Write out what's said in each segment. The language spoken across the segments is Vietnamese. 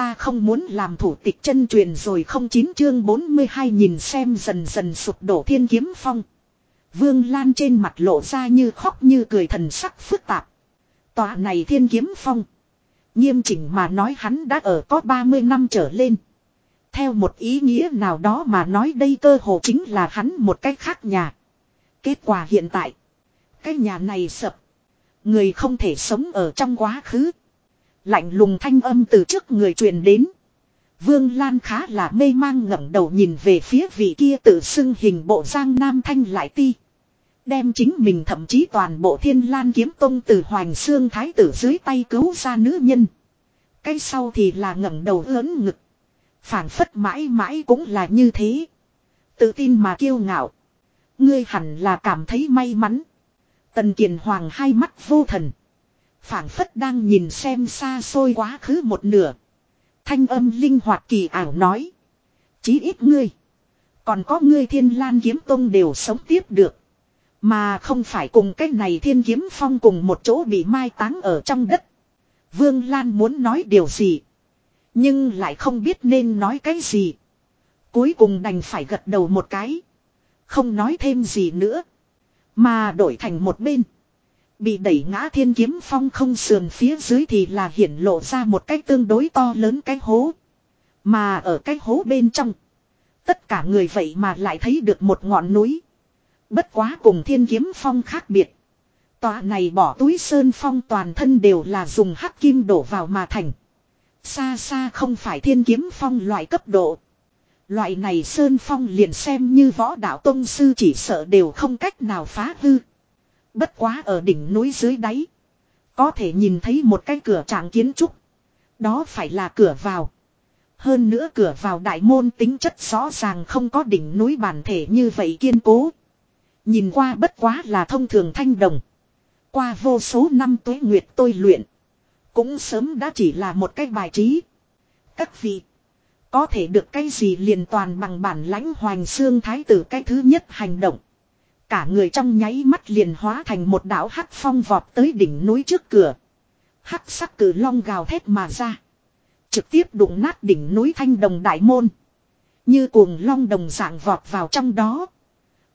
ta không muốn làm thủ tịch chân truyền rồi không chín chương 42 nhìn xem dần dần sụp đổ thiên kiếm phong. Vương Lan trên mặt lộ ra như khóc như cười thần sắc phức tạp. Tòa này thiên kiếm phong. Nghiêm chỉnh mà nói hắn đã ở có 30 năm trở lên. Theo một ý nghĩa nào đó mà nói đây cơ hồ chính là hắn một cách khác nhà. Kết quả hiện tại. Cái nhà này sập. Người không thể sống ở trong quá khứ. Lạnh lùng thanh âm từ trước người truyền đến. Vương Lan khá là mê mang ngẩng đầu nhìn về phía vị kia tự xưng hình bộ giang nam thanh lại ti. Đem chính mình thậm chí toàn bộ thiên lan kiếm tông từ hoàng xương thái tử dưới tay cứu ra nữ nhân. Cái sau thì là ngẩng đầu lớn ngực. phản phất mãi mãi cũng là như thế. Tự tin mà kiêu ngạo. Ngươi hẳn là cảm thấy may mắn. Tần Kiền Hoàng hai mắt vô thần phảng phất đang nhìn xem xa xôi quá khứ một nửa. Thanh âm linh hoạt kỳ ảo nói. Chí ít ngươi. Còn có ngươi thiên lan kiếm tông đều sống tiếp được. Mà không phải cùng cái này thiên kiếm phong cùng một chỗ bị mai táng ở trong đất. Vương Lan muốn nói điều gì. Nhưng lại không biết nên nói cái gì. Cuối cùng đành phải gật đầu một cái. Không nói thêm gì nữa. Mà đổi thành một bên. Bị đẩy ngã thiên kiếm phong không sườn phía dưới thì là hiển lộ ra một cái tương đối to lớn cái hố. Mà ở cái hố bên trong. Tất cả người vậy mà lại thấy được một ngọn núi. Bất quá cùng thiên kiếm phong khác biệt. Tòa này bỏ túi sơn phong toàn thân đều là dùng hắc kim đổ vào mà thành. Xa xa không phải thiên kiếm phong loại cấp độ. Loại này sơn phong liền xem như võ đạo tông sư chỉ sợ đều không cách nào phá hư. Bất quá ở đỉnh núi dưới đáy. Có thể nhìn thấy một cái cửa trạng kiến trúc. Đó phải là cửa vào. Hơn nữa cửa vào đại môn tính chất rõ ràng không có đỉnh núi bản thể như vậy kiên cố. Nhìn qua bất quá là thông thường thanh đồng. Qua vô số năm tuế nguyệt tôi luyện. Cũng sớm đã chỉ là một cái bài trí. Các vị. Có thể được cái gì liền toàn bằng bản lãnh hoành xương thái tử cái thứ nhất hành động. Cả người trong nháy mắt liền hóa thành một đảo hắc phong vọt tới đỉnh núi trước cửa. Hắc sắc cử long gào thét mà ra. Trực tiếp đụng nát đỉnh núi thanh đồng đại môn. Như cuồng long đồng dạng vọt vào trong đó.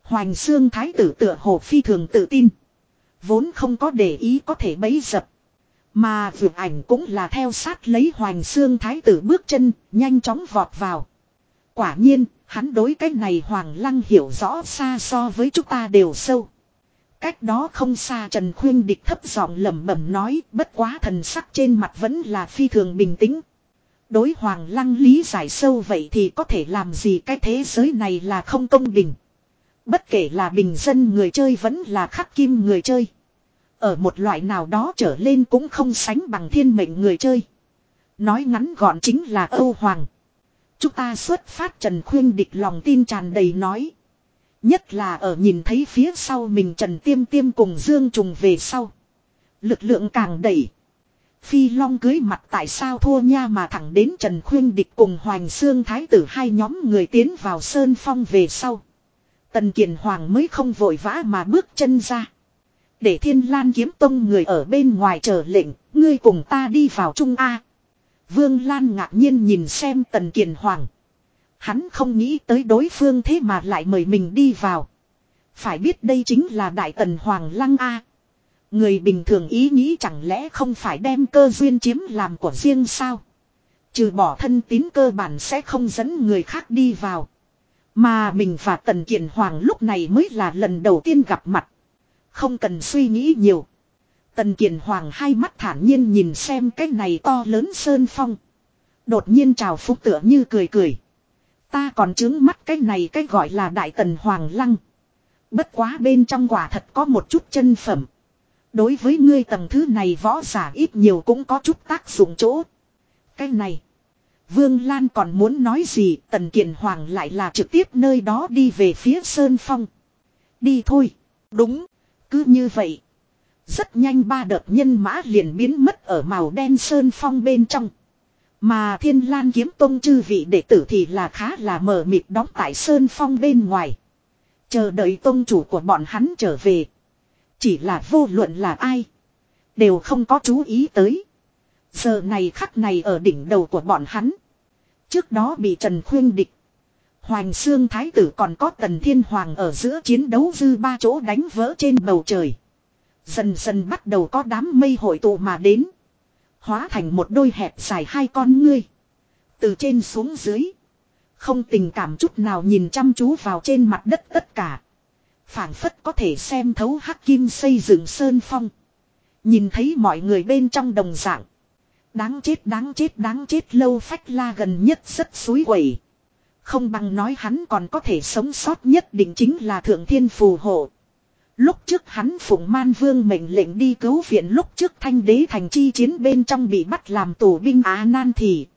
Hoành xương thái tử tựa hồ phi thường tự tin. Vốn không có để ý có thể bấy dập. Mà vượt ảnh cũng là theo sát lấy hoành xương thái tử bước chân, nhanh chóng vọt vào. Quả nhiên, hắn đối cái này hoàng lăng hiểu rõ xa so với chúng ta đều sâu. Cách đó không xa Trần Khuyên Địch thấp giọng lẩm bẩm nói, bất quá thần sắc trên mặt vẫn là phi thường bình tĩnh. Đối hoàng lăng lý giải sâu vậy thì có thể làm gì cái thế giới này là không công bình. Bất kể là bình dân người chơi vẫn là khắc kim người chơi. Ở một loại nào đó trở lên cũng không sánh bằng thiên mệnh người chơi. Nói ngắn gọn chính là Âu Hoàng. Chúng ta xuất phát Trần Khuyên địch lòng tin tràn đầy nói. Nhất là ở nhìn thấy phía sau mình Trần Tiêm Tiêm cùng Dương Trùng về sau. Lực lượng càng đẩy. Phi Long cưới mặt tại sao thua nha mà thẳng đến Trần Khuyên địch cùng Hoành Sương Thái tử hai nhóm người tiến vào Sơn Phong về sau. Tần Kiền Hoàng mới không vội vã mà bước chân ra. Để thiên lan kiếm tông người ở bên ngoài chờ lệnh, ngươi cùng ta đi vào Trung A. Vương Lan ngạc nhiên nhìn xem Tần Kiền Hoàng. Hắn không nghĩ tới đối phương thế mà lại mời mình đi vào. Phải biết đây chính là Đại Tần Hoàng Lăng A. Người bình thường ý nghĩ chẳng lẽ không phải đem cơ duyên chiếm làm của riêng sao. Trừ bỏ thân tín cơ bản sẽ không dẫn người khác đi vào. Mà mình và Tần Kiền Hoàng lúc này mới là lần đầu tiên gặp mặt. Không cần suy nghĩ nhiều. Tần Kiền Hoàng hai mắt thản nhiên nhìn xem cái này to lớn sơn phong. Đột nhiên chào phúc tựa như cười cười. Ta còn chứng mắt cái này cái gọi là Đại Tần Hoàng Lăng. Bất quá bên trong quả thật có một chút chân phẩm. Đối với ngươi tầng thứ này võ giả ít nhiều cũng có chút tác dụng chỗ. Cái này. Vương Lan còn muốn nói gì, Tần Kiền Hoàng lại là trực tiếp nơi đó đi về phía Sơn Phong. Đi thôi. Đúng. Cứ như vậy. Rất nhanh ba đợt nhân mã liền biến mất ở màu đen Sơn Phong bên trong. Mà Thiên Lan kiếm tông chư vị đệ tử thì là khá là mờ mịt đóng tại Sơn Phong bên ngoài. Chờ đợi tông chủ của bọn hắn trở về. Chỉ là vô luận là ai. Đều không có chú ý tới. Giờ này khắc này ở đỉnh đầu của bọn hắn. Trước đó bị Trần Khuyên địch. Hoàng Sương Thái tử còn có Tần Thiên Hoàng ở giữa chiến đấu dư ba chỗ đánh vỡ trên bầu trời. Dần dần bắt đầu có đám mây hội tụ mà đến. Hóa thành một đôi hẹp dài hai con ngươi. Từ trên xuống dưới. Không tình cảm chút nào nhìn chăm chú vào trên mặt đất tất cả. phảng phất có thể xem thấu hắc kim xây dựng sơn phong. Nhìn thấy mọi người bên trong đồng dạng. Đáng chết đáng chết đáng chết lâu phách la gần nhất rất suối quẩy. Không bằng nói hắn còn có thể sống sót nhất định chính là thượng thiên phù hộ. Lúc trước hắn phụng man vương mệnh lệnh đi cứu viện, lúc trước thanh đế thành chi chiến bên trong bị bắt làm tù binh Á Nan thì.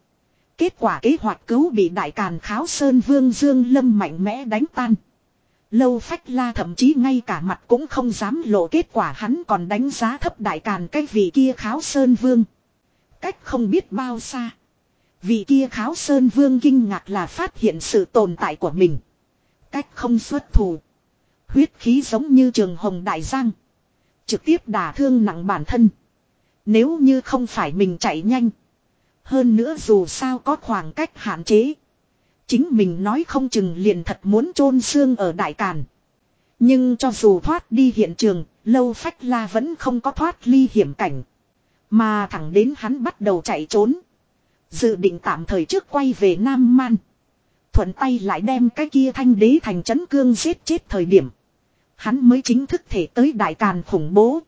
Kết quả kế hoạch cứu bị đại càn kháo sơn vương Dương Lâm mạnh mẽ đánh tan. Lâu phách la thậm chí ngay cả mặt cũng không dám lộ kết quả, hắn còn đánh giá thấp đại càn cái vị kia kháo sơn vương. Cách không biết bao xa. Vị kia kháo sơn vương kinh ngạc là phát hiện sự tồn tại của mình. Cách không xuất thủ. Huyết khí giống như trường hồng đại giang. Trực tiếp đả thương nặng bản thân. Nếu như không phải mình chạy nhanh. Hơn nữa dù sao có khoảng cách hạn chế. Chính mình nói không chừng liền thật muốn chôn xương ở đại càn. Nhưng cho dù thoát đi hiện trường, lâu phách la vẫn không có thoát ly hiểm cảnh. Mà thẳng đến hắn bắt đầu chạy trốn. Dự định tạm thời trước quay về Nam Man. Thuận tay lại đem cái kia thanh đế thành chấn cương giết chết thời điểm. Hắn mới chính thức thể tới đại càn khủng bố.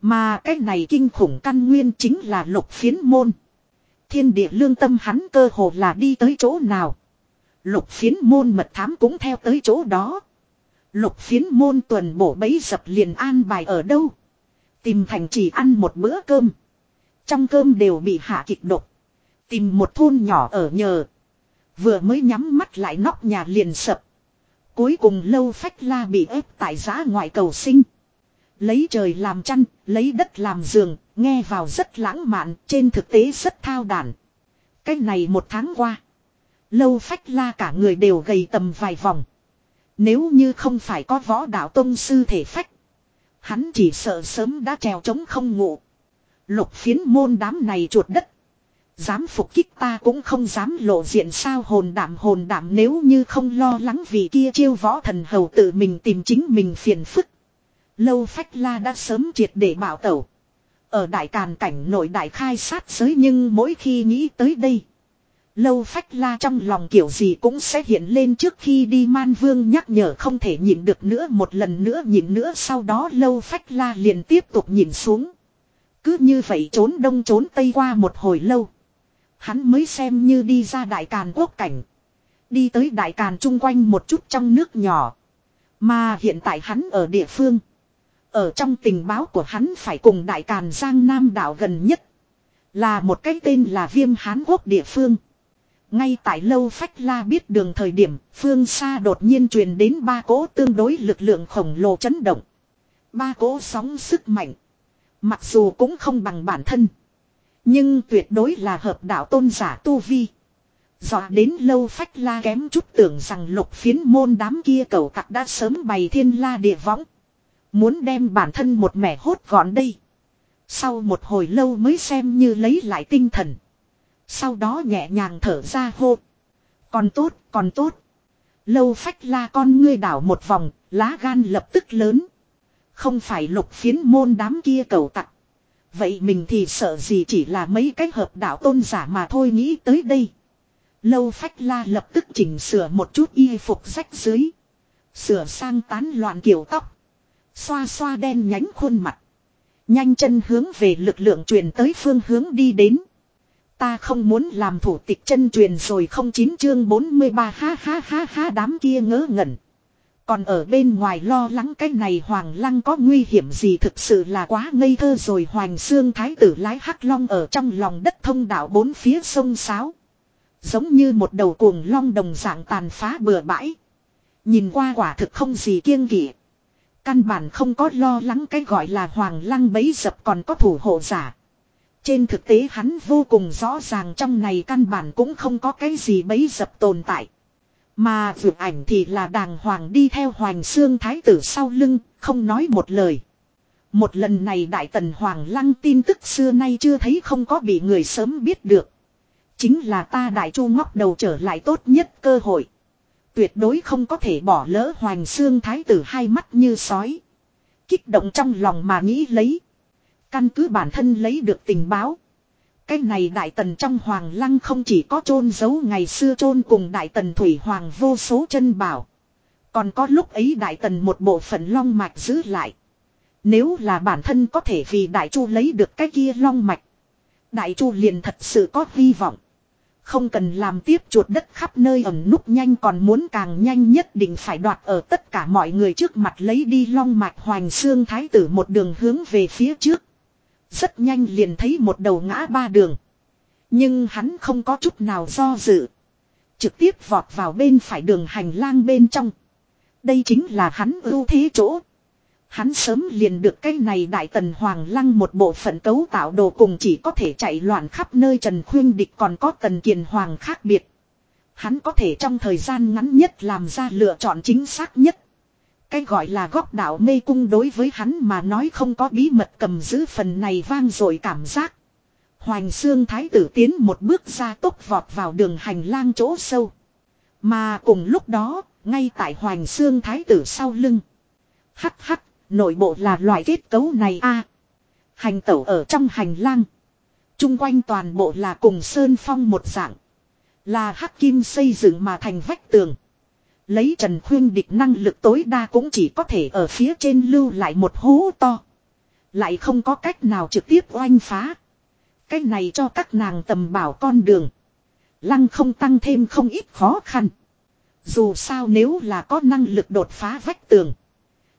Mà cái này kinh khủng căn nguyên chính là lục phiến môn. Thiên địa lương tâm hắn cơ hồ là đi tới chỗ nào. Lục phiến môn mật thám cũng theo tới chỗ đó. Lục phiến môn tuần bổ bấy dập liền an bài ở đâu. Tìm thành chỉ ăn một bữa cơm. Trong cơm đều bị hạ kịch độc. Tìm một thôn nhỏ ở nhờ. Vừa mới nhắm mắt lại nóc nhà liền sập. Cuối cùng lâu phách la bị ép tại giã ngoại cầu sinh. Lấy trời làm chăn, lấy đất làm giường, nghe vào rất lãng mạn, trên thực tế rất thao đản. cách này một tháng qua. Lâu phách la cả người đều gầy tầm vài vòng. Nếu như không phải có võ đạo tông sư thể phách. Hắn chỉ sợ sớm đã trèo trống không ngủ. Lục phiến môn đám này chuột đất. Dám phục kích ta cũng không dám lộ diện sao hồn đảm hồn đảm nếu như không lo lắng vì kia chiêu võ thần hầu tự mình tìm chính mình phiền phức. Lâu phách la đã sớm triệt để bảo tẩu. Ở đại càn cảnh nội đại khai sát giới nhưng mỗi khi nghĩ tới đây. Lâu phách la trong lòng kiểu gì cũng sẽ hiện lên trước khi đi man vương nhắc nhở không thể nhìn được nữa, một lần nữa nhìn nữa, sau đó lâu phách la liền tiếp tục nhìn xuống. Cứ như vậy trốn đông trốn tây qua một hồi lâu. Hắn mới xem như đi ra đại càn quốc cảnh. Đi tới đại càn chung quanh một chút trong nước nhỏ. Mà hiện tại hắn ở địa phương. Ở trong tình báo của hắn phải cùng đại càn Giang Nam đảo gần nhất. Là một cái tên là viêm Hán Quốc địa phương. Ngay tại lâu phách la biết đường thời điểm, phương xa đột nhiên truyền đến ba cỗ tương đối lực lượng khổng lồ chấn động. Ba cỗ sóng sức mạnh. Mặc dù cũng không bằng bản thân. Nhưng tuyệt đối là hợp đạo tôn giả tu vi. Dọa đến lâu phách la kém chút tưởng rằng lục phiến môn đám kia cầu tặc đã sớm bày thiên la địa võng. Muốn đem bản thân một mẻ hốt gọn đây. Sau một hồi lâu mới xem như lấy lại tinh thần. Sau đó nhẹ nhàng thở ra hô. Còn tốt, còn tốt. Lâu phách la con ngươi đảo một vòng, lá gan lập tức lớn. Không phải lục phiến môn đám kia cầu tặc. Vậy mình thì sợ gì chỉ là mấy cái hợp đạo tôn giả mà thôi nghĩ tới đây. Lâu phách la lập tức chỉnh sửa một chút y phục rách dưới. Sửa sang tán loạn kiểu tóc. Xoa xoa đen nhánh khuôn mặt. Nhanh chân hướng về lực lượng truyền tới phương hướng đi đến. Ta không muốn làm thủ tịch chân truyền rồi không chín chương 43 ha ha ha ha, đám kia ngớ ngẩn. Còn ở bên ngoài lo lắng cái này Hoàng Lăng có nguy hiểm gì thực sự là quá ngây thơ rồi Hoàng Sương Thái tử lái hắc long ở trong lòng đất thông đạo bốn phía sông Sáo. Giống như một đầu cuồng long đồng dạng tàn phá bừa bãi. Nhìn qua quả thực không gì kiêng kỵ. Căn bản không có lo lắng cái gọi là Hoàng Lăng bấy dập còn có thủ hộ giả. Trên thực tế hắn vô cùng rõ ràng trong này căn bản cũng không có cái gì bấy dập tồn tại. Mà vượt ảnh thì là đàng hoàng đi theo hoàng xương thái tử sau lưng, không nói một lời. Một lần này Đại Tần Hoàng Lăng tin tức xưa nay chưa thấy không có bị người sớm biết được. Chính là ta Đại Chu ngóc đầu trở lại tốt nhất cơ hội. Tuyệt đối không có thể bỏ lỡ hoàng Xương Thái tử hai mắt như sói. Kích động trong lòng mà nghĩ lấy. Căn cứ bản thân lấy được tình báo. Cái này đại tần trong hoàng lăng không chỉ có chôn giấu ngày xưa chôn cùng đại tần thủy hoàng vô số chân bảo. Còn có lúc ấy đại tần một bộ phận long mạch giữ lại. Nếu là bản thân có thể vì đại chu lấy được cái kia long mạch. Đại chu liền thật sự có hy vọng. Không cần làm tiếp chuột đất khắp nơi ẩn núp nhanh còn muốn càng nhanh nhất định phải đoạt ở tất cả mọi người trước mặt lấy đi long mạch hoành xương thái tử một đường hướng về phía trước. Rất nhanh liền thấy một đầu ngã ba đường. Nhưng hắn không có chút nào do dự. Trực tiếp vọt vào bên phải đường hành lang bên trong. Đây chính là hắn ưu thế chỗ. Hắn sớm liền được cái này đại tần hoàng lăng một bộ phận cấu tạo đồ cùng chỉ có thể chạy loạn khắp nơi Trần Khuyên Địch còn có tần kiền hoàng khác biệt. Hắn có thể trong thời gian ngắn nhất làm ra lựa chọn chính xác nhất. Cái gọi là góc đạo mê cung đối với hắn mà nói không có bí mật cầm giữ phần này vang rồi cảm giác. Hoành xương thái tử tiến một bước ra tốc vọt vào đường hành lang chỗ sâu. Mà cùng lúc đó, ngay tại hoành xương thái tử sau lưng. Hắc hắc, nội bộ là loại kết cấu này a Hành tẩu ở trong hành lang. Trung quanh toàn bộ là cùng sơn phong một dạng. Là hắc kim xây dựng mà thành vách tường. Lấy Trần Khuyên địch năng lực tối đa cũng chỉ có thể ở phía trên lưu lại một hố to. Lại không có cách nào trực tiếp oanh phá. Cách này cho các nàng tầm bảo con đường. Lăng không tăng thêm không ít khó khăn. Dù sao nếu là có năng lực đột phá vách tường.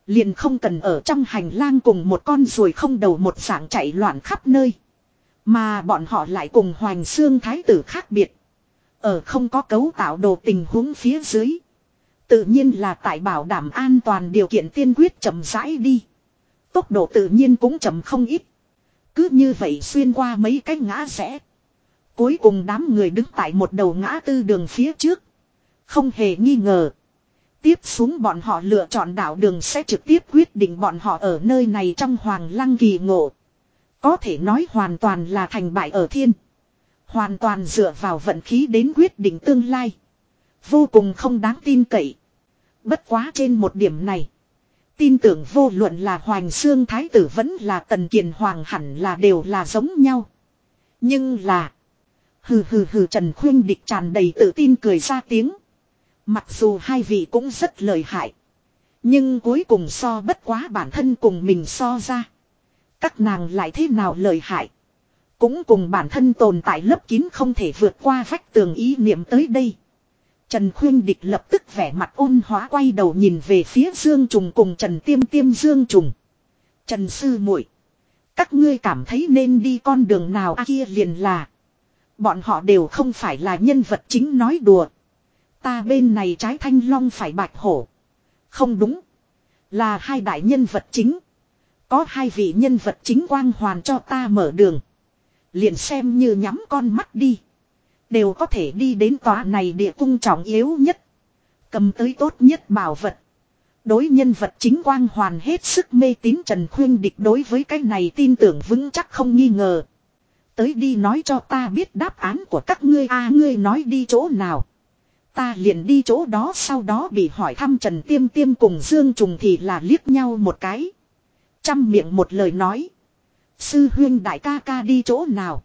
Liền không cần ở trong hành lang cùng một con ruồi không đầu một dạng chạy loạn khắp nơi. Mà bọn họ lại cùng Hoành Xương Thái tử khác biệt. Ở không có cấu tạo đồ tình huống phía dưới. Tự nhiên là tại bảo đảm an toàn điều kiện tiên quyết chậm rãi đi. Tốc độ tự nhiên cũng chậm không ít. Cứ như vậy xuyên qua mấy cái ngã rẽ. Cuối cùng đám người đứng tại một đầu ngã tư đường phía trước. Không hề nghi ngờ. Tiếp xuống bọn họ lựa chọn đảo đường sẽ trực tiếp quyết định bọn họ ở nơi này trong hoàng lăng kỳ ngộ. Có thể nói hoàn toàn là thành bại ở thiên. Hoàn toàn dựa vào vận khí đến quyết định tương lai. Vô cùng không đáng tin cậy. Bất quá trên một điểm này. Tin tưởng vô luận là Hoành Xương Thái tử vẫn là Tần Kiền Hoàng hẳn là đều là giống nhau. Nhưng là. Hừ hừ hừ Trần Khuyên Địch tràn đầy tự tin cười ra tiếng. Mặc dù hai vị cũng rất lợi hại. Nhưng cuối cùng so bất quá bản thân cùng mình so ra. Các nàng lại thế nào lợi hại. Cũng cùng bản thân tồn tại lớp kín không thể vượt qua vách tường ý niệm tới đây. Trần Khuyên Địch lập tức vẻ mặt ôn hóa quay đầu nhìn về phía Dương Trùng cùng Trần Tiêm Tiêm Dương Trùng. Trần Sư muội, Các ngươi cảm thấy nên đi con đường nào à kia liền là. Bọn họ đều không phải là nhân vật chính nói đùa. Ta bên này trái thanh long phải bạch hổ. Không đúng. Là hai đại nhân vật chính. Có hai vị nhân vật chính quang hoàn cho ta mở đường. Liền xem như nhắm con mắt đi. Đều có thể đi đến tòa này địa cung trọng yếu nhất. Cầm tới tốt nhất bảo vật. Đối nhân vật chính quang hoàn hết sức mê tín Trần Khuyên Địch đối với cái này tin tưởng vững chắc không nghi ngờ. Tới đi nói cho ta biết đáp án của các ngươi a ngươi nói đi chỗ nào. Ta liền đi chỗ đó, sau đó bị hỏi thăm Trần Tiêm Tiêm cùng Dương Trùng thì là liếc nhau một cái. Trăm miệng một lời nói. Sư huyên đại ca ca đi chỗ nào.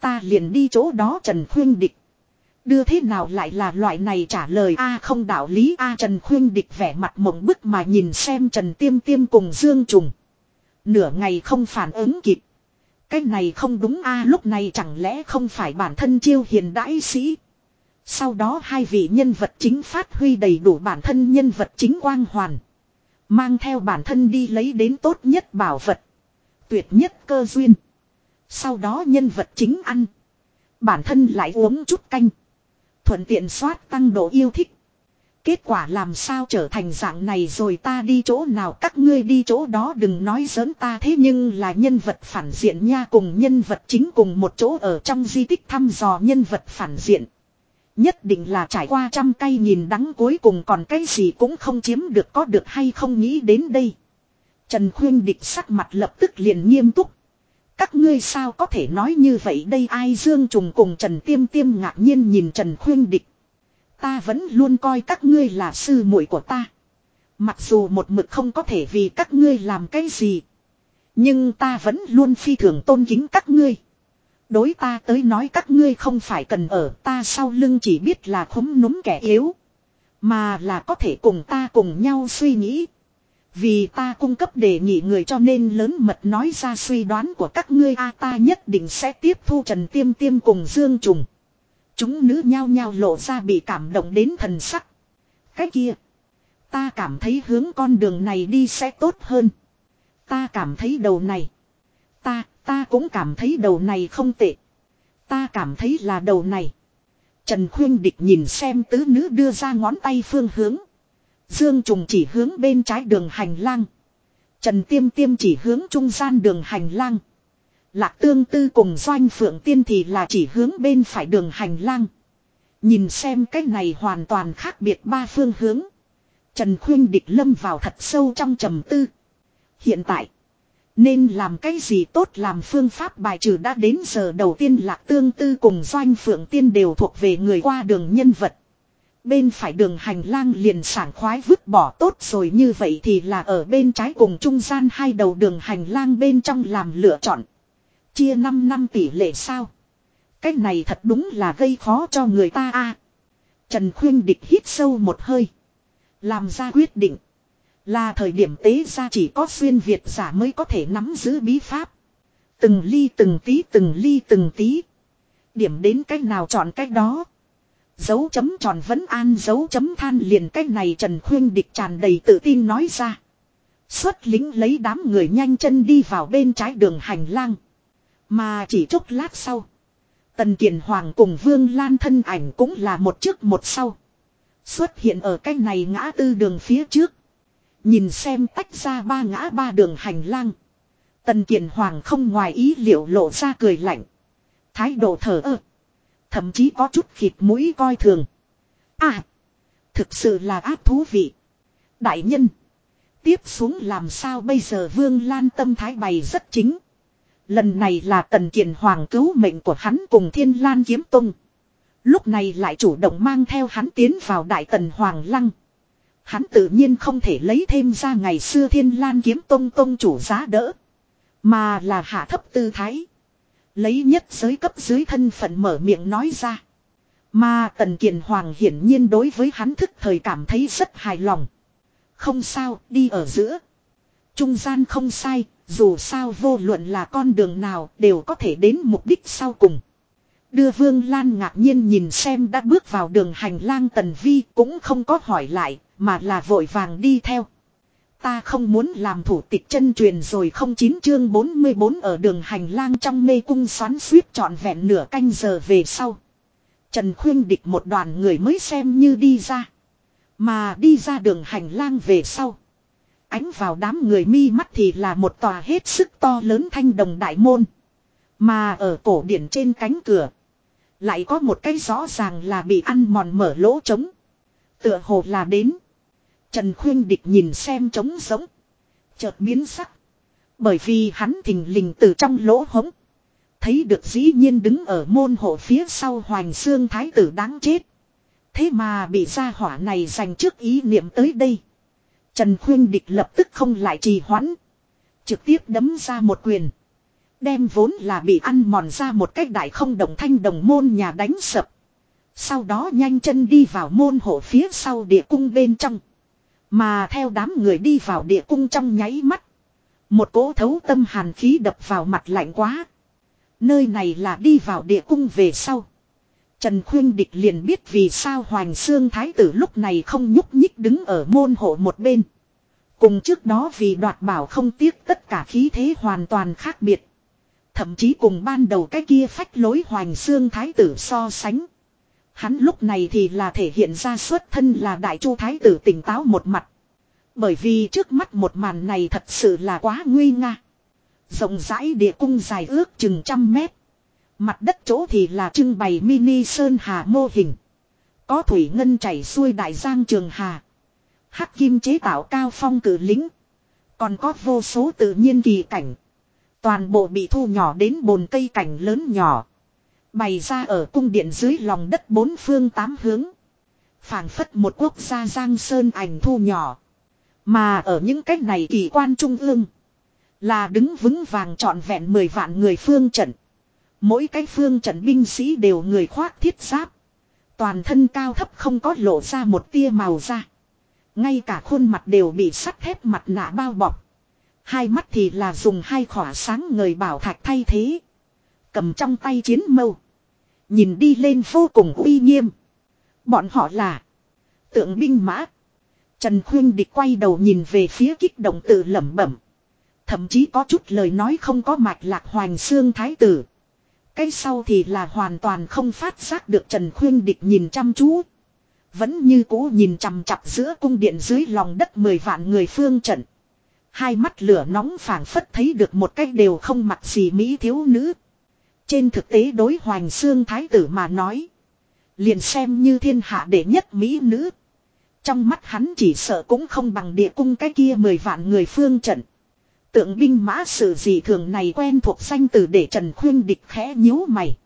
Ta liền đi chỗ đó Trần Khuyên Địch. Đưa thế nào lại là loại này trả lời a, không đạo lý a, Trần Khuyên Địch vẻ mặt mộng bức mà nhìn xem Trần Tiêm Tiêm cùng Dương Trùng. Nửa ngày không phản ứng kịp. Cái này không đúng a, lúc này chẳng lẽ không phải bản thân chiêu hiền đãi sĩ. Sau đó hai vị nhân vật chính phát huy đầy đủ bản thân nhân vật chính quang hoàn. Mang theo bản thân đi lấy đến tốt nhất bảo vật. Tuyệt nhất cơ duyên. Sau đó nhân vật chính ăn. Bản thân lại uống chút canh. Thuận tiện soát tăng độ yêu thích. Kết quả làm sao trở thành dạng này rồi ta đi chỗ nào các ngươi đi chỗ đó đừng nói giỡn ta thế nhưng là nhân vật phản diện nha, cùng nhân vật chính cùng một chỗ ở trong di tích thăm dò nhân vật phản diện. Nhất định là trải qua trăm cây nhìn đắng cuối cùng còn cái gì cũng không chiếm được có được hay không nghĩ đến đây. Trần Khuyên Địch sắc mặt lập tức liền nghiêm túc. Các ngươi sao có thể nói như vậy đây ai Dương Trùng cùng Trần Tiêm Tiêm ngạc nhiên nhìn Trần Khuyên Địch. Ta vẫn luôn coi các ngươi là sư muội của ta. Mặc dù một mực không có thể vì các ngươi làm cái gì. Nhưng ta vẫn luôn phi thường tôn kính các ngươi. Đối ta tới nói các ngươi không phải cần ở ta sau lưng chỉ biết là khống núm kẻ yếu. Mà là có thể cùng ta cùng nhau suy nghĩ. Vì ta cung cấp đề nghị người cho nên lớn mật nói ra suy đoán của các ngươi a ta nhất định sẽ tiếp thu Trần Tiêm Tiêm cùng Dương Trùng. Chúng nữ nhao nhao lộ ra bị cảm động đến thần sắc. Cái kia. Ta cảm thấy hướng con đường này đi sẽ tốt hơn. Ta cảm thấy đầu này. Ta, ta cũng cảm thấy đầu này không tệ. Ta cảm thấy là đầu này. Trần Khuyên Địch nhìn xem tứ nữ đưa ra ngón tay phương hướng. Dương Trùng chỉ hướng bên trái đường hành lang. Trần Tiêm Tiêm chỉ hướng trung gian đường hành lang. Lạc Tương Tư cùng Doanh Phượng Tiên thì là chỉ hướng bên phải đường hành lang. Nhìn xem cái này hoàn toàn khác biệt ba phương hướng. Trần Khuyên Địch lâm vào thật sâu trong trầm tư. Hiện tại. Nên làm cái gì tốt làm phương pháp bài trừ đã đến giờ đầu tiên lạc tương tư cùng doanh phượng tiên đều thuộc về người qua đường nhân vật. Bên phải đường hành lang liền sảng khoái vứt bỏ tốt rồi như vậy thì là ở bên trái cùng trung gian hai đầu đường hành lang bên trong làm lựa chọn. Chia 5 năm tỷ lệ sao? Cái này thật đúng là gây khó cho người ta a. Trần Khuyên Địch hít sâu một hơi. Làm ra quyết định. Là thời điểm tế ra chỉ có xuyên Việt giả mới có thể nắm giữ bí pháp. Từng ly từng tí từng ly từng tí. Điểm đến cách nào chọn cách đó. Dấu chấm tròn vẫn an, dấu chấm than liền cách này Trần Khuyên Địch tràn đầy tự tin nói ra. Xuất lính lấy đám người nhanh chân đi vào bên trái đường hành lang. Mà chỉ chốc lát sau. Tần Kiền Hoàng cùng Vương Lan thân ảnh cũng là một trước một sau. Xuất hiện ở cái này ngã tư đường phía trước. Nhìn xem tách ra ba ngã ba đường hành lang. Tần Kiền Hoàng không ngoài ý liệu lộ ra cười lạnh. Thái độ thở ơ. Thậm chí có chút khịt mũi coi thường. À. Thực sự là ác thú vị. Đại nhân. Tiếp xuống làm sao bây giờ Vương Lan tâm thái bày rất chính. Lần này là Tần Kiền Hoàng cứu mệnh của hắn cùng Thiên Lan Kiếm Tông. Lúc này lại chủ động mang theo hắn tiến vào Đại Tần Hoàng Lăng. Hắn tự nhiên không thể lấy thêm ra ngày xưa Thiên Lan Kiếm Tông Tông chủ giá đỡ. Mà là hạ thấp tư thái. Lấy nhất giới cấp dưới thân phận mở miệng nói ra. Mà Tần Kiền Hoàng hiển nhiên đối với hắn thức thời cảm thấy rất hài lòng. Không sao, đi ở giữa. Trung gian không sai, dù sao vô luận là con đường nào đều có thể đến mục đích sau cùng. Đưa Vương Lan ngạc nhiên nhìn xem đã bước vào đường hành lang Tần Vi cũng không có hỏi lại, mà là vội vàng đi theo. Ta không muốn làm thủ tịch chân truyền rồi không chín chương 44 ở đường hành lang trong mê cung xoắn suýt trọn vẹn nửa canh giờ về sau. Trần Khuyên địch một đoàn người mới xem như đi ra. Mà đi ra đường hành lang về sau. Ánh vào đám người mi mắt thì là một tòa hết sức to lớn thanh đồng đại môn. Mà ở cổ điển trên cánh cửa. Lại có một cái rõ ràng là bị ăn mòn mở lỗ trống. Tựa hồ là đến. Trần Khuyên Địch nhìn xem trống giống. Chợt biến sắc. Bởi vì hắn thình lình từ trong lỗ hống. Thấy được dĩ nhiên đứng ở môn hộ phía sau Hoàng Sương Thái tử đáng chết. Thế mà bị gia hỏa này dành trước ý niệm tới đây. Trần Khuyên Địch lập tức không lại trì hoãn. Trực tiếp đấm ra một quyền. Đem vốn là bị ăn mòn ra một cách đại không đồng thanh đồng môn nhà đánh sập. Sau đó nhanh chân đi vào môn hộ phía sau địa cung bên trong. Mà theo đám người đi vào địa cung trong nháy mắt. Một cỗ thấu tâm hàn khí đập vào mặt lạnh quá. Nơi này là đi vào địa cung về sau. Trần Khuyên Địch liền biết vì sao Hoàng Sương Thái tử lúc này không nhúc nhích đứng ở môn hộ một bên. Cùng trước đó vì đoạt bảo không tiếc tất cả khí thế hoàn toàn khác biệt. Thậm chí cùng ban đầu cái kia phách lối Hoàng Sương Thái tử so sánh. Hắn lúc này thì là thể hiện ra xuất thân là đại chu thái tử tỉnh táo một mặt. Bởi vì trước mắt một màn này thật sự là quá nguy nga. Rộng rãi địa cung dài ước chừng trăm mét. Mặt đất chỗ thì là trưng bày mini sơn hà mô hình. Có thủy ngân chảy xuôi đại giang trường hà. Hắc kim chế tạo cao phong cử lính. Còn có vô số tự nhiên kỳ cảnh. Toàn bộ bị thu nhỏ đến bồn cây cảnh lớn nhỏ. Bày ra ở cung điện dưới lòng đất bốn phương tám hướng. phảng phất một quốc gia giang sơn ảnh thu nhỏ. Mà ở những cách này kỳ quan trung ương. Là đứng vững vàng trọn vẹn 10 vạn người phương trận. Mỗi cái phương trận binh sĩ đều người khoác thiết giáp. Toàn thân cao thấp không có lộ ra một tia màu da. Ngay cả khuôn mặt đều bị sắt thép mặt nạ bao bọc. Hai mắt thì là dùng hai khỏa sáng người bảo thạch thay thế. Cầm trong tay chiến mâu. Nhìn đi lên vô cùng uy nghiêm. Bọn họ là tượng binh mã. Trần Khuyên Địch quay đầu nhìn về phía kích động tự lẩm bẩm. Thậm chí có chút lời nói không có mạch lạc hoành xương thái tử. Cái sau thì là hoàn toàn không phát giác được Trần Khuyên Địch nhìn chăm chú. Vẫn như cũ nhìn chằm chặp giữa cung điện dưới lòng đất mười vạn người phương trận. Hai mắt lửa nóng phảng phất thấy được một cách đều không mặc gì Mỹ thiếu nữ. Trên thực tế đối hoành xương thái tử mà nói. Liền xem như thiên hạ đệ nhất Mỹ nữ. Trong mắt hắn chỉ sợ cũng không bằng địa cung cái kia mười vạn người phương trận. Tượng binh mã sự gì thường này quen thuộc danh từ để Trần Khuyên địch khẽ nhíu mày.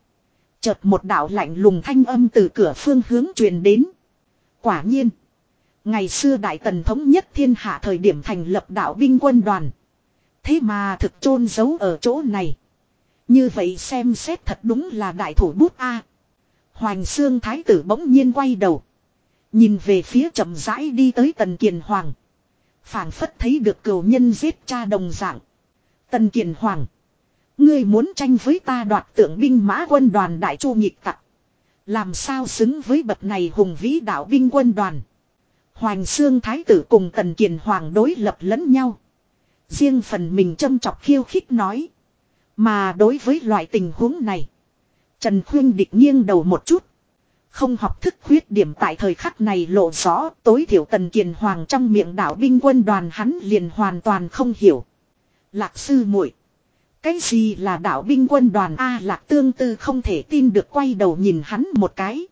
Chợt một đạo lạnh lùng thanh âm từ cửa phương hướng truyền đến. Quả nhiên. Ngày xưa Đại Tần thống nhất thiên hạ thời điểm thành lập đạo binh quân đoàn. Thế mà thực chôn giấu ở chỗ này. Như vậy xem xét thật đúng là đại thủ bút A. hoàng xương thái tử bỗng nhiên quay đầu. Nhìn về phía chậm rãi đi tới Tần Kiền Hoàng phảng phất thấy được cửu nhân giết cha đồng dạng. Tần Kiền Hoàng. Ngươi muốn tranh với ta đoạt tượng binh mã quân đoàn đại chu nhịp tặc. Làm sao xứng với bậc này hùng vĩ đạo binh quân đoàn. hoàng xương thái tử cùng Tần Kiền Hoàng đối lập lẫn nhau. Riêng phần mình châm chọc khiêu khích nói. Mà đối với loại tình huống này. Trần Khuyên địch nghiêng đầu một chút. Không học thức khuyết điểm tại thời khắc này lộ rõ tối thiểu tần kiền hoàng trong miệng đạo binh quân đoàn hắn liền hoàn toàn không hiểu. Lạc sư muội, Cái gì là đạo binh quân đoàn A, lạc tương tư không thể tin được quay đầu nhìn hắn một cái.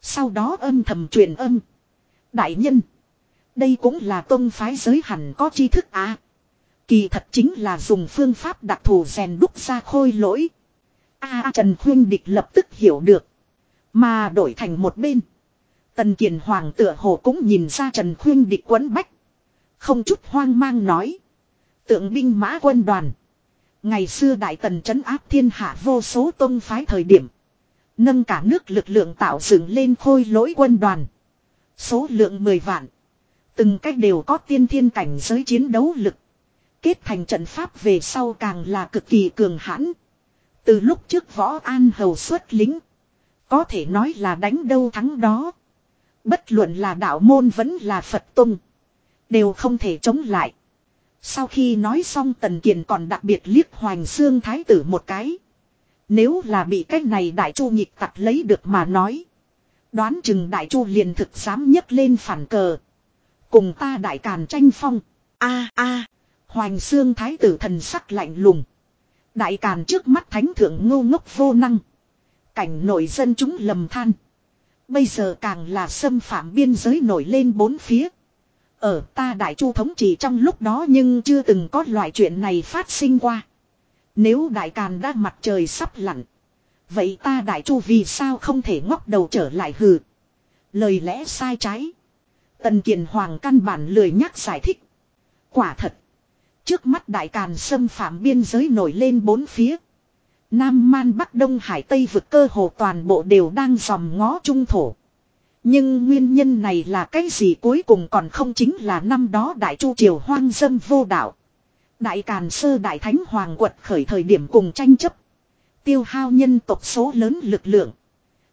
Sau đó âm thầm truyền âm. Đại nhân. Đây cũng là tôn phái giới hẳn có tri thức A. Kỳ thật chính là dùng phương pháp đặc thù rèn đúc ra khôi lỗi. A à, Trần Khuyên Địch lập tức hiểu được. Mà đổi thành một bên. Tần Kiền Hoàng tựa hồ cũng nhìn ra Trần Khuyên địch quấn bách. Không chút hoang mang nói. Tượng binh mã quân đoàn. Ngày xưa Đại Tần trấn áp thiên hạ vô số tôn phái thời điểm. Nâng cả nước lực lượng tạo dựng lên khôi lỗi quân đoàn. Số lượng 10 vạn. Từng cách đều có tiên thiên cảnh giới chiến đấu lực. Kết thành trận pháp về sau càng là cực kỳ cường hãn. Từ lúc trước võ an hầu xuất lính. Có thể nói là đánh đâu thắng đó. Bất luận là đạo môn vẫn là Phật Tông. Đều không thể chống lại. Sau khi nói xong Tần Kiền còn đặc biệt liếc Hoành Xương Thái tử một cái. Nếu là bị cái này Đại Chu nhịp tặc lấy được mà nói. Đoán chừng Đại Chu liền thực dám nhấc lên phản cờ. Cùng ta Đại Càn tranh phong. a a Hoành Xương Thái tử thần sắc lạnh lùng. Đại Càn trước mắt thánh thượng ngô ngốc vô năng. Cảnh nội dân chúng lầm than. Bây giờ càng là xâm phạm biên giới nổi lên bốn phía. Ở ta đại chu thống trị trong lúc đó nhưng chưa từng có loại chuyện này phát sinh qua. Nếu đại càn đã mặt trời sắp lặn. Vậy ta đại chu vì sao không thể ngóc đầu trở lại hừ. Lời lẽ sai trái. Tần Kiền Hoàng căn bản lười nhắc giải thích. Quả thật. Trước mắt đại càn xâm phạm biên giới nổi lên bốn phía. Nam Man Bắc Đông Hải Tây vực cơ hồ toàn bộ đều đang dòm ngó trung thổ. Nhưng nguyên nhân này là cái gì cuối cùng còn không chính là năm đó Đại Chu Triều hoang dâm vô đạo. Đại Càn Sơ Đại Thánh Hoàng quật khởi thời điểm cùng tranh chấp. Tiêu hao nhân tộc số lớn lực lượng.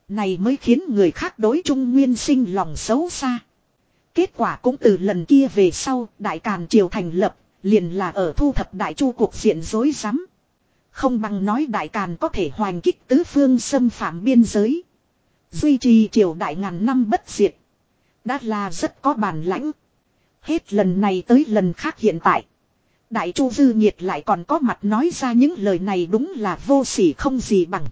Này mới khiến người khác đối trung nguyên sinh lòng xấu xa. Kết quả cũng từ lần kia về sau, Đại Càn Triều thành lập liền là ở thu thập Đại Chu cuộc diện rối rắm. Không bằng nói đại càn có thể hoành kích tứ phương xâm phạm biên giới. Duy trì triều đại ngàn năm bất diệt. Đã là rất có bản lãnh. Hết lần này tới lần khác hiện tại. Đại chu dư nhiệt lại còn có mặt nói ra những lời này đúng là vô sỉ không gì bằng.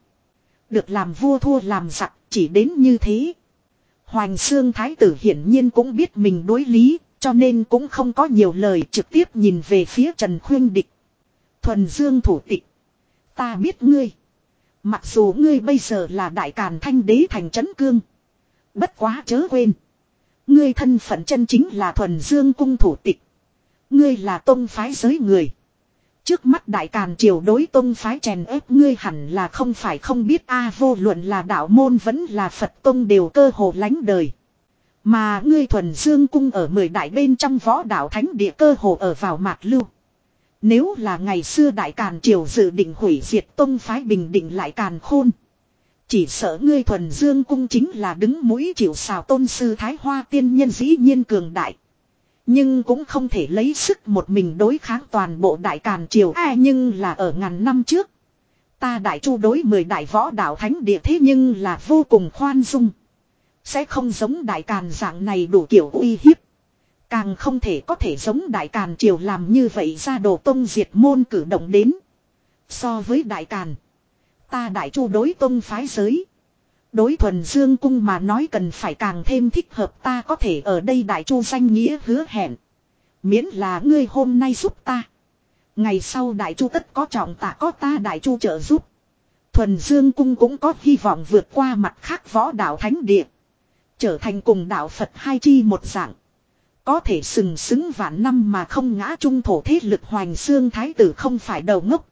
Được làm vua thua làm giặc chỉ đến như thế. Hoành xương thái tử hiển nhiên cũng biết mình đối lý, cho nên cũng không có nhiều lời trực tiếp nhìn về phía Trần Khuyên Địch. Thuần Dương thủ tịch. Ta biết ngươi. Mặc dù ngươi bây giờ là đại càn thanh đế thành trấn cương. Bất quá chớ quên. Ngươi thân phận chân chính là thuần dương cung thủ tịch. Ngươi là tôn phái giới người. Trước mắt đại càn triều đối tôn phái chèn ép ngươi hẳn là không phải không biết a, vô luận là đạo môn vẫn là Phật tôn đều cơ hồ lánh đời. Mà ngươi thuần dương cung ở mười đại bên trong võ đạo thánh địa cơ hồ ở vào mạc lưu. Nếu là ngày xưa đại càn triều dự định hủy diệt tông phái bình định lại càn khôn. Chỉ sợ ngươi thuần dương cung chính là đứng mũi chịu xào tôn sư thái hoa tiên nhân dĩ nhiên cường đại. Nhưng cũng không thể lấy sức một mình đối kháng toàn bộ đại càn triều ai nhưng là ở ngàn năm trước. Ta đại chu đối mười đại võ đạo thánh địa thế nhưng là vô cùng khoan dung. Sẽ không giống đại càn dạng này đủ kiểu uy hiếp. Càng không thể có thể giống đại càn triều làm như vậy ra đồ tông diệt môn cử động đến. So với đại càn. Ta đại chu đối tông phái giới. Đối thuần dương cung mà nói cần phải càng thêm thích hợp ta có thể ở đây đại chu danh nghĩa hứa hẹn. Miễn là ngươi hôm nay giúp ta. Ngày sau đại chu tất có trọng tạ có ta đại chu trợ giúp. Thuần dương cung cũng có hy vọng vượt qua mặt khác võ đạo thánh địa. Trở thành cùng đạo Phật hai chi một dạng. Có thể sừng sững vạn năm mà không ngã trung thổ thế lực hoành xương thái tử không phải đầu ngốc.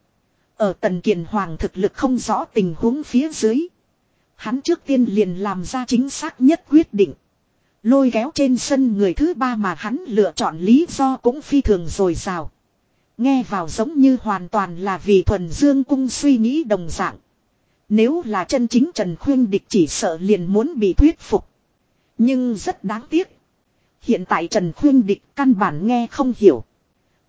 Ở tần kiền hoàng thực lực không rõ tình huống phía dưới. Hắn trước tiên liền làm ra chính xác nhất quyết định. Lôi kéo trên sân người thứ ba mà hắn lựa chọn lý do cũng phi thường rồi rào. Nghe vào giống như hoàn toàn là vì thuần dương cung suy nghĩ đồng dạng. Nếu là chân chính Trần Khuyên Địch chỉ sợ liền muốn bị thuyết phục. Nhưng rất đáng tiếc. Hiện tại Trần Khuyên Địch căn bản nghe không hiểu.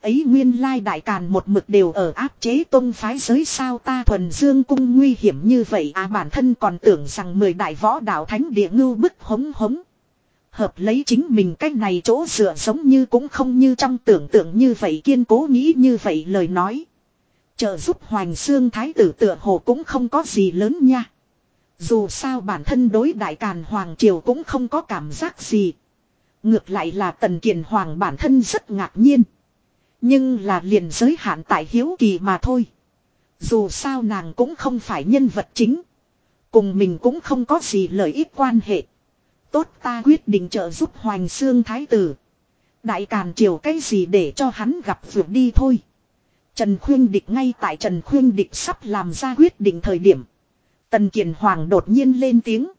Ấy nguyên lai đại càn một mực đều ở áp chế tôn phái giới sao ta thuần dương cung nguy hiểm như vậy à bản thân còn tưởng rằng mười đại võ đạo thánh địa ngưu bức hống hống. Hợp lấy chính mình cách này chỗ dựa giống như cũng không như trong tưởng tượng như vậy kiên cố nghĩ như vậy lời nói. Trợ giúp Hoành Xương Thái tử tựa hồ cũng không có gì lớn nha. Dù sao bản thân đối đại càn Hoàng Triều cũng không có cảm giác gì. Ngược lại là Tần Kiền Hoàng bản thân rất ngạc nhiên. Nhưng là liền giới hạn tại hiếu kỳ mà thôi. Dù sao nàng cũng không phải nhân vật chính. Cùng mình cũng không có gì lợi ích quan hệ. Tốt ta quyết định trợ giúp Hoành Xương Thái Tử. Đại Càn Triều cái gì để cho hắn gặp vượt đi thôi. Trần Khuyên Địch ngay tại Trần Khuyên Địch sắp làm ra quyết định thời điểm. Tần Kiền Hoàng đột nhiên lên tiếng.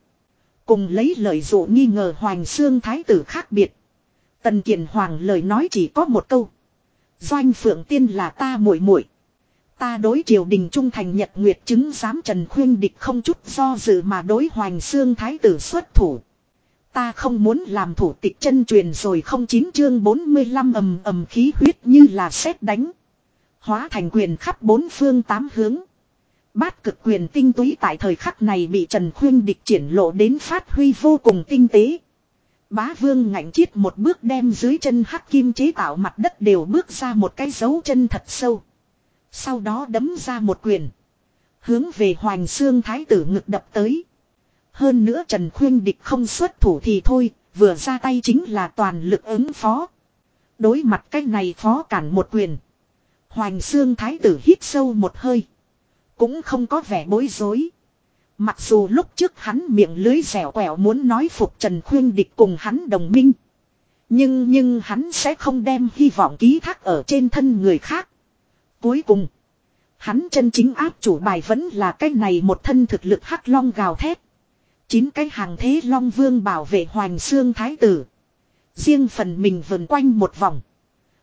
Cùng lấy lời dụ nghi ngờ Hoàng Sương Thái Tử khác biệt. Tần Kiền Hoàng lời nói chỉ có một câu. Doanh Phượng Tiên là ta muội muội. Ta đối triều đình trung thành nhật nguyệt chứng giám Trần Khuyên Địch không chút do dự mà đối Hoàng Sương Thái Tử xuất thủ. Ta không muốn làm thủ tịch chân truyền rồi không chín chương 45 ầm ầm khí huyết như là sét đánh. Hóa thành quyền khắp bốn phương tám hướng. Bát cực quyền tinh túy tại thời khắc này bị Trần Khuyên địch triển lộ đến phát huy vô cùng tinh tế. Bá vương ngạnh chiết một bước đem dưới chân hắc kim chế tạo mặt đất đều bước ra một cái dấu chân thật sâu. Sau đó đấm ra một quyền. Hướng về Hoành Xương Thái tử ngực đập tới. Hơn nữa Trần Khuyên địch không xuất thủ thì thôi, vừa ra tay chính là toàn lực ứng phó. Đối mặt cái này phó cản một quyền. Hoành xương thái tử hít sâu một hơi. Cũng không có vẻ bối rối. Mặc dù lúc trước hắn miệng lưới dẻo quẹo muốn nói phục Trần Khuyên địch cùng hắn đồng minh. Nhưng nhưng hắn sẽ không đem hy vọng ký thác ở trên thân người khác. Cuối cùng. Hắn chân chính áp chủ bài vẫn là cái này một thân thực lực hắc long gào thét. Chín cái hàng thế long vương bảo vệ hoành xương thái tử. Riêng phần mình vần quanh một vòng.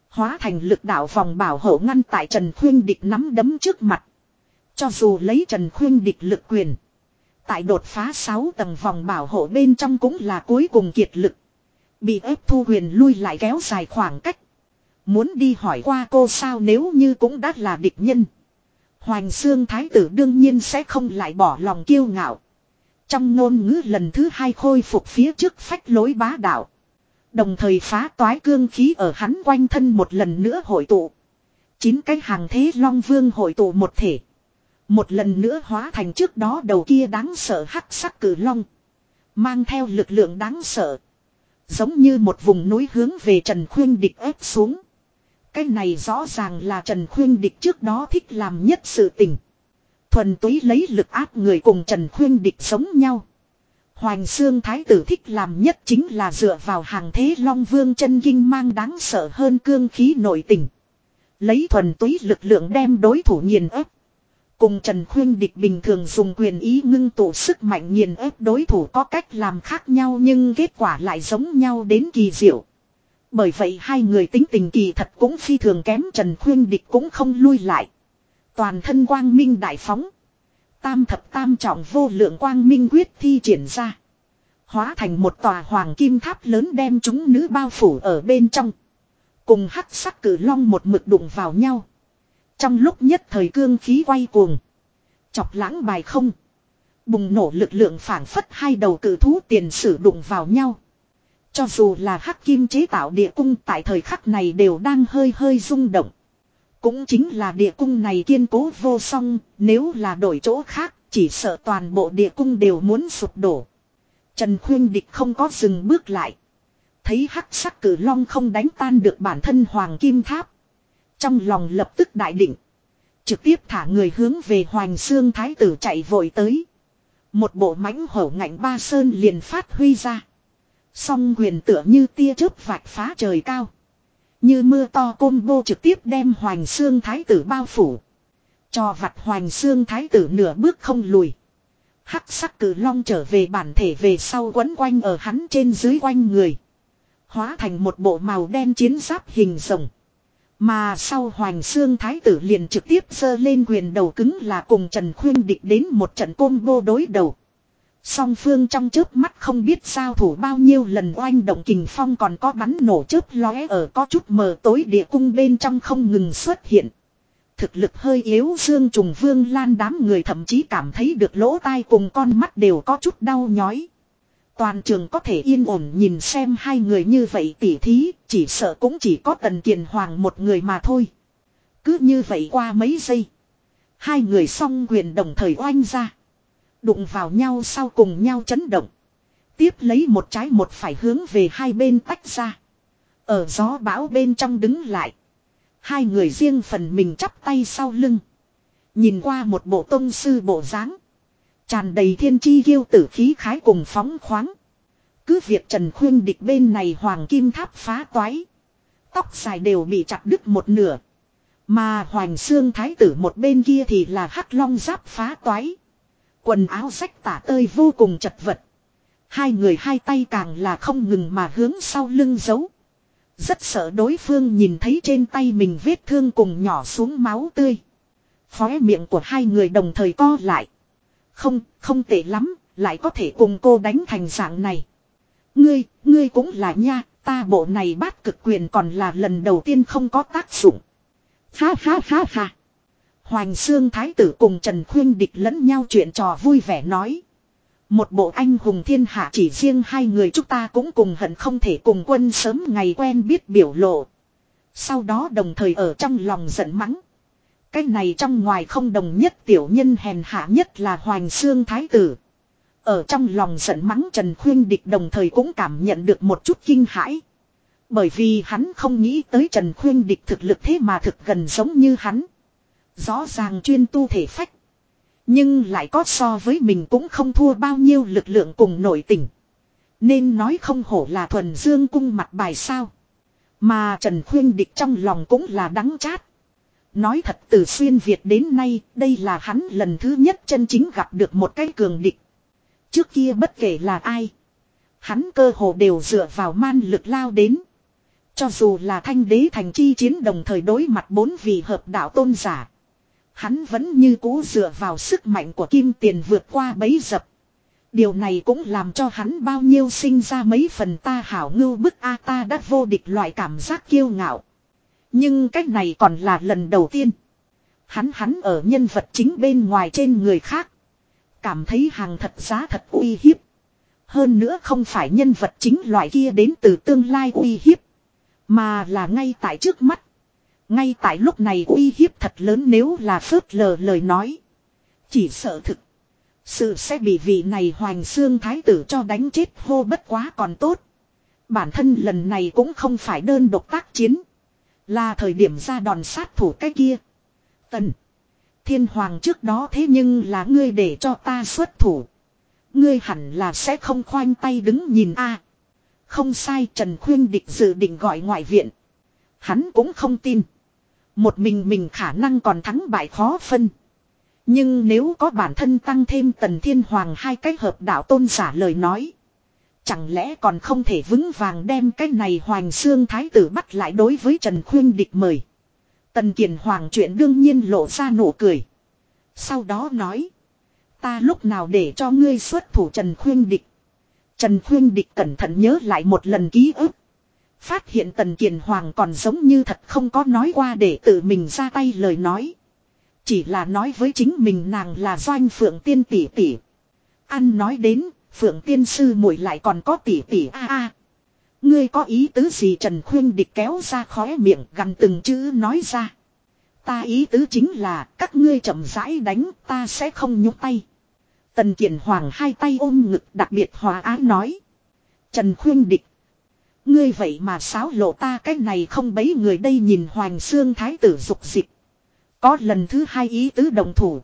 Hóa thành lực đạo vòng bảo hộ ngăn tại Trần Khuyên Địch nắm đấm trước mặt. Cho dù lấy Trần Khuyên Địch lực quyền. Tại đột phá 6 tầng vòng bảo hộ bên trong cũng là cuối cùng kiệt lực. Bị ép thu huyền lui lại kéo dài khoảng cách. Muốn đi hỏi qua cô sao nếu như cũng đã là địch nhân. Hoành xương thái tử đương nhiên sẽ không lại bỏ lòng kiêu ngạo. Trong ngôn ngữ lần thứ hai khôi phục phía trước phách lối bá đạo. Đồng thời phá toái cương khí ở hắn quanh thân một lần nữa hội tụ. Chín cái hàng thế long vương hội tụ một thể. Một lần nữa hóa thành trước đó đầu kia đáng sợ hắc sắc cử long. Mang theo lực lượng đáng sợ. Giống như một vùng núi hướng về Trần Khuyên Địch ép xuống. Cái này rõ ràng là Trần Khuyên Địch trước đó thích làm nhất sự tình. Thuần túy lấy lực áp người cùng Trần Khuyên Địch sống nhau. Hoành xương thái tử thích làm nhất chính là dựa vào hàng thế long vương chân kinh mang đáng sợ hơn cương khí nội tình. Lấy thuần túy lực lượng đem đối thủ nghiền ép. Cùng Trần Khuyên Địch bình thường dùng quyền ý ngưng tụ sức mạnh nghiền ép đối thủ có cách làm khác nhau nhưng kết quả lại giống nhau đến kỳ diệu. Bởi vậy hai người tính tình kỳ thật cũng phi thường kém, Trần Khuyên Địch cũng không lui lại. Toàn thân quang minh đại phóng. Tam thập tam trọng vô lượng quang minh quyết thi triển ra. Hóa thành một tòa hoàng kim tháp lớn đem chúng nữ bao phủ ở bên trong. Cùng hắc sắc cử long một mực đụng vào nhau. Trong lúc nhất thời cương khí quay cuồng. Chọc lãng bài không. Bùng nổ lực lượng phản phất hai đầu cử thú tiền sử đụng vào nhau. Cho dù là hắc kim chế tạo địa cung tại thời khắc này đều đang hơi hơi rung động. Cũng chính là địa cung này kiên cố vô song, nếu là đổi chỗ khác, chỉ sợ toàn bộ địa cung đều muốn sụp đổ. Trần Khuyên Địch không có dừng bước lại. Thấy hắc sắc cử long không đánh tan được bản thân hoàng kim tháp. Trong lòng lập tức đại định. Trực tiếp thả người hướng về Hoành Xương Thái tử chạy vội tới. Một bộ mãnh hổ ngạnh ba sơn liền phát huy ra. Song quyền tựa như tia chớp vạch phá trời cao. Như mưa to combo trực tiếp đem Hoành Xương Thái tử bao phủ. Cho vặt Hoành Xương Thái tử nửa bước không lùi. Hắc sắc cử long trở về bản thể về sau quấn quanh ở hắn trên dưới quanh người. Hóa thành một bộ màu đen chiến giáp hình rồng. Mà sau Hoành Xương Thái tử liền trực tiếp sơ lên quyền đầu cứng là cùng Trần Khuyên địch đến một trận combo đối đầu. Song phương trong chớp mắt không biết sao thủ bao nhiêu lần oanh động kình phong còn có bắn nổ chớp lóe ở có chút mờ tối địa cung bên trong không ngừng xuất hiện. Thực lực hơi yếu Dương Trùng Vương Lan đám người thậm chí cảm thấy được lỗ tai cùng con mắt đều có chút đau nhói. Toàn trường có thể yên ổn nhìn xem hai người như vậy tỉ thí, chỉ sợ cũng chỉ có Tần Kiền Hoàng một người mà thôi. Cứ như vậy qua mấy giây. Hai người song quyền đồng thời oanh ra. Đụng vào nhau sau cùng nhau chấn động. Tiếp lấy một trái một phải hướng về hai bên tách ra. Ở gió bão bên trong đứng lại. Hai người riêng phần mình chắp tay sau lưng. Nhìn qua một bộ tông sư bộ dáng Tràn đầy thiên chi kiêu tử khí khái cùng phóng khoáng. Cứ việc Trần Khuyên địch bên này hoàng kim tháp phá toái. Tóc dài đều bị chặt đứt một nửa. Mà Hoành Xương Thái tử một bên kia thì là hắc long giáp phá toái. Quần áo rách tả tơi vô cùng chật vật. Hai người hai tay càng là không ngừng mà hướng sau lưng giấu. Rất sợ đối phương nhìn thấy trên tay mình vết thương cùng nhỏ xuống máu tươi. Khóe miệng của hai người đồng thời co lại. Không, không tệ lắm, lại có thể cùng cô đánh thành dạng này. Ngươi, ngươi cũng là nha, ta bộ này bát cực quyền còn là lần đầu tiên không có tác dụng. Ha ha ha ha. Hoành Sương Thái tử cùng Trần Khuyên địch lẫn nhau chuyện trò vui vẻ nói. Một bộ anh hùng thiên hạ chỉ riêng hai người chúng ta cũng cùng hận không thể cùng quân sớm ngày quen biết biểu lộ. Sau đó đồng thời ở trong lòng giận mắng. Cái này trong ngoài không đồng nhất tiểu nhân hèn hạ nhất là Hoành Xương Thái Tử. Ở trong lòng giận mắng Trần Khuyên Địch đồng thời cũng cảm nhận được một chút kinh hãi. Bởi vì hắn không nghĩ tới Trần Khuyên Địch thực lực thế mà thực gần giống như hắn. Rõ ràng chuyên tu thể phách. Nhưng lại có so với mình cũng không thua bao nhiêu lực lượng cùng nội tình. Nên nói không hổ là thuần dương cung mặt bài sao. Mà Trần Khuyên Địch trong lòng cũng là đắng chát. Nói thật từ xuyên Việt đến nay, đây là hắn lần thứ nhất chân chính gặp được một cái cường địch. Trước kia bất kể là ai, hắn cơ hồ đều dựa vào man lực lao đến. Cho dù là thanh đế thành chi chiến đồng thời đối mặt bốn vị hợp đạo tôn giả. Hắn vẫn như cũ dựa vào sức mạnh của kim tiền vượt qua bấy dập. Điều này cũng làm cho hắn bao nhiêu sinh ra mấy phần ta hảo ngưu bức a ta đã vô địch loại cảm giác kiêu ngạo. Nhưng cách này còn là lần đầu tiên. Hắn hắn ở nhân vật chính bên ngoài trên người khác. Cảm thấy hàng thật giá thật uy hiếp. Hơn nữa không phải nhân vật chính loại kia đến từ tương lai uy hiếp. Mà là ngay tại trước mắt. Ngay tại lúc này uy hiếp thật lớn nếu là phớt lờ lời nói. Chỉ sợ thực. Sự sẽ bị vị này hoành xương thái tử cho đánh chết hô bất quá còn tốt. Bản thân lần này cũng không phải đơn độc tác chiến. Là thời điểm ra đòn sát thủ cái kia. Tần. Thiên hoàng trước đó thế nhưng là ngươi để cho ta xuất thủ. Ngươi hẳn là sẽ không khoanh tay đứng nhìn a. không sai, Trần Khuyên Địch dự định gọi ngoại viện. Hắn cũng không tin. Một mình mình khả năng còn thắng bại khó phân. Nhưng nếu có bản thân tăng thêm tần thiên hoàng hai cách hợp đạo tôn giả lời nói. Chẳng lẽ còn không thể vững vàng đem cái này hoàng xương thái tử bắt lại đối với Trần Khuyên địch mời. Tần Kiền Hoàng chuyện đương nhiên lộ ra nụ cười. Sau đó nói. Ta lúc nào để cho ngươi xuất thủ Trần Khuyên địch. Trần Khuyên địch cẩn thận nhớ lại một lần ký ức. Phát hiện Tần Kiền Hoàng còn giống như thật không có nói qua để tự mình ra tay lời nói. Chỉ là nói với chính mình nàng là doanh phượng tiên tỷ tỷ. Ăn nói đến, phượng tiên sư muội lại còn có tỷ tỷ a a. Ngươi có ý tứ gì Trần Khuyên Địch kéo ra khóe miệng gần từng chữ nói ra. Ta ý tứ chính là các ngươi chậm rãi đánh ta sẽ không nhúc tay. Tần Kiện Hoàng hai tay ôm ngực đặc biệt hòa ái nói. Trần Khuyên Địch. Ngươi vậy mà sáo lộ ta cái này không bấy người đây nhìn Hoàng Sương Thái tử dục dịch. Có lần thứ hai ý tứ đồng thủ.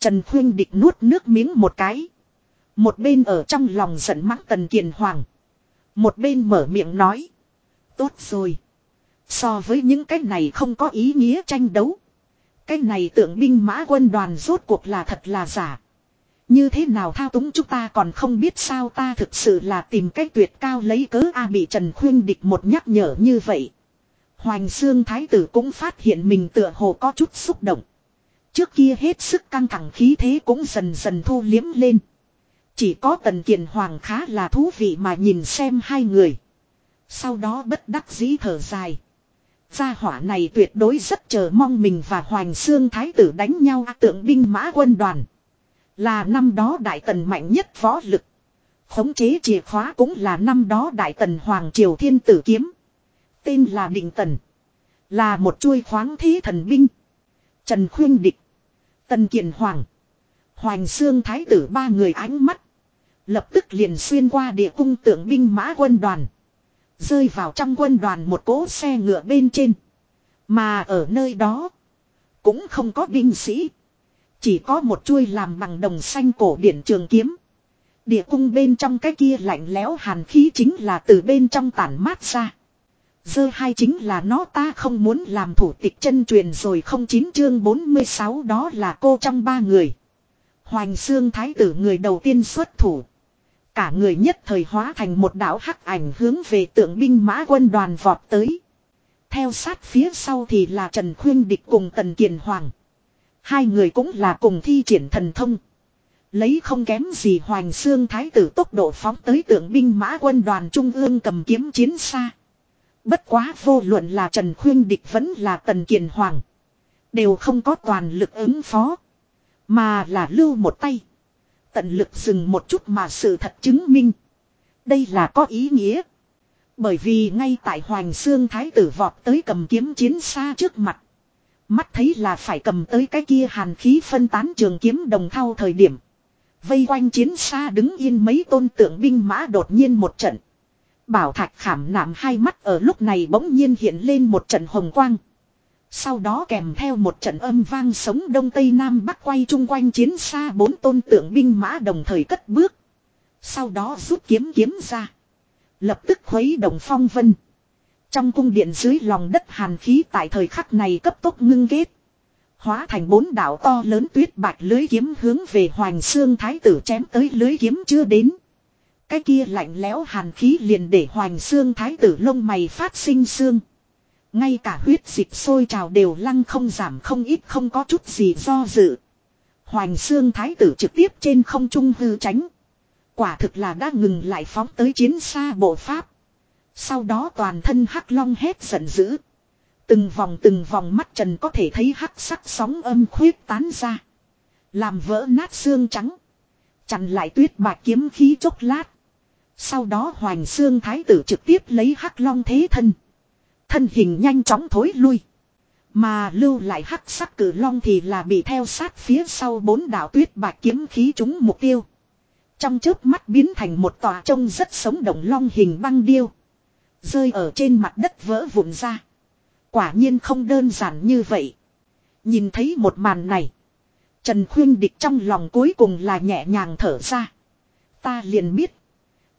Trần Khuyên Địch nuốt nước miếng một cái. Một bên ở trong lòng giận mắng Tần Kiền Hoàng. Một bên mở miệng nói. Tốt rồi. So với những cái này không có ý nghĩa tranh đấu. Cái này tượng binh mã quân đoàn rốt cuộc là thật là giả. Như thế nào thao túng chúng ta còn không biết sao ta thực sự là tìm cách tuyệt cao lấy cớ A bị Trần Khuyên địch một nhắc nhở như vậy. Hoành xương thái tử cũng phát hiện mình tựa hồ có chút xúc động. Trước kia hết sức căng thẳng khí thế cũng dần dần thu liếm lên. Chỉ có tần kiền hoàng khá là thú vị mà nhìn xem hai người. Sau đó bất đắc dĩ thở dài. Gia hỏa này tuyệt đối rất chờ mong mình và hoàng Xương Thái tử đánh nhau tượng binh mã quân đoàn. Là năm đó đại tần mạnh nhất võ lực. Khống chế chìa khóa cũng là năm đó đại tần Hoàng Triều Thiên Tử Kiếm. Tên là Định Tần. Là một chuôi khoáng thí thần binh. Trần Khuyên Địch. Tần Kiền Hoàng. Hoành Xương Thái tử ba người ánh mắt. Lập tức liền xuyên qua địa cung tượng binh mã quân đoàn. Rơi vào trong quân đoàn một cỗ xe ngựa bên trên. Mà ở nơi đó. Cũng không có binh sĩ. Chỉ có một chuôi làm bằng đồng xanh cổ điển trường kiếm. Địa cung bên trong cái kia lạnh lẽo hàn khí chính là từ bên trong tản mát ra. Dơ hai chính là nó ta không muốn làm thủ tịch chân truyền rồi không chín chương 46 đó là cô trong ba người. Hoành xương thái tử người đầu tiên xuất thủ. Cả người nhất thời hóa thành một đạo hắc ảnh hướng về tượng binh mã quân đoàn vọt tới. Theo sát phía sau thì là Trần Khuyên Địch cùng Tần Kiền Hoàng. Hai người cũng là cùng thi triển thần thông. Lấy không kém gì Hoành Xương Thái tử tốc độ phóng tới tượng binh mã quân đoàn trung ương cầm kiếm chiến xa. Bất quá vô luận là Trần Khuyên Địch vẫn là Tần Kiền Hoàng. Đều không có toàn lực ứng phó. Mà là lưu một tay. Tận lực dừng một chút mà sự thật chứng minh. Đây là có ý nghĩa. Bởi vì ngay tại Hoàng Sương Thái tử vọt tới cầm kiếm chiến xa trước mặt. Mắt thấy là phải cầm tới cái kia hàn khí phân tán trường kiếm đồng thao thời điểm. Vây quanh chiến xa đứng yên mấy tôn tượng binh mã đột nhiên một trận. Bảo thạch khảm nạm hai mắt ở lúc này bỗng nhiên hiện lên một trận hồng quang. Sau đó kèm theo một trận âm vang sống đông tây nam bắc quay chung quanh chiến xa bốn tôn tượng binh mã đồng thời cất bước. Sau đó rút kiếm kiếm ra. Lập tức khuấy động phong vân. Trong cung điện dưới lòng đất hàn khí tại thời khắc này cấp tốc ngưng kết. Hóa thành bốn đảo to lớn tuyết bạch lưới kiếm hướng về hoàng xương thái tử chém tới lưới kiếm chưa đến. Cái kia lạnh lẽo hàn khí liền để hoàng xương thái tử lông mày phát sinh xương. Ngay cả huyết dịch sôi trào đều lăng không giảm không ít không có chút gì do dự. Hoành xương thái tử trực tiếp trên không trung hư tránh. Quả thực là đã ngừng lại phóng tới chiến xa bộ pháp. Sau đó toàn thân hắc long hét giận dữ. Từng vòng từng vòng mắt trần có thể thấy hắc sắc sóng âm khuyết tán ra. Làm vỡ nát xương trắng. Chặn lại tuyết bạc kiếm khí chốc lát. Sau đó hoành xương thái tử trực tiếp lấy hắc long thế thân. Thân hình nhanh chóng thối lui. Mà lưu lại hắc sắc cử long thì là bị theo sát phía sau bốn đạo tuyết bạc kiếm khí chúng mục tiêu. Trong chớp mắt biến thành một tòa trông rất sống động long hình băng điêu. Rơi ở trên mặt đất vỡ vụn ra. Quả nhiên không đơn giản như vậy. Nhìn thấy một màn này. Trần Khuyên Địch trong lòng cuối cùng là nhẹ nhàng thở ra. Ta liền biết.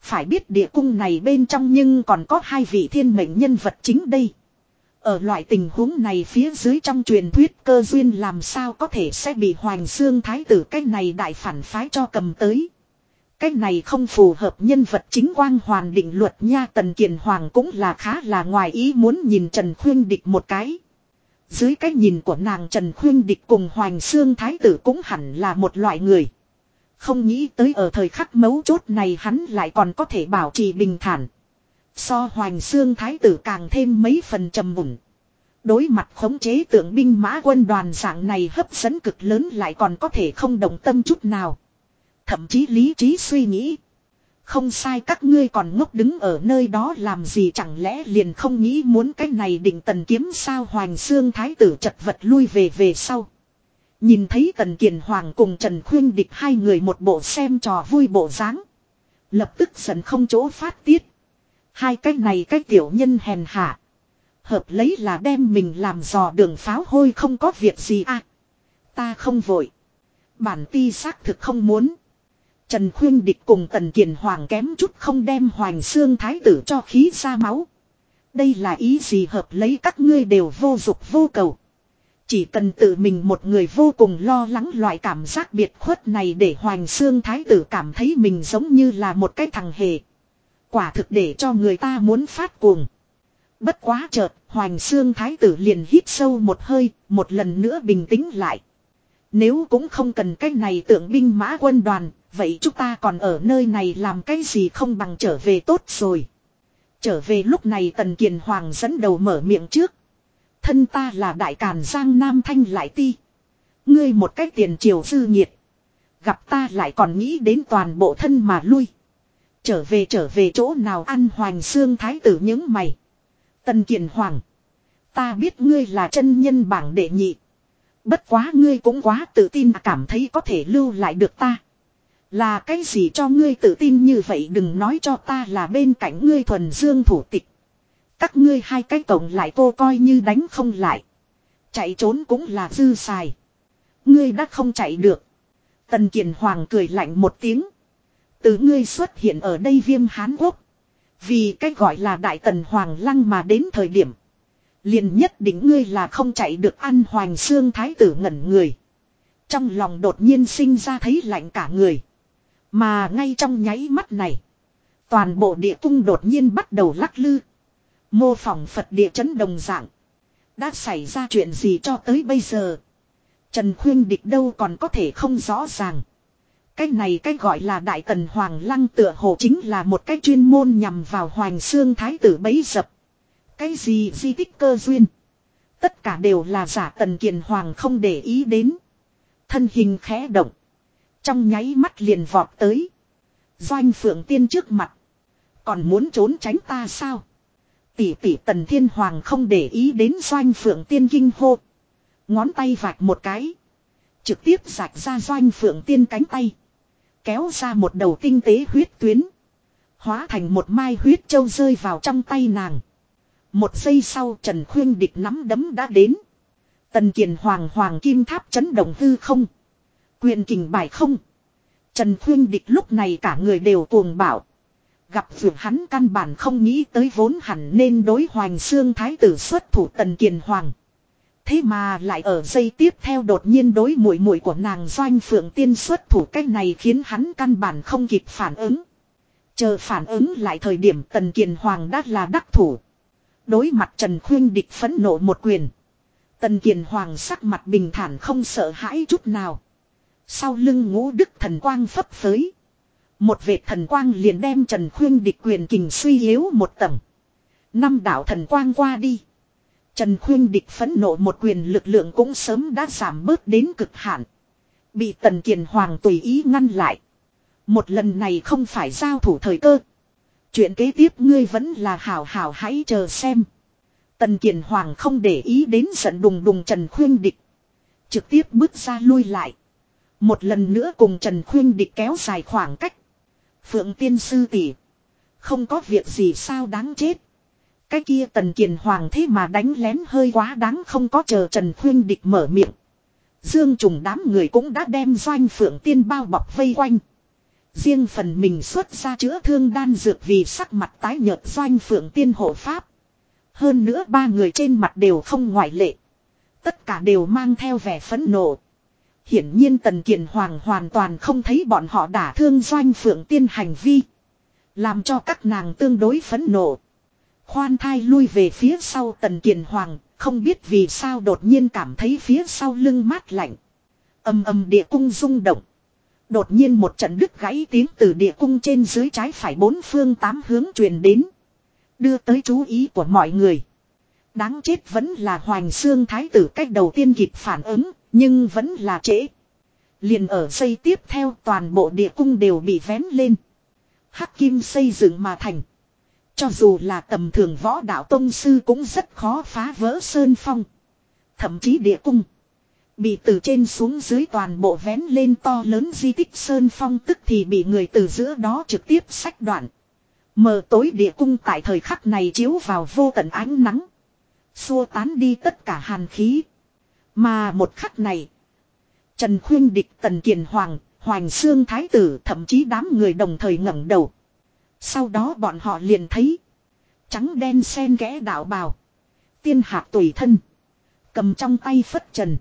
Phải biết địa cung này bên trong nhưng còn có hai vị thiên mệnh nhân vật chính đây. Ở loại tình huống này phía dưới trong truyền thuyết cơ duyên làm sao có thể sẽ bị Hoàng Xương Thái tử cái này đại phản phái cho cầm tới. Cái này không phù hợp nhân vật chính quang hoàn định luật nha Tần Kiền Hoàng cũng là khá là ngoài ý muốn nhìn Trần Khuyên Địch một cái. Dưới cái nhìn của nàng Trần Khuyên Địch cùng Hoàng Xương Thái tử cũng hẳn là một loại người. Không nghĩ tới ở thời khắc mấu chốt này hắn lại còn có thể bảo trì bình thản. So Hoàng Xương Thái tử càng thêm mấy phần trầm mùn. Đối mặt khống chế tượng binh mã quân đoàn dạng này hấp dẫn cực lớn lại còn có thể không động tâm chút nào. Thậm chí lý trí suy nghĩ. Không sai các ngươi còn ngốc đứng ở nơi đó làm gì chẳng lẽ liền không nghĩ muốn cái này định tần kiếm sao Hoàng Xương Thái tử chật vật lui về về sau. Nhìn thấy Tần Kiền Hoàng cùng Trần Khuyên Địch hai người một bộ xem trò vui bộ dáng Lập tức giận không chỗ phát tiết. Hai cái này cái tiểu nhân hèn hạ. Hợp lấy là đem mình làm dò đường pháo hôi không có việc gì à. Ta không vội. Bản ti xác thực không muốn. Trần Khuyên Địch cùng Tần Kiền Hoàng kém chút không đem Hoàng Xương Thái tử cho khí ra máu. Đây là ý gì hợp lấy các ngươi đều vô dục vô cầu. Chỉ cần tự mình một người vô cùng lo lắng loại cảm giác biệt khuất này để Hoàng Xương Thái tử cảm thấy mình giống như là một cái thằng hề. Quả thực để cho người ta muốn phát cuồng. Bất quá chợt, Hoàng Xương Thái tử liền hít sâu một hơi, một lần nữa bình tĩnh lại. Nếu cũng không cần cái này tượng binh mã quân đoàn, vậy chúng ta còn ở nơi này làm cái gì không bằng trở về tốt rồi. Trở về lúc này Tần Kiền Hoàng dẫn đầu mở miệng trước. Thân ta là đại càn giang nam thanh lại ti. Ngươi một cách tiền triều dư nhiệt. Gặp ta lại còn nghĩ đến toàn bộ thân mà lui. Trở về trở về chỗ nào ăn hoàng xương thái tử những mày. Tần Kiền Hoàng. Ta biết ngươi là chân nhân bảng đệ nhị. Bất quá ngươi cũng quá tự tin cảm thấy có thể lưu lại được ta. Là cái gì cho ngươi tự tin như vậy đừng nói cho ta là bên cạnh ngươi thuần dương thủ tịch. Các ngươi hai cái tổng lại cô coi như đánh không lại. Chạy trốn cũng là dư xài. Ngươi đã không chạy được. Tần Kiền Hoàng cười lạnh một tiếng. Từ ngươi xuất hiện ở đây viêm Hán Quốc. Vì cách gọi là Đại Tần Hoàng Lăng mà đến thời điểm. Liền nhất định ngươi là không chạy được ăn Hoàng Xương Thái tử ngẩn người. Trong lòng đột nhiên sinh ra thấy lạnh cả người. Mà ngay trong nháy mắt này. Toàn bộ địa cung đột nhiên bắt đầu lắc lư. Mô phỏng Phật địa chấn đồng dạng. Đã xảy ra chuyện gì cho tới bây giờ. Trần Khuyên Địch đâu còn có thể không rõ ràng. Cái này cái gọi là Đại Tần Hoàng Lăng tựa hồ chính là một cái chuyên môn nhằm vào Hoàng Xương Thái tử bấy dập. Cái gì di tích cơ duyên. Tất cả đều là giả Tần Kiền Hoàng không để ý đến. Thân hình khẽ động. Trong nháy mắt liền vọt tới. Doanh Phượng Tiên trước mặt. Còn muốn trốn tránh ta sao? Tỷ tỷ Tần Thiên Hoàng không để ý đến Doanh Phượng Tiên kinh hô. Ngón tay vạch một cái. Trực tiếp rạch ra Doanh Phượng Tiên cánh tay. Kéo ra một đầu tinh tế huyết tuyến. Hóa thành một mai huyết châu rơi vào trong tay nàng. Một giây sau Trần Khuyên Địch nắm đấm đã đến. Tần Kiền Hoàng Hoàng Kim Tháp chấn động hư không. Quyền kình bài không. Trần Khuyên Địch lúc này cả người đều cuồng bảo. Gặp vượt hắn căn bản không nghĩ tới vốn hẳn nên đối Hoàng Xương Thái tử xuất thủ Tần Kiền Hoàng. Thế mà lại ở giây tiếp theo đột nhiên đối mũi mũi của nàng doanh phượng tiên xuất thủ, cách này khiến hắn căn bản không kịp phản ứng. Chờ phản ứng lại thời điểm Tần Kiền Hoàng đã là đắc thủ. Đối mặt Trần Khuyên địch phẫn nộ một quyền. Tần Kiền Hoàng sắc mặt bình thản không sợ hãi chút nào. Sau lưng ngũ đức thần quang phấp phới. Một vệt thần quang liền đem Trần Khuyên địch quyền kình suy yếu một tầng. Năm đạo thần quang qua đi. Trần Khuyên địch phẫn nộ một quyền lực lượng cũng sớm đã giảm bớt đến cực hạn. Bị Tần Kiền Hoàng tùy ý ngăn lại. Một lần này không phải giao thủ thời cơ. Chuyện kế tiếp ngươi vẫn là hảo hảo hãy chờ xem. Tần Kiền Hoàng không để ý đến giận đùng đùng Trần Khuyên địch. Trực tiếp bước ra lui lại. Một lần nữa cùng Trần Khuyên địch kéo dài khoảng cách. Phượng tiên sư tỷ Không có việc gì sao đáng chết. Cái kia tần kiền hoàng thế mà đánh lén hơi quá đáng không có chờ Trần Khuyên Địch mở miệng. Dương trùng đám người cũng đã đem doanh phượng tiên bao bọc vây quanh. Riêng phần mình xuất ra chữa thương đan dược vì sắc mặt tái nhợt doanh phượng tiên hộ pháp. Hơn nữa ba người trên mặt đều không ngoại lệ. Tất cả đều mang theo vẻ phẫn nộ. Hiển nhiên Tần Kiền Hoàng hoàn toàn không thấy bọn họ đả thương doanh phượng tiên hành vi. Làm cho các nàng tương đối phẫn nộ. Khoan thai lui về phía sau Tần Kiền Hoàng, không biết vì sao đột nhiên cảm thấy phía sau lưng mát lạnh. Âm âm địa cung rung động. Đột nhiên một trận đứt gãy tiếng từ địa cung trên dưới trái phải bốn phương tám hướng truyền đến. Đưa tới chú ý của mọi người. Đáng chết vẫn là Hoành Xương Thái tử cách đầu tiên kịp phản ứng, nhưng vẫn là trễ. Liền ở xây tiếp theo toàn bộ địa cung đều bị vén lên. Hắc kim xây dựng mà thành. Cho dù là tầm thường võ đạo tông sư cũng rất khó phá vỡ sơn phong. Thậm chí địa cung. Bị từ trên xuống dưới toàn bộ vén lên to lớn di tích sơn phong tức thì bị người từ giữa đó trực tiếp sách đoạn. Mờ tối địa cung tại thời khắc này chiếu vào vô tận ánh nắng. Xua tán đi tất cả hàn khí. Mà một khắc này. Trần Khuyên Địch Tần Kiền Hoàng, Hoàng Sương Thái Tử thậm chí đám người đồng thời ngẩng đầu. Sau đó bọn họ liền thấy. Trắng đen sen kẽ đạo bào. Tiên hạc tùy thân. Cầm trong tay phất trần.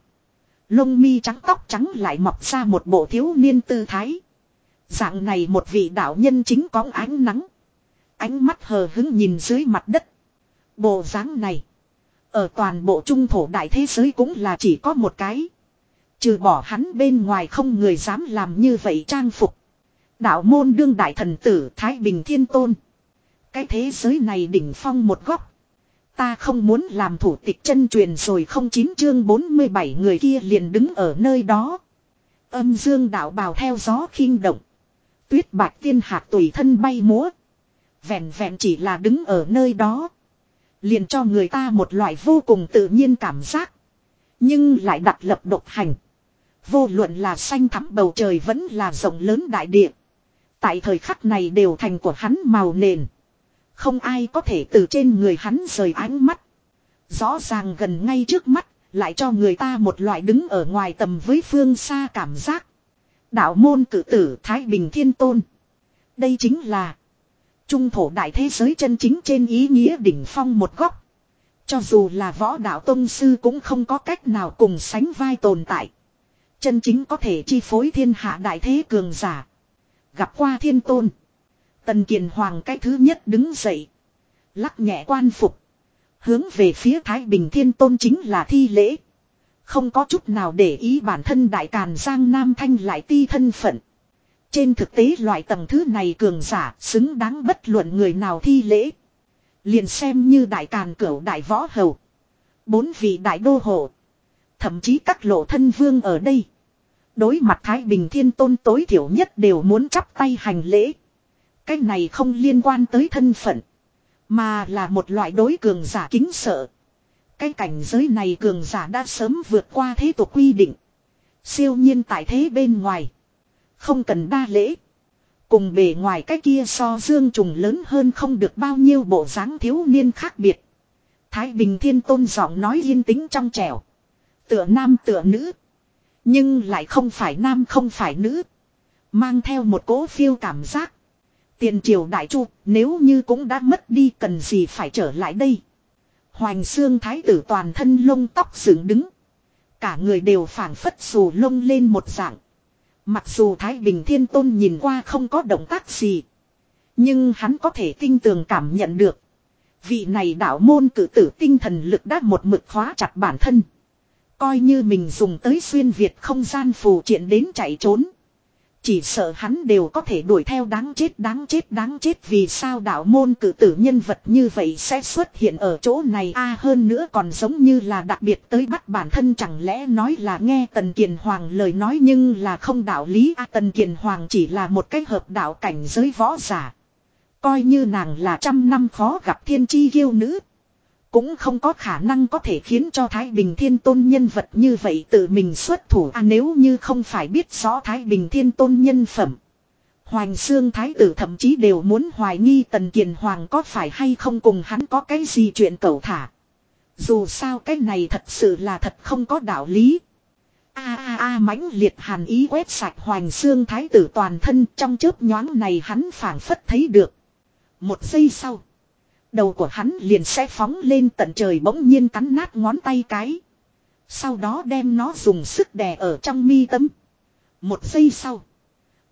Lông mi trắng tóc trắng lại mọc ra một bộ thiếu niên tư thái. Dạng này một vị đạo nhân chính có ánh nắng. Ánh mắt hờ hứng nhìn dưới mặt đất. Bộ dáng này. Ở toàn bộ trung thổ đại thế giới cũng là chỉ có một cái. Trừ bỏ hắn bên ngoài không người dám làm như vậy trang phục. Đạo môn đương đại thần tử Thái Bình Thiên Tôn. Cái thế giới này đỉnh phong một góc. Ta không muốn làm thủ tịch chân truyền rồi không chín chương 47 người kia liền đứng ở nơi đó. Âm dương đạo bào theo gió khinh động. Tuyết bạc tiên hạt tùy thân bay múa. Vẹn vẹn chỉ là đứng ở nơi đó. Liền cho người ta một loại vô cùng tự nhiên cảm giác. Nhưng lại đặt lập độc hành. Vô luận là xanh thắm bầu trời vẫn là rộng lớn đại địa. Tại thời khắc này đều thành của hắn màu nền. Không ai có thể từ trên người hắn rời ánh mắt. Rõ ràng gần ngay trước mắt, lại cho người ta một loại đứng ở ngoài tầm với phương xa cảm giác. Đạo môn cử tử Thái Bình Thiên Tôn. Đây chính là Trung thổ đại thế giới chân chính trên ý nghĩa đỉnh phong một góc. Cho dù là võ đạo tông sư cũng không có cách nào cùng sánh vai tồn tại. Chân chính có thể chi phối thiên hạ đại thế cường giả. Gặp qua thiên tôn. Tần Kiền Hoàng cái thứ nhất đứng dậy. Lắc nhẹ quan phục. Hướng về phía Thái Bình Thiên Tôn chính là thi lễ. Không có chút nào để ý bản thân Đại Càn Giang Nam Thanh lại ti thân phận. Trên thực tế loại tầng thứ này cường giả xứng đáng bất luận người nào thi lễ. Liền xem như Đại Càn Cửu Đại Võ Hầu. Bốn vị Đại Đô Hộ. Thậm chí các lộ thân vương ở đây. Đối mặt Thái Bình Thiên Tôn tối thiểu nhất đều muốn chắp tay hành lễ. Cái này không liên quan tới thân phận. Mà là một loại đối cường giả kính sợ. Cái cảnh giới này cường giả đã sớm vượt qua thế tục quy định. Siêu nhiên tại thế bên ngoài. Không cần đa lễ. Cùng bề ngoài cái kia so dương trùng lớn hơn không được bao nhiêu bộ dáng thiếu niên khác biệt. Thái Bình Thiên Tôn giọng nói yên tĩnh trong trẻo. Tựa nam tựa nữ. Nhưng lại không phải nam không phải nữ. Mang theo một cỗ phiêu cảm giác. Tiền triều đại chu, nếu như cũng đã mất đi cần gì phải trở lại đây. Hoành xương thái tử toàn thân lông tóc dựng đứng. Cả người đều phảng phất xù lông lên một dạng. Mặc dù Thái Bình Thiên Tôn nhìn qua không có động tác gì. Nhưng hắn có thể tinh tường cảm nhận được. Vị này đạo môn cử tử tinh thần lực đã một mực khóa chặt bản thân. Coi như mình dùng tới xuyên Việt không gian phù triện đến chạy trốn. Chỉ sợ hắn đều có thể đuổi theo đáng chết đáng chết đáng chết vì sao đạo môn cử tử nhân vật như vậy sẽ xuất hiện ở chỗ này a, hơn nữa còn giống như là đặc biệt tới bắt bản thân chẳng lẽ nói là nghe Tần Kiền Hoàng lời nói nhưng là không đạo lý a, Tần Kiền Hoàng chỉ là một cái hợp đạo cảnh giới võ giả. Coi như nàng là trăm năm khó gặp thiên chi kiêu nữ. Cũng không có khả năng có thể khiến cho Thái Bình Thiên Tôn nhân vật như vậy tự mình xuất thủ à nếu như không phải biết rõ Thái Bình Thiên Tôn nhân phẩm. Hoành xương thái tử thậm chí đều muốn hoài nghi tần kiền hoàng có phải hay không cùng hắn có cái gì chuyện cầu thả. Dù sao cái này thật sự là thật không có đạo lý. A a a mãnh liệt hàn ý quét sạch hoành xương thái tử toàn thân trong chớp nhoáng này hắn phảng phất thấy được. Một giây sau. Đầu của hắn liền sẽ phóng lên tận trời bỗng nhiên cắn nát ngón tay cái. Sau đó đem nó dùng sức đè ở trong mi tâm. Một giây sau.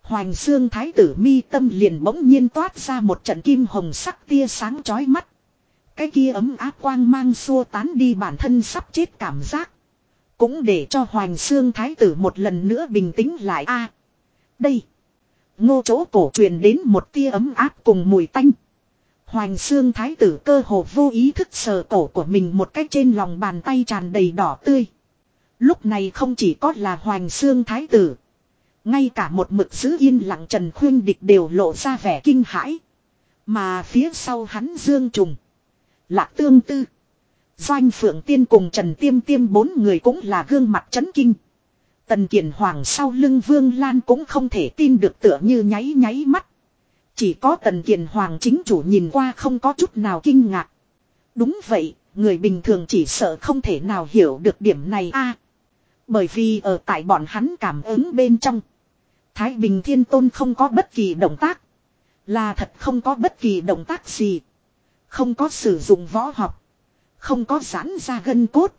Hoành xương thái tử mi tâm liền bỗng nhiên toát ra một trận kim hồng sắc tia sáng chói mắt. Cái kia ấm áp quang mang xua tán đi bản thân sắp chết cảm giác. Cũng để cho Hoành xương thái tử một lần nữa bình tĩnh lại a, Đây. Ngô chỗ cổ truyền đến một tia ấm áp cùng mùi tanh. Hoành xương thái tử cơ hồ vô ý thức sờ cổ của mình một cách trên lòng bàn tay tràn đầy đỏ tươi. Lúc này không chỉ có là hoành xương thái tử. Ngay cả một mực giữ yên lặng Trần Khuyên Địch đều lộ ra vẻ kinh hãi. Mà phía sau hắn Dương Trùng. Lạc Tương Tư. Doanh Phượng Tiên cùng Trần Tiêm Tiêm bốn người cũng là gương mặt chấn kinh. Tần Kiền Hoàng sau lưng Vương Lan cũng không thể tin được tựa như nháy nháy mắt. Chỉ có Tần Kiền Hoàng chính chủ nhìn qua không có chút nào kinh ngạc. Đúng vậy, người bình thường chỉ sợ không thể nào hiểu được điểm này a. bởi vì ở tại bọn hắn cảm ứng bên trong. Thái Bình Thiên Tôn không có bất kỳ động tác. Là thật không có bất kỳ động tác gì. Không có sử dụng võ học. Không có giãn ra gân cốt.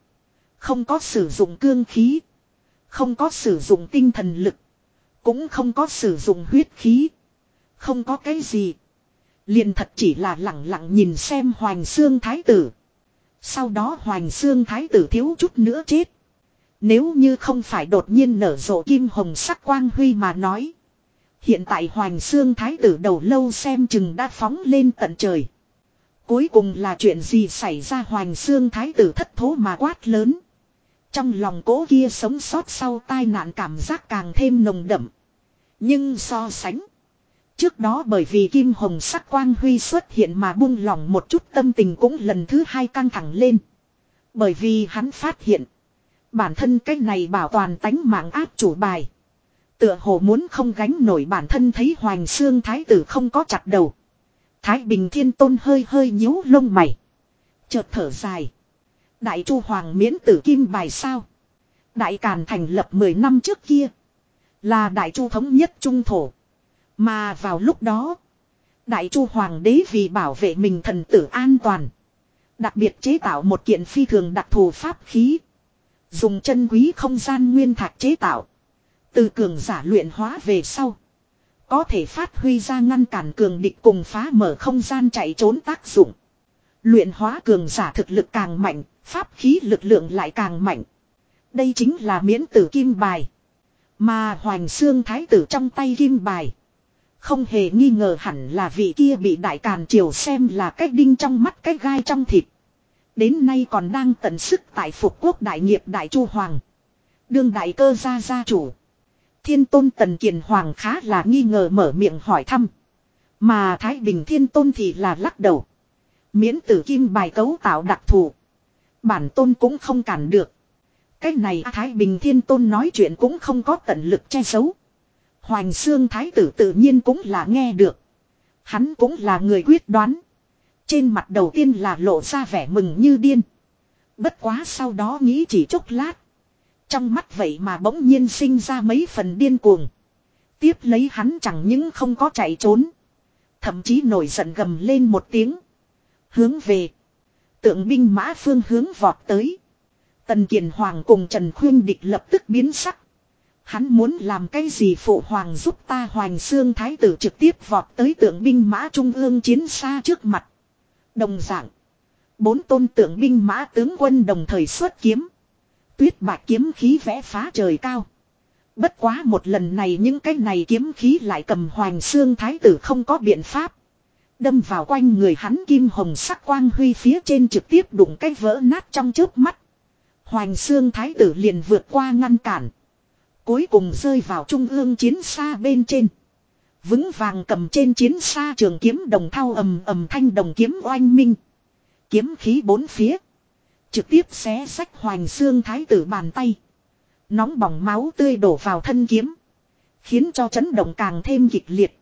Không có sử dụng cương khí. Không có sử dụng tinh thần lực. Cũng không có sử dụng huyết khí. Không có cái gì. Liền thật chỉ là lặng lặng nhìn xem Hoành Xương Thái Tử. Sau đó Hoành Xương Thái Tử thiếu chút nữa chết. Nếu như không phải đột nhiên nở rộ kim hồng sắc quang huy mà nói. Hiện tại Hoành Xương Thái Tử đầu lâu xem chừng đã phóng lên tận trời. Cuối cùng là chuyện gì xảy ra Hoành Xương Thái Tử thất thố mà quát lớn. Trong lòng cố kia sống sót sau tai nạn cảm giác càng thêm nồng đậm. Nhưng so sánh. Trước đó bởi vì kim hồng sắc quang huy xuất hiện mà buông lỏng một chút tâm tình cũng lần thứ hai căng thẳng lên. Bởi vì hắn phát hiện. Bản thân cái này bảo toàn tánh mạng áp chủ bài. Tựa hồ muốn không gánh nổi bản thân thấy hoàng Xương Thái tử không có chặt đầu. Thái Bình Thiên Tôn hơi hơi nhíu lông mày. Chợt thở dài. Đại Chu Hoàng miễn tử kim bài sao. Đại Càn thành lập 10 năm trước kia. Là Đại Chu thống nhất trung thổ. Mà vào lúc đó. Đại Chu Hoàng đế vì bảo vệ mình thần tử an toàn. Đặc biệt chế tạo một kiện phi thường đặc thù pháp khí. Dùng chân quý không gian nguyên thạch chế tạo. Từ cường giả luyện hóa về sau. Có thể phát huy ra ngăn cản cường địch cùng phá mở không gian chạy trốn tác dụng. Luyện hóa cường giả thực lực càng mạnh, pháp khí lực lượng lại càng mạnh. Đây chính là miễn tử kim bài. Mà Hoành Xương Thái tử trong tay kim bài. Không hề nghi ngờ hẳn là vị kia bị đại càn triều xem là cái đinh trong mắt, cái gai trong thịt. Đến nay còn đang tận sức tại phục quốc đại nghiệp đại chu hoàng. Đương đại cơ gia gia chủ. Thiên tôn tần kiền hoàng khá là nghi ngờ mở miệng hỏi thăm. Mà Thái Bình thiên tôn thì là lắc đầu. Miễn tử kim bài cấu tạo đặc thù. Bản tôn cũng không cản được. Cái này Thái Bình thiên tôn nói chuyện cũng không có tận lực che giấu. Hoành xương thái tử tự nhiên cũng là nghe được. Hắn cũng là người quyết đoán. Trên mặt đầu tiên là lộ ra vẻ mừng như điên. Bất quá sau đó nghĩ chỉ chốc lát. Trong mắt vậy mà bỗng nhiên sinh ra mấy phần điên cuồng. Tiếp lấy hắn chẳng những không có chạy trốn. Thậm chí nổi giận gầm lên một tiếng. Hướng về. Tượng binh mã phương hướng vọt tới. Tần Kiền Hoàng cùng Trần Khuyên Địch lập tức biến sắc. Hắn muốn làm cái gì phụ hoàng giúp ta hoành xương thái tử trực tiếp vọt tới tượng binh mã trung ương chiến xa trước mặt. Đồng dạng. Bốn tôn tượng binh mã tướng quân đồng thời xuất kiếm. Tuyết bạc kiếm khí vẽ phá trời cao. Bất quá một lần này những cái này kiếm khí lại cầm hoành xương thái tử không có biện pháp. Đâm vào quanh người hắn kim hồng sắc quang huy phía trên trực tiếp đụng cái vỡ nát trong trước mắt. Hoành xương thái tử liền vượt qua ngăn cản. Cuối cùng rơi vào trung ương chiến xa bên trên. Vững vàng cầm trên chiến xa trường kiếm đồng thao ầm ầm thanh đồng kiếm oanh minh. Kiếm khí bốn phía. Trực tiếp xé sách hoành xương thái tử bàn tay. Nóng bỏng máu tươi đổ vào thân kiếm. Khiến cho chấn động càng thêm kịch liệt.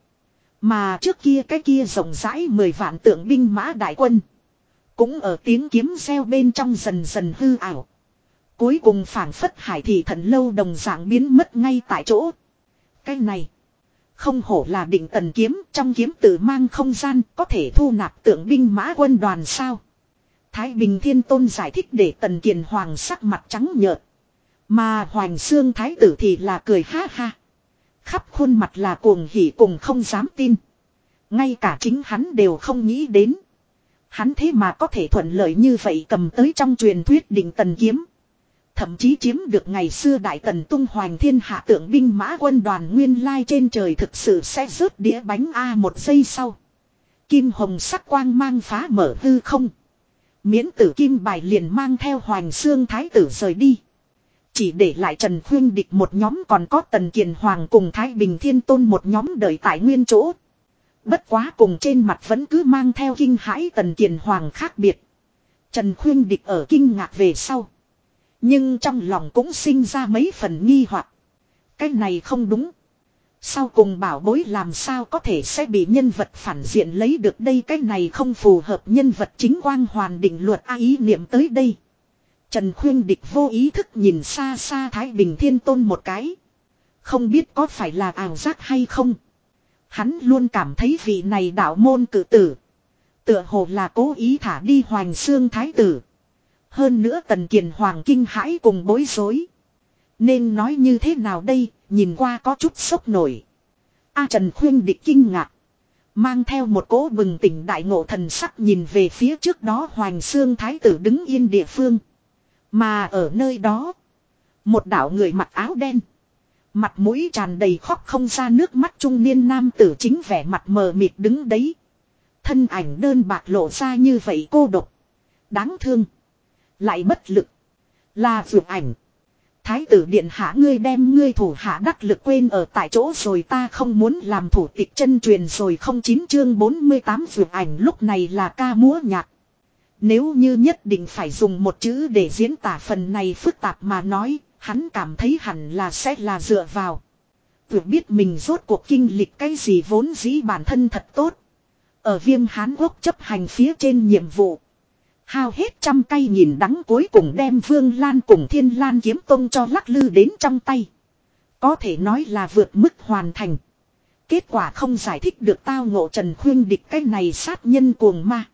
Mà trước kia cái kia rộng rãi 10 vạn tượng binh mã đại quân. Cũng ở tiếng kiếm reo bên trong dần dần hư ảo. Cuối cùng phản phất hải thị thần lâu đồng dạng biến mất ngay tại chỗ. Cái này. Không hổ là định tần kiếm, trong kiếm tự mang không gian, có thể thu nạp tượng binh mã quân đoàn sao. Thái Bình Thiên Tôn giải thích để tần kiền hoàng sắc mặt trắng nhợt. Mà Hoành Xương Thái tử thì là cười ha ha. Khắp khuôn mặt là cuồng hỉ cùng không dám tin. Ngay cả chính hắn đều không nghĩ đến. Hắn thế mà có thể thuận lợi như vậy cầm tới trong truyền thuyết định tần kiếm. Thậm chí chiếm được ngày xưa đại tần tung hoành thiên hạ tượng binh mã quân đoàn nguyên lai trên trời thực sự sẽ rớt đĩa bánh A một giây sau. Kim hồng sắc quang mang phá mở hư không. Miễn tử kim bài liền mang theo hoàng xương thái tử rời đi. Chỉ để lại Trần Khuyên Địch một nhóm còn có Tần Kiền Hoàng cùng Thái Bình Thiên Tôn một nhóm đợi tại nguyên chỗ. Bất quá cùng trên mặt vẫn cứ mang theo kinh hãi Tần Kiền Hoàng khác biệt. Trần Khuyên Địch ở kinh ngạc về sau. Nhưng trong lòng cũng sinh ra mấy phần nghi hoặc. Cái này không đúng. Sau cùng bảo bối làm sao có thể sẽ bị nhân vật phản diện lấy được đây cái này không phù hợp nhân vật chính quang hoàn định luật a ý niệm tới đây. Trần Khuyên Địch vô ý thức nhìn xa xa Thái Bình Thiên Tôn một cái. Không biết có phải là ảo giác hay không. Hắn luôn cảm thấy vị này đạo môn cử tử. Tựa hồ là cố ý thả đi Hoành Xương Thái Tử. Hơn nữa Tần Kiền Hoàng kinh hãi cùng bối rối. Nên nói như thế nào đây, nhìn qua có chút sốc nổi. A Trần Khuyên Địch kinh ngạc. Mang theo một cỗ bừng tỉnh đại ngộ thần sắc nhìn về phía trước đó hoàng Xương Thái Tử đứng yên địa phương. Mà ở nơi đó. Một đạo người mặc áo đen. Mặt mũi tràn đầy khóc không ra nước mắt trung niên nam tử chính vẻ mặt mờ mịt đứng đấy. Thân ảnh đơn bạc lộ ra như vậy cô độc. Đáng thương. Lại bất lực. Là vượt ảnh. Thái tử điện hạ ngươi đem ngươi thủ hạ đắc lực quên ở tại chỗ rồi ta không muốn làm thủ tịch chân truyền rồi không chín chương 48 vượt ảnh lúc này là ca múa nhạc. Nếu như nhất định phải dùng một chữ để diễn tả phần này phức tạp mà nói, hắn cảm thấy hẳn là sẽ là dựa vào. Vừa biết mình rốt cuộc kinh lịch cái gì vốn dĩ bản thân thật tốt. Ở viêm hán quốc chấp hành phía trên nhiệm vụ. Hao hết trăm cây nhìn đắng cuối cùng đem Vương Lan cùng Thiên Lan kiếm tông cho lắc lư đến trong tay. Có thể nói là vượt mức hoàn thành. Kết quả không giải thích được tao ngộ Trần Khuyên địch cái này sát nhân cuồng ma.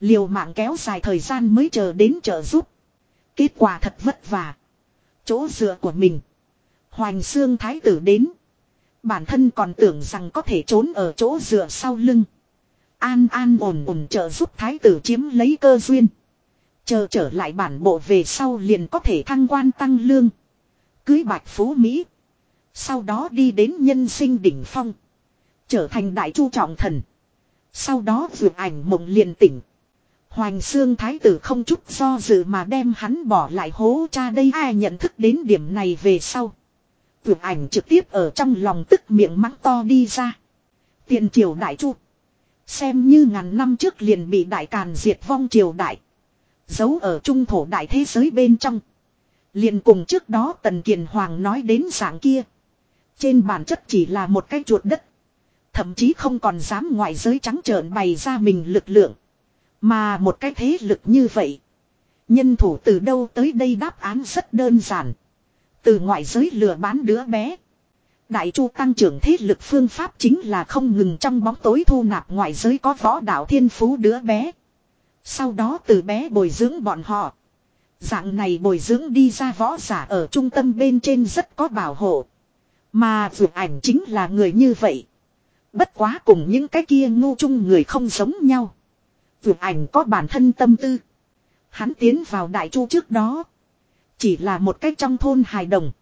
Liều mạng kéo dài thời gian mới chờ đến trợ giúp. Kết quả thật vất vả. Chỗ dựa của mình. Hoành xương thái tử đến. Bản thân còn tưởng rằng có thể trốn ở chỗ dựa sau lưng. An an ổn ổn trợ giúp thái tử chiếm lấy cơ duyên. Chờ trở lại bản bộ về sau liền có thể thăng quan tăng lương. Cưới bạch phú Mỹ. Sau đó đi đến nhân sinh đỉnh phong. Trở thành đại chu trọng thần. Sau đó vượt ảnh mộng liền tỉnh. Hoành xương thái tử không chút do dự mà đem hắn bỏ lại hố cha đây ai nhận thức đến điểm này về sau. Vượt ảnh trực tiếp ở trong lòng tức miệng mắng to đi ra. Tiền triều đại chu. Xem như ngàn năm trước liền bị đại càn diệt vong triều đại. Giấu ở trung thổ đại thế giới bên trong. Liền cùng trước đó Tần Kiền Hoàng nói đến dạng kia. Trên bản chất chỉ là một cái chuột đất. Thậm chí không còn dám ngoại giới trắng trợn bày ra mình lực lượng. Mà một cái thế lực như vậy. Nhân thủ từ đâu tới đây đáp án rất đơn giản. Từ ngoại giới lừa bán đứa bé. Đại chu tăng trưởng thế lực phương pháp chính là không ngừng trong bóng tối thu nạp ngoại giới có võ đạo thiên phú đứa bé. Sau đó từ bé bồi dưỡng bọn họ. Dạng này bồi dưỡng đi ra võ giả ở trung tâm bên trên rất có bảo hộ. Mà vượt ảnh chính là người như vậy. Bất quá cùng những cái kia ngu chung người không giống nhau. Vượt ảnh có bản thân tâm tư. Hắn tiến vào đại chu trước đó. Chỉ là một cách trong thôn hài đồng.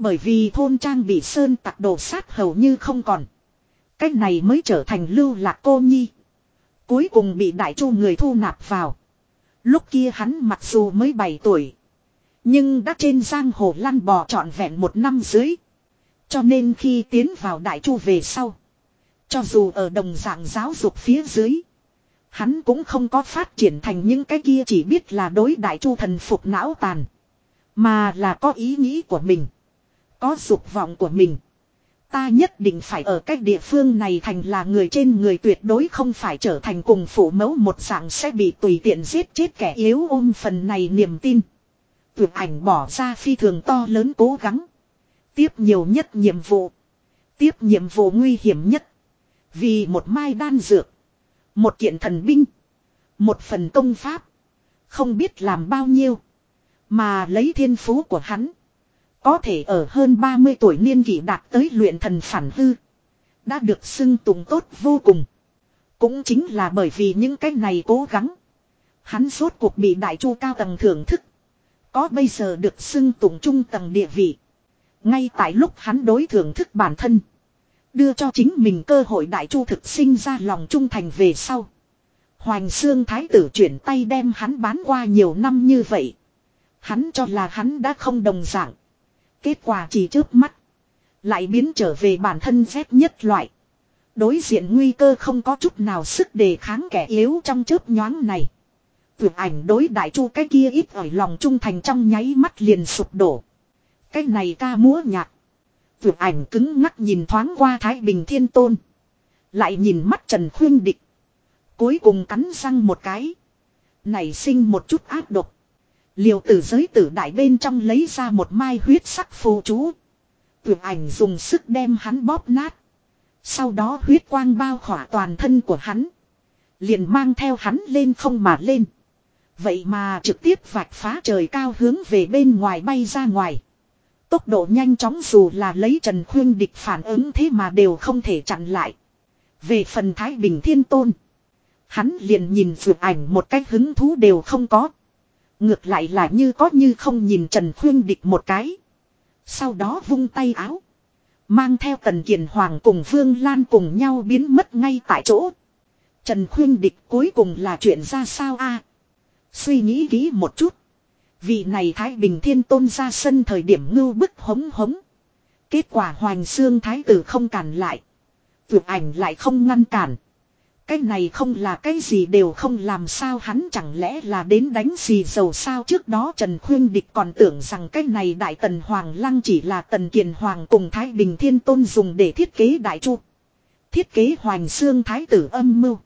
Bởi vì thôn trang bị sơn tặc đồ sát hầu như không còn. Cách này mới trở thành lưu lạc cô nhi. Cuối cùng bị đại chu người thu nạp vào. Lúc kia hắn mặc dù mới 7 tuổi. Nhưng đã trên giang hồ lăn bò trọn vẹn một năm dưới. Cho nên khi tiến vào đại chu về sau. Cho dù ở đồng dạng giáo dục phía dưới. Hắn cũng không có phát triển thành những cái kia chỉ biết là đối đại chu thần phục não tàn. Mà là có ý nghĩ của mình. Có dục vọng của mình. Ta nhất định phải ở cách địa phương này thành là người trên người tuyệt đối không phải trở thành cùng phủ mẫu một dạng sẽ bị tùy tiện giết chết kẻ yếu ôm phần này niềm tin. Tuyệt ảnh bỏ ra phi thường to lớn cố gắng. Tiếp nhiều nhất nhiệm vụ. Tiếp nhiệm vụ nguy hiểm nhất. Vì một mai đan dược. Một kiện thần binh. Một phần công pháp. Không biết làm bao nhiêu. Mà lấy thiên phú của hắn. Có thể ở hơn 30 tuổi niên kỷ đạt tới luyện thần phản hư. Đã được xưng tùng tốt vô cùng. Cũng chính là bởi vì những cái này cố gắng. Hắn suốt cuộc bị đại chu cao tầng thưởng thức. Có bây giờ được xưng tùng trung tầng địa vị. Ngay tại lúc hắn đối thưởng thức bản thân. Đưa cho chính mình cơ hội đại chu thực sinh ra lòng trung thành về sau. Hoành xương thái tử chuyển tay đem hắn bán qua nhiều năm như vậy. Hắn cho là hắn đã không đồng dạng. Kết quả chỉ trước mắt. Lại biến trở về bản thân dép nhất loại. Đối diện nguy cơ không có chút nào sức đề kháng kẻ yếu trong chớp nhoáng này. Vượt ảnh đối đại chu cái kia ít ở lòng trung thành trong nháy mắt liền sụp đổ. Cái này ca múa nhạc. Vượt ảnh cứng ngắc nhìn thoáng qua Thái Bình Thiên Tôn. Lại nhìn mắt Trần Khuyên Địch. Cuối cùng cắn răng một cái. Nảy sinh một chút ác độc. Liều tử giới tử đại bên trong lấy ra một mai huyết sắc phù chú. Tưởng ảnh dùng sức đem hắn bóp nát. Sau đó huyết quang bao khỏa toàn thân của hắn. Liền mang theo hắn lên không mà lên. Vậy mà trực tiếp vạch phá trời cao hướng về bên ngoài bay ra ngoài. Tốc độ nhanh chóng dù là lấy Trần Khuyên địch phản ứng thế mà đều không thể chặn lại. Về phần Thái Bình Thiên Tôn. Hắn liền nhìn vượt ảnh một cách hứng thú đều không có. Ngược lại là như có như không nhìn Trần Khuyên địch một cái. Sau đó vung tay áo. Mang theo Tần Kiền Hoàng cùng Vương Lan cùng nhau biến mất ngay tại chỗ. Trần Khuyên địch cuối cùng là chuyện ra sao a? Suy nghĩ kỹ một chút. Vị này Thái Bình Thiên Tôn ra sân thời điểm ngưu bức hống hống. Kết quả Hoàng Xương Thái Tử không cản lại. Vượt ảnh lại không ngăn cản. Cái này không là cái gì đều không làm sao hắn chẳng lẽ là đến đánh gì dầu sao trước đó Trần Khuyên Địch còn tưởng rằng cái này Đại Tần Hoàng Lăng chỉ là Tần Kiền Hoàng cùng Thái Bình Thiên Tôn dùng để thiết kế Đại Chu. Thiết kế hoàng Xương Thái Tử âm mưu.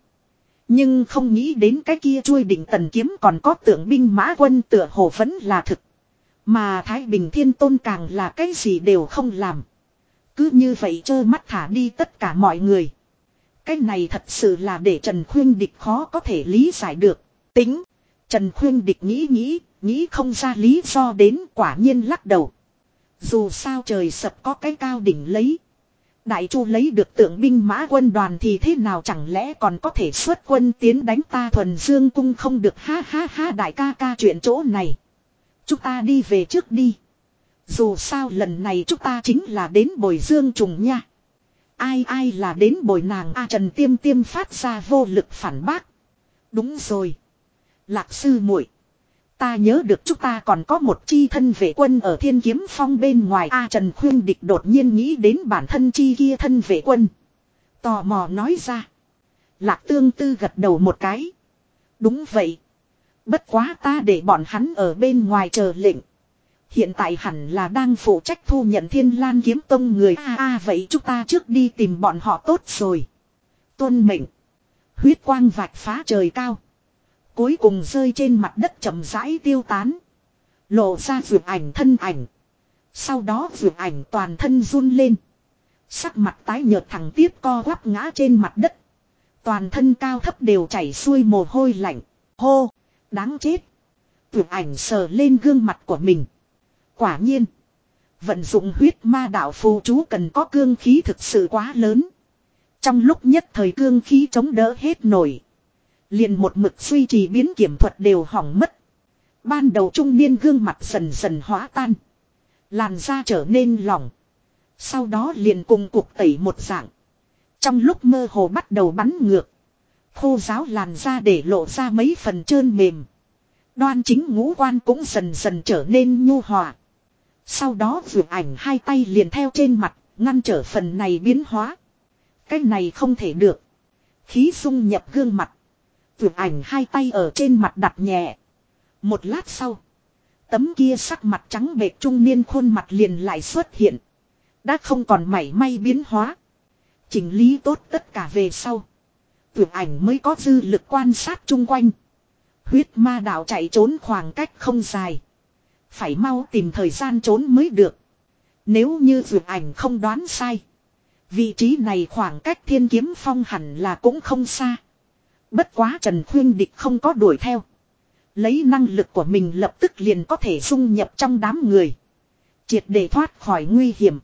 Nhưng không nghĩ đến cái kia chuôi đỉnh tần kiếm còn có tượng binh mã quân tựa hồ vẫn là thực. Mà Thái Bình Thiên Tôn càng là cái gì đều không làm. Cứ như vậy trơ mắt thả đi tất cả mọi người. Cái này thật sự là để Trần Khuyên Địch khó có thể lý giải được. Tính. Trần Khuyên Địch nghĩ nghĩ, nghĩ không ra lý do đến quả nhiên lắc đầu. Dù sao trời sập có cái cao đỉnh lấy. Đại chu lấy được tượng binh mã quân đoàn thì thế nào chẳng lẽ còn có thể xuất quân tiến đánh ta thuần dương cung không được ha ha ha đại ca ca chuyện chỗ này. Chúng ta đi về trước đi. Dù sao lần này chúng ta chính là đến bồi dương trùng nha. Ai ai là đến bồi nàng A Trần Tiêm Tiêm phát ra vô lực phản bác. Đúng rồi. Lạc sư muội, Ta nhớ được chúng ta còn có một chi thân vệ quân ở thiên kiếm phong bên ngoài A Trần Khuyên Địch đột nhiên nghĩ đến bản thân chi kia thân vệ quân. Tò mò nói ra. Lạc tương tư gật đầu một cái. Đúng vậy. Bất quá ta để bọn hắn ở bên ngoài chờ lệnh. Hiện tại hẳn là đang phụ trách thu nhận thiên lan kiếm tông người a a, vậy chúng ta trước đi tìm bọn họ tốt rồi. Tuân mệnh. Huyết quang vạch phá trời cao. Cuối cùng rơi trên mặt đất chậm rãi tiêu tán. Lộ ra vượt ảnh thân ảnh. Sau đó vượt ảnh toàn thân run lên. Sắc mặt tái nhợt thẳng tiếp co quắp ngã trên mặt đất. Toàn thân cao thấp đều chảy xuôi mồ hôi lạnh. Hô! Đáng chết! Vượt ảnh sờ lên gương mặt của mình. Quả nhiên! Vận dụng huyết ma đạo phù chú cần có cương khí thực sự quá lớn. Trong lúc nhất thời cương khí chống đỡ hết nổi. Liền một mực suy trì biến kiểm thuật đều hỏng mất. Ban đầu trung niên gương mặt dần dần hóa tan. Làn da trở nên lỏng. Sau đó liền cùng cục tẩy một dạng. Trong lúc mơ hồ bắt đầu bắn ngược. Khô giáo làn da để lộ ra mấy phần trơn mềm. Đoan chính ngũ quan cũng dần dần trở nên nhu hòa. Sau đó vượt ảnh hai tay liền theo trên mặt, ngăn trở phần này biến hóa. Cái này không thể được. Khí dung nhập gương mặt. Vượt ảnh hai tay ở trên mặt đặt nhẹ. Một lát sau. Tấm kia sắc mặt trắng bệt trung niên khuôn mặt liền lại xuất hiện. Đã không còn mảy may biến hóa. Chỉnh lý tốt tất cả về sau. Tuyệt ảnh mới có dư lực quan sát chung quanh. Huyết ma đạo chạy trốn khoảng cách không dài. Phải mau tìm thời gian trốn mới được. Nếu như vượt ảnh không đoán sai. Vị trí này khoảng cách thiên kiếm phong hẳn là cũng không xa. Bất quá Trần Khuyên Địch không có đuổi theo. Lấy năng lực của mình lập tức liền có thể dung nhập trong đám người. Triệt để thoát khỏi nguy hiểm.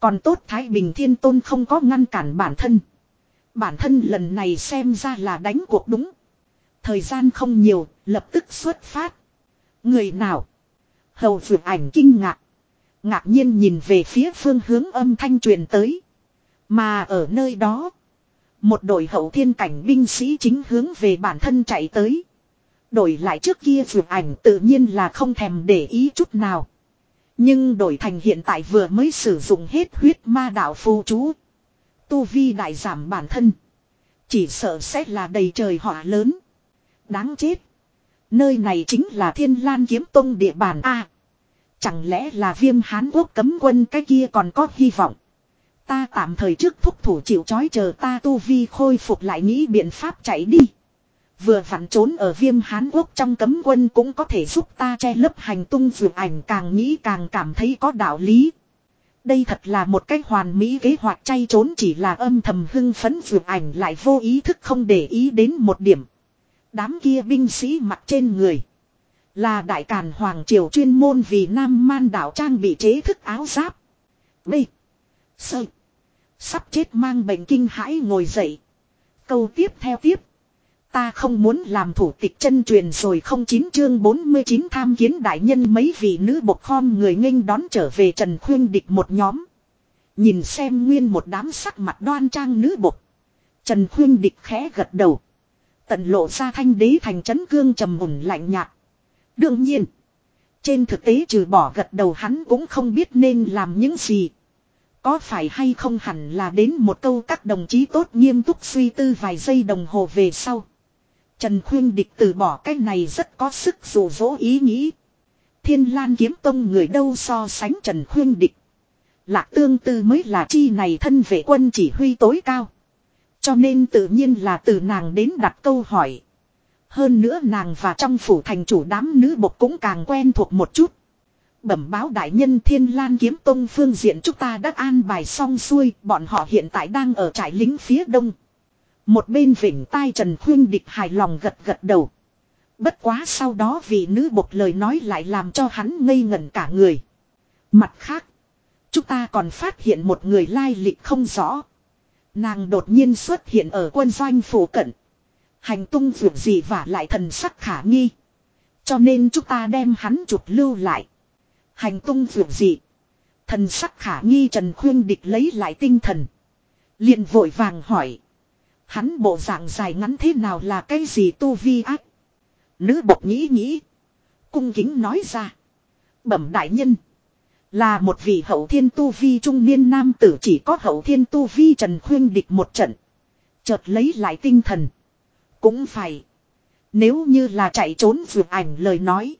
Còn tốt Thái Bình Thiên Tôn không có ngăn cản bản thân. Bản thân lần này xem ra là đánh cuộc đúng. Thời gian không nhiều, lập tức xuất phát. Người nào? Hầu vượt ảnh kinh ngạc. Ngạc nhiên nhìn về phía phương hướng âm thanh truyền tới. Mà ở nơi đó. Một đội hậu thiên cảnh binh sĩ chính hướng về bản thân chạy tới. Đổi lại trước kia vượt ảnh tự nhiên là không thèm để ý chút nào. Nhưng đổi thành hiện tại vừa mới sử dụng hết huyết ma đạo phù chú. Tu vi đại giảm bản thân. Chỉ sợ sẽ là đầy trời họa lớn. Đáng chết. Nơi này chính là thiên lan kiếm tông địa bàn A. chẳng lẽ là viêm hán quốc cấm quân cái kia còn có hy vọng. Ta tạm thời trước thúc thủ chịu chói chờ ta tu vi khôi phục lại nghĩ biện pháp chạy đi. Vừa vặn trốn ở viêm Hán Quốc trong cấm quân cũng có thể giúp ta che lấp hành tung vượt ảnh càng nghĩ càng cảm thấy có đạo lý. Đây thật là một cách hoàn mỹ kế hoạch chay trốn chỉ là âm thầm hưng phấn vượt ảnh lại vô ý thức không để ý đến một điểm. Đám kia binh sĩ mặc trên người. Là đại càn hoàng triều chuyên môn vì nam man đảo trang bị chế thức áo giáp. đây Sơ. Sắp chết mang bệnh kinh hãi ngồi dậy. Câu tiếp theo tiếp. Ta không muốn làm thủ tịch chân truyền rồi không chín chương 49 tham kiến đại nhân mấy vị nữ bộc khom người nghênh đón trở về Trần Khuyên địch một nhóm. Nhìn xem nguyên một đám sắc mặt đoan trang nữ bộc. Trần Khuyên địch khẽ gật đầu. Tận lộ ra thanh đế thành chấn cương trầm ổn lạnh nhạt. Đương nhiên. Trên thực tế trừ bỏ gật đầu hắn cũng không biết nên làm những gì. Có phải hay không hẳn là đến một câu các đồng chí tốt nghiêm túc suy tư vài giây đồng hồ về sau. Trần Khuyên Địch từ bỏ cái này rất có sức dù dỗ ý nghĩ. Thiên Lan kiếm tông người đâu so sánh Trần Khuyên Địch. Lạc tương tư mới là chi này thân vệ quân chỉ huy tối cao. Cho nên tự nhiên là từ nàng đến đặt câu hỏi. Hơn nữa nàng và trong phủ thành chủ đám nữ bộc cũng càng quen thuộc một chút. Bẩm báo đại nhân Thiên Lan kiếm tông phương diện chúng ta đã an bài xong xuôi, bọn họ hiện tại đang ở trại lính phía đông. Một bên vỉnh tai Trần Khuyên Địch hài lòng gật gật đầu. Bất quá sau đó vị nữ bộc lời nói lại làm cho hắn ngây ngẩn cả người. Mặt khác, chúng ta còn phát hiện một người lai lịch không rõ. Nàng đột nhiên xuất hiện ở quân doanh phủ cận. Hành tung vượt gì và lại thần sắc khả nghi. Cho nên chúng ta đem hắn chụp lưu lại. Hành tung vượt gì. Thần sắc khả nghi Trần Khuyên Địch lấy lại tinh thần. liền vội vàng hỏi. Hắn bộ dạng dài ngắn thế nào là cái gì tu vi ác. Nữ bộc nghĩ nghĩ. Cung kính nói ra. Bẩm đại nhân. Là một vị hậu thiên tu vi trung niên nam tử chỉ có hậu thiên tu vi trần khuyên địch một trận. Chợt lấy lại tinh thần. Cũng phải. Nếu như là chạy trốn vượt ảnh lời nói.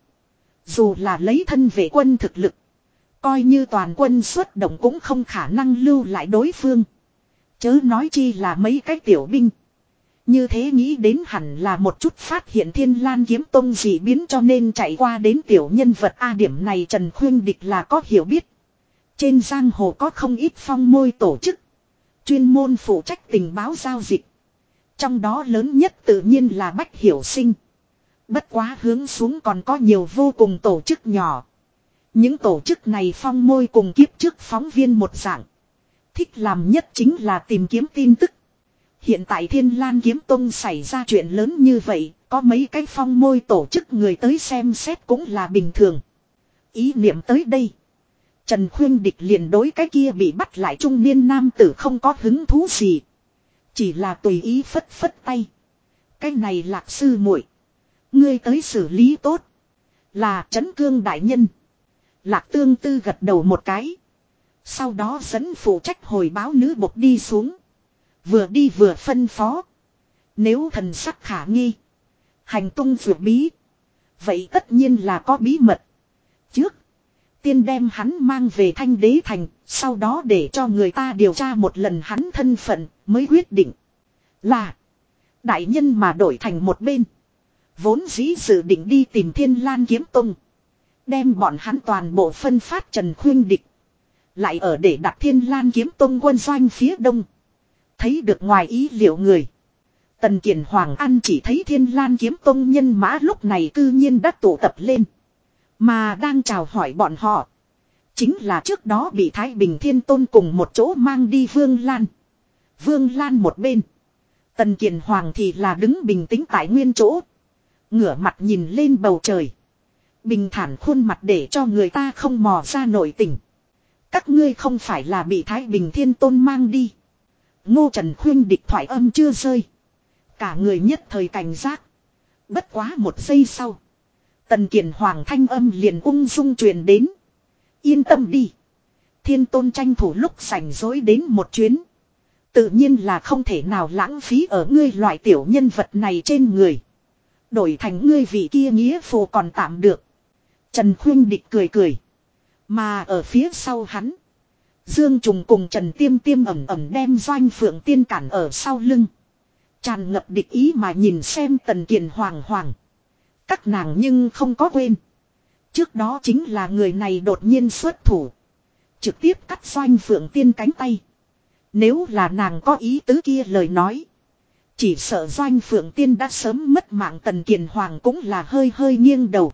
Dù là lấy thân vệ quân thực lực. Coi như toàn quân xuất động cũng không khả năng lưu lại đối phương. Chớ nói chi là mấy cái tiểu binh. Như thế nghĩ đến hẳn là một chút phát hiện thiên lan kiếm tông dị biến cho nên chạy qua đến tiểu nhân vật A điểm này Trần Khuyên Địch là có hiểu biết. Trên giang hồ có không ít phong môi tổ chức. Chuyên môn phụ trách tình báo giao dịch. Trong đó lớn nhất tự nhiên là Bách Hiểu Sinh. Bất quá hướng xuống còn có nhiều vô cùng tổ chức nhỏ. Những tổ chức này phong môi cùng kiếp trước phóng viên một dạng. Thích làm nhất chính là tìm kiếm tin tức. Hiện tại Thiên Lan Kiếm Tông xảy ra chuyện lớn như vậy, có mấy cái phong môi tổ chức người tới xem xét cũng là bình thường. Ý niệm tới đây. Trần Khuyên Địch liền đối cái kia bị bắt lại trung niên nam tử không có hứng thú gì. Chỉ là tùy ý phất phất tay. Cái này lạc sư muội Ngươi tới xử lý tốt. Là trấn cương đại nhân. Lạc tương tư gật đầu một cái. Sau đó dẫn phụ trách hồi báo nữ bộc đi xuống. Vừa đi vừa phân phó. Nếu thần sắc khả nghi. Hành tung vượt bí. Vậy tất nhiên là có bí mật. Trước. Tiên đem hắn mang về thanh đế thành, sau đó để cho người ta điều tra một lần hắn thân phận, mới quyết định. Là, đại nhân mà đổi thành một bên. Vốn dĩ dự định đi tìm thiên lan kiếm tung. Đem bọn hắn toàn bộ phân phát trần khuyên địch. Lại ở để đặt thiên lan kiếm tung quân doanh phía đông. Thấy được ngoài ý liệu người. Tần Kiền Hoàng An chỉ thấy thiên lan kiếm tông nhân mã lúc này cư nhiên đã tụ tập lên. Mà đang chào hỏi bọn họ. Chính là trước đó bị Thái Bình Thiên Tôn cùng một chỗ mang đi Vương Lan. Vương Lan một bên. Tần Kiền Hoàng thì là đứng bình tĩnh tại nguyên chỗ. Ngửa mặt nhìn lên bầu trời. Bình thản khuôn mặt để cho người ta không mò ra nổi tình. Các ngươi không phải là bị Thái Bình Thiên Tôn mang đi. Ngô Trần khuyên địch thoại âm chưa rơi. Cả người nhất thời cảnh giác. Bất quá một giây sau. Tần Kiền Hoàng thanh âm liền ung dung truyền đến. Yên tâm đi. Thiên tôn tranh thủ lúc sảnh dối đến một chuyến. Tự nhiên là không thể nào lãng phí ở ngươi loại tiểu nhân vật này trên người. Đổi thành ngươi vị kia nghĩa phù còn tạm được. Trần Khuyên Địch cười cười. Mà ở phía sau hắn. Dương Trùng cùng Trần Tiêm Tiêm ẩm ẩm đem doanh phượng tiên cản ở sau lưng. Tràn ngập địch ý mà nhìn xem Tần Kiền Hoàng Hoàng. Các nàng nhưng không có quên. Trước đó chính là người này đột nhiên xuất thủ. Trực tiếp cắt doanh phượng tiên cánh tay. Nếu là nàng có ý tứ kia lời nói. Chỉ sợ doanh phượng tiên đã sớm mất mạng tần kiền hoàng cũng là hơi hơi nghiêng đầu.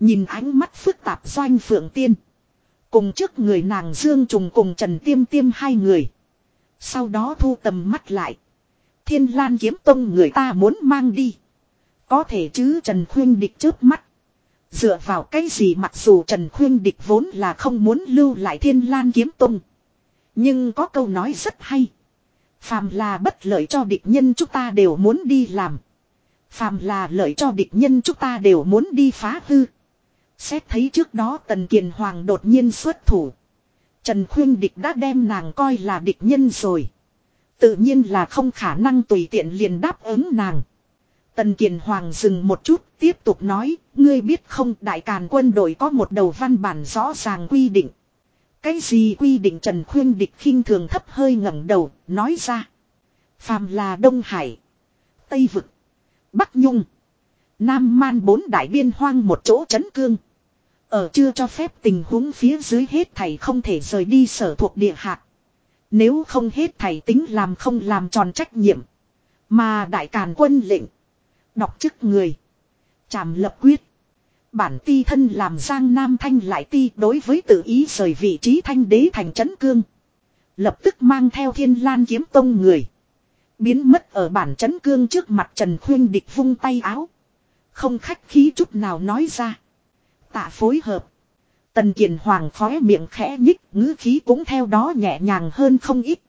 Nhìn ánh mắt phức tạp doanh phượng tiên. Cùng trước người nàng Dương Trùng cùng Trần Tiêm Tiêm hai người. Sau đó thu tầm mắt lại. Thiên Lan kiếm tông người ta muốn mang đi. Có thể chứ Trần Khuyên Địch chớp mắt. Dựa vào cái gì mặc dù Trần Khuyên Địch vốn là không muốn lưu lại Thiên Lan kiếm tông. Nhưng có câu nói rất hay. Phàm là bất lợi cho địch nhân chúng ta đều muốn đi làm. Phàm là lợi cho địch nhân chúng ta đều muốn đi phá hư. Xét thấy trước đó Tần Kiền Hoàng đột nhiên xuất thủ. Trần Khuyên Địch đã đem nàng coi là địch nhân rồi. Tự nhiên là không khả năng tùy tiện liền đáp ứng nàng. Tần Kiền Hoàng dừng một chút tiếp tục nói, ngươi biết không đại càn quân đội có một đầu văn bản rõ ràng quy định. Cái gì quy định Trần Khuyên Địch khinh thường thấp hơi ngẩng đầu, nói ra. Phàm là Đông Hải, Tây Vực, Bắc Nhung, Nam Man bốn đại biên hoang một chỗ chấn cương. Ở chưa cho phép tình huống phía dưới hết thầy không thể rời đi sở thuộc địa hạt. Nếu không hết thầy tính làm không làm tròn trách nhiệm. Mà đại càn quân lệnh. Đọc chức người. Chàm lập quyết. Bản ti thân làm giang nam thanh lại ti đối với tự ý rời vị trí thanh đế thành trấn cương. Lập tức mang theo thiên lan kiếm tông người. Biến mất ở bản trấn cương trước mặt Trần Khuyên địch vung tay áo. Không khách khí chút nào nói ra. Tạ phối hợp. Tần Kiền Hoàng khóe miệng khẽ nhích, ngữ khí cũng theo đó nhẹ nhàng hơn không ít.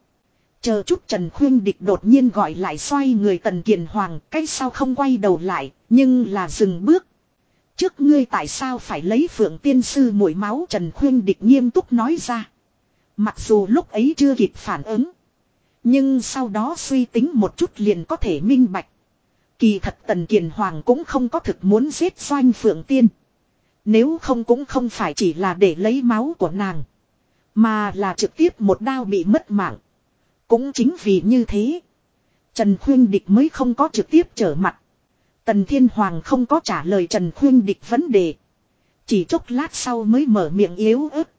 Chờ chút Trần Khuyên Địch đột nhiên gọi lại xoay người Tần Kiền Hoàng, cách sao không quay đầu lại, nhưng là dừng bước. Trước ngươi tại sao phải lấy phượng tiên sư mũi máu Trần Khuyên Địch nghiêm túc nói ra. Mặc dù lúc ấy chưa kịp phản ứng. Nhưng sau đó suy tính một chút liền có thể minh bạch. Kỳ thật Tần Kiền Hoàng cũng không có thực muốn giết doanh phượng tiên. Nếu không cũng không phải chỉ là để lấy máu của nàng. Mà là trực tiếp một đao bị mất mạng. Cũng chính vì như thế. Trần Khuyên Địch mới không có trực tiếp trở mặt. Tần Thiên Hoàng không có trả lời Trần Khuyên Địch vấn đề. Chỉ chốc lát sau mới mở miệng yếu ớt.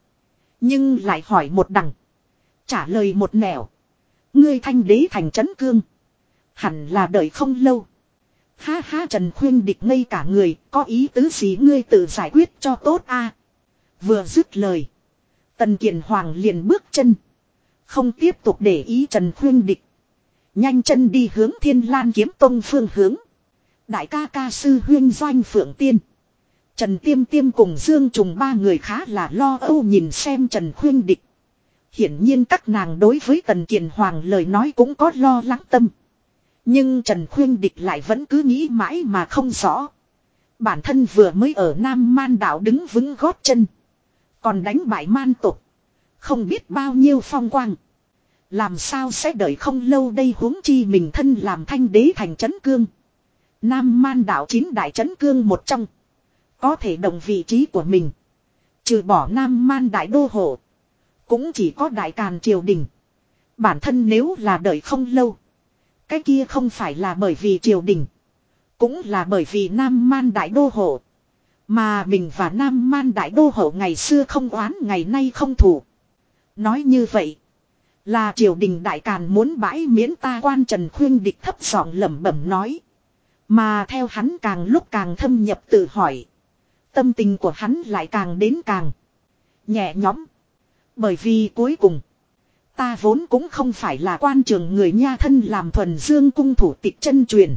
Nhưng lại hỏi một đằng. Trả lời một nẻo. Ngươi thanh đế thành trấn cương. Hẳn là đợi không lâu. Ha ha Trần Khuyên địch ngây cả người, có ý tứ gì ngươi tự giải quyết cho tốt a Vừa dứt lời. Tần Kiền Hoàng liền bước chân. Không tiếp tục để ý Trần Khuyên địch. Nhanh chân đi hướng thiên lan kiếm tông phương hướng. Đại ca ca sư huyên doanh phượng tiên. Trần Tiêm Tiêm cùng Dương Trùng ba người khá là lo âu nhìn xem Trần Khuyên địch. Hiển nhiên các nàng đối với Tần Kiền Hoàng lời nói cũng có lo lắng tâm. Nhưng Trần Khuyên Địch lại vẫn cứ nghĩ mãi mà không rõ. Bản thân vừa mới ở Nam Man đảo đứng vững gót chân. Còn đánh bại man tục. Không biết bao nhiêu phong quang. Làm sao sẽ đợi không lâu đây huống chi mình thân làm thanh đế thành trấn cương. Nam Man đảo chín đại trấn cương một trong. Có thể đồng vị trí của mình. Trừ bỏ Nam Man Đại Đô Hộ. Cũng chỉ có Đại Càn Triều Đình. Bản thân nếu là đợi không lâu. Cái kia không phải là bởi vì triều đình. Cũng là bởi vì Nam Man Đại Đô Hộ. Mà mình và Nam Man Đại Đô Hộ ngày xưa không oán, ngày nay không thủ. Nói như vậy. Là triều đình đại càn muốn bãi miễn ta quan trần khuyên địch thấp giọng lẩm bẩm nói. Mà theo hắn càng lúc càng thâm nhập tự hỏi. Tâm tình của hắn lại càng đến càng nhẹ nhõm. Bởi vì cuối cùng. Ta vốn cũng không phải là quan trường người nha thân làm thuần dương cung thủ tịch chân truyền.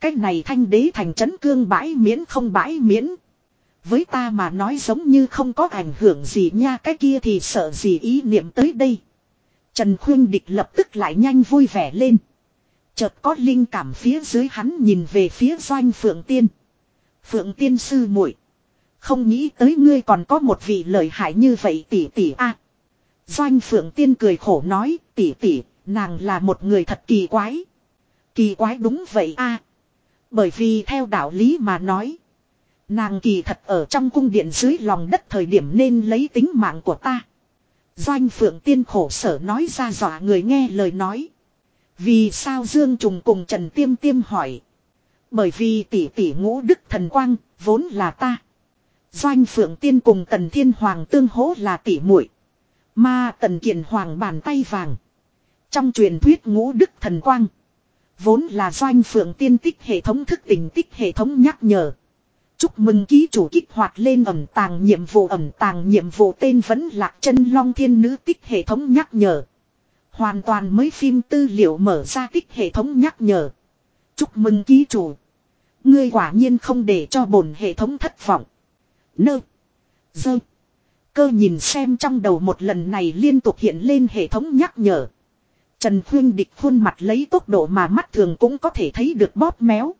Cách này thanh đế thành trấn cương bãi miễn không bãi miễn. Với ta mà nói giống như không có ảnh hưởng gì nha, cái kia thì sợ gì ý niệm tới đây. Trần Khuyên Địch lập tức lại nhanh vui vẻ lên. Chợt có linh cảm phía dưới hắn nhìn về phía doanh Phượng Tiên. Phượng Tiên sư muội, Không nghĩ tới ngươi còn có một vị lợi hại như vậy tỷ tỷ a Doanh Phượng Tiên cười khổ nói tỷ tỷ, nàng là một người thật kỳ quái. Kỳ quái đúng vậy a Bởi vì theo đạo lý mà nói. Nàng kỳ thật ở trong cung điện dưới lòng đất thời điểm nên lấy tính mạng của ta. Doanh Phượng Tiên khổ sở nói ra dọa người nghe lời nói. Vì sao Dương Trùng cùng Trần Tiêm Tiêm hỏi. Bởi vì tỷ tỷ ngũ đức thần quang, vốn là ta. Doanh Phượng Tiên cùng Tần Thiên Hoàng tương hỗ là tỷ muội mà Tần Kiện Hoàng bàn tay vàng. Trong truyền thuyết ngũ đức thần quang. Vốn là Doanh Phượng Tiên tích hệ thống thức tỉnh tích hệ thống nhắc nhở. Chúc mừng ký chủ kích hoạt lên ẩm tàng nhiệm vụ ẩm tàng nhiệm vụ tên vẫn lạc chân long thiên nữ tích hệ thống nhắc nhở. Hoàn toàn mới phim tư liệu mở ra tích hệ thống nhắc nhở. Chúc mừng ký chủ. Ngươi quả nhiên không để cho bổn hệ thống thất vọng. Nơ. Dơ. Cơ nhìn xem trong đầu một lần này liên tục hiện lên hệ thống nhắc nhở. Trần Khuyên địch khuôn mặt lấy tốc độ mà mắt thường cũng có thể thấy được bóp méo.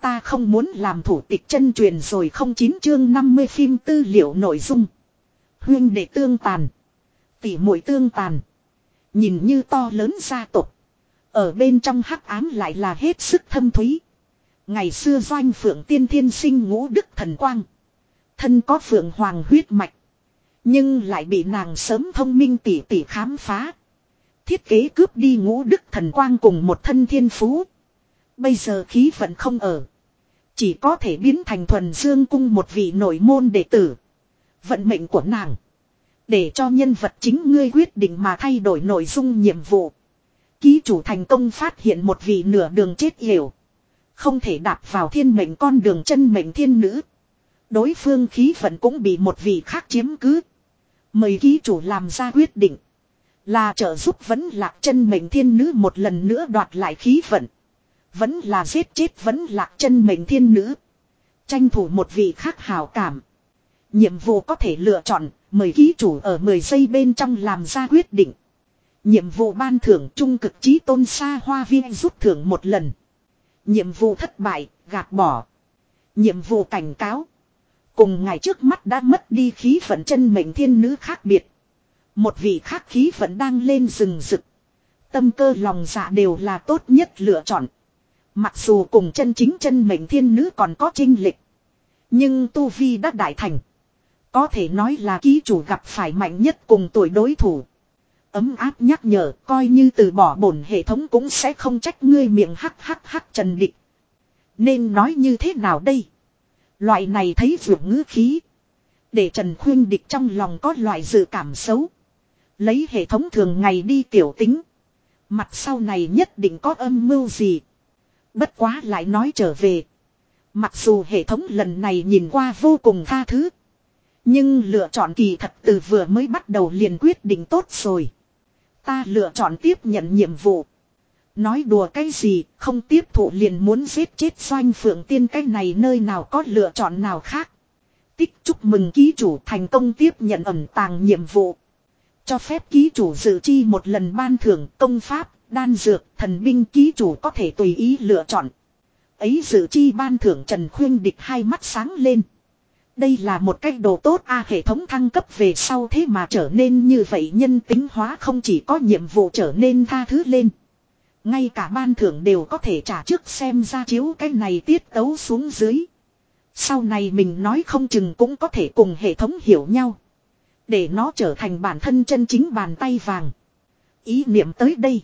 Ta không muốn làm thủ tịch chân truyền rồi không chín chương 50 phim tư liệu nội dung. Huyên đệ tương tàn. tỷ muội tương tàn. Nhìn như to lớn gia tộc Ở bên trong hắc ám lại là hết sức thâm thúy. Ngày xưa doanh phượng tiên thiên sinh ngũ đức thần quang. Thân có phượng hoàng huyết mạch. Nhưng lại bị nàng sớm thông minh tỉ tỉ khám phá. Thiết kế cướp đi ngũ đức thần quang cùng một thân thiên phú. Bây giờ khí vận không ở. Chỉ có thể biến thành thuần dương cung một vị nội môn đệ tử. Vận mệnh của nàng. Để cho nhân vật chính ngươi quyết định mà thay đổi nội dung nhiệm vụ. Ký chủ thành công phát hiện một vị nửa đường chết hiểu. Không thể đạp vào thiên mệnh con đường chân mệnh thiên nữ. Đối phương khí vận cũng bị một vị khác chiếm cứ. Mời ký chủ làm ra quyết định. Là trợ giúp vẫn lạc chân mệnh thiên nữ một lần nữa đoạt lại khí vận. Vẫn là giết chết vẫn lạc chân mệnh thiên nữ. Tranh thủ một vị khác hào cảm. Nhiệm vụ có thể lựa chọn, mời ký chủ ở 10 giây bên trong làm ra quyết định. Nhiệm vụ ban thưởng trung cực trí tôn xa hoa viên rút thưởng một lần. Nhiệm vụ thất bại, gạt bỏ. Nhiệm vụ cảnh cáo. Cùng ngày trước mắt đã mất đi khí vận chân mệnh thiên nữ khác biệt. Một vị khác khí vận đang lên rừng rực. Tâm cơ lòng dạ đều là tốt nhất lựa chọn. Mặc dù cùng chân chính chân mệnh thiên nữ còn có trinh lịch. Nhưng Tu Vi đã đại thành. Có thể nói là ký chủ gặp phải mạnh nhất cùng tuổi đối thủ. Ấm áp nhắc nhở, coi như từ bỏ bổn hệ thống cũng sẽ không trách ngươi miệng hắc hắc hắc trần địch. Nên nói như thế nào đây? Loại này thấy vượt ngữ khí. Để Trần Khuyên Địch trong lòng có loại dự cảm xấu. Lấy hệ thống thường ngày đi tiểu tính. Mặt sau này nhất định có âm mưu gì. Bất quá lại nói trở về. Mặc dù hệ thống lần này nhìn qua vô cùng tha thứ. Nhưng lựa chọn kỳ thật từ vừa mới bắt đầu liền quyết định tốt rồi. Ta lựa chọn tiếp nhận nhiệm vụ. Nói đùa cái gì, không tiếp thụ liền muốn giết chết doanh phượng tiên cái này nơi nào có lựa chọn nào khác. Tích chúc mừng ký chủ thành công tiếp nhận ẩm tàng nhiệm vụ. Cho phép ký chủ dự chi một lần ban thưởng công pháp, đan dược, thần binh ký chủ có thể tùy ý lựa chọn. Ấy dự chi ban thưởng Trần Khuyên địch hai mắt sáng lên. Đây là một cách đồ tốt a hệ thống thăng cấp về sau thế mà trở nên như vậy nhân tính hóa không chỉ có nhiệm vụ trở nên tha thứ lên. Ngay cả ban thưởng đều có thể trả trước xem ra chiếu cái này tiết tấu xuống dưới. Sau này mình nói không chừng cũng có thể cùng hệ thống hiểu nhau. Để nó trở thành bản thân chân chính bàn tay vàng. Ý niệm tới đây.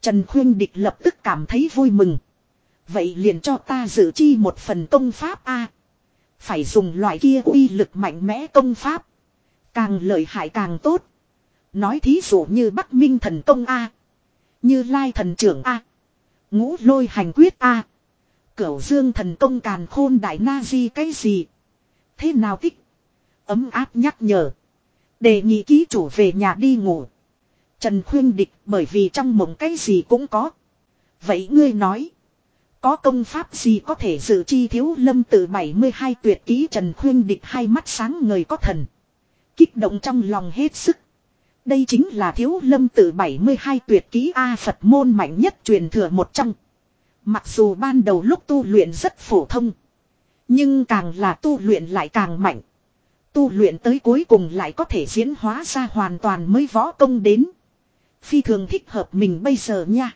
Trần Khuyên Địch lập tức cảm thấy vui mừng. Vậy liền cho ta dự chi một phần công pháp A. Phải dùng loại kia uy lực mạnh mẽ công pháp. Càng lợi hại càng tốt. Nói thí dụ như Bắc Minh thần công A. Như Lai thần trưởng A. Ngũ lôi hành quyết A. Cửu dương thần công càn khôn đại na di cái gì. Thế nào thích. Ấm áp nhắc nhở. Đề nghị ký chủ về nhà đi ngủ. Trần khuyên địch bởi vì trong mộng cái gì cũng có. Vậy ngươi nói. Có công pháp gì có thể dự chi thiếu lâm từ 72 tuyệt ký Trần khuyên địch hai mắt sáng người có thần. Kích động trong lòng hết sức. Đây chính là thiếu lâm từ 72 tuyệt ký A Phật môn mạnh nhất truyền thừa một trong. Mặc dù ban đầu lúc tu luyện rất phổ thông. Nhưng càng là tu luyện lại càng mạnh. Tu luyện tới cuối cùng lại có thể diễn hóa ra hoàn toàn mới võ công đến. Phi thường thích hợp mình bây giờ nha.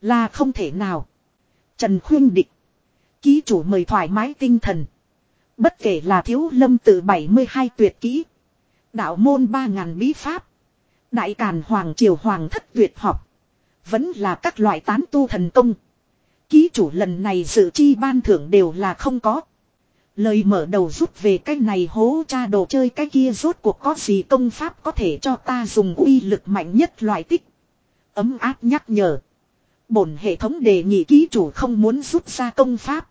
Là không thể nào. Trần Khuyên Địch. Ký chủ mời thoải mái tinh thần. Bất kể là thiếu lâm từ 72 tuyệt kỹ. Đạo môn 3.000 bí pháp. Đại Càn Hoàng Triều Hoàng thất tuyệt học. Vẫn là các loại tán tu thần công. Ký chủ lần này sự chi ban thưởng đều là không có. Lời mở đầu rút về cái này hố cha đồ chơi cái kia rốt cuộc có gì công pháp có thể cho ta dùng uy lực mạnh nhất loại tích. Ấm áp nhắc nhở. Bổn hệ thống đề nghị ký chủ không muốn rút ra công pháp.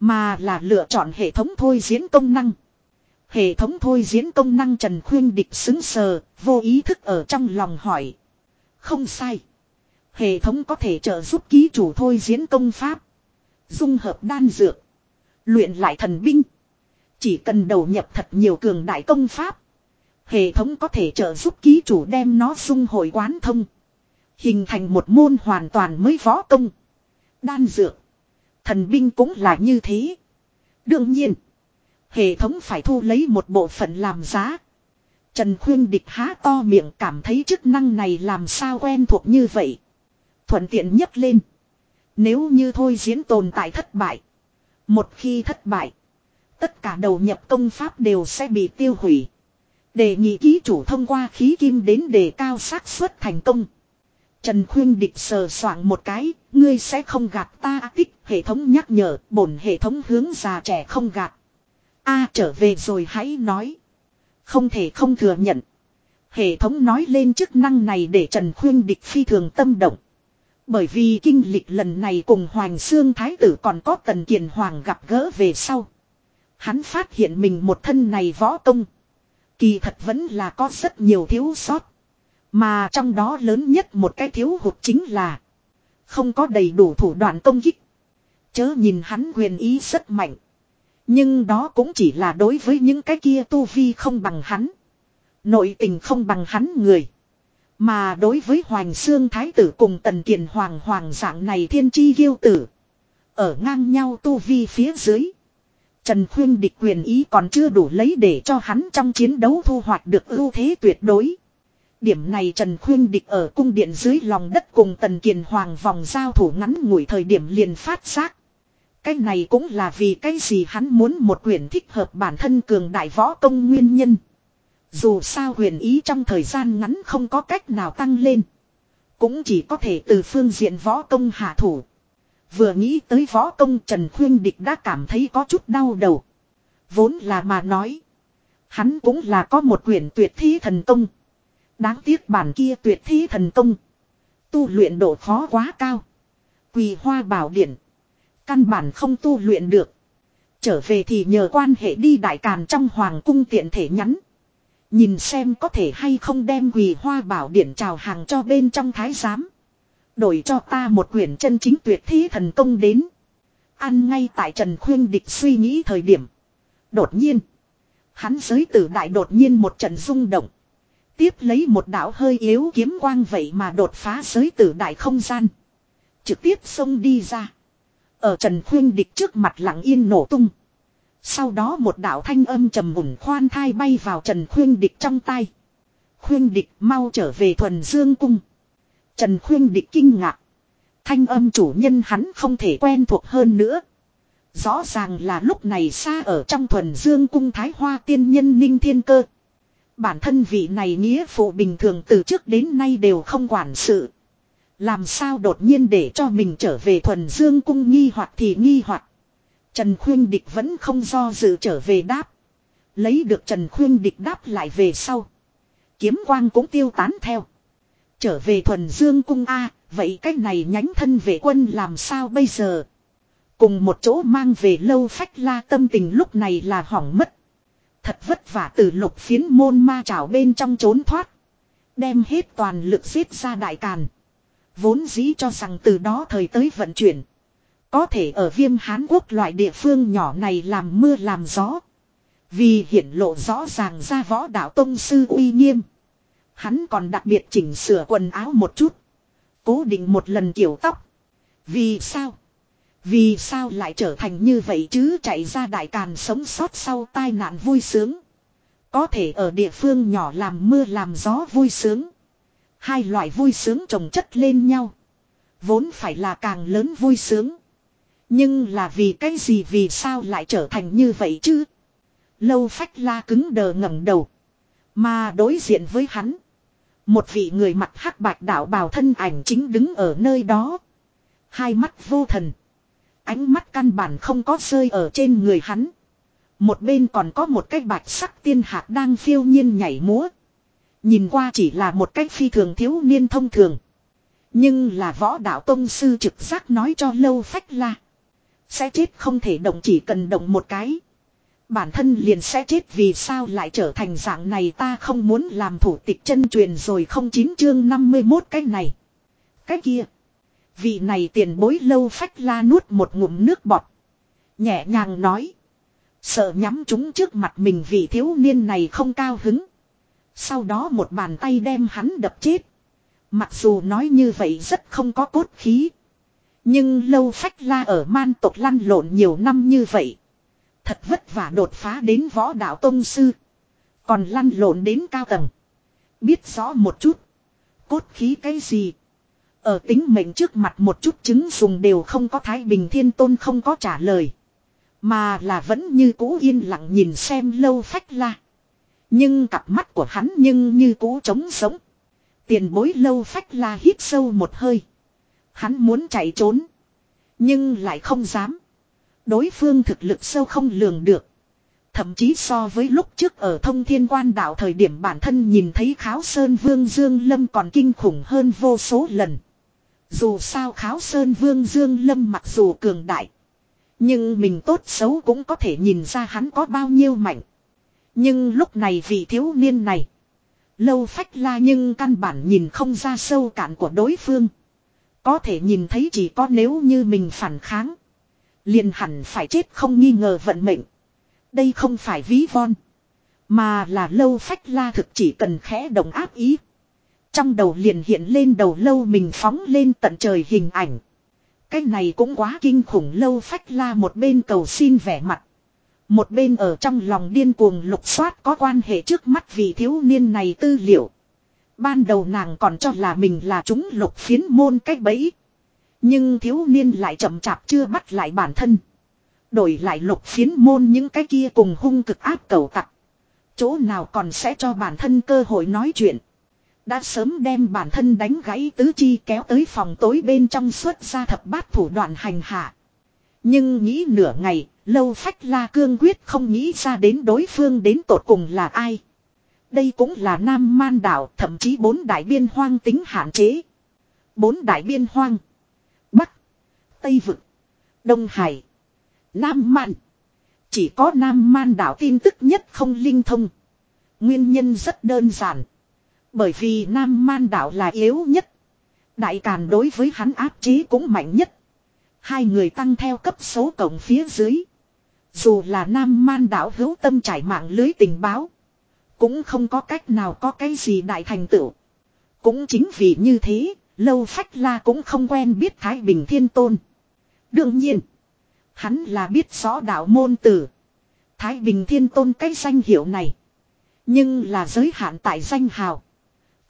Mà là lựa chọn hệ thống thôi diễn công năng. Hệ thống thôi diễn công năng Trần Khuyên Địch xứng sờ, vô ý thức ở trong lòng hỏi. Không sai. Hệ thống có thể trợ giúp ký chủ thôi diễn công pháp. Dung hợp đan dược. Luyện lại thần binh. Chỉ cần đầu nhập thật nhiều cường đại công pháp. Hệ thống có thể trợ giúp ký chủ đem nó dung hội quán thông. Hình thành một môn hoàn toàn mới võ công. Đan dược. Thần binh cũng là như thế. Đương nhiên. Hệ thống phải thu lấy một bộ phận làm giá. Trần Khuyên Địch há to miệng cảm thấy chức năng này làm sao quen thuộc như vậy. Thuận tiện nhất lên. Nếu như thôi diễn tồn tại thất bại. Một khi thất bại. Tất cả đầu nhập công pháp đều sẽ bị tiêu hủy. Đề nghị ký chủ thông qua khí kim đến đề cao xác suất thành công. Trần Khuyên Địch sờ soạng một cái, ngươi sẽ không gạt ta tích, hệ thống nhắc nhở, bổn hệ thống hướng già trẻ không gạt. A trở về rồi hãy nói. Không thể không thừa nhận. Hệ thống nói lên chức năng này để Trần Khuyên Địch phi thường tâm động. Bởi vì kinh lịch lần này cùng Hoàng Sương Thái tử còn có Tần Kiền Hoàng gặp gỡ về sau. Hắn phát hiện mình một thân này võ công. Kỳ thật vẫn là có rất nhiều thiếu sót. Mà trong đó lớn nhất một cái thiếu hụt chính là không có đầy đủ thủ đoạn công kích. Chớ nhìn hắn quyền ý rất mạnh. Nhưng đó cũng chỉ là đối với những cái kia tu vi không bằng hắn. Nội tình không bằng hắn người. Mà đối với Hoàng Sương Thái tử cùng Tần Kiền Hoàng Hoàng dạng này thiên chi ghiêu tử. Ở ngang nhau tu vi phía dưới. Trần Khuyên địch quyền ý còn chưa đủ lấy để cho hắn trong chiến đấu thu hoạch được ưu thế tuyệt đối. Điểm này Trần Khuyên địch ở cung điện dưới lòng đất cùng Tần Kiền Hoàng vòng giao thủ ngắn ngủi thời điểm liền phát giác. Cái này cũng là vì cái gì hắn muốn một quyển thích hợp bản thân cường đại võ công nguyên nhân. Dù sao huyền ý trong thời gian ngắn không có cách nào tăng lên. Cũng chỉ có thể từ phương diện võ công hạ thủ. Vừa nghĩ tới võ công Trần Khuyên Địch đã cảm thấy có chút đau đầu. Vốn là mà nói. Hắn cũng là có một quyển tuyệt thi thần công. Đáng tiếc bản kia tuyệt thi thần công. Tu luyện độ khó quá cao. Quỳ hoa bảo điển. Căn bản không tu luyện được. Trở về thì nhờ quan hệ đi đại càn trong hoàng cung tiện thể nhắn. Nhìn xem có thể hay không đem quỳ hoa bảo điển chào hàng cho bên trong thái giám. Đổi cho ta một quyển chân chính tuyệt thi thần công đến. Ăn ngay tại Trần Khuyên Địch suy nghĩ thời điểm. Đột nhiên. Hắn giới tử đại đột nhiên một trận rung động. Tiếp lấy một đạo hơi yếu kiếm quang vậy mà đột phá giới tử đại không gian. Trực tiếp xông đi ra. Ở Trần Khuyên Địch trước mặt lặng yên nổ tung. Sau đó một đạo thanh âm trầm mùn khoan thai bay vào Trần Khuyên Địch trong tay. Khuyên Địch mau trở về thuần dương cung. Trần Khuyên Địch kinh ngạc. Thanh âm chủ nhân hắn không thể quen thuộc hơn nữa. Rõ ràng là lúc này xa ở trong thuần dương cung thái hoa tiên nhân ninh thiên cơ. Bản thân vị này nghĩa phụ bình thường từ trước đến nay đều không quản sự. Làm sao đột nhiên để cho mình trở về thuần dương cung nghi hoặc thì nghi hoặc. Trần Khuyên Địch vẫn không do dự trở về đáp. Lấy được Trần Khuyên Địch đáp lại về sau. Kiếm quang cũng tiêu tán theo. Trở về thuần dương cung A, vậy cách này nhánh thân vệ quân làm sao bây giờ? Cùng một chỗ mang về lâu phách la tâm tình lúc này là hỏng mất. Thật vất vả từ lục phiến môn ma trảo bên trong trốn thoát. Đem hết toàn lực giết ra đại càn. Vốn dĩ cho rằng từ đó thời tới vận chuyển. Có thể ở viêm Hán Quốc loại địa phương nhỏ này làm mưa làm gió. Vì hiển lộ rõ ràng ra võ đạo tông sư uy nghiêm. Hắn còn đặc biệt chỉnh sửa quần áo một chút. Cố định một lần kiểu tóc. Vì sao? Vì sao lại trở thành như vậy chứ chạy ra đại càn sống sót sau tai nạn vui sướng. Có thể ở địa phương nhỏ làm mưa làm gió vui sướng. Hai loại vui sướng chồng chất lên nhau. Vốn phải là càng lớn vui sướng. Nhưng là vì cái gì, vì sao lại trở thành như vậy chứ? Lâu phách la cứng đờ ngẩng đầu. Mà đối diện với hắn. Một vị người mặt hắc bạch đạo bào thân ảnh chính đứng ở nơi đó. Hai mắt vô thần. Ánh mắt căn bản không có rơi ở trên người hắn. Một bên còn có một cái bạch sắc tiên hạt đang phiêu nhiên nhảy múa. Nhìn qua chỉ là một cách phi thường thiếu niên thông thường. Nhưng là võ đạo tông sư trực giác nói cho lâu phách la. Sẽ chết không thể động, chỉ cần động một cái. Bản thân liền sẽ chết, vì sao lại trở thành dạng này ta không muốn làm thủ tịch chân truyền rồi không chín chương 51 cái này. Cái kia. Vị này tiền bối lâu phách la nuốt một ngụm nước bọt. Nhẹ nhàng nói. Sợ nhắm chúng trước mặt mình vì thiếu niên này không cao hứng. Sau đó một bàn tay đem hắn đập chết. Mặc dù nói như vậy rất không có cốt khí. Nhưng lâu phách la ở man tộc lăn lộn nhiều năm như vậy. Thật vất vả đột phá đến võ đạo tông sư. Còn lăn lộn đến cao tầng. Biết rõ một chút. Cốt khí cái gì. Ở tính mệnh trước mặt một chút chứng dùng đều không có Thái Bình Thiên Tôn không có trả lời. Mà là vẫn như cũ yên lặng nhìn xem lâu phách la. Nhưng cặp mắt của hắn nhưng như cũ trống sống. Tiền bối lâu phách la hít sâu một hơi. Hắn muốn chạy trốn. Nhưng lại không dám. Đối phương thực lực sâu không lường được. Thậm chí so với lúc trước ở thông thiên quan đạo thời điểm bản thân nhìn thấy kháo sơn vương Dương Lâm còn kinh khủng hơn vô số lần. Dù sao kháo sơn vương Dương Lâm mặc dù cường đại. Nhưng mình tốt xấu cũng có thể nhìn ra hắn có bao nhiêu mạnh. Nhưng lúc này vị thiếu niên này. Lâu phách la nhưng căn bản nhìn không ra sâu cạn của đối phương. Có thể nhìn thấy chỉ có nếu như mình phản kháng. Liền hẳn phải chết không nghi ngờ vận mệnh. Đây không phải ví von. Mà là lâu phách la thực chỉ cần khẽ động áp ý. Trong đầu liền hiện lên đầu lâu mình phóng lên tận trời hình ảnh. Cái này cũng quá kinh khủng, lâu phách la một bên cầu xin vẻ mặt. Một bên ở trong lòng điên cuồng lục soát có quan hệ trước mắt vì thiếu niên này tư liệu. Ban đầu nàng còn cho là mình là chúng lục phiến môn cách bẫy. Nhưng thiếu niên lại chậm chạp chưa bắt lại bản thân. Đổi lại lục phiến môn những cái kia cùng hung cực áp cầu tặc. Chỗ nào còn sẽ cho bản thân cơ hội nói chuyện. Đã sớm đem bản thân đánh gãy tứ chi kéo tới phòng tối bên trong xuất ra thập bát thủ đoạn hành hạ. Nhưng nghĩ nửa ngày, lâu phách la cương quyết không nghĩ ra đến đối phương đến tột cùng là ai. Đây cũng là Nam Man đảo, thậm chí bốn đại biên hoang tính hạn chế. Bốn đại biên hoang. Bắc, Tây Vực, Đông Hải, Nam Man. Chỉ có Nam Man đảo tin tức nhất không linh thông. Nguyên nhân rất đơn giản. Bởi vì Nam Man đảo là yếu nhất. Đại Càn đối với hắn áp chế cũng mạnh nhất. Hai người tăng theo cấp số cộng phía dưới. Dù là Nam Man đảo hữu tâm trải mạng lưới tình báo. Cũng không có cách nào có cái gì đại thành tựu. Cũng chính vì như thế, Lâu Phách La cũng không quen biết Thái Bình Thiên Tôn. Đương nhiên, hắn là biết rõ đạo môn tử. Thái Bình Thiên Tôn cái danh hiệu này. Nhưng là giới hạn tại danh hào.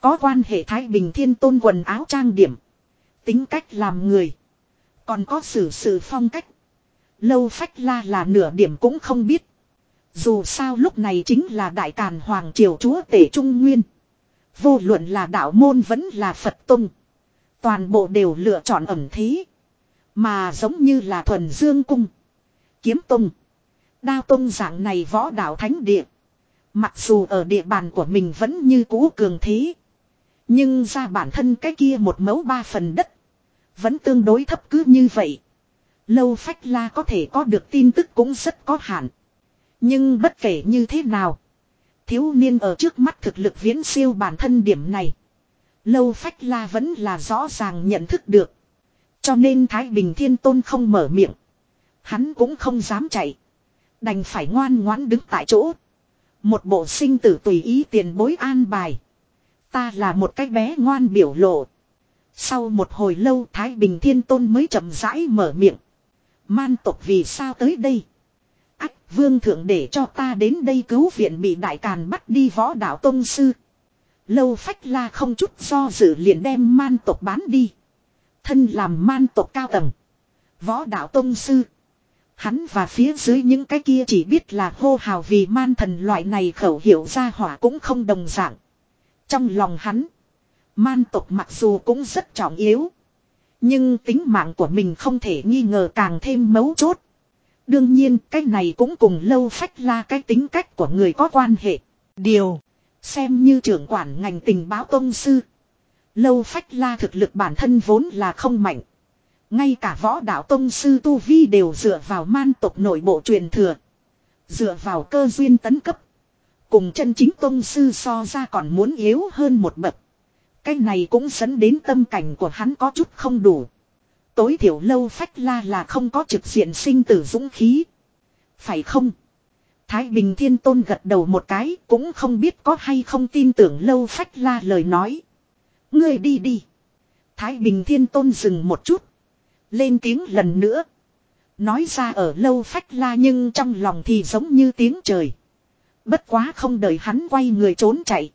Có quan hệ Thái Bình Thiên Tôn quần áo trang điểm. Tính cách làm người. Còn có xử sự phong cách. Lâu phách la là nửa điểm cũng không biết. Dù sao lúc này chính là đại càn hoàng triều chúa tể trung nguyên. Vô luận là đạo môn vẫn là Phật tông. Toàn bộ đều lựa chọn ẩm thí. Mà giống như là thuần dương cung. Kiếm tông. Đao tông dạng này võ đạo thánh địa. Mặc dù ở địa bàn của mình vẫn như cũ cường thế. Nhưng ra bản thân cái kia một mẫu ba phần đất. Vẫn tương đối thấp cứ như vậy. Lâu phách la có thể có được tin tức cũng rất có hạn. Nhưng bất kể như thế nào. Thiếu niên ở trước mắt thực lực viễn siêu bản thân điểm này. Lâu phách la vẫn là rõ ràng nhận thức được. Cho nên Thái Bình Thiên Tôn không mở miệng. Hắn cũng không dám chạy. Đành phải ngoan ngoãn đứng tại chỗ. Một bộ sinh tử tùy ý tiền bối an bài. Ta là một cái bé ngoan biểu lộ. Sau một hồi lâu Thái Bình Thiên Tôn mới chậm rãi mở miệng. Man tộc vì sao tới đây? Ách, vương thượng để cho ta đến đây cứu viện bị đại càn bắt đi võ đạo tông sư. Lâu phách la không chút do dự liền đem man tộc bán đi. Thân làm man tộc cao tầng. Võ đạo tông sư. Hắn và phía dưới những cái kia chỉ biết là hô hào vì man thần loại này khẩu hiệu ra hỏa cũng không đồng dạng. Trong lòng hắn. Man tộc mặc dù cũng rất trọng yếu. Nhưng tính mạng của mình không thể nghi ngờ càng thêm mấu chốt. Đương nhiên, cái này cũng cùng lâu phách la cái tính cách của người có quan hệ. Điều. Xem như trưởng quản ngành tình báo tông sư. Lâu phách la thực lực bản thân vốn là không mạnh. Ngay cả võ đạo tông sư Tu Vi đều dựa vào man tộc nội bộ truyền thừa. Dựa vào cơ duyên tấn cấp. Cùng chân chính tông sư so ra còn muốn yếu hơn một bậc. Cái này cũng dẫn đến tâm cảnh của hắn có chút không đủ. Tối thiểu lâu phách la là không có trực diện sinh tử dũng khí. Phải không? Thái Bình Thiên Tôn gật đầu một cái, cũng không biết có hay không tin tưởng lâu phách la lời nói. Ngươi đi đi. Thái Bình Thiên Tôn dừng một chút. Lên tiếng lần nữa. Nói ra ở lâu phách la nhưng trong lòng thì giống như tiếng trời. Bất quá không đợi hắn quay người trốn chạy.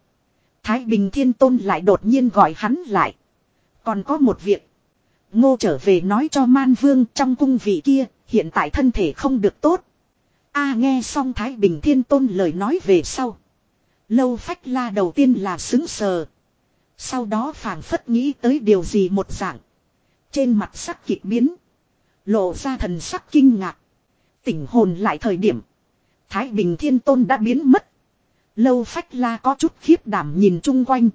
Thái Bình Thiên Tôn lại đột nhiên gọi hắn lại. Còn có một việc. Ngô trở về nói cho Man Vương trong cung vị kia, hiện tại thân thể không được tốt. A nghe xong Thái Bình Thiên Tôn lời nói về sau. Lâu phách la đầu tiên là xứng sờ. Sau đó phảng phất nghĩ tới điều gì một dạng. Trên mặt sắc kịch biến. Lộ ra thần sắc kinh ngạc. Tỉnh hồn lại thời điểm. Thái Bình Thiên Tôn đã biến mất. Lâu phách la có chút khiếp đảm nhìn chung quanh.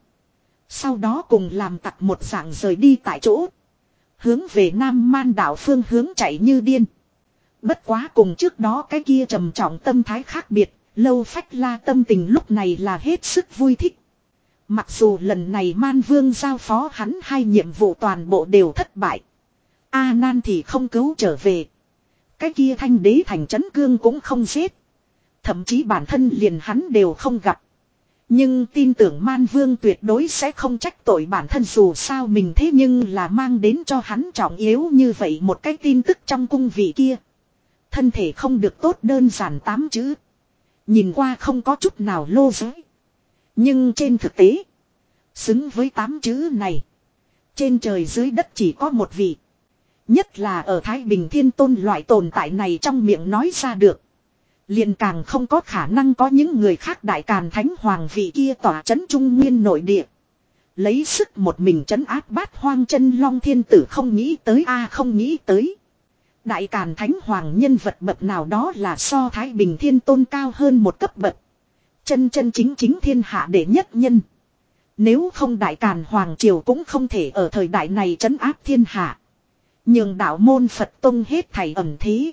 Sau đó cùng làm tặc một dạng rời đi tại chỗ. Hướng về Nam Man đảo phương hướng chạy như điên. Bất quá cùng trước đó cái kia trầm trọng tâm thái khác biệt. Lâu phách la tâm tình lúc này là hết sức vui thích. Mặc dù lần này man vương giao phó hắn hai nhiệm vụ toàn bộ đều thất bại. A nan thì không cứu trở về. Cái kia thanh đế thành trấn cương cũng không giết. Thậm chí bản thân liền hắn đều không gặp. Nhưng tin tưởng man vương tuyệt đối sẽ không trách tội bản thân dù sao mình thế nhưng là mang đến cho hắn trọng yếu như vậy một cái tin tức trong cung vị kia. Thân thể không được tốt đơn giản tám chữ. Nhìn qua không có chút nào lô giới. Nhưng trên thực tế. Xứng với tám chữ này. Trên trời dưới đất chỉ có một vị. Nhất là ở Thái Bình Thiên Tôn loại tồn tại này trong miệng nói ra được liền càng không có khả năng có những người khác đại càn thánh hoàng vị kia tỏa chấn trung nguyên nội địa. Lấy sức một mình chấn áp bát hoang chân long thiên tử không nghĩ tới, a à, không nghĩ tới. Đại càn thánh hoàng nhân vật bậc nào đó là so thái bình thiên tôn cao hơn một cấp bậc. Chân chân chính chính thiên hạ đệ nhất nhân. Nếu không đại càn hoàng triều cũng không thể ở thời đại này chấn áp thiên hạ. Nhưng đạo môn Phật tông hết thảy ẩm thế.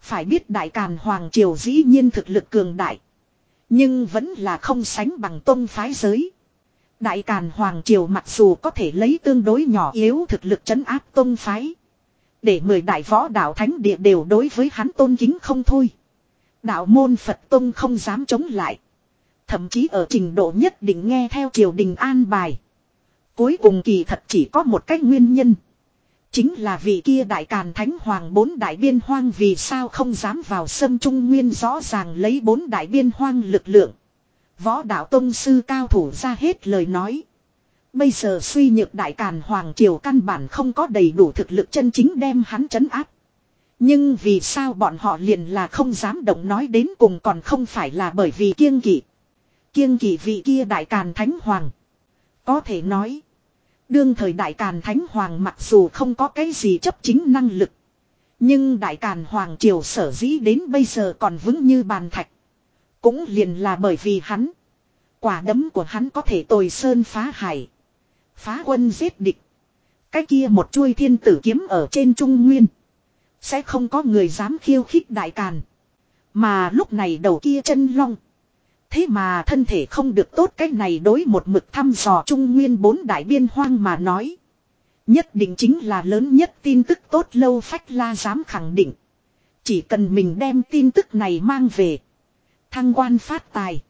Phải biết đại càn hoàng triều dĩ nhiên thực lực cường đại. Nhưng vẫn là không sánh bằng tôn phái giới. Đại càn hoàng triều mặc dù có thể lấy tương đối nhỏ yếu thực lực chấn áp tôn phái. Để mười đại võ đạo thánh địa đều đối với hắn tôn kính không thôi. Đạo môn Phật tôn không dám chống lại. Thậm chí ở trình độ nhất định nghe theo triều đình an bài. Cuối cùng kỳ thật chỉ có một cách nguyên nhân. Chính là vị kia đại càn thánh hoàng bốn đại biên hoang vì sao không dám vào sâm trung nguyên rõ ràng lấy bốn đại biên hoang lực lượng. Võ đạo tông sư cao thủ ra hết lời nói. Bây giờ suy nhược đại càn hoàng triều căn bản không có đầy đủ thực lực chân chính đem hắn chấn áp. Nhưng vì sao bọn họ liền là không dám động nói đến cùng còn không phải là bởi vì kiêng kỵ. Kiêng kỵ vị kia đại càn thánh hoàng. Có thể nói. Đương thời đại càn thánh hoàng mặc dù không có cái gì chấp chính năng lực. Nhưng đại càn hoàng triều sở dĩ đến bây giờ còn vững như bàn thạch. Cũng liền là bởi vì hắn. Quả đấm của hắn có thể tồi sơn phá hải. Phá quân giết địch. Cái kia một chuôi thiên tử kiếm ở trên trung nguyên. Sẽ không có người dám khiêu khích đại càn. Mà lúc này đầu kia chân long. Thế mà thân thể không được tốt cách này đối một mực thăm dò trung nguyên bốn đại biên hoang mà nói. Nhất định chính là lớn nhất tin tức tốt lâu phách la dám khẳng định. Chỉ cần mình đem tin tức này mang về. Thăng quan phát tài.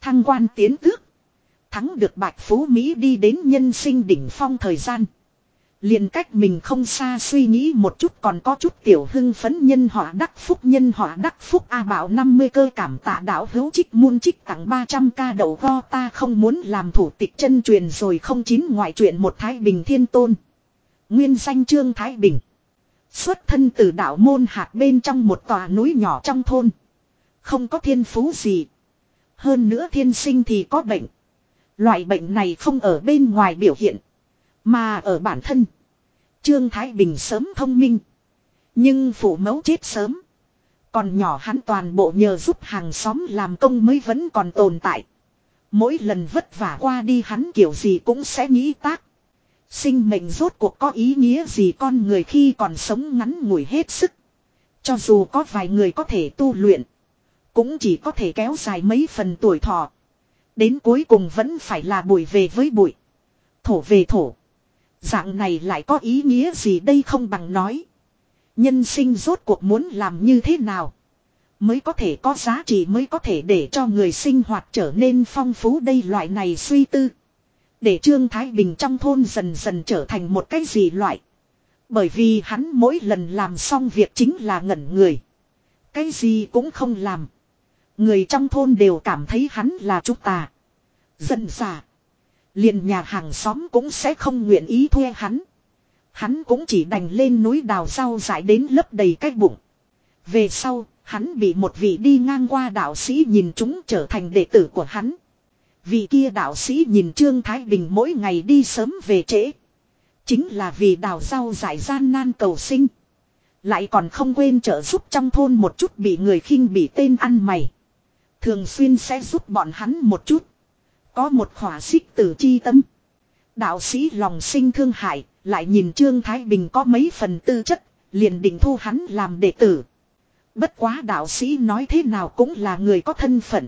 Thăng quan tiến tước. Thắng được Bạch Phú Mỹ đi đến nhân sinh đỉnh phong thời gian liền cách mình không xa suy nghĩ một chút còn có chút tiểu hưng phấn nhân họa đắc phúc nhân họa đắc phúc A bảo 50 cơ cảm tạ đạo hữu trích muôn trích tặng 300 ca đậu go ta không muốn làm thủ tịch chân truyền rồi không chín ngoại truyện một thái bình thiên tôn. Nguyên danh Trương Thái Bình. Xuất thân từ đạo môn hạt bên trong một tòa núi nhỏ trong thôn. Không có thiên phú gì. Hơn nữa thiên sinh thì có bệnh. Loại bệnh này không ở bên ngoài biểu hiện. Mà ở bản thân. Trương Thái Bình sớm thông minh. Nhưng phụ mẫu chết sớm. Còn nhỏ hắn toàn bộ nhờ giúp hàng xóm làm công mới vẫn còn tồn tại. Mỗi lần vất vả qua đi hắn kiểu gì cũng sẽ nghĩ tác. Sinh mệnh rốt cuộc có ý nghĩa gì con người khi còn sống ngắn ngủi hết sức. Cho dù có vài người có thể tu luyện. Cũng chỉ có thể kéo dài mấy phần tuổi thọ. Đến cuối cùng vẫn phải là bụi về với bụi. Thổ về thổ. Dạng này lại có ý nghĩa gì đây không bằng nói. Nhân sinh rốt cuộc muốn làm như thế nào. Mới có thể có giá trị, mới có thể để cho người sinh hoạt trở nên phong phú đây loại này suy tư. Để Trương Thái Bình trong thôn dần dần trở thành một cái gì loại. Bởi vì hắn mỗi lần làm xong việc chính là ngẩn người. Cái gì cũng không làm. Người trong thôn đều cảm thấy hắn là chúng ta. Dần xả liền nhà hàng xóm cũng sẽ không nguyện ý thuê hắn. Hắn cũng chỉ đành lên núi đào rau dại đến lấp đầy cái bụng. Về sau, hắn bị một vị đi ngang qua đạo sĩ nhìn chúng trở thành đệ tử của hắn. Vị kia đạo sĩ nhìn Trương Thái Bình mỗi ngày đi sớm về trễ. Chính là vì đào rau dại gian nan cầu sinh. Lại còn không quên trợ giúp trong thôn một chút bị người khinh bị tên ăn mày. Thường xuyên sẽ giúp bọn hắn một chút. Có một khỏa xích tử chi tâm. Đạo sĩ lòng sinh thương hại, lại nhìn Trương Thái Bình có mấy phần tư chất, liền định thu hắn làm đệ tử. Bất quá đạo sĩ nói thế nào cũng là người có thân phận.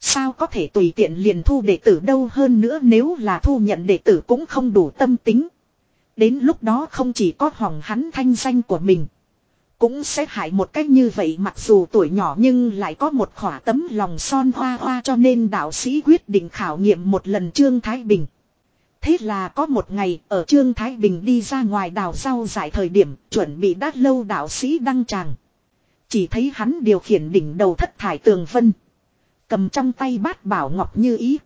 Sao có thể tùy tiện liền thu đệ tử đâu hơn nữa nếu là thu nhận đệ tử cũng không đủ tâm tính. Đến lúc đó không chỉ có hỏng hắn thanh danh của mình. Cũng sẽ hại một cách như vậy mặc dù tuổi nhỏ nhưng lại có một khỏa tấm lòng son hoa hoa cho nên đạo sĩ quyết định khảo nghiệm một lần Trương Thái Bình. Thế là có một ngày, ở Trương Thái Bình đi ra ngoài đào rau giải thời điểm, chuẩn bị đát lâu đạo sĩ đăng tràng. Chỉ thấy hắn điều khiển đỉnh đầu thất thải tường vân. Cầm trong tay bát bảo ngọc như ý.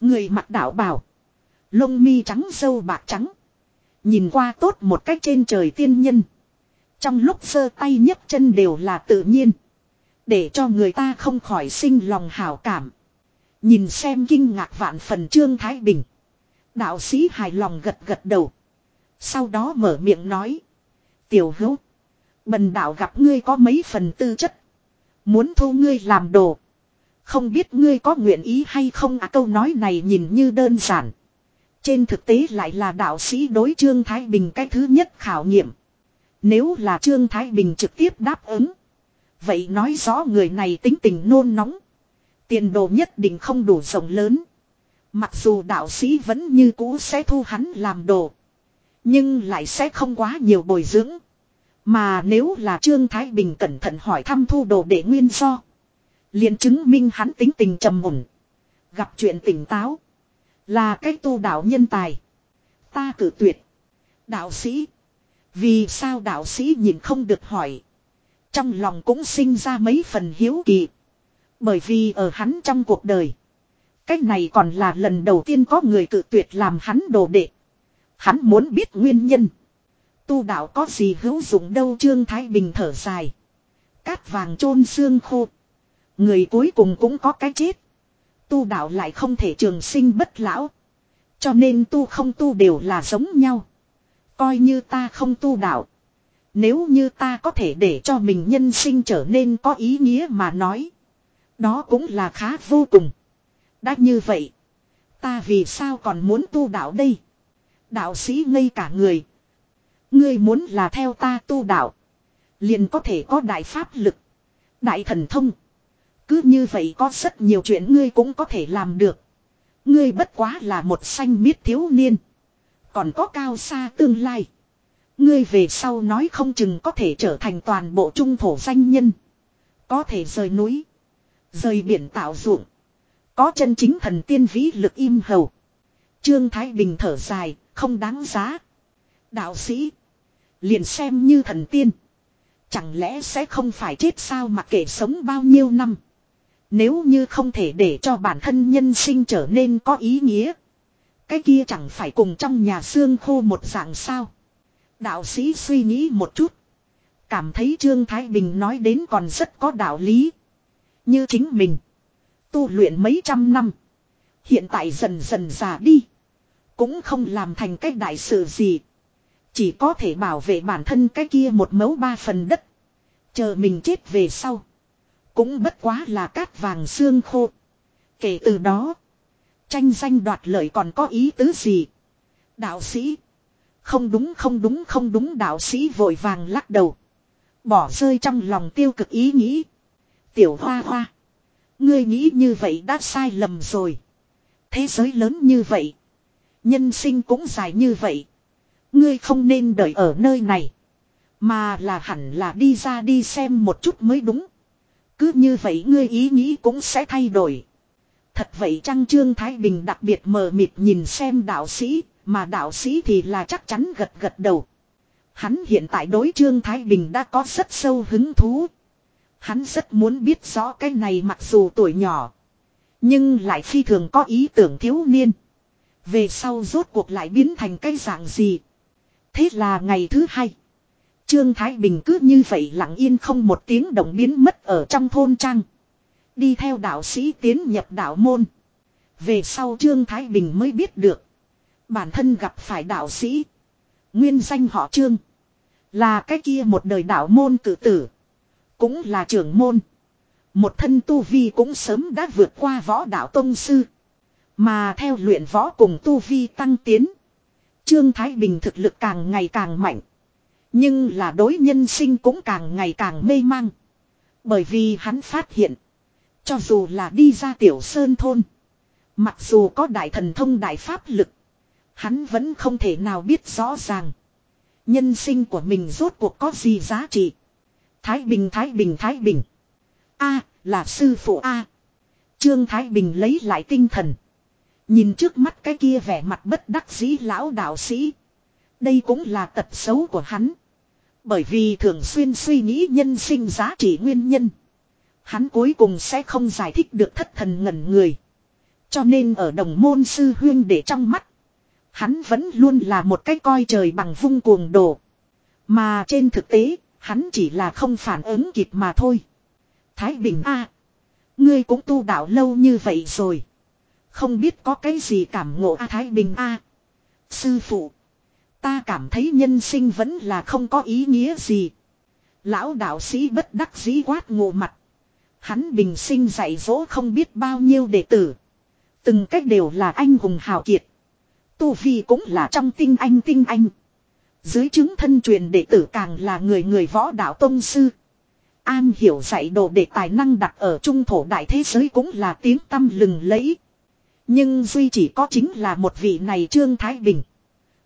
Người mặc đạo bảo. Lông mi trắng sâu bạc trắng. Nhìn qua tốt một cách trên trời tiên nhân. Trong lúc sơ tay nhấc chân đều là tự nhiên. Để cho người ta không khỏi sinh lòng hảo cảm. Nhìn xem kinh ngạc vạn phần Trương Thái Bình. Đạo sĩ hài lòng gật gật đầu. Sau đó mở miệng nói. Tiểu hữu. Bần đạo gặp ngươi có mấy phần tư chất. Muốn thu ngươi làm đồ. Không biết ngươi có nguyện ý hay không à câu nói này nhìn như đơn giản. Trên thực tế lại là đạo sĩ đối Trương Thái Bình cái thứ nhất khảo nghiệm. Nếu là Trương Thái Bình trực tiếp đáp ứng. Vậy nói rõ người này tính tình nôn nóng. Tiền đồ nhất định không đủ rộng lớn. Mặc dù đạo sĩ vẫn như cũ sẽ thu hắn làm đồ. Nhưng lại sẽ không quá nhiều bồi dưỡng. Mà nếu là Trương Thái Bình cẩn thận hỏi thăm thu đồ để nguyên do, liền chứng minh hắn tính tình trầm ổn. Gặp chuyện tỉnh táo. Là cái tu đạo nhân tài. Ta cử tuyệt. Đạo sĩ. Vì sao đạo sĩ nhìn không được hỏi. Trong lòng cũng sinh ra mấy phần hiếu kỳ. Bởi vì ở hắn trong cuộc đời. Cách này còn là lần đầu tiên có người cự tuyệt làm hắn đồ đệ. Hắn muốn biết nguyên nhân. Tu đạo có gì hữu dụng đâu Trương Thái Bình thở dài. Cát vàng chôn xương khô. Người cuối cùng cũng có cái chết. Tu đạo lại không thể trường sinh bất lão. Cho nên tu không tu đều là giống nhau. Coi như ta không tu đạo. Nếu như ta có thể để cho mình nhân sinh trở nên có ý nghĩa mà nói. Đó cũng là khá vô cùng. Đã như vậy. Ta vì sao còn muốn tu đạo đây? Đạo sĩ ngây cả người. Ngươi muốn là theo ta tu đạo. Liền có thể có đại pháp lực. Đại thần thông. Cứ như vậy có rất nhiều chuyện ngươi cũng có thể làm được. Ngươi bất quá là một xanh miết thiếu niên. Còn có cao xa tương lai. Ngươi về sau nói không chừng có thể trở thành toàn bộ trung thổ danh nhân. Có thể rời núi. Rời biển tạo ruộng. Có chân chính thần tiên vĩ lực im hầu. Trương Thái Bình thở dài, không đáng giá. Đạo sĩ. Liền xem như thần tiên. Chẳng lẽ sẽ không phải chết sao mà kể sống bao nhiêu năm. Nếu như không thể để cho bản thân nhân sinh trở nên có ý nghĩa. Cái kia chẳng phải cùng trong nhà xương khô một dạng sao. Đạo sĩ suy nghĩ một chút. Cảm thấy Trương Thái Bình nói đến còn rất có đạo lý. Như chính mình. Tu luyện mấy trăm năm. Hiện tại dần dần già đi. Cũng không làm thành cái đại sự gì. Chỉ có thể bảo vệ bản thân cái kia một mẫu ba phần đất. Chờ mình chết về sau. Cũng bất quá là cát vàng xương khô. Kể từ đó. Tranh danh đoạt lợi còn có ý tứ gì. Đạo sĩ. Không đúng không đúng không đúng, đạo sĩ vội vàng lắc đầu. Bỏ rơi trong lòng tiêu cực ý nghĩ. Tiểu hoa hoa. Ngươi nghĩ như vậy đã sai lầm rồi. Thế giới lớn như vậy. Nhân sinh cũng dài như vậy. Ngươi không nên đợi ở nơi này. Mà là hẳn là đi ra đi xem một chút mới đúng. Cứ như vậy ngươi ý nghĩ cũng sẽ thay đổi. Thật vậy chăng Trương Thái Bình đặc biệt mờ mịt nhìn xem đạo sĩ, mà đạo sĩ thì là chắc chắn gật gật đầu. Hắn hiện tại đối Trương Thái Bình đã có rất sâu hứng thú. Hắn rất muốn biết rõ cái này mặc dù tuổi nhỏ. Nhưng lại phi thường có ý tưởng thiếu niên. Về sau rốt cuộc lại biến thành cái dạng gì. Thế là ngày thứ hai. Trương Thái Bình cứ như vậy lặng yên không một tiếng động biến mất ở trong thôn trang. Đi theo đạo sĩ tiến nhập đạo môn. Về sau Trương Thái Bình mới biết được. Bản thân gặp phải đạo sĩ. Nguyên danh họ Trương. Là cái kia một đời đạo môn tự tử. Cũng là trưởng môn. Một thân tu vi cũng sớm đã vượt qua võ đạo tông sư. Mà theo luyện võ cùng tu vi tăng tiến. Trương Thái Bình thực lực càng ngày càng mạnh. Nhưng là đối nhân sinh cũng càng ngày càng mê mang. Bởi vì hắn phát hiện. Cho dù là đi ra tiểu sơn thôn. Mặc dù có đại thần thông đại pháp lực. Hắn vẫn không thể nào biết rõ ràng. Nhân sinh của mình rốt cuộc có gì giá trị. Thái Bình Thái Bình Thái Bình. A, là sư phụ A. Trương Thái Bình lấy lại tinh thần. Nhìn trước mắt cái kia vẻ mặt bất đắc dĩ lão đạo sĩ. Đây cũng là tật xấu của hắn. Bởi vì thường xuyên suy nghĩ nhân sinh giá trị nguyên nhân. Hắn cuối cùng sẽ không giải thích được thất thần ngẩn người. Cho nên ở đồng môn sư huyên để trong mắt. Hắn vẫn luôn là một cái coi trời bằng vung cuồng đồ. Mà trên thực tế, hắn chỉ là không phản ứng kịp mà thôi. Thái Bình A. ngươi cũng tu đạo lâu như vậy rồi. Không biết có cái gì cảm ngộ A Thái Bình A. Sư phụ. Ta cảm thấy nhân sinh vẫn là không có ý nghĩa gì. Lão đạo sĩ bất đắc dĩ quát ngộ mặt. Hắn bình sinh dạy dỗ không biết bao nhiêu đệ tử. Từng cách đều là anh hùng hào kiệt. Tu Vi cũng là trong tinh anh tinh anh. Dưới chứng thân truyền đệ tử càng là người người võ đạo tông sư. An hiểu dạy đồ để tài năng đặt ở trung thổ đại thế giới cũng là tiếng tâm lừng lẫy. Nhưng duy chỉ có chính là một vị này Trương Thái Bình.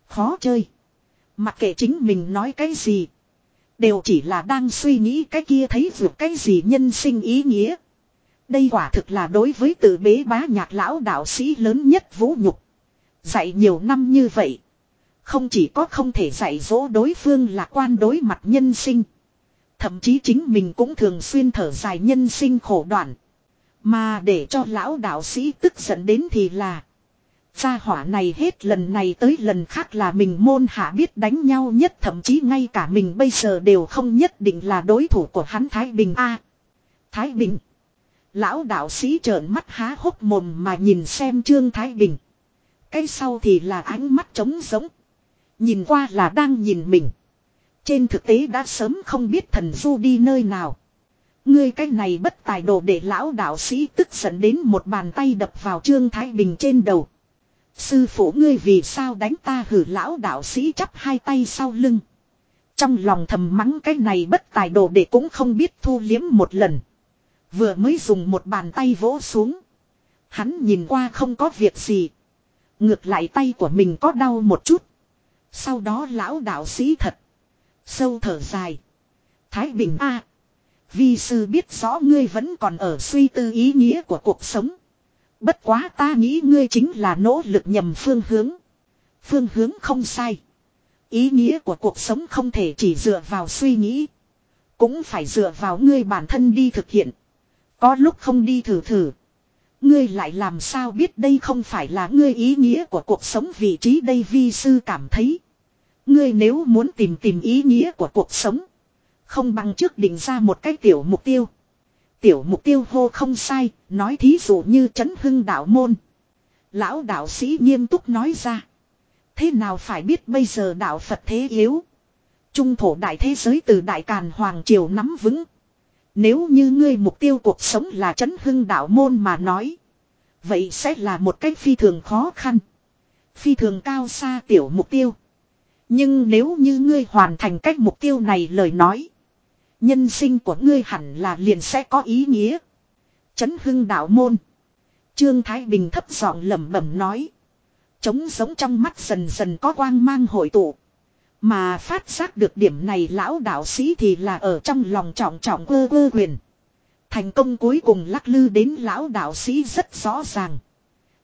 Khó chơi. Mặc kệ chính mình nói cái gì. Đều chỉ là đang suy nghĩ cái kia thấy vượt cái gì nhân sinh ý nghĩa. Đây quả thực là đối với tự bế bá nhạc lão đạo sĩ lớn nhất vũ nhục. Dạy nhiều năm như vậy. Không chỉ có không thể dạy dỗ đối phương lạc quan đối mặt nhân sinh. Thậm chí chính mình cũng thường xuyên thở dài nhân sinh khổ đoạn. Mà để cho lão đạo sĩ tức giận đến thì là. Gia hỏa này hết lần này tới lần khác là mình môn hạ biết đánh nhau nhất, thậm chí ngay cả mình bây giờ đều không nhất định là đối thủ của hắn Thái Bình A. Thái Bình. Lão đạo sĩ trợn mắt há hốc mồm mà nhìn xem Trương Thái Bình. Cái sau thì là ánh mắt trống giống. Nhìn qua là đang nhìn mình. Trên thực tế đã sớm không biết thần du đi nơi nào. Ngươi cái này bất tài đồ để lão đạo sĩ tức giận đến một bàn tay đập vào Trương Thái Bình trên đầu. Sư phụ ngươi vì sao đánh ta hử lão đạo sĩ chắp hai tay sau lưng. Trong lòng thầm mắng cái này bất tài đồ để cũng không biết thu liếm một lần. Vừa mới dùng một bàn tay vỗ xuống. Hắn nhìn qua không có việc gì. Ngược lại tay của mình có đau một chút. Sau đó lão đạo sĩ thật. Sâu thở dài. Thái Bình A. Vi sư biết rõ ngươi vẫn còn ở suy tư ý nghĩa của cuộc sống. Bất quá ta nghĩ ngươi chính là nỗ lực nhầm phương hướng. Phương hướng không sai. Ý nghĩa của cuộc sống không thể chỉ dựa vào suy nghĩ. Cũng phải dựa vào ngươi bản thân đi thực hiện. Có lúc không đi thử thử. Ngươi lại làm sao biết đây không phải là ngươi ý nghĩa của cuộc sống vị trí đây vi sư cảm thấy. Ngươi nếu muốn tìm tìm ý nghĩa của cuộc sống. Không bằng trước định ra một cái tiểu mục tiêu. Tiểu mục tiêu hô không sai, nói thí dụ như chấn hưng đạo môn. Lão đạo sĩ nghiêm túc nói ra. Thế nào phải biết bây giờ đạo Phật thế yếu. Trung thổ đại thế giới từ đại càn hoàng triều nắm vững. Nếu như ngươi mục tiêu cuộc sống là chấn hưng đạo môn mà nói. Vậy sẽ là một cách phi thường khó khăn. Phi thường cao xa tiểu mục tiêu. Nhưng nếu như ngươi hoàn thành cách mục tiêu này lời nói. Nhân sinh của ngươi hẳn là liền sẽ có ý nghĩa. Chấn hưng đạo môn. Trương Thái Bình thấp giọng lẩm bẩm nói. Trống giống trong mắt dần dần có quang mang hội tụ. Mà phát giác được điểm này lão đạo sĩ thì là ở trong lòng trọng trọng quơ quơ quyền. Thành công cuối cùng lắc lư đến lão đạo sĩ rất rõ ràng.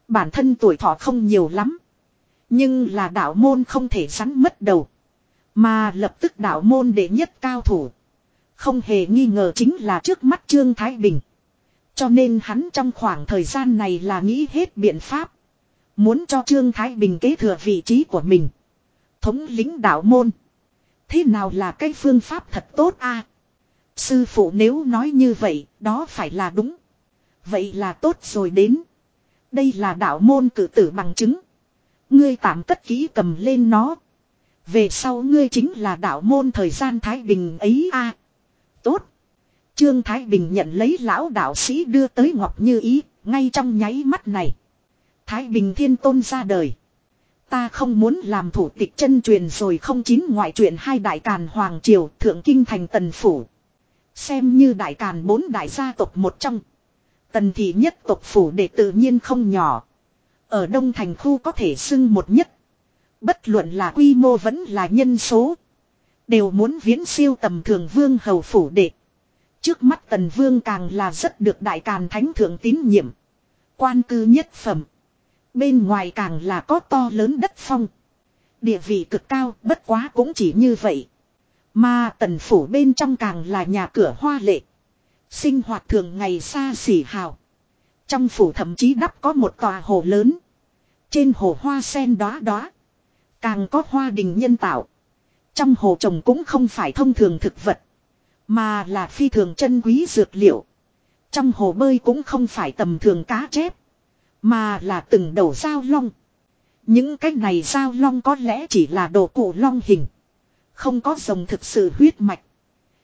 Bản thân tuổi thọ không nhiều lắm. Nhưng là đạo môn không thể sắn mất đầu. Mà lập tức đạo môn đệ nhất cao thủ. Không hề nghi ngờ chính là trước mắt Trương Thái Bình. Cho nên hắn trong khoảng thời gian này là nghĩ hết biện pháp. Muốn cho Trương Thái Bình kế thừa vị trí của mình. Thống lính đạo môn. Thế nào là cái phương pháp thật tốt a? Sư phụ nếu nói như vậy, đó phải là đúng. Vậy là tốt rồi đến. Đây là đạo môn cử tử bằng chứng. Ngươi tạm cất kỹ cầm lên nó. Về sau ngươi chính là đạo môn thời gian Thái Bình ấy a. Tốt. Trương Thái Bình nhận lấy lão đạo sĩ đưa tới Ngọc Như Ý, ngay trong nháy mắt này. Thái Bình Thiên Tôn ra đời. Ta không muốn làm thủ tịch chân truyền rồi không chín ngoại truyện hai đại càn Hoàng Triều Thượng Kinh thành Tần Phủ. Xem như đại càn bốn đại gia tộc một trong. Tần thị nhất tộc phủ để tự nhiên không nhỏ. Ở Đông Thành khu có thể xưng một nhất. Bất luận là quy mô vẫn là nhân số. Đều muốn viễn siêu tầm thường vương hầu phủ đệ. Trước mắt tần vương càng là rất được đại càn thánh thượng tín nhiệm. Quan cư nhất phẩm. Bên ngoài càng là có to lớn đất phong. Địa vị cực cao, bất quá cũng chỉ như vậy. Mà tần phủ bên trong càng là nhà cửa hoa lệ. Sinh hoạt thường ngày xa xỉ hào. Trong phủ thậm chí đắp có một tòa hồ lớn. Trên hồ hoa sen đóa đóa. Càng có hoa đình nhân tạo. Trong hồ trồng cũng không phải thông thường thực vật. Mà là phi thường chân quý dược liệu. Trong hồ bơi cũng không phải tầm thường cá chép. Mà là từng đầu dao long. Những cái này dao long có lẽ chỉ là đồ cổ long hình. Không có rồng thực sự huyết mạch.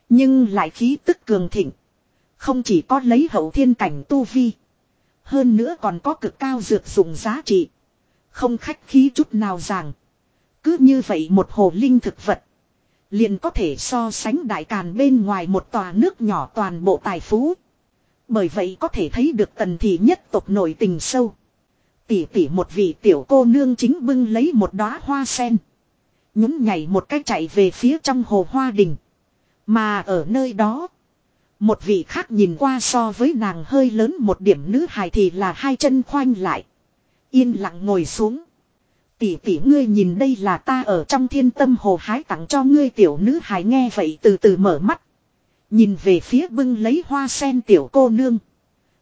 Nhưng lại khí tức cường thịnh. Không chỉ có lấy hậu thiên cảnh tu vi. Hơn nữa còn có cực cao dược dụng giá trị. Không khách khí chút nào rằng. Cứ như vậy một hồ linh thực vật. Liền có thể so sánh đại càn bên ngoài một tòa nước nhỏ toàn bộ tài phú. Bởi vậy có thể thấy được tần thị nhất tộc nổi tình sâu. Tỷ tỷ một vị tiểu cô nương chính bưng lấy một đóa hoa sen. Nhún nhảy một cách chạy về phía trong hồ hoa đình. Mà ở nơi đó. Một vị khác nhìn qua so với nàng hơi lớn một điểm nữ hài thì là hai chân khoanh lại. Yên lặng ngồi xuống. Tỷ tỷ ngươi nhìn đây là ta ở trong thiên tâm hồ hái tặng cho ngươi tiểu nữ hài nghe vậy từ từ mở mắt. Nhìn về phía bưng lấy hoa sen tiểu cô nương.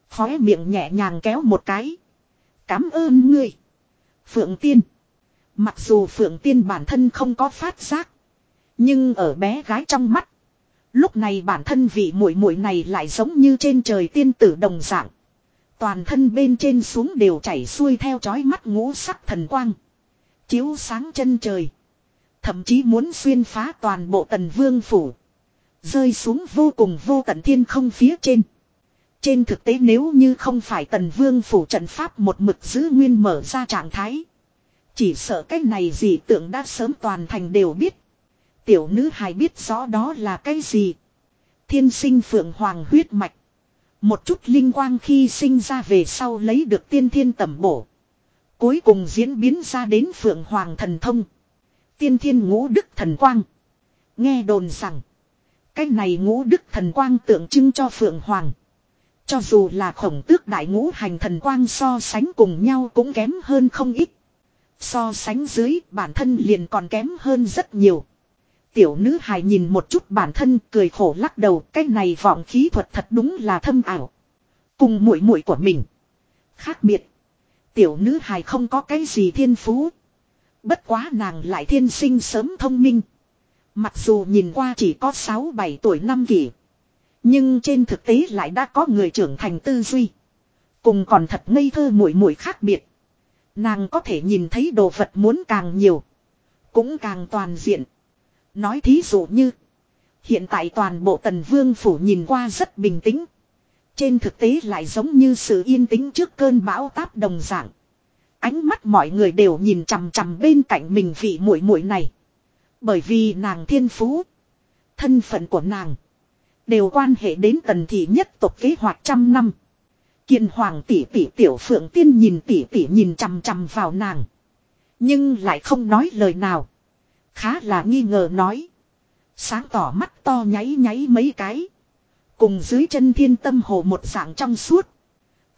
Khóe miệng nhẹ nhàng kéo một cái. Cám ơn ngươi. Phượng Tiên. Mặc dù Phượng Tiên bản thân không có phát giác. Nhưng ở bé gái trong mắt. Lúc này bản thân vị muội muội này lại giống như trên trời tiên tử đồng dạng. Toàn thân bên trên xuống đều chảy xuôi theo chói mắt ngũ sắc thần quang. Chiếu sáng chân trời. Thậm chí muốn xuyên phá toàn bộ tần vương phủ. Rơi xuống vô cùng vô tận thiên không phía trên. Trên thực tế nếu như không phải tần vương phủ trận pháp một mực giữ nguyên mở ra trạng thái. Chỉ sợ cái này gì tưởng đã sớm toàn thành đều biết. Tiểu nữ hài biết rõ đó là cái gì. Thiên sinh phượng hoàng huyết mạch. Một chút linh quang khi sinh ra về sau lấy được tiên thiên tẩm bổ. Cuối cùng diễn biến ra đến phượng hoàng thần thông. Tiên thiên ngũ đức thần quang. Nghe đồn rằng. Cái này ngũ đức thần quang tượng trưng cho phượng hoàng. Cho dù là khổng tước đại ngũ hành thần quang so sánh cùng nhau cũng kém hơn không ít. So sánh dưới, bản thân liền còn kém hơn rất nhiều. Tiểu nữ hài nhìn một chút bản thân cười khổ lắc đầu, cái này vọng khí thuật thật đúng là thâm ảo. Cùng muội muội của mình. Khác biệt. Tiểu nữ hài không có cái gì thiên phú. Bất quá nàng lại thiên sinh sớm thông minh. Mặc dù nhìn qua chỉ có 6-7 tuổi năm kỷ. Nhưng trên thực tế lại đã có người trưởng thành tư duy. Cùng còn thật ngây thơ mùi mùi khác biệt. Nàng có thể nhìn thấy đồ vật muốn càng nhiều. Cũng càng toàn diện. Nói thí dụ như. Hiện tại toàn bộ tần vương phủ nhìn qua rất bình tĩnh. Trên thực tế lại giống như sự yên tĩnh trước cơn bão táp đồng dạng. Ánh mắt mọi người đều nhìn chằm chằm bên cạnh mình vị muội muội này. Bởi vì nàng thiên phú. Thân phận của nàng. Đều quan hệ đến tần thị nhất tộc kế hoạch trăm năm. Kiền hoàng tỷ tỷ tiểu phượng tiên nhìn tỷ tỷ nhìn chằm chằm vào nàng. Nhưng lại không nói lời nào. Khá là nghi ngờ nói. Sáng tỏ mắt to nháy nháy mấy cái. Cùng dưới chân thiên tâm hồ một dạng trong suốt.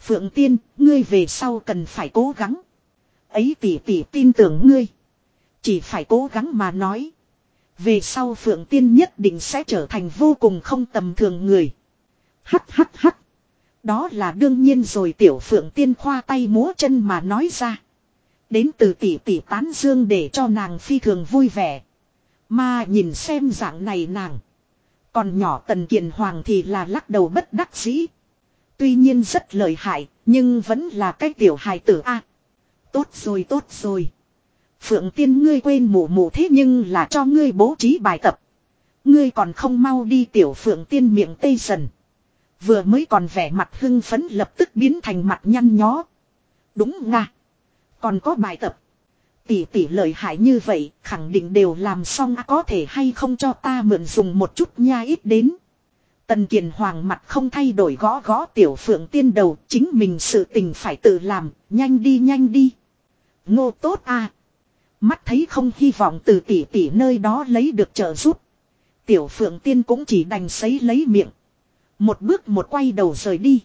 Phượng tiên, ngươi về sau cần phải cố gắng. Ấy tỷ tỷ tin tưởng ngươi. Chỉ phải cố gắng mà nói. Về sau Phượng tiên nhất định sẽ trở thành vô cùng không tầm thường người. Hắt hắt hắt. Đó là đương nhiên rồi tiểu Phượng tiên khoa tay múa chân mà nói ra. Đến từ tỷ tỷ tán dương để cho nàng phi thường vui vẻ. Mà nhìn xem dạng này nàng. Còn nhỏ tần kiền hoàng thì là lắc đầu bất đắc dĩ. Tuy nhiên rất lợi hại, nhưng vẫn là cái tiểu hài tử a. tốt rồi tốt rồi. Phượng tiên ngươi quên mụ mụ thế nhưng là cho ngươi bố trí bài tập. Ngươi còn không mau đi tiểu phượng tiên miệng tây dần. Vừa mới còn vẻ mặt hưng phấn lập tức biến thành mặt nhăn nhó. Đúng nga. Còn có bài tập. Tỷ tỷ lợi hại như vậy, khẳng định đều làm xong à, có thể hay không cho ta mượn dùng một chút nha ít đến. Tần Kiền Hoàng mặt không thay đổi gõ gõ tiểu phượng tiên đầu, chính mình sự tình phải tự làm, nhanh đi nhanh đi. Ngô tốt à. Mắt thấy không hy vọng từ tỷ tỷ nơi đó lấy được trợ giúp. Tiểu phượng tiên cũng chỉ đành sấy lấy miệng. Một bước một quay đầu rời đi.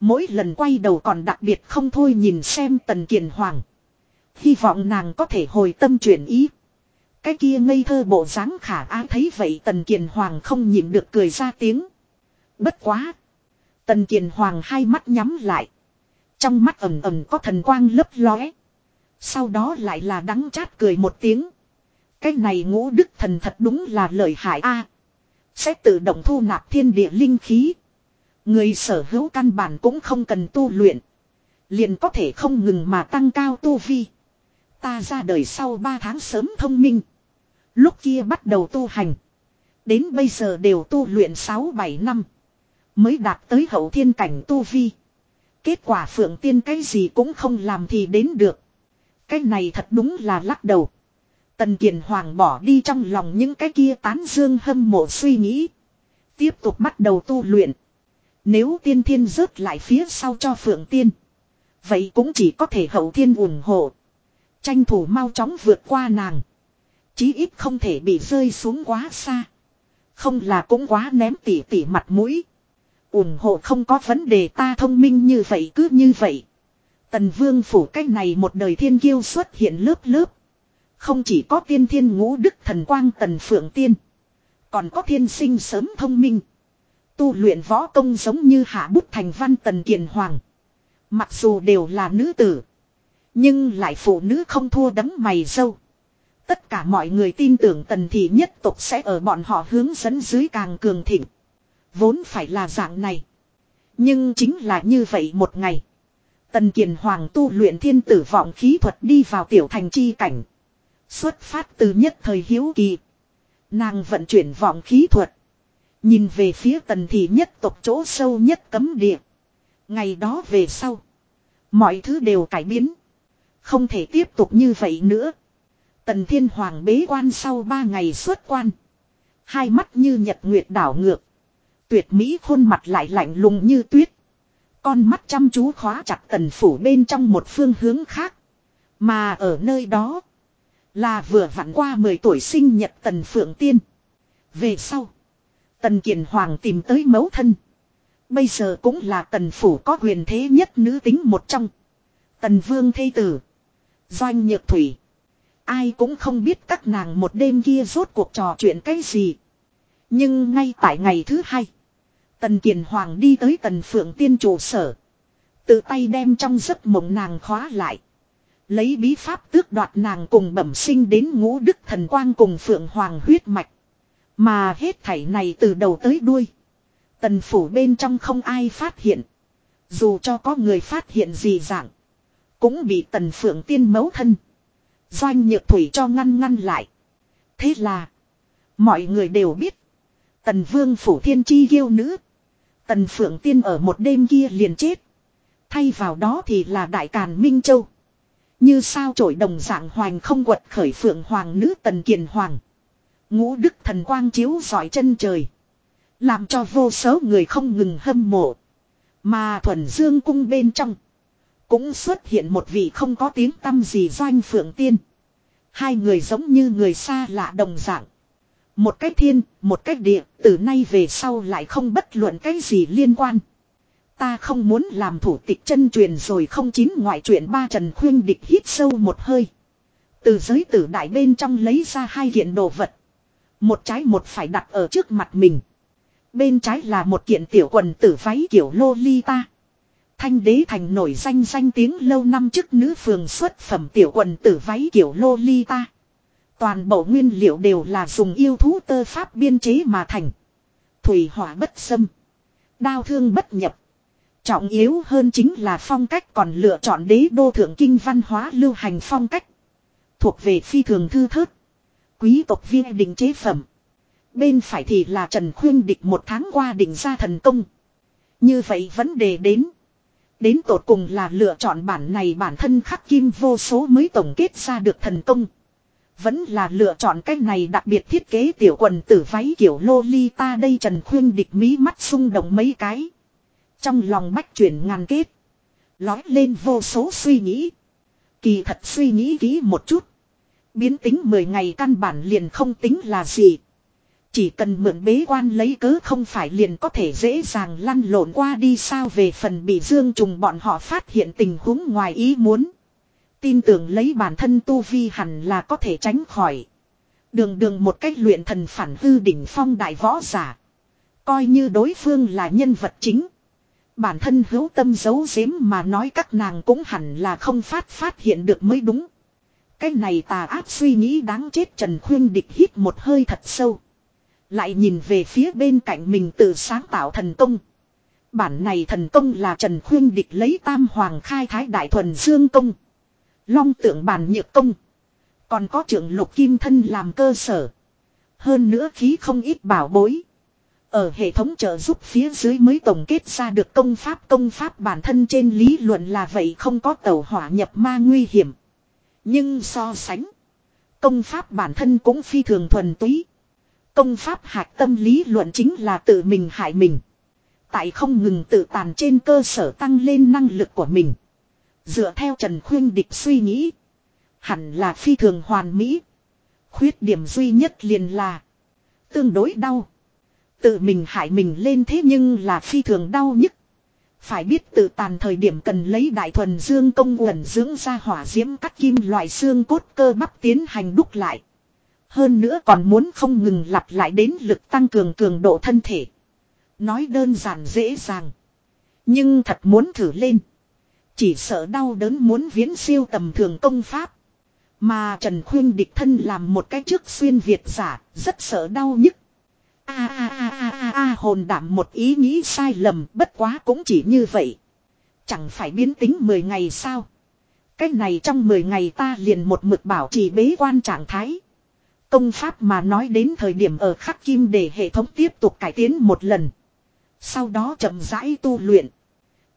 Mỗi lần quay đầu còn đặc biệt không thôi nhìn xem Tần Kiền Hoàng. Hy vọng nàng có thể hồi tâm chuyển ý. Cái kia ngây thơ bộ dáng khả á thấy vậy Tần Kiền Hoàng không nhịn được cười ra tiếng. Bất quá. Tần Kiền Hoàng hai mắt nhắm lại. Trong mắt ẩm ẩm có thần quang lấp lóe. Sau đó lại là đắng chát cười một tiếng. Cái này ngũ đức thần thật đúng là lợi hại a Sẽ tự động thu nạp thiên địa linh khí. Người sở hữu căn bản cũng không cần tu luyện. Liền có thể không ngừng mà tăng cao tu vi. Ta ra đời sau 3 tháng sớm thông minh. Lúc kia bắt đầu tu hành. Đến bây giờ đều tu luyện 6-7 năm. Mới đạt tới hậu thiên cảnh tu vi. Kết quả phượng tiên cái gì cũng không làm thì đến được. Cái này thật đúng là lắc đầu. Tần Kiền Hoàng bỏ đi trong lòng những cái kia tán dương hâm mộ suy nghĩ. Tiếp tục bắt đầu tu luyện. Nếu tiên thiên rớt lại phía sau cho phượng tiên. Vậy cũng chỉ có thể hậu thiên ủng hộ. Tranh thủ mau chóng vượt qua nàng. Chí ít không thể bị rơi xuống quá xa. Không là cũng quá ném tỉ tỉ mặt mũi. ủng hộ không có vấn đề ta thông minh như vậy cứ như vậy. Tần vương phủ cách này một đời thiên kiêu xuất hiện lớp lớp. Không chỉ có tiên thiên ngũ đức thần quang tần phượng tiên. Còn có thiên sinh sớm thông minh. Tu luyện võ công giống như hạ bút thành văn tần kiền hoàng. Mặc dù đều là nữ tử. Nhưng lại phụ nữ không thua đấng mày dâu. Tất cả mọi người tin tưởng tần thị nhất tục sẽ ở bọn họ hướng dẫn dưới càng cường thịnh. Vốn phải là dạng này. Nhưng chính là như vậy một ngày. Tần Kiền Hoàng tu luyện thiên tử vọng khí thuật đi vào tiểu thành chi cảnh. Xuất phát từ nhất thời hiếu kỳ. Nàng vận chuyển vọng khí thuật. Nhìn về phía tần thị nhất tộc chỗ sâu nhất cấm địa. Ngày đó về sau. Mọi thứ đều cải biến. Không thể tiếp tục như vậy nữa. Tần Thiên Hoàng bế quan sau ba ngày xuất quan. Hai mắt như nhật nguyệt đảo ngược. Tuyệt mỹ khuôn mặt lại lạnh lùng như tuyết. Con mắt chăm chú khóa chặt tần phủ bên trong một phương hướng khác. Mà ở nơi đó. Là vừa vặn qua 10 tuổi sinh nhật tần phượng tiên. Về sau. Tần Kiền Hoàng tìm tới mẫu thân. Bây giờ cũng là tần phủ có quyền thế nhất nữ tính một trong. Tần Vương Thây Tử. Doanh Nhược Thủy. Ai cũng không biết các nàng một đêm kia rốt cuộc trò chuyện cái gì. Nhưng ngay tại ngày thứ hai. Tần Kiền Hoàng đi tới tần phượng tiên trụ sở. Tự tay đem trong giấc mộng nàng khóa lại. Lấy bí pháp tước đoạt nàng cùng bẩm sinh đến ngũ đức thần quang cùng phượng hoàng huyết mạch. Mà hết thảy này từ đầu tới đuôi. Tần phủ bên trong không ai phát hiện. Dù cho có người phát hiện gì dạng. Cũng bị tần phượng tiên mấu thân. Doanh nhược thủy cho ngăn ngăn lại. Thế là. Mọi người đều biết. Tần vương phủ thiên chi yêu nữ. Tần phượng tiên ở một đêm kia liền chết. Thay vào đó thì là đại càn Minh Châu. Như sao trổi đồng dạng hoành không quật khởi phượng hoàng nữ tần kiền hoàng. Ngũ đức thần quang chiếu giỏi chân trời. Làm cho vô số người không ngừng hâm mộ. Mà thuần dương cung bên trong. Cũng xuất hiện một vị không có tiếng tâm gì doanh phượng tiên. Hai người giống như người xa lạ đồng dạng. Một cách thiên, một cách địa, từ nay về sau lại không bất luận cái gì liên quan. Ta không muốn làm thủ tịch chân truyền rồi không chín ngoại truyện ba Trần Khuyên Địch hít sâu một hơi. Từ giới tử đại bên trong lấy ra hai kiện đồ vật. Một trái một phải đặt ở trước mặt mình. Bên trái là một kiện tiểu quần tử váy kiểu Lolita. Thanh đế thành nổi danh danh tiếng lâu năm trước nữ phường xuất phẩm tiểu quần tử váy kiểu Lolita. Toàn bộ nguyên liệu đều là dùng yêu thú tơ pháp biên chế mà thành. Thủy hỏa bất xâm. Đao thương bất nhập. Trọng yếu hơn chính là phong cách còn lựa chọn đế đô thượng kinh văn hóa lưu hành phong cách. Thuộc về phi thường thư thớt. Quý tộc viên định chế phẩm. Bên phải thì là Trần Khuyên Địch một tháng qua định ra thần công. Như vậy vấn đề đến. Đến tột cùng là lựa chọn bản này bản thân khắc kim vô số mới tổng kết ra được thần công. Vẫn là lựa chọn cách này đặc biệt thiết kế tiểu quần tử váy kiểu Lolita đây Trần Khuyên địch mí mắt xung động mấy cái. Trong lòng bách chuyển ngàn kết. Lói lên vô số suy nghĩ. Kỳ thật suy nghĩ kỹ một chút. Biến tính 10 ngày căn bản liền không tính là gì. Chỉ cần mượn bế quan lấy cớ không phải liền có thể dễ dàng lăn lộn qua đi sao về phần bị dương trùng bọn họ phát hiện tình huống ngoài ý muốn. Tin tưởng lấy bản thân tu vi hẳn là có thể tránh khỏi. Đường đường một cách luyện thần phản hư đỉnh phong đại võ giả. Coi như đối phương là nhân vật chính. Bản thân hữu tâm giấu giếm mà nói các nàng cũng hẳn là không phát phát hiện được mới đúng. Cái này tà ác suy nghĩ đáng chết Trần Khuyên Địch hít một hơi thật sâu. Lại nhìn về phía bên cạnh mình tự sáng tạo thần công. Bản này thần công là Trần Khuyên Địch lấy tam hoàng khai thái đại thuần dương công. Long tượng bản nhược công. Còn có trưởng lục kim thân làm cơ sở. Hơn nữa khí không ít bảo bối. Ở hệ thống trợ giúp phía dưới mới tổng kết ra được công pháp công pháp bản thân trên lý luận là vậy không có tàu hỏa nhập ma nguy hiểm. Nhưng so sánh. Công pháp bản thân cũng phi thường thuần túy. Công pháp hạt tâm lý luận chính là tự mình hại mình. Tại không ngừng tự tàn trên cơ sở tăng lên năng lực của mình. Dựa theo Trần Khuyên Địch suy nghĩ. Hẳn là phi thường hoàn mỹ. Khuyết điểm duy nhất liền là. Tương đối đau. Tự mình hại mình lên thế nhưng là phi thường đau nhất. Phải biết tự tàn thời điểm cần lấy đại thuần dương công uẩn dưỡng ra hỏa diễm cắt kim loại xương cốt cơ bắp tiến hành đúc lại. Hơn nữa còn muốn không ngừng lặp lại đến lực tăng cường cường độ thân thể. Nói đơn giản dễ dàng. Nhưng thật muốn thử lên. Chỉ sợ đau đớn muốn viễn siêu tầm thường công pháp. Mà Trần Khuyên địch thân làm một cái trước xuyên Việt giả, rất sợ đau nhức. A a a a a a hồn đảm một ý nghĩ sai lầm, bất quá cũng chỉ như vậy. Chẳng phải biến tính 10 ngày sao? Cái này trong 10 ngày ta liền một mực bảo trì bế quan trạng thái. Công pháp mà nói đến thời điểm ở khắc kim để hệ thống tiếp tục cải tiến một lần. Sau đó chậm rãi tu luyện.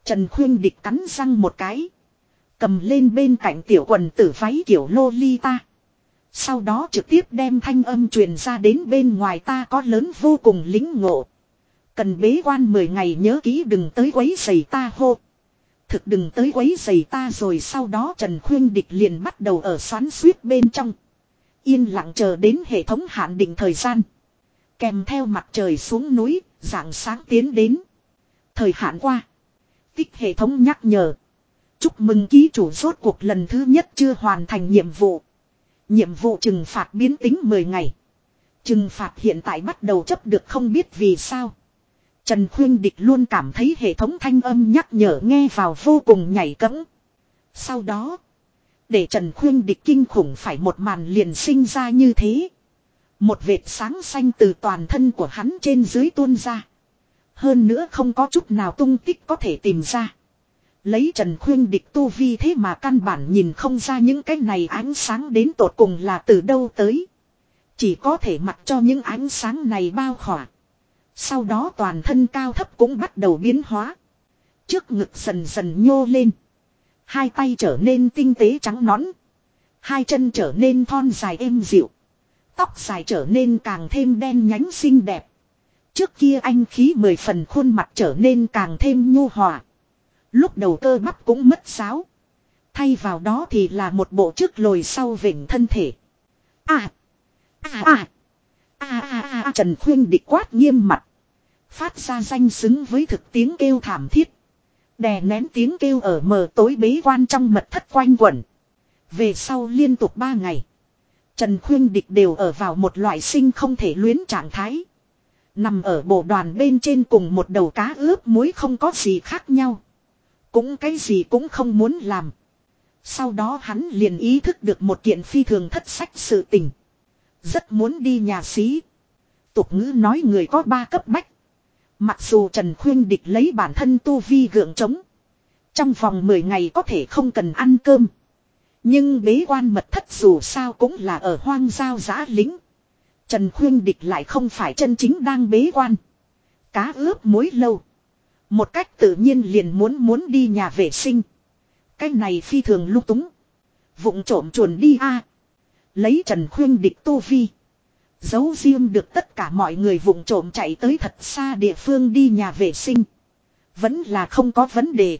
Trần Khuyên địch cắn răng một cái. Cầm lên bên cạnh tiểu quần tử váy kiểu Lolita. Sau đó trực tiếp đem thanh âm truyền ra đến bên ngoài ta có lớn vô cùng lính ngộ. Cần bế quan 10 ngày nhớ kỹ đừng tới quấy giày ta hô. Thực đừng tới quấy giày ta rồi sau đó Trần Khuyên Địch liền bắt đầu ở xoắn suýt bên trong. Yên lặng chờ đến hệ thống hạn định thời gian. Kèm theo mặt trời xuống núi, dạng sáng tiến đến. Thời hạn qua. Tích hệ thống nhắc nhở. Chúc mừng ký chủ rốt cuộc lần thứ nhất chưa hoàn thành nhiệm vụ. Nhiệm vụ trừng phạt biến tính 10 ngày. Trừng phạt hiện tại bắt đầu chấp được không biết vì sao. Trần Khuyên Địch luôn cảm thấy hệ thống thanh âm nhắc nhở nghe vào vô cùng nhảy cẫng. Sau đó, để Trần Khuyên Địch kinh khủng phải một màn liền sinh ra như thế. Một vệt sáng xanh từ toàn thân của hắn trên dưới tuôn ra. Hơn nữa không có chút nào tung tích có thể tìm ra. Lấy Trần Khuyên địch tu vi thế mà căn bản nhìn không ra những cái này ánh sáng đến tột cùng là từ đâu tới. Chỉ có thể mặc cho những ánh sáng này bao khỏa. Sau đó toàn thân cao thấp cũng bắt đầu biến hóa. Trước ngực dần dần nhô lên. Hai tay trở nên tinh tế trắng nõn. Hai chân trở nên thon dài êm dịu. Tóc dài trở nên càng thêm đen nhánh xinh đẹp. Trước kia anh khí mười phần khuôn mặt trở nên càng thêm nhu hòa. Lúc đầu cơ bắp cũng mất sáo. Thay vào đó thì là một bộ trước lồi sau vỉnh thân thể. À! À à! À à à Trần Khuyên địch quát nghiêm mặt. Phát ra danh xứng với thực tiếng kêu thảm thiết. Đè nén tiếng kêu ở mờ tối bế quan trong mật thất quanh quẩn. Về sau liên tục ba ngày. Trần Khuyên Địch đều ở vào một loại sinh không thể luyến trạng thái. Nằm ở bộ đoàn bên trên cùng một đầu cá ướp muối không có gì khác nhau. Cũng cái gì cũng không muốn làm. Sau đó hắn liền ý thức được một kiện phi thường thất sách sự tình. Rất muốn đi nhà sĩ. Tục ngữ nói người có ba cấp bách. Mặc dù Trần Khuyên Địch lấy bản thân tu vi gượng trống. Trong vòng 10 ngày có thể không cần ăn cơm. Nhưng bế quan mật thất dù sao cũng là ở hoang giao giã lính. Trần Khuyên Địch lại không phải chân chính đang bế quan. Cá ướp muối lâu. Một cách tự nhiên liền muốn muốn đi nhà vệ sinh. Cái này phi thường lúc túng. Vụng trộm chuồn đi a Lấy Trần Khuyên Địch tu vi. Giấu riêng được tất cả mọi người vụng trộm chạy tới thật xa địa phương đi nhà vệ sinh. Vẫn là không có vấn đề.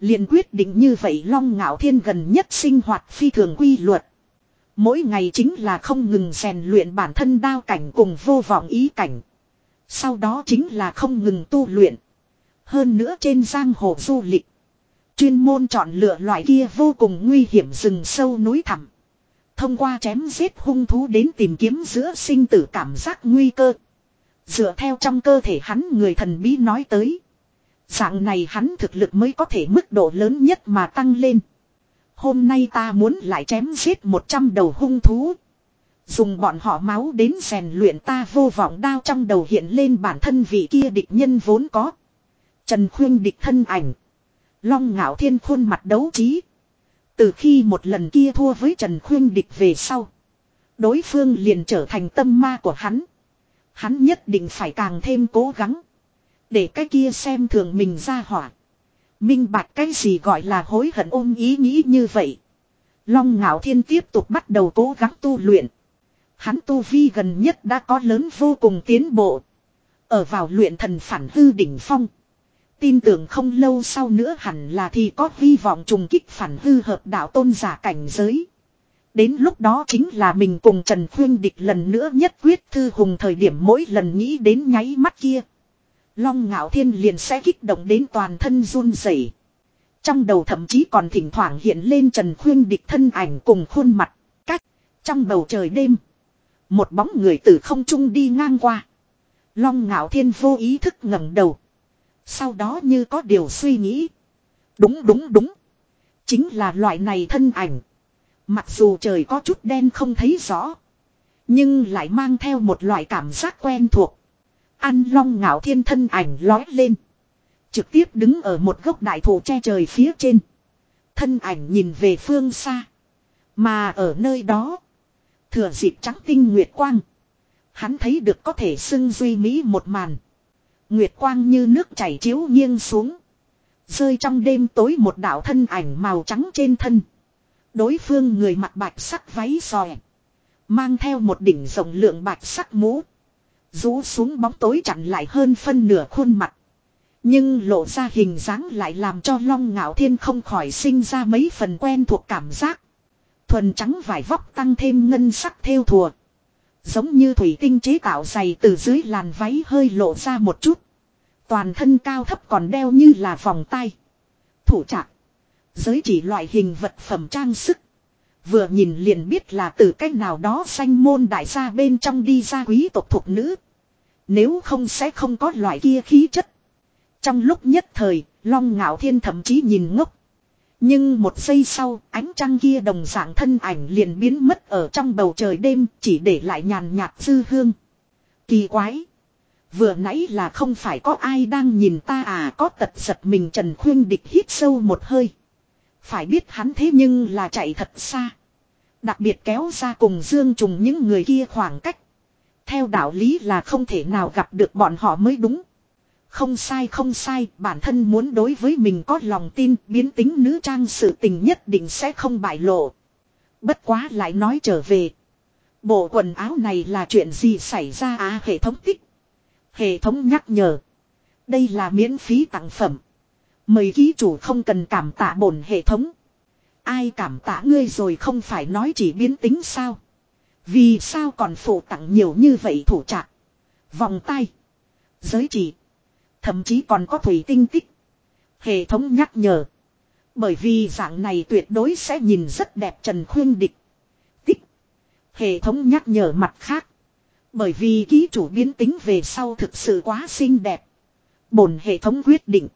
liền quyết định như vậy Long Ngạo Thiên gần nhất sinh hoạt phi thường quy luật. Mỗi ngày chính là không ngừng rèn luyện bản thân đao cảnh cùng vô vọng ý cảnh. Sau đó chính là không ngừng tu luyện. Hơn nữa trên giang hồ du lịch. Chuyên môn chọn lựa loại kia vô cùng nguy hiểm rừng sâu núi thẳm. Thông qua chém giết hung thú đến tìm kiếm giữa sinh tử cảm giác nguy cơ. Dựa theo trong cơ thể hắn người thần bí nói tới. Dạng này hắn thực lực mới có thể mức độ lớn nhất mà tăng lên. Hôm nay ta muốn lại chém giết 100 đầu hung thú. Dùng bọn họ máu đến rèn luyện ta vô vọng đao trong đầu hiện lên bản thân vị kia địch nhân vốn có. Trần Khuyên địch thân ảnh. Long ngạo thiên khuôn mặt đấu trí. Từ khi một lần kia thua với Trần Khuyên địch về sau. Đối phương liền trở thành tâm ma của hắn. Hắn nhất định phải càng thêm cố gắng. Để cái kia xem thường mình ra hỏa. Minh bạch cái gì gọi là hối hận ôm ý nghĩ như vậy. Long ngạo thiên tiếp tục bắt đầu cố gắng tu luyện. Hắn tu vi gần nhất đã có lớn vô cùng tiến bộ. Ở vào luyện thần phản hư đỉnh phong. Tin tưởng không lâu sau nữa hẳn là thì có hy vọng trùng kích phản hư hợp đạo tôn giả cảnh giới. Đến lúc đó chính là mình cùng Trần Khuyên Địch lần nữa nhất quyết thư hùng thời điểm mỗi lần nghĩ đến nháy mắt kia. Long ngạo thiên liền sẽ kích động đến toàn thân run rẩy. Trong đầu thậm chí còn thỉnh thoảng hiện lên Trần Khuyên Địch thân ảnh cùng khuôn mặt. Cách. Trong bầu trời đêm. Một bóng người từ không trung đi ngang qua. Long ngạo thiên vô ý thức ngẩng đầu. Sau đó như có điều suy nghĩ. Đúng đúng đúng. Chính là loại này thân ảnh. Mặc dù trời có chút đen không thấy rõ. Nhưng lại mang theo một loại cảm giác quen thuộc. Ăn long ngạo thiên thân ảnh lói lên. Trực tiếp đứng ở một gốc đại thụ che trời phía trên. Thân ảnh nhìn về phương xa. Mà ở nơi đó. Thừa dịp trắng tinh nguyệt quang. Hắn thấy được có thể xưng duy mỹ một màn. Nguyệt quang như nước chảy chiếu nghiêng xuống. Rơi trong đêm tối một đạo thân ảnh màu trắng trên thân. Đối phương người mặc bạch sắc váy sòe. Mang theo một đỉnh rộng lượng bạch sắc mũ. Rú xuống bóng tối chặn lại hơn phân nửa khuôn mặt. Nhưng lộ ra hình dáng lại làm cho Long Ngạo Thiên không khỏi sinh ra mấy phần quen thuộc cảm giác. Thuần trắng vải vóc tăng thêm ngân sắc theo thùa. Giống như thủy tinh chế tạo dày từ dưới làn váy hơi lộ ra một chút. Toàn thân cao thấp còn đeo như là vòng tay. Thủ trạc. Giới chỉ loại hình vật phẩm trang sức. Vừa nhìn liền biết là từ cách nào đó xanh môn đại gia bên trong đi ra quý tộc thuộc nữ. Nếu không sẽ không có loại kia khí chất. Trong lúc nhất thời, Long Ngạo Thiên thậm chí nhìn ngốc. Nhưng một giây sau, ánh trăng kia đồng dạng thân ảnh liền biến mất ở trong bầu trời đêm, chỉ để lại nhàn nhạt dư hương. Kỳ quái! Vừa nãy là không phải có ai đang nhìn ta à có tật giật mình Trần Khuyên Địch hít sâu một hơi. Phải biết hắn thế nhưng là chạy thật xa. Đặc biệt kéo ra cùng Dương Trùng những người kia khoảng cách. Theo đạo lý là không thể nào gặp được bọn họ mới đúng. Không sai không sai, bản thân muốn đối với mình có lòng tin, biến tính nữ trang sự tình nhất định sẽ không bại lộ. Bất quá lại nói trở về. Bộ quần áo này là chuyện gì xảy ra à hệ thống tích. Hệ thống nhắc nhở. Đây là miễn phí tặng phẩm. Mời ký chủ không cần cảm tạ bổn hệ thống. Ai cảm tạ ngươi rồi không phải nói chỉ biến tính sao. Vì sao còn phụ tặng nhiều như vậy thủ trạc. Vòng tay. Giới chỉ. Thậm chí còn có thủy tinh tích. Hệ thống nhắc nhở. Bởi vì dạng này tuyệt đối sẽ nhìn rất đẹp Trần Khuyên Địch. Tích. Hệ thống nhắc nhở mặt khác. Bởi vì ký chủ biến tính về sau thực sự quá xinh đẹp. Bổn hệ thống quyết định.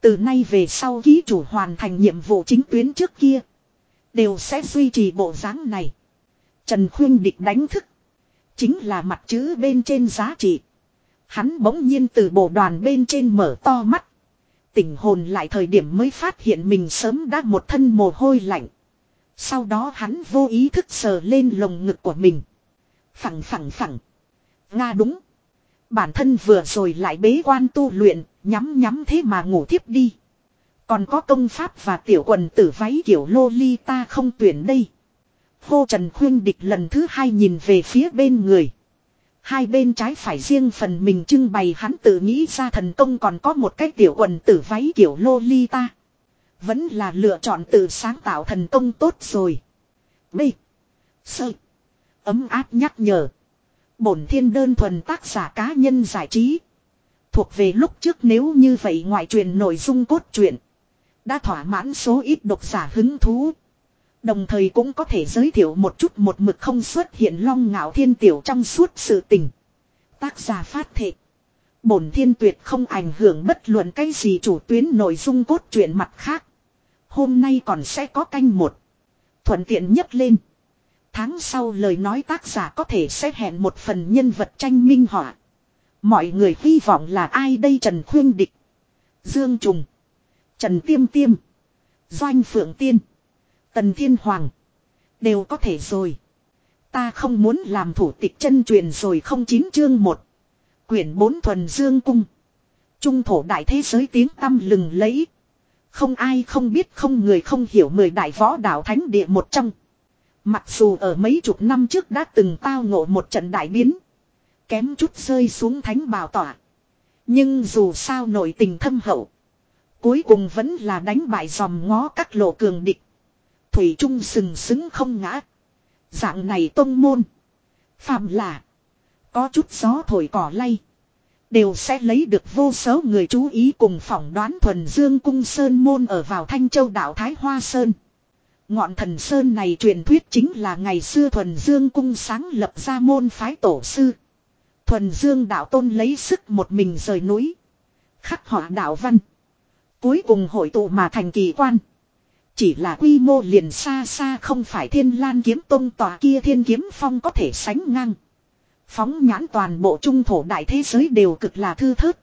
Từ nay về sau ký chủ hoàn thành nhiệm vụ chính tuyến trước kia. Đều sẽ duy trì bộ dáng này. Trần Khuyên Địch đánh thức. Chính là mặt chữ bên trên giá trị. Hắn bỗng nhiên từ bộ đoàn bên trên mở to mắt. Tỉnh hồn lại thời điểm mới phát hiện mình sớm đã một thân mồ hôi lạnh. Sau đó hắn vô ý thức sờ lên lồng ngực của mình. Phẳng phẳng phẳng. Nga đúng. Bản thân vừa rồi lại bế quan tu luyện, nhắm nhắm thế mà ngủ thiếp đi. Còn có công pháp và tiểu quần tử váy kiểu lô ly ta không tuyển đây. Khô Trần Khuyên Địch lần thứ hai nhìn về phía bên người. Hai bên trái phải riêng phần mình trưng bày hắn tự nghĩ ra thần công còn có một cái tiểu quần tử váy kiểu Lolita. Vẫn là lựa chọn tự sáng tạo thần công tốt rồi. B. Sơ. Ấm áp nhắc nhở. Bổn thiên đơn thuần tác giả cá nhân giải trí. Thuộc về lúc trước nếu như vậy ngoại truyền nội dung cốt truyện. Đã thỏa mãn số ít độc giả hứng thú. Đồng thời cũng có thể giới thiệu một chút một mực không xuất hiện long ngạo thiên tiểu trong suốt sự tình. Tác giả phát thệ. Bổn thiên tuyệt không ảnh hưởng bất luận cái gì chủ tuyến nội dung cốt truyện mặt khác. Hôm nay còn sẽ có canh một. Thuận tiện nhất lên. Tháng sau lời nói tác giả có thể sẽ hẹn một phần nhân vật tranh minh họa. Mọi người hy vọng là ai đây Trần Khuyên Địch. Dương Trùng. Trần Tiêm Tiêm. Doanh Phượng Tiên. Tần Thiên Hoàng. Đều có thể rồi. Ta không muốn làm thủ tịch chân truyền rồi không chín chương một Quyển bốn thuần dương cung. Trung thổ đại thế giới tiếng tăm lừng lẫy. Không ai không biết, không người không hiểu mười đại võ đạo thánh địa một trong. Mặc dù ở mấy chục năm trước đã từng tao ngộ một trận đại biến. Kém chút rơi xuống thánh bào tỏa. Nhưng dù sao nội tình thâm hậu. Cuối cùng vẫn là đánh bại dòm ngó các lộ cường địch. Thủy Trung sừng sững không ngã. Dạng này tông môn. Phạm là. Có chút gió thổi cỏ lay. Đều sẽ lấy được vô số người chú ý cùng phỏng đoán thuần dương cung sơn môn ở vào Thanh Châu đảo Thái Hoa Sơn. Ngọn thần sơn này truyền thuyết chính là ngày xưa thuần dương cung sáng lập ra môn phái tổ sư. Thuần dương đạo tôn lấy sức một mình rời núi. Khắc họa đạo văn. Cuối cùng hội tụ mà thành kỳ quan. Chỉ là quy mô liền xa xa không phải thiên lan kiếm tông tòa kia thiên kiếm phong có thể sánh ngang. Phóng nhãn toàn bộ trung thổ đại thế giới đều cực là thư thớt.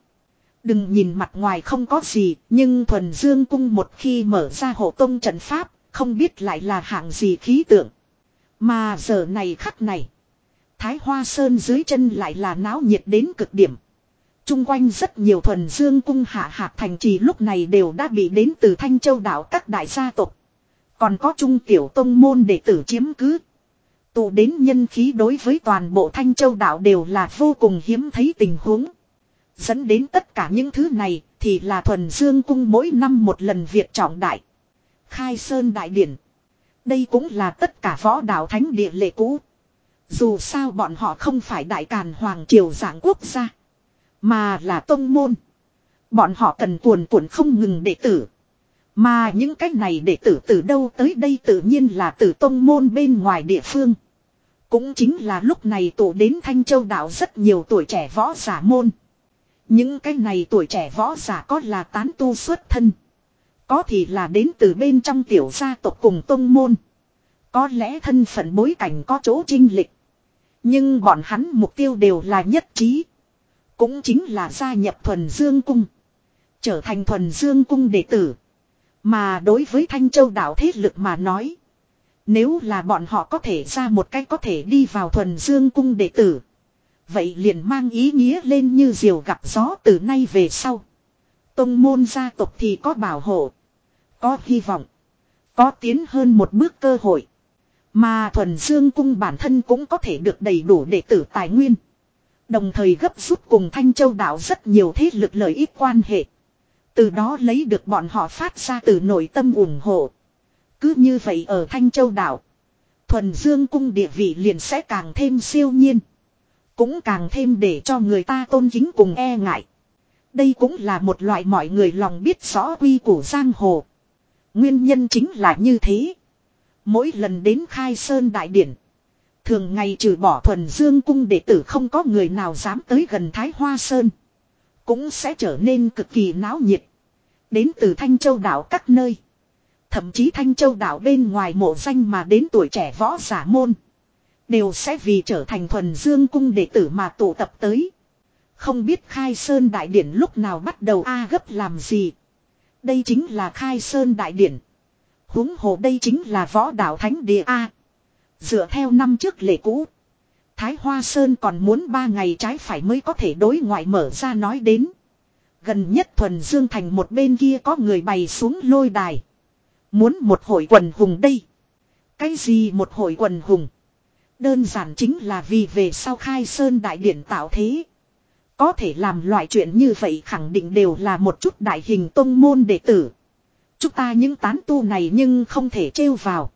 Đừng nhìn mặt ngoài không có gì, nhưng thuần dương cung một khi mở ra hộ tông trận pháp, không biết lại là hạng gì khí tượng. Mà giờ này khắc này, Thái Hoa Sơn dưới chân lại là náo nhiệt đến cực điểm. Trung quanh rất nhiều thuần dương cung hạ hạt thành trì lúc này đều đã bị đến từ Thanh Châu đảo các đại gia tộc. Còn có trung tiểu tông môn đệ tử chiếm cứ. Tụ đến nhân khí đối với toàn bộ Thanh Châu đảo đều là vô cùng hiếm thấy tình huống. Dẫn đến tất cả những thứ này thì là thuần dương cung mỗi năm một lần việc trọng đại. Khai Sơn Đại Điển. Đây cũng là tất cả võ đạo thánh địa lệ cũ. Dù sao bọn họ không phải đại càn hoàng triều giảng quốc gia. Mà là tông môn. Bọn họ cần cuồn cuộn không ngừng đệ tử. Mà những cái này đệ tử từ đâu tới đây tự nhiên là từ tông môn bên ngoài địa phương. Cũng chính là lúc này tụ đến Thanh Châu đảo rất nhiều tuổi trẻ võ giả môn. Những cái này tuổi trẻ võ giả có là tán tu xuất thân. Có thì là đến từ bên trong tiểu gia tộc cùng tông môn. Có lẽ thân phận bối cảnh có chỗ trinh lịch. Nhưng bọn hắn mục tiêu đều là nhất trí. Cũng chính là gia nhập thuần dương cung. Trở thành thuần dương cung đệ tử. Mà đối với Thanh Châu đảo thế lực mà nói. Nếu là bọn họ có thể ra một cách có thể đi vào thuần dương cung đệ tử. Vậy liền mang ý nghĩa lên như diều gặp gió từ nay về sau. Tông môn gia tộc thì có bảo hộ. Có hy vọng. Có tiến hơn một bước cơ hội. Mà thuần dương cung bản thân cũng có thể được đầy đủ đệ tử tài nguyên. Đồng thời gấp rút cùng Thanh Châu đảo rất nhiều thế lực lợi ích quan hệ. Từ đó lấy được bọn họ phát ra từ nội tâm ủng hộ. Cứ như vậy ở Thanh Châu đảo. Thuần Dương cung địa vị liền sẽ càng thêm siêu nhiên. Cũng càng thêm để cho người ta tôn kính cùng e ngại. Đây cũng là một loại mọi người lòng biết rõ quy của giang hồ. Nguyên nhân chính là như thế. Mỗi lần đến khai sơn đại điển. Thường ngày trừ bỏ thuần dương cung đệ tử không có người nào dám tới gần Thái Hoa Sơn. Cũng sẽ trở nên cực kỳ náo nhiệt. Đến từ Thanh Châu đảo các nơi. Thậm chí Thanh Châu đảo bên ngoài mộ danh mà đến tuổi trẻ võ giả môn. Đều sẽ vì trở thành thuần dương cung đệ tử mà tụ tập tới. Không biết khai sơn đại điển lúc nào bắt đầu A gấp làm gì. Đây chính là khai sơn đại điển. huống hồ đây chính là võ đạo thánh địa A. Dựa theo năm trước lệ cũ. Thái Hoa Sơn còn muốn ba ngày trái phải mới có thể đối ngoại mở ra nói đến. Gần nhất thuần dương thành một bên kia có người bày xuống lôi đài. Muốn một hội quần hùng đây. Cái gì một hội quần hùng? Đơn giản chính là vì về sau khai sơn đại điển tạo thế. Có thể làm loại chuyện như vậy khẳng định đều là một chút đại hình tông môn đệ tử. Chúng ta những tán tu này nhưng không thể trêu vào.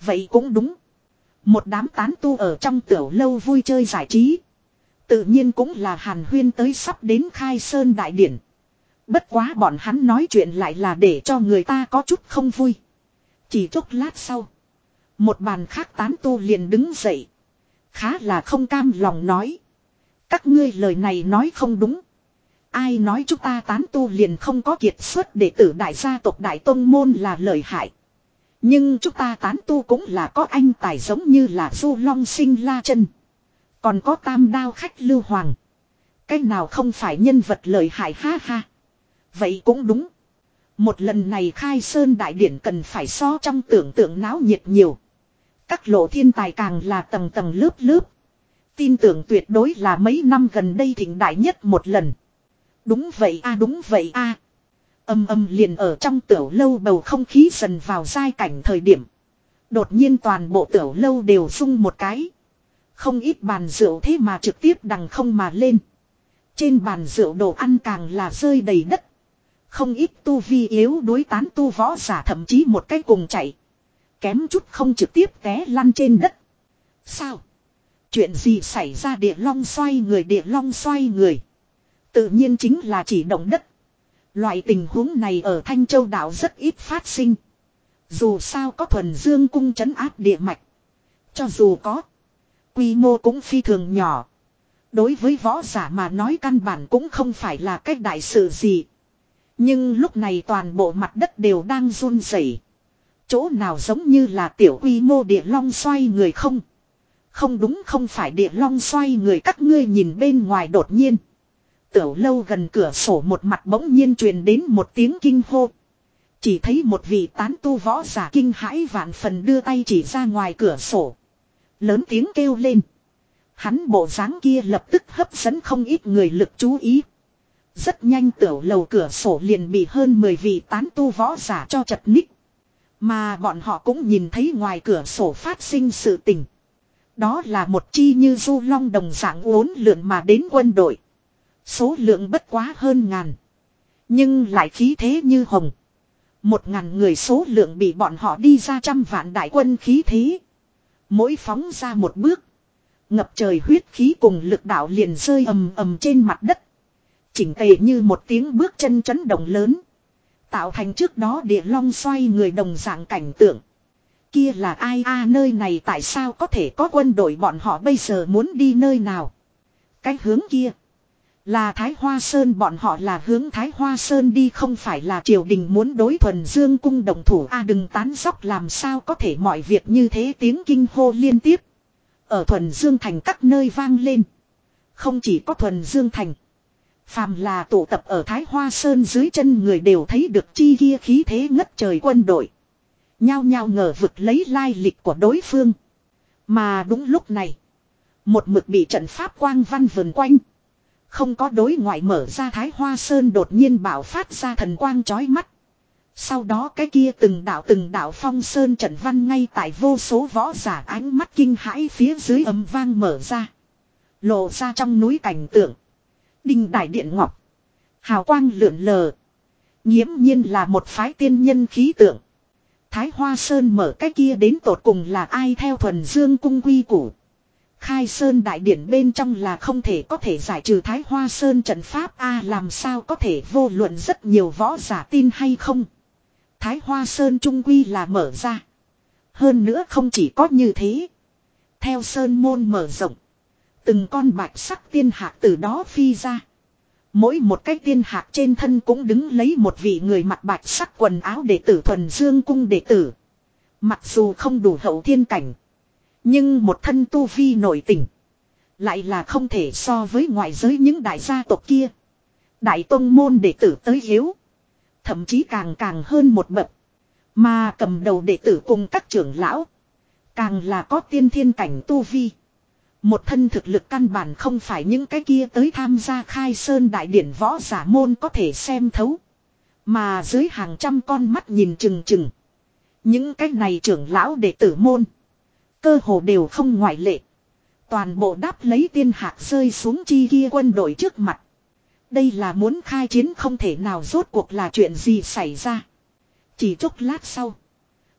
Vậy cũng đúng. Một đám tán tu ở trong tiểu lâu vui chơi giải trí. Tự nhiên cũng là hàn huyên tới sắp đến khai sơn đại điển. Bất quá bọn hắn nói chuyện lại là để cho người ta có chút không vui. Chỉ chốc lát sau. Một bàn khác tán tu liền đứng dậy. Khá là không cam lòng nói. Các ngươi lời này nói không đúng. Ai nói chúng ta tán tu liền không có kiệt xuất để tử đại gia tộc đại tông môn là lời hại. Nhưng chúng ta tán tu cũng là có anh tài giống như là du long sinh la chân. Còn có tam đao khách lưu hoàng. Cái nào không phải nhân vật lợi hại ha ha. Vậy cũng đúng. Một lần này khai sơn đại điển cần phải so trong tưởng tượng náo nhiệt nhiều. Các lộ thiên tài càng là tầng tầng lớp lớp. Tin tưởng tuyệt đối là mấy năm gần đây thịnh đại nhất một lần. Đúng vậy a, đúng vậy a Âm âm liền ở trong tiểu lâu bầu không khí dần vào giai cảnh thời điểm. Đột nhiên toàn bộ tiểu lâu đều rung một cái. Không ít bàn rượu thế mà trực tiếp đằng không mà lên. Trên bàn rượu đồ ăn càng là rơi đầy đất. Không ít tu vi yếu đối tán tu võ giả thậm chí một cái cùng chạy. Kém chút không trực tiếp té lăn trên đất. Sao? Chuyện gì xảy ra địa long xoay người, địa long xoay người. Tự nhiên chính là chỉ động đất. Loại tình huống này ở Thanh Châu đảo rất ít phát sinh. Dù sao có thuần dương cung chấn áp địa mạch. Cho dù có. Quy mô cũng phi thường nhỏ. Đối với võ giả mà nói căn bản cũng không phải là cách đại sự gì. Nhưng lúc này toàn bộ mặt đất đều đang run rẩy. Chỗ nào giống như là tiểu quy mô địa long xoay người không? Không đúng không phải địa long xoay người các ngươi nhìn bên ngoài đột nhiên. Tiểu lâu gần cửa sổ một mặt bỗng nhiên truyền đến một tiếng kinh hô. Chỉ thấy một vị tán tu võ giả kinh hãi vạn phần đưa tay chỉ ra ngoài cửa sổ. Lớn tiếng kêu lên. Hắn bộ dáng kia lập tức hấp dẫn không ít người lực chú ý. Rất nhanh tiểu lầu cửa sổ liền bị hơn 10 vị tán tu võ giả cho chật ních. Mà bọn họ cũng nhìn thấy ngoài cửa sổ phát sinh sự tình. Đó là một chi như du long đồng dạng uốn lượn mà đến quân đội. Số lượng bất quá hơn ngàn. Nhưng lại khí thế như hồng. Một ngàn người số lượng bị bọn họ đi ra trăm vạn đại quân khí thế. Mỗi phóng ra một bước. Ngập trời huyết khí cùng lực đạo liền rơi ầm ầm trên mặt đất. Chỉnh tề như một tiếng bước chân chấn động lớn. Tạo thành trước đó địa long xoay người đồng dạng cảnh tượng. Kia là ai a, nơi này tại sao có thể có quân đội bọn họ bây giờ muốn đi nơi nào. Cái hướng kia. Là Thái Hoa Sơn, bọn họ là hướng Thái Hoa Sơn đi, không phải là triều đình muốn đối thuần dương cung đồng thủ a đừng tán dóc, làm sao có thể mọi việc như thế tiếng kinh hô liên tiếp. Ở thuần dương thành các nơi vang lên. Không chỉ có thuần dương thành. Phàm là tụ tập ở Thái Hoa Sơn dưới chân người đều thấy được chi kia khí thế ngất trời quân đội. Nhao nhao ngờ vực lấy lai lịch của đối phương. Mà đúng lúc này. Một mực bị trận pháp quang văn vần quanh. Không có đối ngoại mở ra Thái Hoa Sơn đột nhiên bảo phát ra thần quang chói mắt. Sau đó cái kia từng đạo từng đạo phong sơn trận văn ngay tại vô số võ giả ánh mắt kinh hãi phía dưới ấm vang mở ra. Lộ ra trong núi cảnh tượng. Đinh đại điện ngọc. Hào quang lượn lờ. Nhiễm nhiên là một phái tiên nhân khí tượng. Thái Hoa Sơn mở cái kia đến tột cùng là ai theo thuần dương cung quy củ. Khai Sơn đại điển bên trong là không thể có thể giải trừ Thái Hoa Sơn trận pháp a, làm sao có thể vô luận rất nhiều võ giả tin hay không. Thái Hoa Sơn trung quy là mở ra. Hơn nữa không chỉ có như thế. Theo Sơn môn mở rộng. Từng con bạch sắc tiên hạc từ đó phi ra. Mỗi một cái tiên hạc trên thân cũng đứng lấy một vị người mặc bạch sắc quần áo đệ tử thuần dương cung đệ tử. Mặc dù không đủ hậu thiên cảnh. Nhưng một thân tu vi nổi tình. Lại là không thể so với ngoại giới những đại gia tộc kia. Đại tông môn đệ tử tới hiếu. Thậm chí càng càng hơn một bậc. Mà cầm đầu đệ tử cùng các trưởng lão. Càng là có tiên thiên cảnh tu vi. Một thân thực lực căn bản không phải những cái kia tới tham gia khai sơn đại điển võ giả môn có thể xem thấu. Mà dưới hàng trăm con mắt nhìn chừng chừng. Những cái này trưởng lão đệ tử môn. Cơ hồ đều không ngoại lệ. Toàn bộ đáp lấy tiên hạc rơi xuống chi kia quân đội trước mặt. Đây là muốn khai chiến không thể nào rốt cuộc là chuyện gì xảy ra. Chỉ chốc lát sau.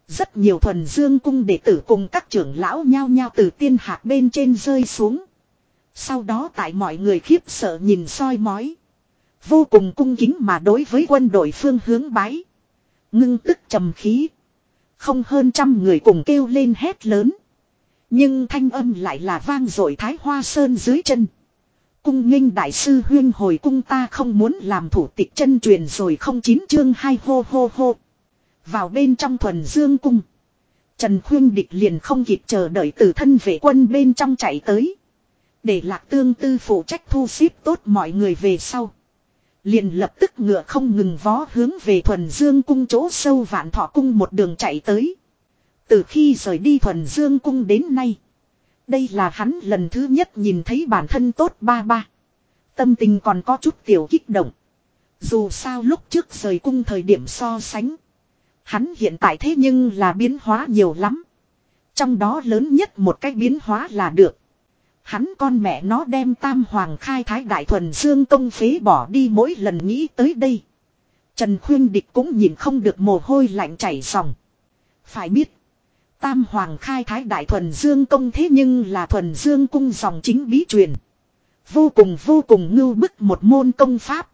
Rất nhiều thuần dương cung đệ tử cùng các trưởng lão nhao nhao từ tiên hạc bên trên rơi xuống. Sau đó tại mọi người khiếp sợ nhìn soi mói. Vô cùng cung kính mà đối với quân đội phương hướng bái. Ngưng tức trầm khí. Không hơn trăm người cùng kêu lên hét lớn. Nhưng thanh âm lại là vang dội thái hoa sơn dưới chân. Cung nghênh đại sư huyên hồi cung ta không muốn làm thủ tịch chân truyền rồi không chín chương hai hô hô hô. Vào bên trong thuần dương cung. Trần Khuyên Địch liền không kịp chờ đợi từ thân vệ quân bên trong chạy tới. Để lạc tương tư phụ trách thu xếp tốt mọi người về sau. Liền lập tức ngựa không ngừng vó hướng về thuần dương cung chỗ sâu vạn thọ cung một đường chạy tới. Từ khi rời đi thuần dương cung đến nay. Đây là hắn lần thứ nhất nhìn thấy bản thân tốt ba ba. Tâm tình còn có chút tiểu kích động. Dù sao lúc trước rời cung thời điểm so sánh. Hắn hiện tại thế nhưng là biến hóa nhiều lắm. Trong đó lớn nhất một cách biến hóa là được. Hắn con mẹ nó đem tam hoàng khai thái đại thuần dương công phế bỏ đi mỗi lần nghĩ tới đây. Trần Khuyên Địch cũng nhìn không được mồ hôi lạnh chảy ròng. Phải biết. Tam hoàng khai thái đại thuần dương công thế nhưng là thuần dương cung dòng chính bí truyền. Vô cùng vô cùng ngưu bức một môn công pháp.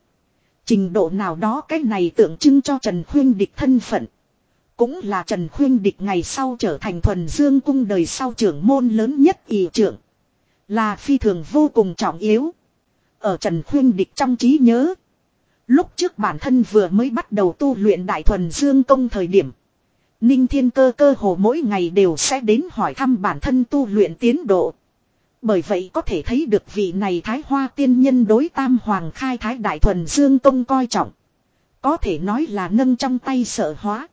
Trình độ nào đó cái này tượng trưng cho Trần Khuyên Địch thân phận. Cũng là Trần Khuyên Địch ngày sau trở thành thuần dương cung đời sau trưởng môn lớn nhất ỷ trưởng. Là phi thường vô cùng trọng yếu. Ở Trần Khuyên Địch trong trí nhớ. Lúc trước bản thân vừa mới bắt đầu tu luyện đại thuần dương công thời điểm. Ninh Thiên Cơ cơ hồ mỗi ngày đều sẽ đến hỏi thăm bản thân tu luyện tiến độ. Bởi vậy có thể thấy được vị này Thái Hoa tiên nhân đối Tam Hoàng khai Thái Đại Thuần Dương Tông coi trọng. Có thể nói là nâng trong tay sợ hóa.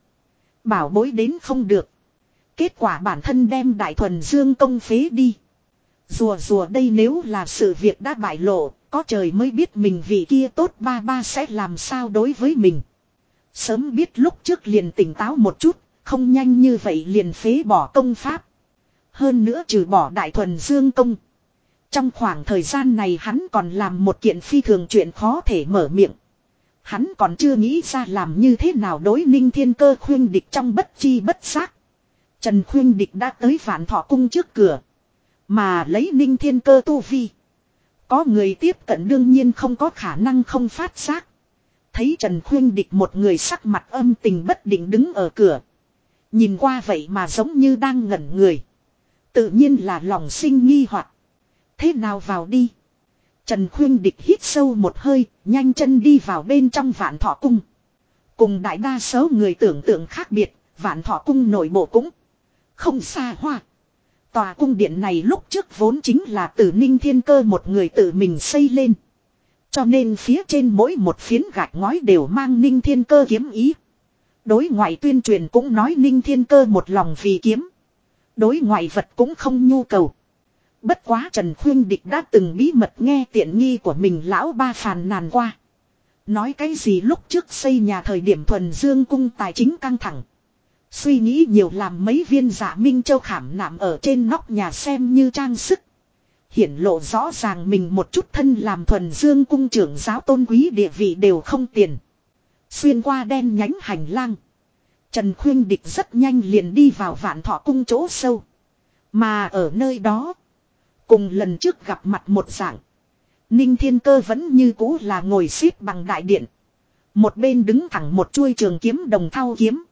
Bảo bối đến không được. Kết quả bản thân đem Đại Thuần Dương Tông phế đi. Rùa rùa đây nếu là sự việc đã bại lộ, có trời mới biết mình vị kia tốt ba ba sẽ làm sao đối với mình. Sớm biết lúc trước liền tỉnh táo một chút, không nhanh như vậy liền phế bỏ công pháp. Hơn nữa trừ bỏ đại thuần dương công. Trong khoảng thời gian này hắn còn làm một kiện phi thường chuyện khó thể mở miệng. Hắn còn chưa nghĩ ra làm như thế nào đối ninh thiên cơ khuyên địch trong bất chi bất giác. Trần khuyên địch đã tới vạn thọ cung trước cửa. Mà lấy ninh thiên cơ tu vi. Có người tiếp cận đương nhiên không có khả năng không phát giác. Thấy Trần khuyên địch một người sắc mặt âm tình bất định đứng ở cửa. Nhìn qua vậy mà giống như đang ngẩn người. Tự nhiên là lòng sinh nghi hoặc Thế nào vào đi. Trần Khuyên Địch hít sâu một hơi, nhanh chân đi vào bên trong vạn thọ cung. Cùng đại đa số người tưởng tượng khác biệt, vạn thọ cung nội bộ cũng không xa hoa. Tòa cung điện này lúc trước vốn chính là từ ninh thiên cơ một người tự mình xây lên. Cho nên phía trên mỗi một phiến gạch ngói đều mang ninh thiên cơ kiếm ý. Đối ngoại tuyên truyền cũng nói ninh thiên cơ một lòng vì kiếm. Đối ngoại vật cũng không nhu cầu. Bất quá Trần Khuyên Địch đã từng bí mật nghe tiện nghi của mình lão ba phàn nàn qua. Nói cái gì lúc trước xây nhà thời điểm thuần dương cung tài chính căng thẳng. Suy nghĩ nhiều làm mấy viên giả minh châu khảm nạm ở trên nóc nhà xem như trang sức. Hiển lộ rõ ràng mình một chút thân làm thuần dương cung trưởng giáo tôn quý địa vị đều không tiền. Xuyên qua đen nhánh hành lang. Trần Khuyên Địch rất nhanh liền đi vào vạn thọ cung chỗ sâu. Mà ở nơi đó. Cùng lần trước gặp mặt một dạng. Ninh Thiên Cơ vẫn như cũ là ngồi xếp bằng đại điện. Một bên đứng thẳng một chuôi trường kiếm đồng thau kiếm.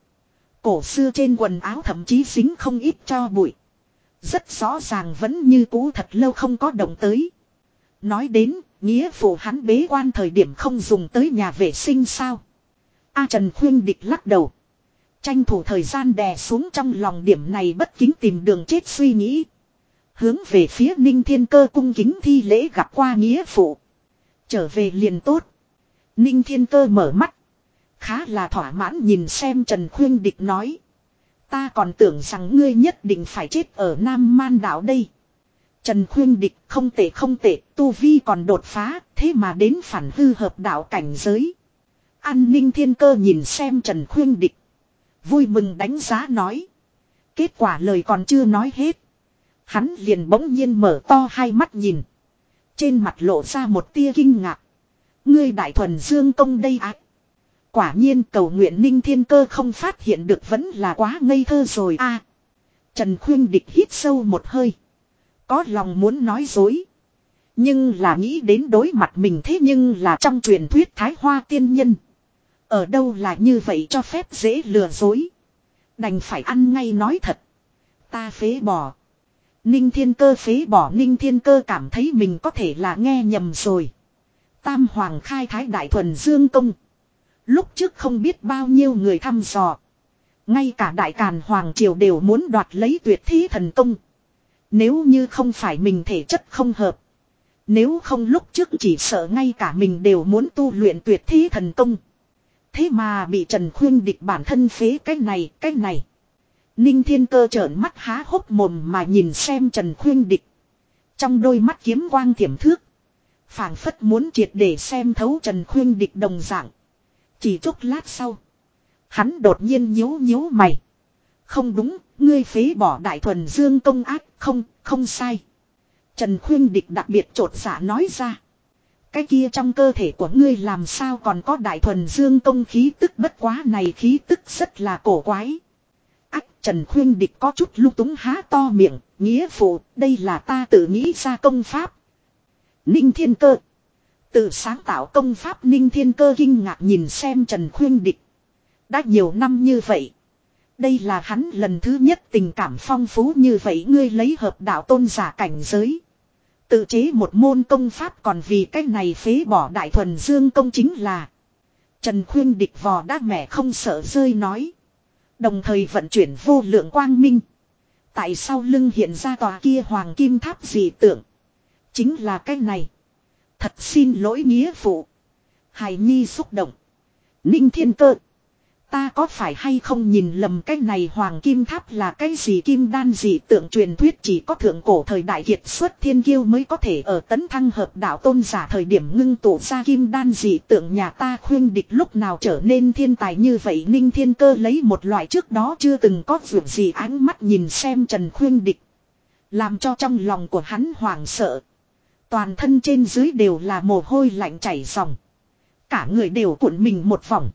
Cổ xưa trên quần áo thậm chí xính không ít cho bụi. Rất rõ ràng vẫn như cũ thật lâu không có động tới. Nói đến, nghĩa phụ hắn bế quan thời điểm không dùng tới nhà vệ sinh sao. A Trần Khuyên Địch lắc đầu. Tranh thủ thời gian đè xuống trong lòng điểm này bất kính tìm đường chết suy nghĩ. Hướng về phía Ninh Thiên Cơ cung kính thi lễ gặp qua nghĩa phụ. Trở về liền tốt. Ninh Thiên Cơ mở mắt. Khá là thỏa mãn nhìn xem Trần Khuyên Địch nói. Ta còn tưởng rằng ngươi nhất định phải chết ở Nam Man đảo đây. Trần Khuyên Địch không tệ không tệ, Tu Vi còn đột phá, thế mà đến phản hư hợp đạo cảnh giới. An ninh thiên cơ nhìn xem Trần Khuyên Địch. Vui mừng đánh giá nói. Kết quả lời còn chưa nói hết. Hắn liền bỗng nhiên mở to hai mắt nhìn. Trên mặt lộ ra một tia kinh ngạc. Ngươi đại thuần dương công đây ác. Quả nhiên cầu nguyện ninh thiên cơ không phát hiện được vẫn là quá ngây thơ rồi a. Trần Khuyên Địch hít sâu một hơi. Có lòng muốn nói dối. Nhưng là nghĩ đến đối mặt mình thế nhưng là trong truyền thuyết Thái Hoa tiên nhân. Ở đâu là như vậy cho phép dễ lừa dối. Đành phải ăn ngay nói thật. Ta phế bỏ. Ninh thiên cơ phế bỏ ninh thiên cơ cảm thấy mình có thể là nghe nhầm rồi. Tam hoàng khai thái đại thuần dương công. Lúc trước không biết bao nhiêu người thăm dò. Ngay cả đại càn hoàng triều đều muốn đoạt lấy tuyệt thi thần công. Nếu như không phải mình thể chất không hợp. Nếu không lúc trước chỉ sợ ngay cả mình đều muốn tu luyện tuyệt thi thần công. Thế mà bị Trần Khuyên địch bản thân phế cái này, cái này. Ninh Thiên Cơ trợn mắt há hốc mồm mà nhìn xem Trần Khuyên địch. Trong đôi mắt kiếm quang thiểm thước. phảng phất muốn triệt để xem thấu Trần Khuyên địch đồng dạng. Chỉ chút lát sau. Hắn đột nhiên nhíu nhíu mày. Không đúng, ngươi phế bỏ đại thuần dương công ác, không, không sai. Trần Khuyên địch đặc biệt trột giả nói ra. Cái kia trong cơ thể của ngươi làm sao còn có đại thuần dương công khí tức bất quá này khí tức rất là cổ quái. Ách Trần Khuyên Địch có chút lung túng há to miệng, nghĩa phụ, đây là ta tự nghĩ ra công pháp. Ninh Thiên Cơ. Tự sáng tạo công pháp Ninh Thiên Cơ kinh ngạc nhìn xem Trần Khuyên Địch. Đã nhiều năm như vậy. Đây là hắn lần thứ nhất tình cảm phong phú như vậy ngươi lấy hợp đạo tôn giả cảnh giới. Tự chế một môn công pháp còn vì cách này phế bỏ đại thuần dương công chính là. Trần khuyên địch vò đát mẹ không sợ rơi nói. Đồng thời vận chuyển vô lượng quang minh. Tại sao lưng hiện ra tòa kia hoàng kim tháp dị tượng. Chính là cái này. Thật xin lỗi nghĩa phụ. Hài Nhi xúc động. Ninh thiên cơ. Ta có phải hay không nhìn lầm cái này hoàng kim tháp là cái gì kim đan gì tượng truyền thuyết chỉ có thượng cổ thời đại kiệt xuất thiên kiêu mới có thể ở tấn thăng hợp đạo tôn giả thời điểm ngưng tụ ra kim đan gì tượng nhà ta khuyên địch lúc nào trở nên thiên tài như vậy ninh thiên cơ lấy một loại trước đó chưa từng có vượt gì ánh mắt nhìn xem trần khuyên địch. Làm cho trong lòng của hắn hoảng sợ. Toàn thân trên dưới đều là mồ hôi lạnh chảy ròng. Cả người đều cuộn mình một vòng.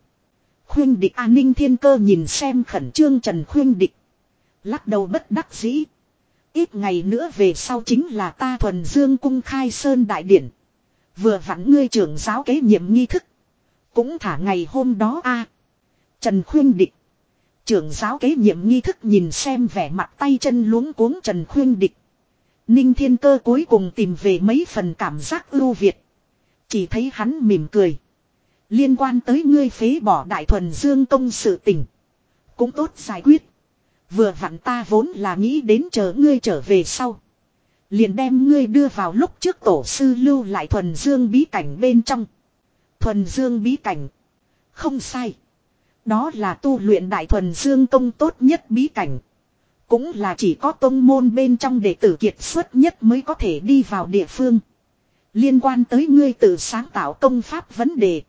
Khuyên địch an ninh thiên cơ nhìn xem khẩn trương trần khuyên địch. Lắc đầu bất đắc dĩ. Ít ngày nữa về sau chính là ta thuần dương cung khai sơn đại điển. Vừa vặn ngươi trưởng giáo kế nhiệm nghi thức. Cũng thả ngày hôm đó a Trần khuyên địch. Trưởng giáo kế nhiệm nghi thức nhìn xem vẻ mặt tay chân luống cuống Trần khuyên địch. Ninh thiên cơ cuối cùng tìm về mấy phần cảm giác ưu việt. Chỉ thấy hắn mỉm cười. Liên quan tới ngươi phế bỏ đại thuần dương công sự tình. Cũng tốt giải quyết. Vừa vặn ta vốn là nghĩ đến chờ ngươi trở về sau. Liền đem ngươi đưa vào lúc trước tổ sư lưu lại thuần dương bí cảnh bên trong. Thuần dương bí cảnh. Không sai. Đó là tu luyện đại thuần dương công tốt nhất bí cảnh. Cũng là chỉ có tông môn bên trong đệ tử kiệt xuất nhất mới có thể đi vào địa phương. Liên quan tới ngươi tự sáng tạo công pháp vấn đề.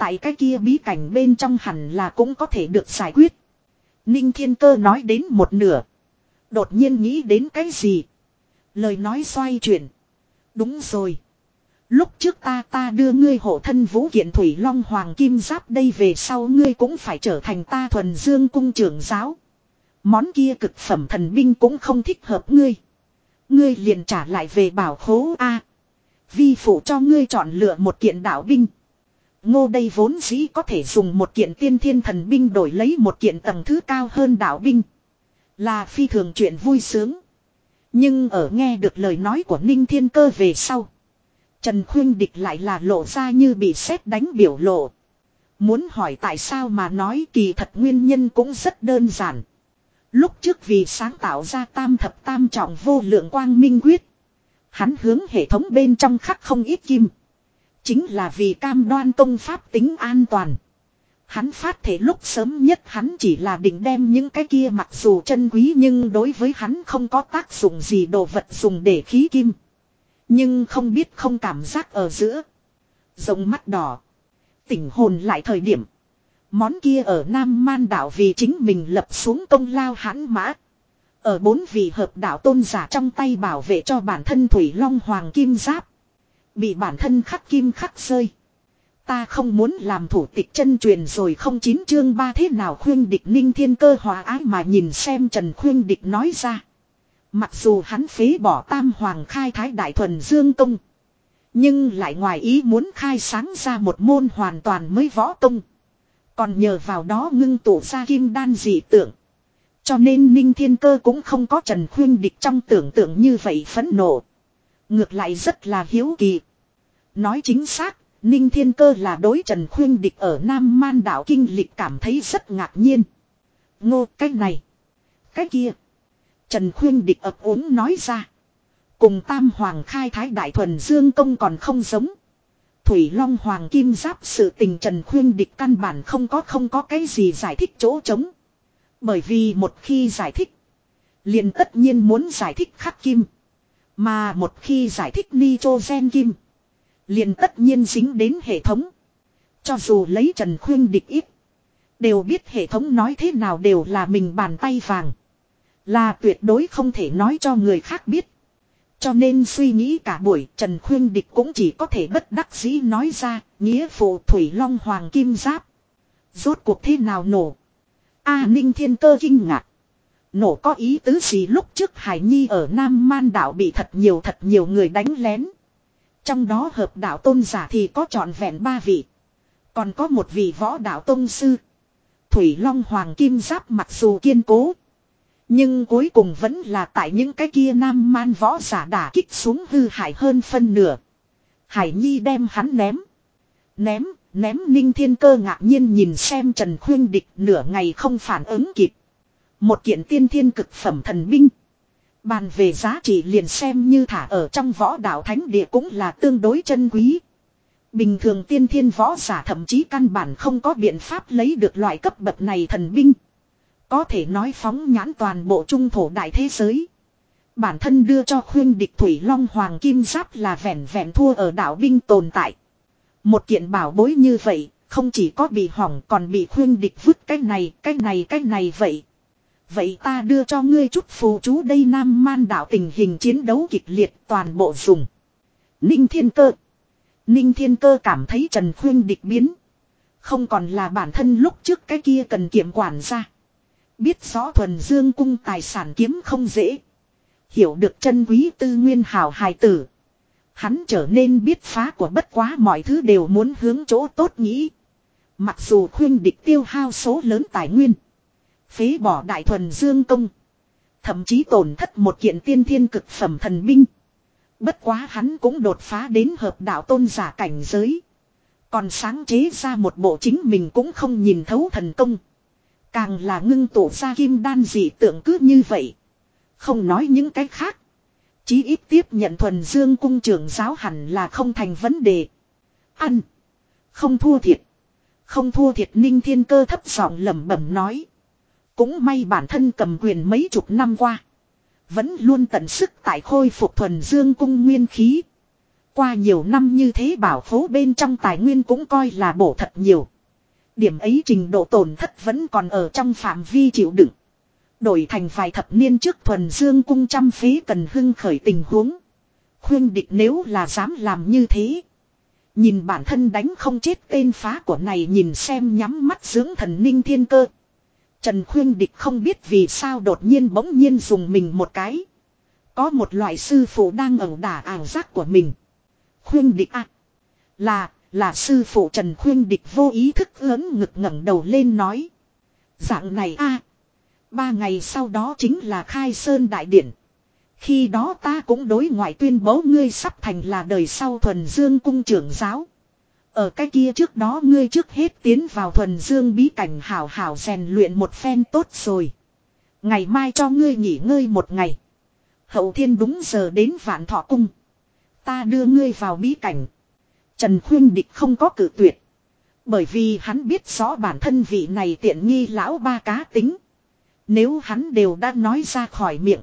Tại cái kia bí cảnh bên trong hẳn là cũng có thể được giải quyết. Ninh Thiên Cơ nói đến một nửa. Đột nhiên nghĩ đến cái gì? Lời nói xoay chuyển. Đúng rồi. Lúc trước ta ta đưa ngươi hộ thân vũ kiện thủy long hoàng kim giáp đây về sau ngươi cũng phải trở thành ta thuần dương cung trưởng giáo. Món kia cực phẩm thần binh cũng không thích hợp ngươi. Ngươi liền trả lại về bảo khố A. vi phụ cho ngươi chọn lựa một kiện đạo binh. Ngô đây vốn dĩ có thể dùng một kiện tiên thiên thần binh đổi lấy một kiện tầng thứ cao hơn đạo binh. Là phi thường chuyện vui sướng. Nhưng ở nghe được lời nói của Ninh Thiên Cơ về sau. Trần Khuyên Địch lại là lộ ra như bị sét đánh biểu lộ. Muốn hỏi tại sao mà nói kỳ thật nguyên nhân cũng rất đơn giản. Lúc trước vì sáng tạo ra tam thập tam trọng vô lượng quang minh quyết. Hắn hướng hệ thống bên trong khắc không ít kim. Chính là vì cam đoan công pháp tính an toàn. Hắn phát thể lúc sớm nhất hắn chỉ là định đem những cái kia mặc dù chân quý nhưng đối với hắn không có tác dụng gì đồ vật dùng để khí kim. Nhưng không biết không cảm giác ở giữa. Rồng mắt đỏ. Tỉnh hồn lại thời điểm. Món kia ở Nam Man đảo vì chính mình lập xuống công lao hãn mã. Ở bốn vị hợp đạo tôn giả trong tay bảo vệ cho bản thân Thủy Long Hoàng Kim Giáp. Bị bản thân khắc kim khắc rơi. Ta không muốn làm thủ tịch chân truyền rồi không chín chương ba thế nào khuyên địch ninh thiên cơ hòa ái mà nhìn xem Trần khuyên địch nói ra. Mặc dù hắn phế bỏ tam hoàng khai thái đại thuần dương công. Nhưng lại ngoài ý muốn khai sáng ra một môn hoàn toàn mới võ công. Còn nhờ vào đó ngưng tụ ra kim đan dị tượng. Cho nên Ninh Thiên Cơ cũng không có Trần Khuyên Địch trong tưởng tượng như vậy phẫn nộ. Ngược lại rất là hiếu kỳ. Nói chính xác, Ninh Thiên Cơ là đối Trần Khuyên Địch ở Nam Man đảo Kinh Lịch cảm thấy rất ngạc nhiên. Ngô cái này, cái kia. Trần Khuyên Địch ập ốm nói ra. Cùng Tam Hoàng khai thái đại thuần Dương Công còn không giống. Thủy Long Hoàng Kim Giáp sự tình Trần Khuyên Địch căn bản không có không có cái gì giải thích chỗ trống. Bởi vì một khi giải thích, liền tất nhiên muốn giải thích khắc kim. Mà một khi giải thích nitrogen kim, liền tất nhiên dính đến hệ thống. Cho dù lấy Trần Khuyên Địch ít, đều biết hệ thống nói thế nào đều là mình bàn tay vàng. Là tuyệt đối không thể nói cho người khác biết. Cho nên suy nghĩ cả buổi Trần Khuyên Địch cũng chỉ có thể bất đắc dĩ nói ra, nghĩa phụ Thủy Long Hoàng Kim Giáp. Rốt cuộc thế nào nổ? A Ninh Thiên Cơ kinh ngạc. Nổ có ý tứ gì lúc trước Hải Nhi ở Nam Man đảo bị thật nhiều thật nhiều người đánh lén. Trong đó hợp đạo tôn giả thì có trọn vẹn ba vị. Còn có một vị võ đạo tôn sư. Thủy Long Hoàng Kim Giáp mặc dù kiên cố. Nhưng cuối cùng vẫn là tại những cái kia nam man võ giả đả kích xuống hư hại hơn phân nửa. Hải Nhi đem hắn ném. Ném, ném ninh thiên cơ ngạc nhiên nhìn xem Trần Khuyên Địch nửa ngày không phản ứng kịp. Một kiện tiên thiên cực phẩm thần binh. Bàn về giá trị liền xem như thả ở trong võ đạo thánh địa cũng là tương đối chân quý. Bình thường tiên thiên võ giả thậm chí căn bản không có biện pháp lấy được loại cấp bậc này thần binh. Có thể nói phóng nhãn toàn bộ trung thổ đại thế giới. Bản thân đưa cho khuyên địch Thủy Long Hoàng Kim Giáp là vẹn vẹn thua ở đảo binh tồn tại. Một kiện bảo bối như vậy, không chỉ có bị hỏng còn bị khuyên địch vứt cái này, cái này, cái này vậy. Vậy ta đưa cho ngươi chút phù chú đây Nam Man đảo tình hình chiến đấu kịch liệt toàn bộ dùng. Ninh Thiên Cơ. Ninh Thiên Cơ cảm thấy Trần Khuyên địch biến. Không còn là bản thân lúc trước cái kia cần kiểm quản ra. Biết rõ thuần dương cung tài sản kiếm không dễ. Hiểu được chân quý tư nguyên hào hài tử. Hắn trở nên biết phá của bất quá mọi thứ đều muốn hướng chỗ tốt nghĩ. Mặc dù khuyên địch tiêu hao số lớn tài nguyên. Phế bỏ đại thuần dương công. Thậm chí tổn thất một kiện tiên thiên cực phẩm thần binh. Bất quá hắn cũng đột phá đến hợp đạo tôn giả cảnh giới. Còn sáng chế ra một bộ chính mình cũng không nhìn thấu thần công. Càng là ngưng tụ ra kim đan dị tượng cứ như vậy. Không nói những cái khác. Chí ít tiếp nhận thuần dương cung trưởng giáo hẳn là không thành vấn đề. Ăn. Không thua thiệt. Không thua thiệt ninh thiên cơ thấp giọng lẩm bẩm nói. Cũng may bản thân cầm quyền mấy chục năm qua. Vẫn luôn tận sức tại khôi phục thuần dương cung nguyên khí. Qua nhiều năm như thế bảo phố bên trong tài nguyên cũng coi là bổ thật nhiều. Điểm ấy trình độ tổn thất vẫn còn ở trong phạm vi chịu đựng. Đổi thành vài thập niên trước thuần dương cung trăm phí cần hưng khởi tình huống. Khuyên địch nếu là dám làm như thế. Nhìn bản thân đánh không chết tên phá của này nhìn xem nhắm mắt dưỡng thần ninh thiên cơ. Trần khuyên địch không biết vì sao đột nhiên bỗng nhiên dùng mình một cái. Có một loại sư phụ đang ẩu đả ảo giác của mình. Khuyên địch à. Là, là sư phụ Trần khuyên địch vô ý thức lớn ngực ngẩng đầu lên nói. Dạng này a Ba ngày sau đó chính là khai sơn đại điển. Khi đó ta cũng đối ngoại tuyên bố ngươi sắp thành là đời sau thuần dương cung trưởng giáo. Ở cái kia trước đó ngươi trước hết tiến vào thuần dương bí cảnh hảo hảo rèn luyện một phen tốt rồi. Ngày mai cho ngươi nghỉ ngơi một ngày. Hậu thiên đúng giờ đến vạn thọ cung. Ta đưa ngươi vào bí cảnh. Trần Khuyên Địch không có cử tuyệt. Bởi vì hắn biết rõ bản thân vị này tiện nghi lão ba cá tính. Nếu hắn đều đã nói ra khỏi miệng.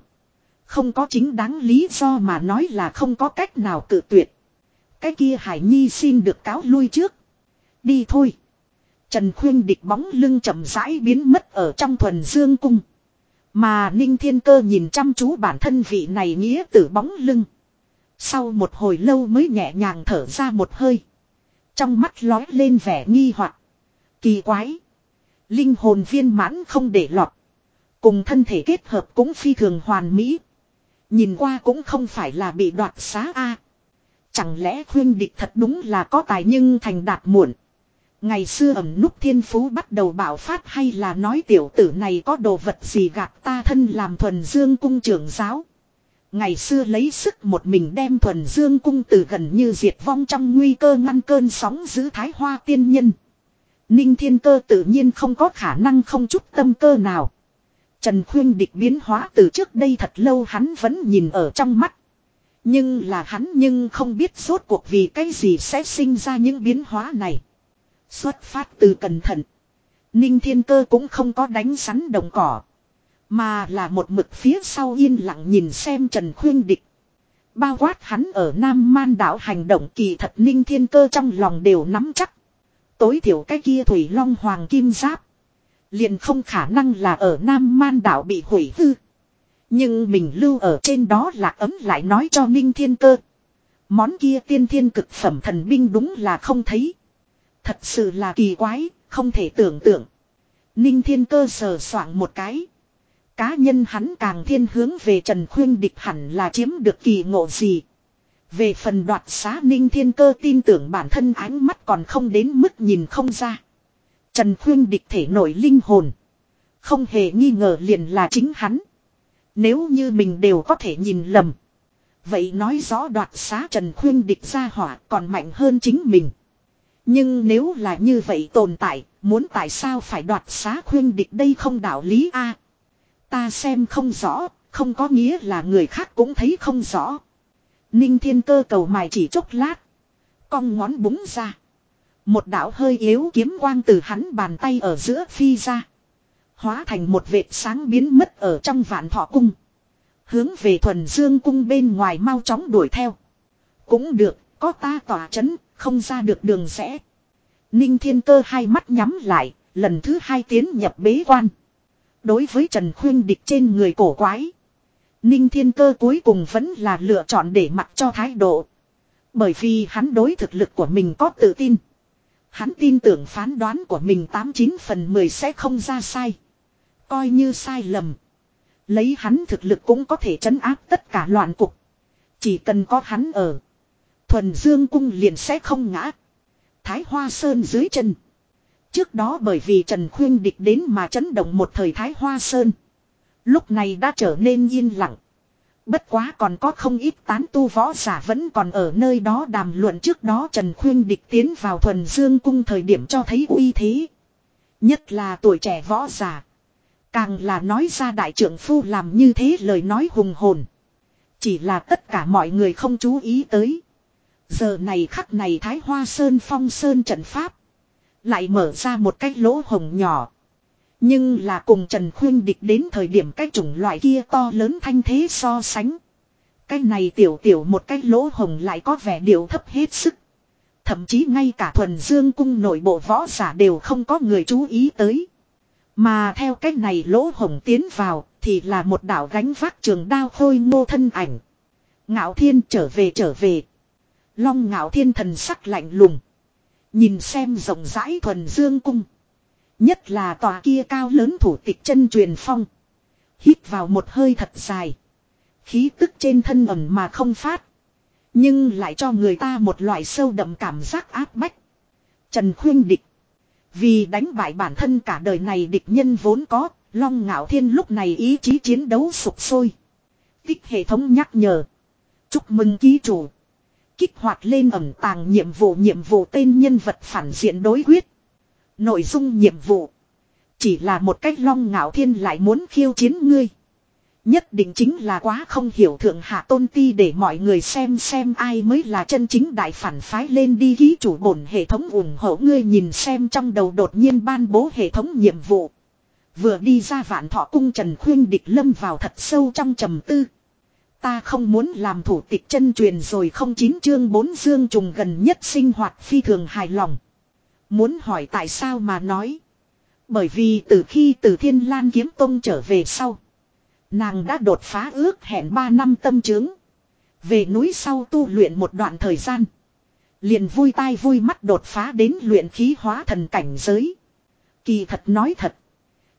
Không có chính đáng lý do mà nói là không có cách nào cự tuyệt. Cái kia Hải Nhi xin được cáo lui trước. Đi thôi. Trần Khuyên địch bóng lưng chậm rãi biến mất ở trong thuần dương cung. Mà Ninh Thiên Cơ nhìn chăm chú bản thân vị này nghĩa tử bóng lưng. Sau một hồi lâu mới nhẹ nhàng thở ra một hơi. Trong mắt lói lên vẻ nghi hoặc Kỳ quái. Linh hồn viên mãn không để lọt. Cùng thân thể kết hợp cũng phi thường hoàn mỹ. Nhìn qua cũng không phải là bị đoạt xá a. Chẳng lẽ khuyên địch thật đúng là có tài nhưng thành đạt muộn. Ngày xưa ẩm núp thiên phú bắt đầu bạo phát hay là nói tiểu tử này có đồ vật gì gạt ta thân làm thuần dương cung trưởng giáo. Ngày xưa lấy sức một mình đem thuần dương cung từ gần như diệt vong trong nguy cơ ngăn cơn sóng giữ thái hoa tiên nhân. Ninh thiên cơ tự nhiên không có khả năng không chút tâm cơ nào. Trần Khuyên địch biến hóa từ trước đây thật lâu hắn vẫn nhìn ở trong mắt. Nhưng là hắn nhưng không biết suốt cuộc vì cái gì sẽ sinh ra những biến hóa này. Xuất phát từ cẩn thận. Ninh Thiên Cơ cũng không có đánh sắn đồng cỏ. Mà là một mực phía sau yên lặng nhìn xem Trần Khuyên địch. Bao quát hắn ở Nam Man đảo hành động kỳ thật Ninh Thiên Cơ trong lòng đều nắm chắc. Tối thiểu cái kia Thủy Long Hoàng Kim Giáp. Liền không khả năng là ở Nam Man đảo bị hủy hư. Nhưng mình lưu ở trên đó là ấm lại nói cho Ninh Thiên Cơ. Món kia tiên thiên cực phẩm thần binh đúng là không thấy. Thật sự là kỳ quái, không thể tưởng tượng. Ninh Thiên Cơ sờ soạn một cái. Cá nhân hắn càng thiên hướng về Trần Khuyên địch hẳn là chiếm được kỳ ngộ gì. Về phần đoạt xá Ninh Thiên Cơ tin tưởng bản thân ánh mắt còn không đến mức nhìn không ra. Trần Khuyên địch thể nổi linh hồn. Không hề nghi ngờ liền là chính hắn. Nếu như mình đều có thể nhìn lầm. Vậy nói rõ đoạt xá Trần Khuyên địch ra hỏa còn mạnh hơn chính mình. Nhưng nếu là như vậy tồn tại, muốn tại sao phải đoạt xá khuyên địch đây không đạo lý a Ta xem không rõ, không có nghĩa là người khác cũng thấy không rõ. Ninh thiên cơ cầu mài chỉ chốc lát. Cong ngón búng ra. Một đạo hơi yếu kiếm quang từ hắn bàn tay ở giữa phi ra. Hóa thành một vệt sáng biến mất ở trong vạn thọ cung. Hướng về thuần dương cung bên ngoài mau chóng đuổi theo. Cũng được, có ta tỏa chấn, không ra được đường rẽ. Ninh thiên cơ hai mắt nhắm lại, lần thứ hai tiến nhập bế quan. Đối với Trần Khuyên địch trên người cổ quái. Ninh thiên cơ cuối cùng vẫn là lựa chọn để mặc cho thái độ. Bởi vì hắn đối thực lực của mình có tự tin. Hắn tin tưởng phán đoán của mình 89 phần 10 sẽ không ra sai. Coi như sai lầm. Lấy hắn thực lực cũng có thể chấn áp tất cả loạn cục. Chỉ cần có hắn ở. Thuần Dương cung liền sẽ không ngã. Thái Hoa Sơn dưới chân. Trước đó bởi vì Trần Khuyên địch đến mà chấn động một thời Thái Hoa Sơn. Lúc này đã trở nên yên lặng. Bất quá còn có không ít tán tu võ giả vẫn còn ở nơi đó đàm luận trước đó Trần Khuyên địch tiến vào thuần dương cung thời điểm cho thấy uy thế. Nhất là tuổi trẻ võ giả. Càng là nói ra đại trưởng phu làm như thế lời nói hùng hồn. Chỉ là tất cả mọi người không chú ý tới. Giờ này khắc này Thái Hoa Sơn, phong sơn trận pháp. Lại mở ra một cái lỗ hồng nhỏ. Nhưng là cùng Trần Khuyên địch đến thời điểm cái chủng loại kia to lớn thanh thế so sánh. Cái này tiểu tiểu một cái lỗ hồng lại có vẻ điều thấp hết sức. Thậm chí ngay cả thuần dương cung nội bộ võ giả đều không có người chú ý tới. Mà theo cách này lỗ hồng tiến vào, thì là một đảo gánh vác trường đao khôi ngô thân ảnh. Ngạo thiên trở về trở về. Long ngạo thiên thần sắc lạnh lùng. Nhìn xem rộng rãi thuần dương cung. Nhất là tòa kia cao lớn thủ tịch chân truyền phong. Hít vào một hơi thật dài. Khí tức trên thân ẩm mà không phát. Nhưng lại cho người ta một loại sâu đậm cảm giác áp bách. Trần Khuyên Địch. Vì đánh bại bản thân cả đời này địch nhân vốn có, Long Ngạo Thiên lúc này ý chí chiến đấu sụp sôi. Tích hệ thống nhắc nhở. Chúc mừng ký chủ. Kích hoạt lên ẩm tàng nhiệm vụ nhiệm vụ tên nhân vật phản diện đối quyết. Nội dung nhiệm vụ. Chỉ là một cách long ngạo thiên lại muốn khiêu chiến ngươi. Nhất định chính là quá không hiểu thượng hạ tôn ti để mọi người xem xem ai mới là chân chính đại phản phái lên đi ký chủ bổn hệ thống ủng hộ ngươi nhìn xem trong đầu đột nhiên ban bố hệ thống nhiệm vụ. Vừa đi ra vạn thọ cung Trần Khuyên địch lâm vào thật sâu trong trầm tư. Ta không muốn làm thủ tịch chân truyền rồi không chín chương bốn dương trùng gần nhất sinh hoạt phi thường hài lòng. Muốn hỏi tại sao mà nói. Bởi vì từ khi từ Thiên Lan Kiếm Tông trở về sau. Nàng đã đột phá ước hẹn 3 năm tâm chứng. Về núi sau tu luyện một đoạn thời gian. Liền vui tai vui mắt đột phá đến luyện khí hóa thần cảnh giới. Kỳ thật nói thật.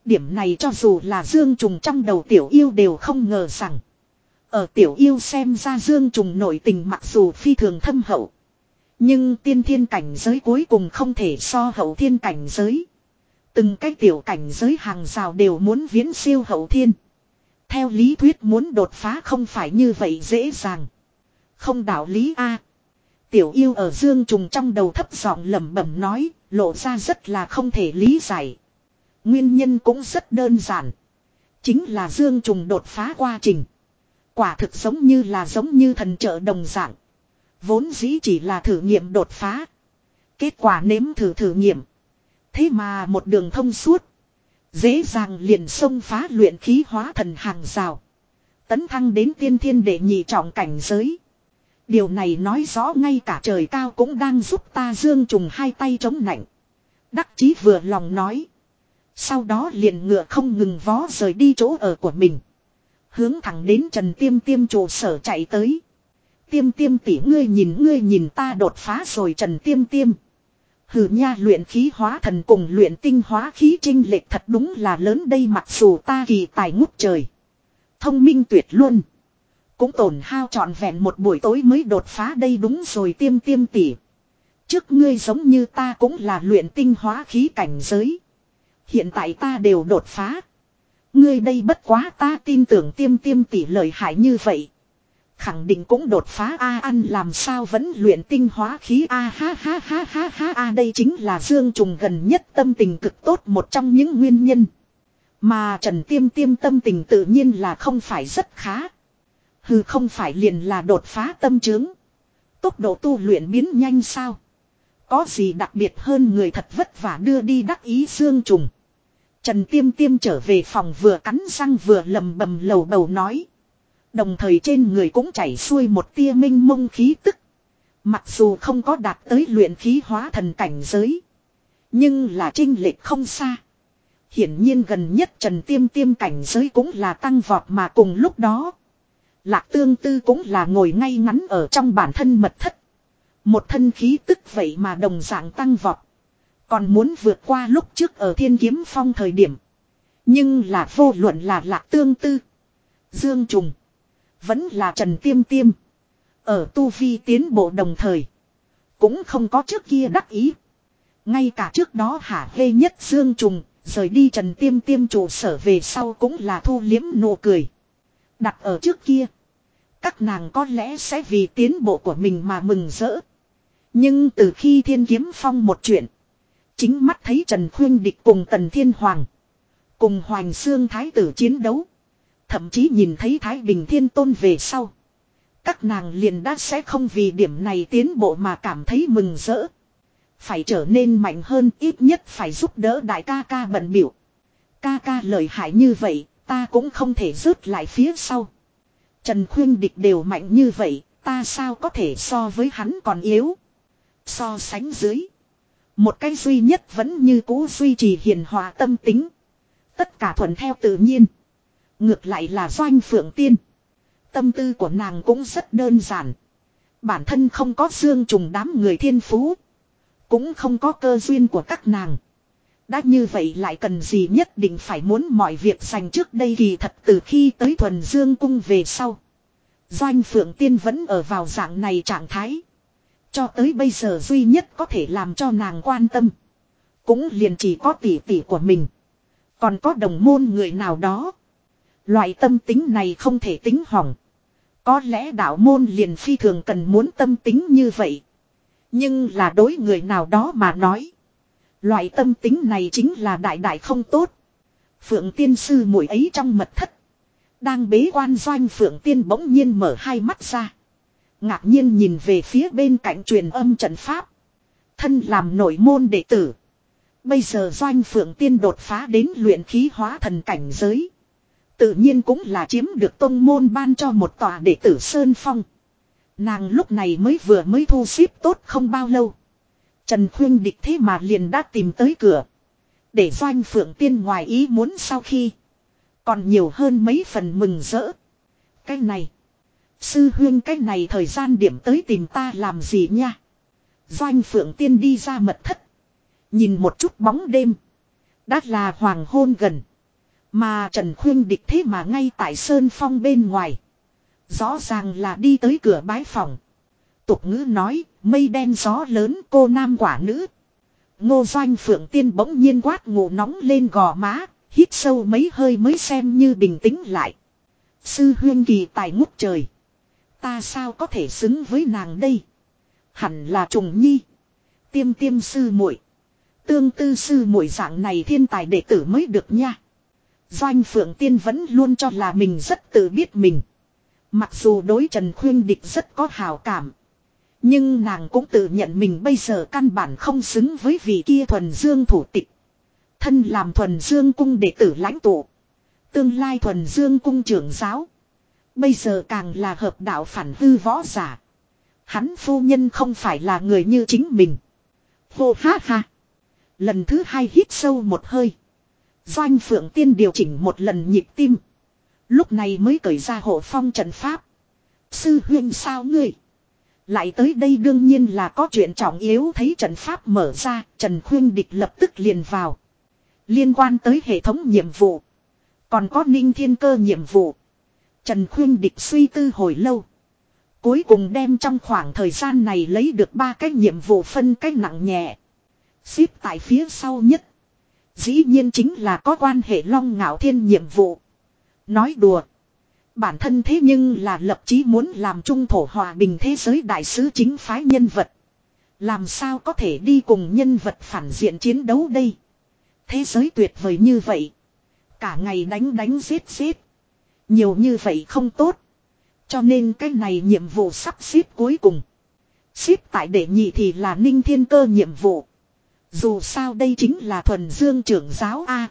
Điểm này cho dù là Dương Trùng trong đầu tiểu yêu đều không ngờ rằng. Ở tiểu yêu xem ra Dương Trùng nội tình mặc dù phi thường thâm hậu. Nhưng tiên thiên cảnh giới cuối cùng không thể so hậu thiên cảnh giới. Từng cái tiểu cảnh giới hàng rào đều muốn viễn siêu hậu thiên. Theo lý thuyết muốn đột phá không phải như vậy dễ dàng. Không đạo lý A. Tiểu yêu ở dương trùng trong đầu thấp giọng lẩm bẩm nói, lộ ra rất là không thể lý giải. Nguyên nhân cũng rất đơn giản. Chính là dương trùng đột phá quá trình. Quả thực giống như là giống như thần trợ đồng dạng. Vốn dĩ chỉ là thử nghiệm đột phá. Kết quả nếm thử thử nghiệm. Thế mà một đường thông suốt. Dễ dàng liền xông phá luyện khí hóa thần hàng rào. Tấn thăng đến tiên thiên để nhị trọng cảnh giới. Điều này nói rõ ngay cả trời cao cũng đang giúp ta dương trùng hai tay chống nạnh. Đắc chí vừa lòng nói. Sau đó liền ngựa không ngừng vó rời đi chỗ ở của mình. Hướng thẳng đến Trần Tiêm Tiêm trụ sở chạy tới. Tiêm tiêm tỉ ngươi nhìn ngươi nhìn ta đột phá rồi Trần Tiêm Tiêm. Hừ nha luyện khí hóa thần cùng luyện tinh hóa khí trinh lệch thật đúng là lớn đây mặc dù ta kỳ tài ngút trời. Thông minh tuyệt luôn. Cũng tổn hao trọn vẹn một buổi tối mới đột phá đây đúng rồi tiêm tiêm tỉ. Trước ngươi giống như ta cũng là luyện tinh hóa khí cảnh giới. Hiện tại ta đều đột phá. Ngươi đây bất quá ta tin tưởng tiêm tiêm tỉ lợi hại như vậy. Khẳng định cũng đột phá A ăn làm sao vẫn luyện tinh hóa khí A ha ha ha ha ha A đây chính là Dương Trùng gần nhất tâm tình cực tốt một trong những nguyên nhân. Mà Trần Tiêm Tiêm tâm tình tự nhiên là không phải rất khá. Hừ, không phải liền là đột phá tâm trướng. Tốc độ tu luyện biến nhanh sao. Có gì đặc biệt hơn người thật vất vả đưa đi đắc ý Dương Trùng. Trần Tiêm Tiêm trở về phòng vừa cắn răng vừa lầm bầm lầu bầu nói. Đồng thời trên người cũng chảy xuôi một tia minh mông khí tức. Mặc dù không có đạt tới luyện khí hóa thần cảnh giới. Nhưng là trinh lệch không xa. Hiển nhiên gần nhất Trần Tiêm Tiêm cảnh giới cũng là tăng vọt mà cùng lúc đó. Lạc tương tư cũng là ngồi ngay ngắn ở trong bản thân mật thất. Một thân khí tức vậy mà đồng dạng tăng vọt. Còn muốn vượt qua lúc trước ở thiên kiếm phong thời điểm. Nhưng là vô luận là lạc tương tư. Dương trùng. Vẫn là trần tiêm tiêm. Ở tu vi tiến bộ đồng thời. Cũng không có trước kia đắc ý. Ngay cả trước đó hả hê nhất Dương trùng. Rời đi trần tiêm tiêm trụ sở về sau cũng là thu liếm nụ cười. Đặt ở trước kia. Các nàng có lẽ sẽ vì tiến bộ của mình mà mừng rỡ. Nhưng từ khi thiên kiếm phong một chuyện. Chính mắt thấy Trần Khuyên Địch cùng Tần Thiên Hoàng. Cùng Hoàng Sương Thái tử chiến đấu. Thậm chí nhìn thấy Thái Bình Thiên Tôn về sau. Các nàng liền đã sẽ không vì điểm này tiến bộ mà cảm thấy mừng rỡ. Phải trở nên mạnh hơn ít nhất phải giúp đỡ đại ca ca bận biểu. Ca ca lời hại như vậy, ta cũng không thể rớt lại phía sau. Trần Khuyên Địch đều mạnh như vậy, ta sao có thể so với hắn còn yếu. So sánh dưới. Một cái duy nhất vẫn như cũ duy trì hiền hòa tâm tính. Tất cả thuận theo tự nhiên. Ngược lại là doanh phượng tiên. Tâm tư của nàng cũng rất đơn giản. Bản thân không có xương trùng đám người thiên phú. Cũng không có cơ duyên của các nàng. Đã như vậy lại cần gì nhất định phải muốn mọi việc dành trước đây kỳ thật từ khi tới thuần dương cung về sau. Doanh phượng tiên vẫn ở vào dạng này trạng thái. Cho tới bây giờ duy nhất có thể làm cho nàng quan tâm. Cũng liền chỉ có tỷ tỷ của mình. Còn có đồng môn người nào đó. Loại tâm tính này không thể tính hỏng. Có lẽ đạo môn liền phi thường cần muốn tâm tính như vậy. Nhưng là đối người nào đó mà nói. Loại tâm tính này chính là đại đại không tốt. Phượng tiên sư mũi ấy trong mật thất. Đang bế quan doanh phượng tiên bỗng nhiên mở hai mắt ra. Ngạc nhiên nhìn về phía bên cạnh truyền âm trận pháp. Thân làm nội môn đệ tử. Bây giờ doanh phượng tiên đột phá đến luyện khí hóa thần cảnh giới. Tự nhiên cũng là chiếm được tông môn ban cho một tòa đệ tử Sơn Phong. Nàng lúc này mới vừa mới thu xếp tốt không bao lâu. Trần Khuyên địch thế mà liền đã tìm tới cửa. Để doanh phượng tiên ngoài ý muốn sau khi. Còn nhiều hơn mấy phần mừng rỡ. Cái này. Sư huyên cái này thời gian điểm tới tìm ta làm gì nha. Doanh phượng tiên đi ra mật thất. Nhìn một chút bóng đêm. Đã là hoàng hôn gần. Mà Trần Khuyên địch thế mà ngay tại Sơn Phong bên ngoài. Rõ ràng là đi tới cửa bái phòng. Tục ngữ nói, mây đen gió lớn cô nam quả nữ. Ngô doanh phượng tiên bỗng nhiên quát ngủ nóng lên gò má, hít sâu mấy hơi mới xem như bình tĩnh lại. Sư huyên kỳ tài ngút trời. Ta sao có thể xứng với nàng đây? Hẳn là trùng nhi. Tiêm tiêm sư muội Tương tư sư muội dạng này thiên tài đệ tử mới được nha. Doanh Phượng Tiên vẫn luôn cho là mình rất tự biết mình. Mặc dù đối Trần Khuyên Địch rất có hào cảm. Nhưng nàng cũng tự nhận mình bây giờ căn bản không xứng với vị kia thuần dương thủ tịch. Thân làm thuần dương cung đệ tử lãnh tụ. Tương lai thuần dương cung trưởng giáo. Bây giờ càng là hợp đạo phản hư võ giả. Hắn phu nhân không phải là người như chính mình. Hô ha ha. Lần thứ hai hít sâu một hơi. Doanh phượng tiên điều chỉnh một lần nhịp tim. Lúc này mới cởi ra hộ phong trận pháp. Sư huynh sao ngươi? Lại tới đây đương nhiên là có chuyện trọng yếu thấy trận pháp mở ra, Trần Khuyên Địch lập tức liền vào. Liên quan tới hệ thống nhiệm vụ. Còn có ninh thiên cơ nhiệm vụ. Trần Khuyên Địch suy tư hồi lâu. Cuối cùng đem trong khoảng thời gian này lấy được ba cái nhiệm vụ phân cách nặng nhẹ. Xếp tại phía sau nhất. Dĩ nhiên chính là có quan hệ long ngạo thiên nhiệm vụ. Nói đùa. Bản thân thế nhưng là lập chí muốn làm trung thổ hòa bình thế giới đại sứ chính phái nhân vật. Làm sao có thể đi cùng nhân vật phản diện chiến đấu đây. Thế giới tuyệt vời như vậy. Cả ngày đánh đánh giết giết. Nhiều như vậy không tốt. Cho nên cái này nhiệm vụ sắp xếp cuối cùng. Xếp tại đệ nhị thì là ninh thiên cơ nhiệm vụ. Dù sao đây chính là thuần dương trưởng giáo A.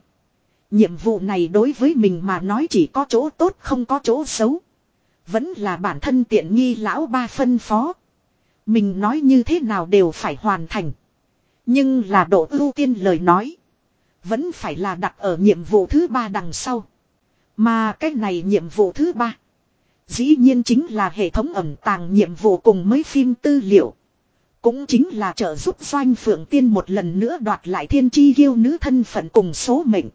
Nhiệm vụ này đối với mình mà nói chỉ có chỗ tốt không có chỗ xấu. Vẫn là bản thân tiện nghi lão ba phân phó. Mình nói như thế nào đều phải hoàn thành. Nhưng là độ ưu tiên lời nói. Vẫn phải là đặt ở nhiệm vụ thứ ba đằng sau. Mà cái này nhiệm vụ thứ ba. Dĩ nhiên chính là hệ thống ẩm tàng nhiệm vụ cùng mấy phim tư liệu. Cũng chính là trợ giúp doanh phượng tiên một lần nữa đoạt lại thiên chi yêu nữ thân phận cùng số mệnh.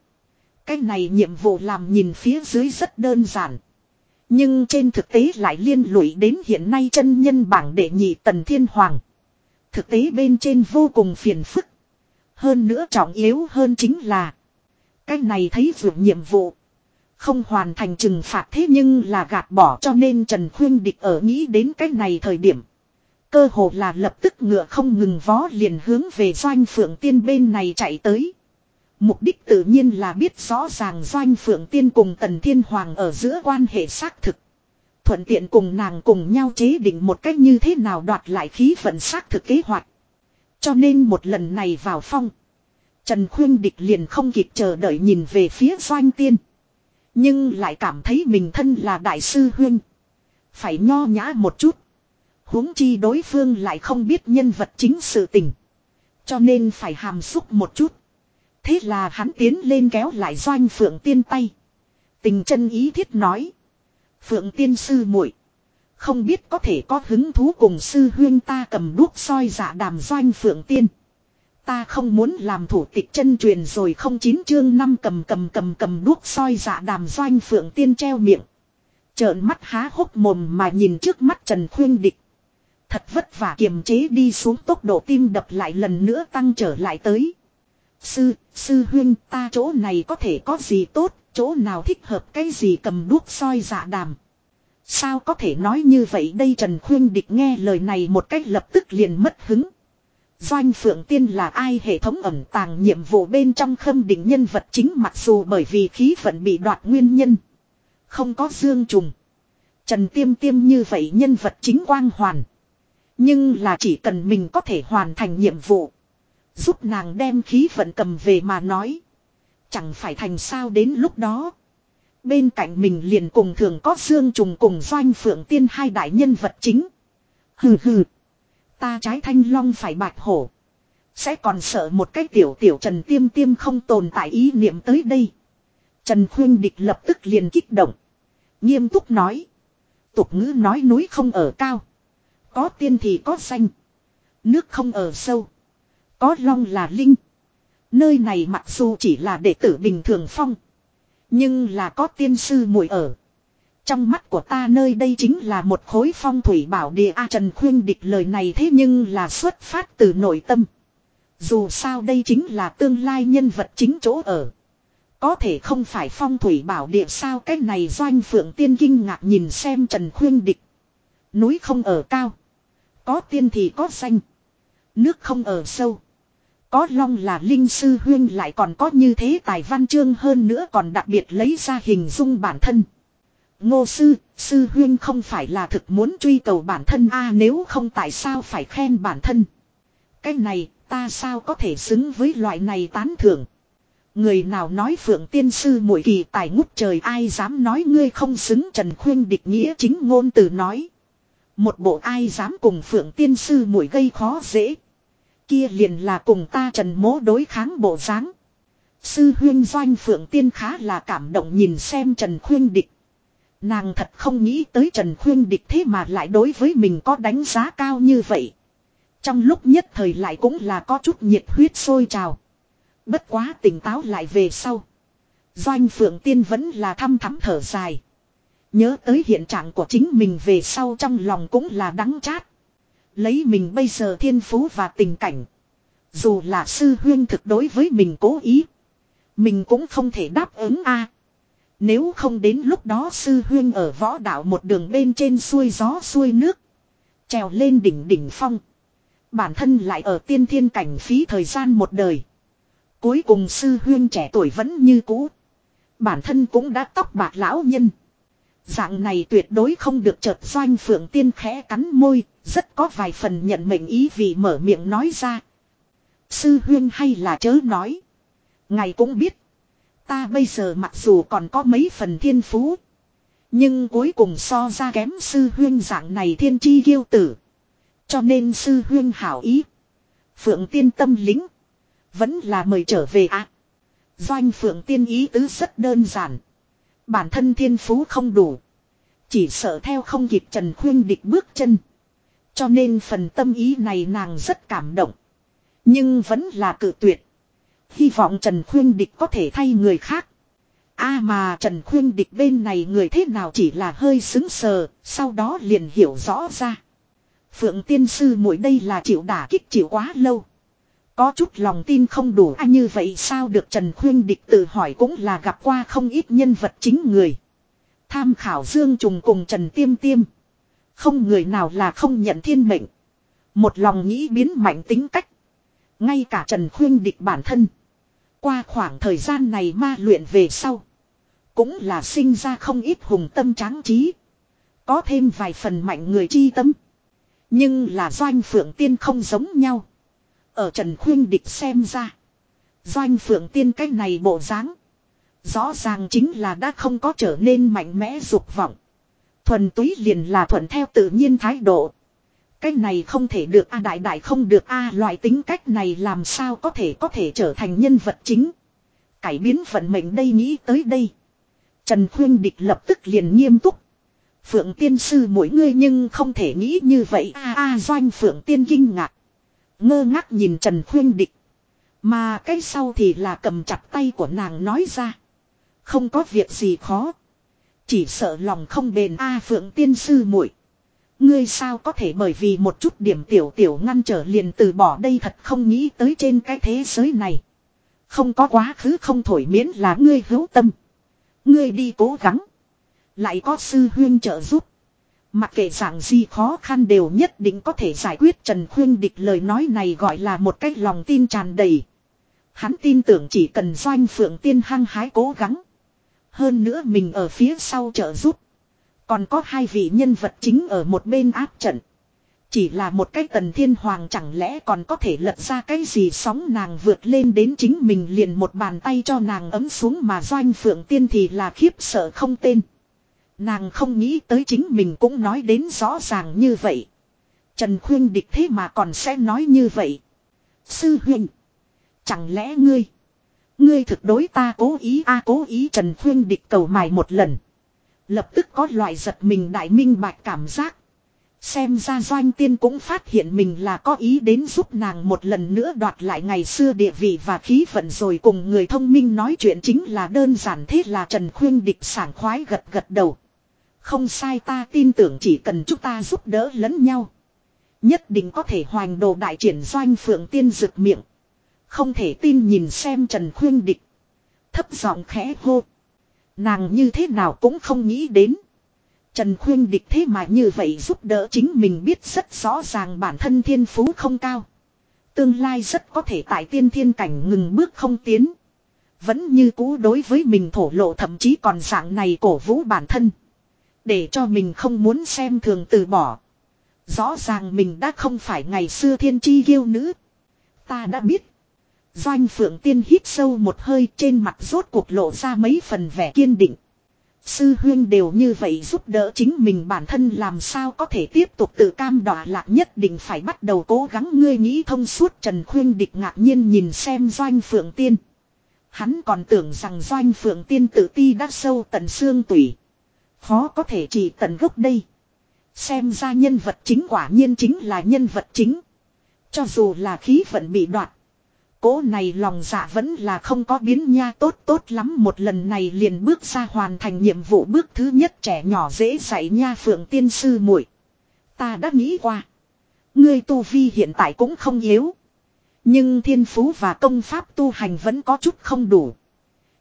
Cái này nhiệm vụ làm nhìn phía dưới rất đơn giản. Nhưng trên thực tế lại liên lụy đến hiện nay chân nhân bảng đệ nhị tần thiên hoàng. Thực tế bên trên vô cùng phiền phức. Hơn nữa trọng yếu hơn chính là. Cái này thấy vượt nhiệm vụ. Không hoàn thành trừng phạt thế nhưng là gạt bỏ cho nên Trần Khuyên Địch ở nghĩ đến cái này thời điểm. Cơ hồ là lập tức ngựa không ngừng vó liền hướng về doanh phượng tiên bên này chạy tới. Mục đích tự nhiên là biết rõ ràng doanh phượng tiên cùng tần thiên hoàng ở giữa quan hệ xác thực. Thuận tiện cùng nàng cùng nhau chế định một cách như thế nào đoạt lại khí vận xác thực kế hoạch. Cho nên một lần này vào phong. Trần Khuyên Địch liền không kịp chờ đợi nhìn về phía doanh tiên. Nhưng lại cảm thấy mình thân là đại sư huyên. Phải nho nhã một chút huống chi đối phương lại không biết nhân vật chính sự tình. Cho nên phải hàm xúc một chút. Thế là hắn tiến lên kéo lại doanh phượng tiên tay. Tình chân ý thiết nói. Phượng tiên sư muội, Không biết có thể có hứng thú cùng sư huyên ta cầm đuốc soi dạ đàm doanh phượng tiên. Ta không muốn làm thủ tịch chân truyền rồi không chín chương năm cầm cầm cầm cầm đuốc soi dạ đàm doanh phượng tiên treo miệng. Trợn mắt há hốc mồm mà nhìn trước mắt Trần Khuyên Địch. Thật vất vả kiềm chế đi xuống tốc độ tim đập lại lần nữa tăng trở lại tới. Sư, sư huyên ta chỗ này có thể có gì tốt, chỗ nào thích hợp cái gì cầm đuốc soi dạ đàm. Sao có thể nói như vậy đây Trần Khuyên Địch nghe lời này một cách lập tức liền mất hứng. Doanh Phượng Tiên là ai hệ thống ẩm tàng nhiệm vụ bên trong khâm định nhân vật chính mặc dù bởi vì khí vận bị đoạt nguyên nhân. Không có dương trùng. Trần Tiêm Tiêm như vậy nhân vật chính quang hoàn. Nhưng là chỉ cần mình có thể hoàn thành nhiệm vụ. Giúp nàng đem khí vận cầm về mà nói. Chẳng phải thành sao đến lúc đó. Bên cạnh mình liền cùng thường có Dương Trùng cùng Doanh Phượng Tiên hai đại nhân vật chính. Hừ hừ. Ta trái thanh long phải bạch hổ. Sẽ còn sợ một cái tiểu tiểu Trần Tiêm Tiêm không tồn tại ý niệm tới đây. Trần Khuyên Địch lập tức liền kích động. Nghiêm túc nói. Tục ngữ nói núi không ở cao. Có tiên thì có xanh. Nước không ở sâu. Có long là linh. Nơi này mặc dù chỉ là đệ tử bình thường phong. Nhưng là có tiên sư muội ở. Trong mắt của ta nơi đây chính là một khối phong thủy bảo địa A Trần Khuyên địch lời này thế nhưng là xuất phát từ nội tâm. Dù sao đây chính là tương lai nhân vật chính chỗ ở. Có thể không phải phong thủy bảo địa sao cái này doanh phượng tiên kinh ngạc nhìn xem Trần Khuyên địch. Núi không ở cao. Có tiên thì có xanh. Nước không ở sâu. Có long là linh sư huyên lại còn có như thế tài văn chương hơn nữa còn đặc biệt lấy ra hình dung bản thân. Ngô sư, sư huyên không phải là thực muốn truy cầu bản thân a nếu không tại sao phải khen bản thân. Cái này, ta sao có thể xứng với loại này tán thưởng. Người nào nói phượng tiên sư mũi kỳ tài ngút trời ai dám nói ngươi không xứng trần khuyên địch nghĩa chính ngôn từ nói. Một bộ ai dám cùng phượng tiên sư mũi gây khó dễ. Kia liền là cùng ta trần mố đối kháng bộ dáng. Sư huyên doanh phượng tiên khá là cảm động nhìn xem trần khuyên địch. Nàng thật không nghĩ tới Trần Khuyên địch thế mà lại đối với mình có đánh giá cao như vậy. Trong lúc nhất thời lại cũng là có chút nhiệt huyết sôi trào. Bất quá tỉnh táo lại về sau. Doanh Phượng Tiên vẫn là thăm thắm thở dài. Nhớ tới hiện trạng của chính mình về sau trong lòng cũng là đắng chát. Lấy mình bây giờ thiên phú và tình cảnh. Dù là sư huyên thực đối với mình cố ý. Mình cũng không thể đáp ứng a Nếu không đến lúc đó sư huyên ở võ đạo một đường bên trên xuôi gió xuôi nước. Trèo lên đỉnh đỉnh phong. Bản thân lại ở tiên thiên cảnh phí thời gian một đời. Cuối cùng sư huyên trẻ tuổi vẫn như cũ. Bản thân cũng đã tóc bạc lão nhân. Dạng này tuyệt đối không được chợt doanh phượng tiên khẽ cắn môi, rất có vài phần nhận mệnh ý vì mở miệng nói ra. Sư huyên hay là chớ nói. Ngài cũng biết. Ta bây giờ mặc dù còn có mấy phần thiên phú. Nhưng cuối cùng so ra kém sư huyên dạng này thiên chi ghiêu tử. Cho nên sư huyên hảo ý. Phượng tiên tâm lính. Vẫn là mời trở về ạ. À. Doanh phượng tiên ý tứ rất đơn giản. Bản thân thiên phú không đủ. Chỉ sợ theo không kịp Trần Khuyên địch bước chân. Cho nên phần tâm ý này nàng rất cảm động. Nhưng vẫn là cự tuyệt. Hy vọng Trần Khuyên địch có thể thay người khác. a mà Trần Khuyên địch bên này người thế nào chỉ là hơi xứng sờ, sau đó liền hiểu rõ ra. Phượng tiên sư mỗi đây là chịu đả kích chịu quá lâu. Có chút lòng tin không đủ à như vậy sao được Trần Khuyên Địch tự hỏi cũng là gặp qua không ít nhân vật chính người. Tham khảo Dương Trùng cùng Trần Tiêm Tiêm. Không người nào là không nhận thiên mệnh. Một lòng nghĩ biến mạnh tính cách. Ngay cả Trần Khuyên Địch bản thân. Qua khoảng thời gian này ma luyện về sau. Cũng là sinh ra không ít hùng tâm tráng trí. Có thêm vài phần mạnh người chi tâm. Nhưng là doanh phượng tiên không giống nhau. Ở Trần Khuyên Địch xem ra. Doanh Phượng Tiên cái này bộ dáng Rõ ràng chính là đã không có trở nên mạnh mẽ dục vọng. Thuần túy liền là thuận theo tự nhiên thái độ. Cái này không thể được a, đại đại không được a, loại tính cách này làm sao có thể có thể trở thành nhân vật chính. Cải biến vận mệnh đây nghĩ tới đây. Trần Khuyên Địch lập tức liền nghiêm túc. Phượng tiên sư, mỗi người nhưng không thể nghĩ như vậy a a, doanh Phượng tiên kinh ngạc. Ngơ ngác nhìn Trần Khuyên Địch. Mà cái sau thì là cầm chặt tay của nàng nói ra. Không có việc gì khó. Chỉ sợ lòng không bền A à, Phượng tiên sư muội, Ngươi sao có thể bởi vì một chút điểm tiểu tiểu ngăn trở liền từ bỏ đây thật không nghĩ tới trên cái thế giới này. Không có quá khứ không thổi miễn là ngươi hữu tâm. Ngươi đi cố gắng. Lại có sư huyên trợ giúp. Mặc kệ dạng gì khó khăn đều nhất định có thể giải quyết Trần Khuyên Địch lời nói này gọi là một cách lòng tin tràn đầy. Hắn tin tưởng chỉ cần doanh phượng tiên hăng hái cố gắng. Hơn nữa mình ở phía sau trợ giúp. Còn có hai vị nhân vật chính ở một bên áp trận. Chỉ là một cái tần thiên hoàng chẳng lẽ còn có thể lật ra cái gì sóng nàng vượt lên đến chính mình liền một bàn tay cho nàng ấm xuống mà doanh phượng tiên thì là khiếp sợ không tên. Nàng không nghĩ tới chính mình cũng nói đến rõ ràng như vậy. Trần Khuyên địch thế mà còn sẽ nói như vậy. Sư huynh. Chẳng lẽ ngươi. Ngươi thực đối ta cố ý, a cố ý Trần Khuyên địch cầu mài một lần. Lập tức có loại giật mình đại minh bạch cảm giác. Xem ra doanh tiên cũng phát hiện mình là có ý đến giúp nàng một lần nữa đoạt lại ngày xưa địa vị và khí vận rồi cùng người thông minh nói chuyện chính là đơn giản thế là Trần Khuyên địch sảng khoái gật gật đầu. Không sai ta tin tưởng chỉ cần chúng ta giúp đỡ lẫn nhau. Nhất định có thể hoành đồ đại triển doanh phượng tiên rực miệng. Không thể tin nhìn xem Trần Khuyên Địch. Thấp giọng khẽ hô. Nàng như thế nào cũng không nghĩ đến. Trần Khuyên Địch thế mà như vậy giúp đỡ chính mình biết rất rõ ràng bản thân thiên phú không cao. Tương lai rất có thể tại tiên thiên cảnh ngừng bước không tiến. Vẫn như cũ đối với mình thổ lộ thậm chí còn dạng này cổ vũ bản thân. Để cho mình không muốn xem thường từ bỏ. Rõ ràng mình đã không phải ngày xưa thiên chi yêu nữ. Ta đã biết. Doanh phượng tiên hít sâu một hơi trên mặt rốt cuộc lộ ra mấy phần vẻ kiên định. Sư huyên đều như vậy giúp đỡ chính mình bản thân làm sao có thể tiếp tục tự cam đọa lạc nhất định phải bắt đầu cố gắng ngươi nghĩ thông suốt Trần Khuyên địch ngạc nhiên nhìn xem doanh phượng tiên. Hắn còn tưởng rằng doanh phượng tiên tự ti đã sâu tận xương tủy. Khó có thể chỉ tận gốc đây. Xem ra nhân vật chính quả nhiên chính là nhân vật chính. Cho dù là khí vận bị đoạt. Cố này lòng dạ vẫn là không có biến nha tốt tốt lắm một lần này liền bước ra hoàn thành nhiệm vụ bước thứ nhất trẻ nhỏ dễ dạy nha phượng tiên sư muội Ta đã nghĩ qua. Ngươi tu vi hiện tại cũng không yếu. Nhưng thiên phú và công pháp tu hành vẫn có chút không đủ.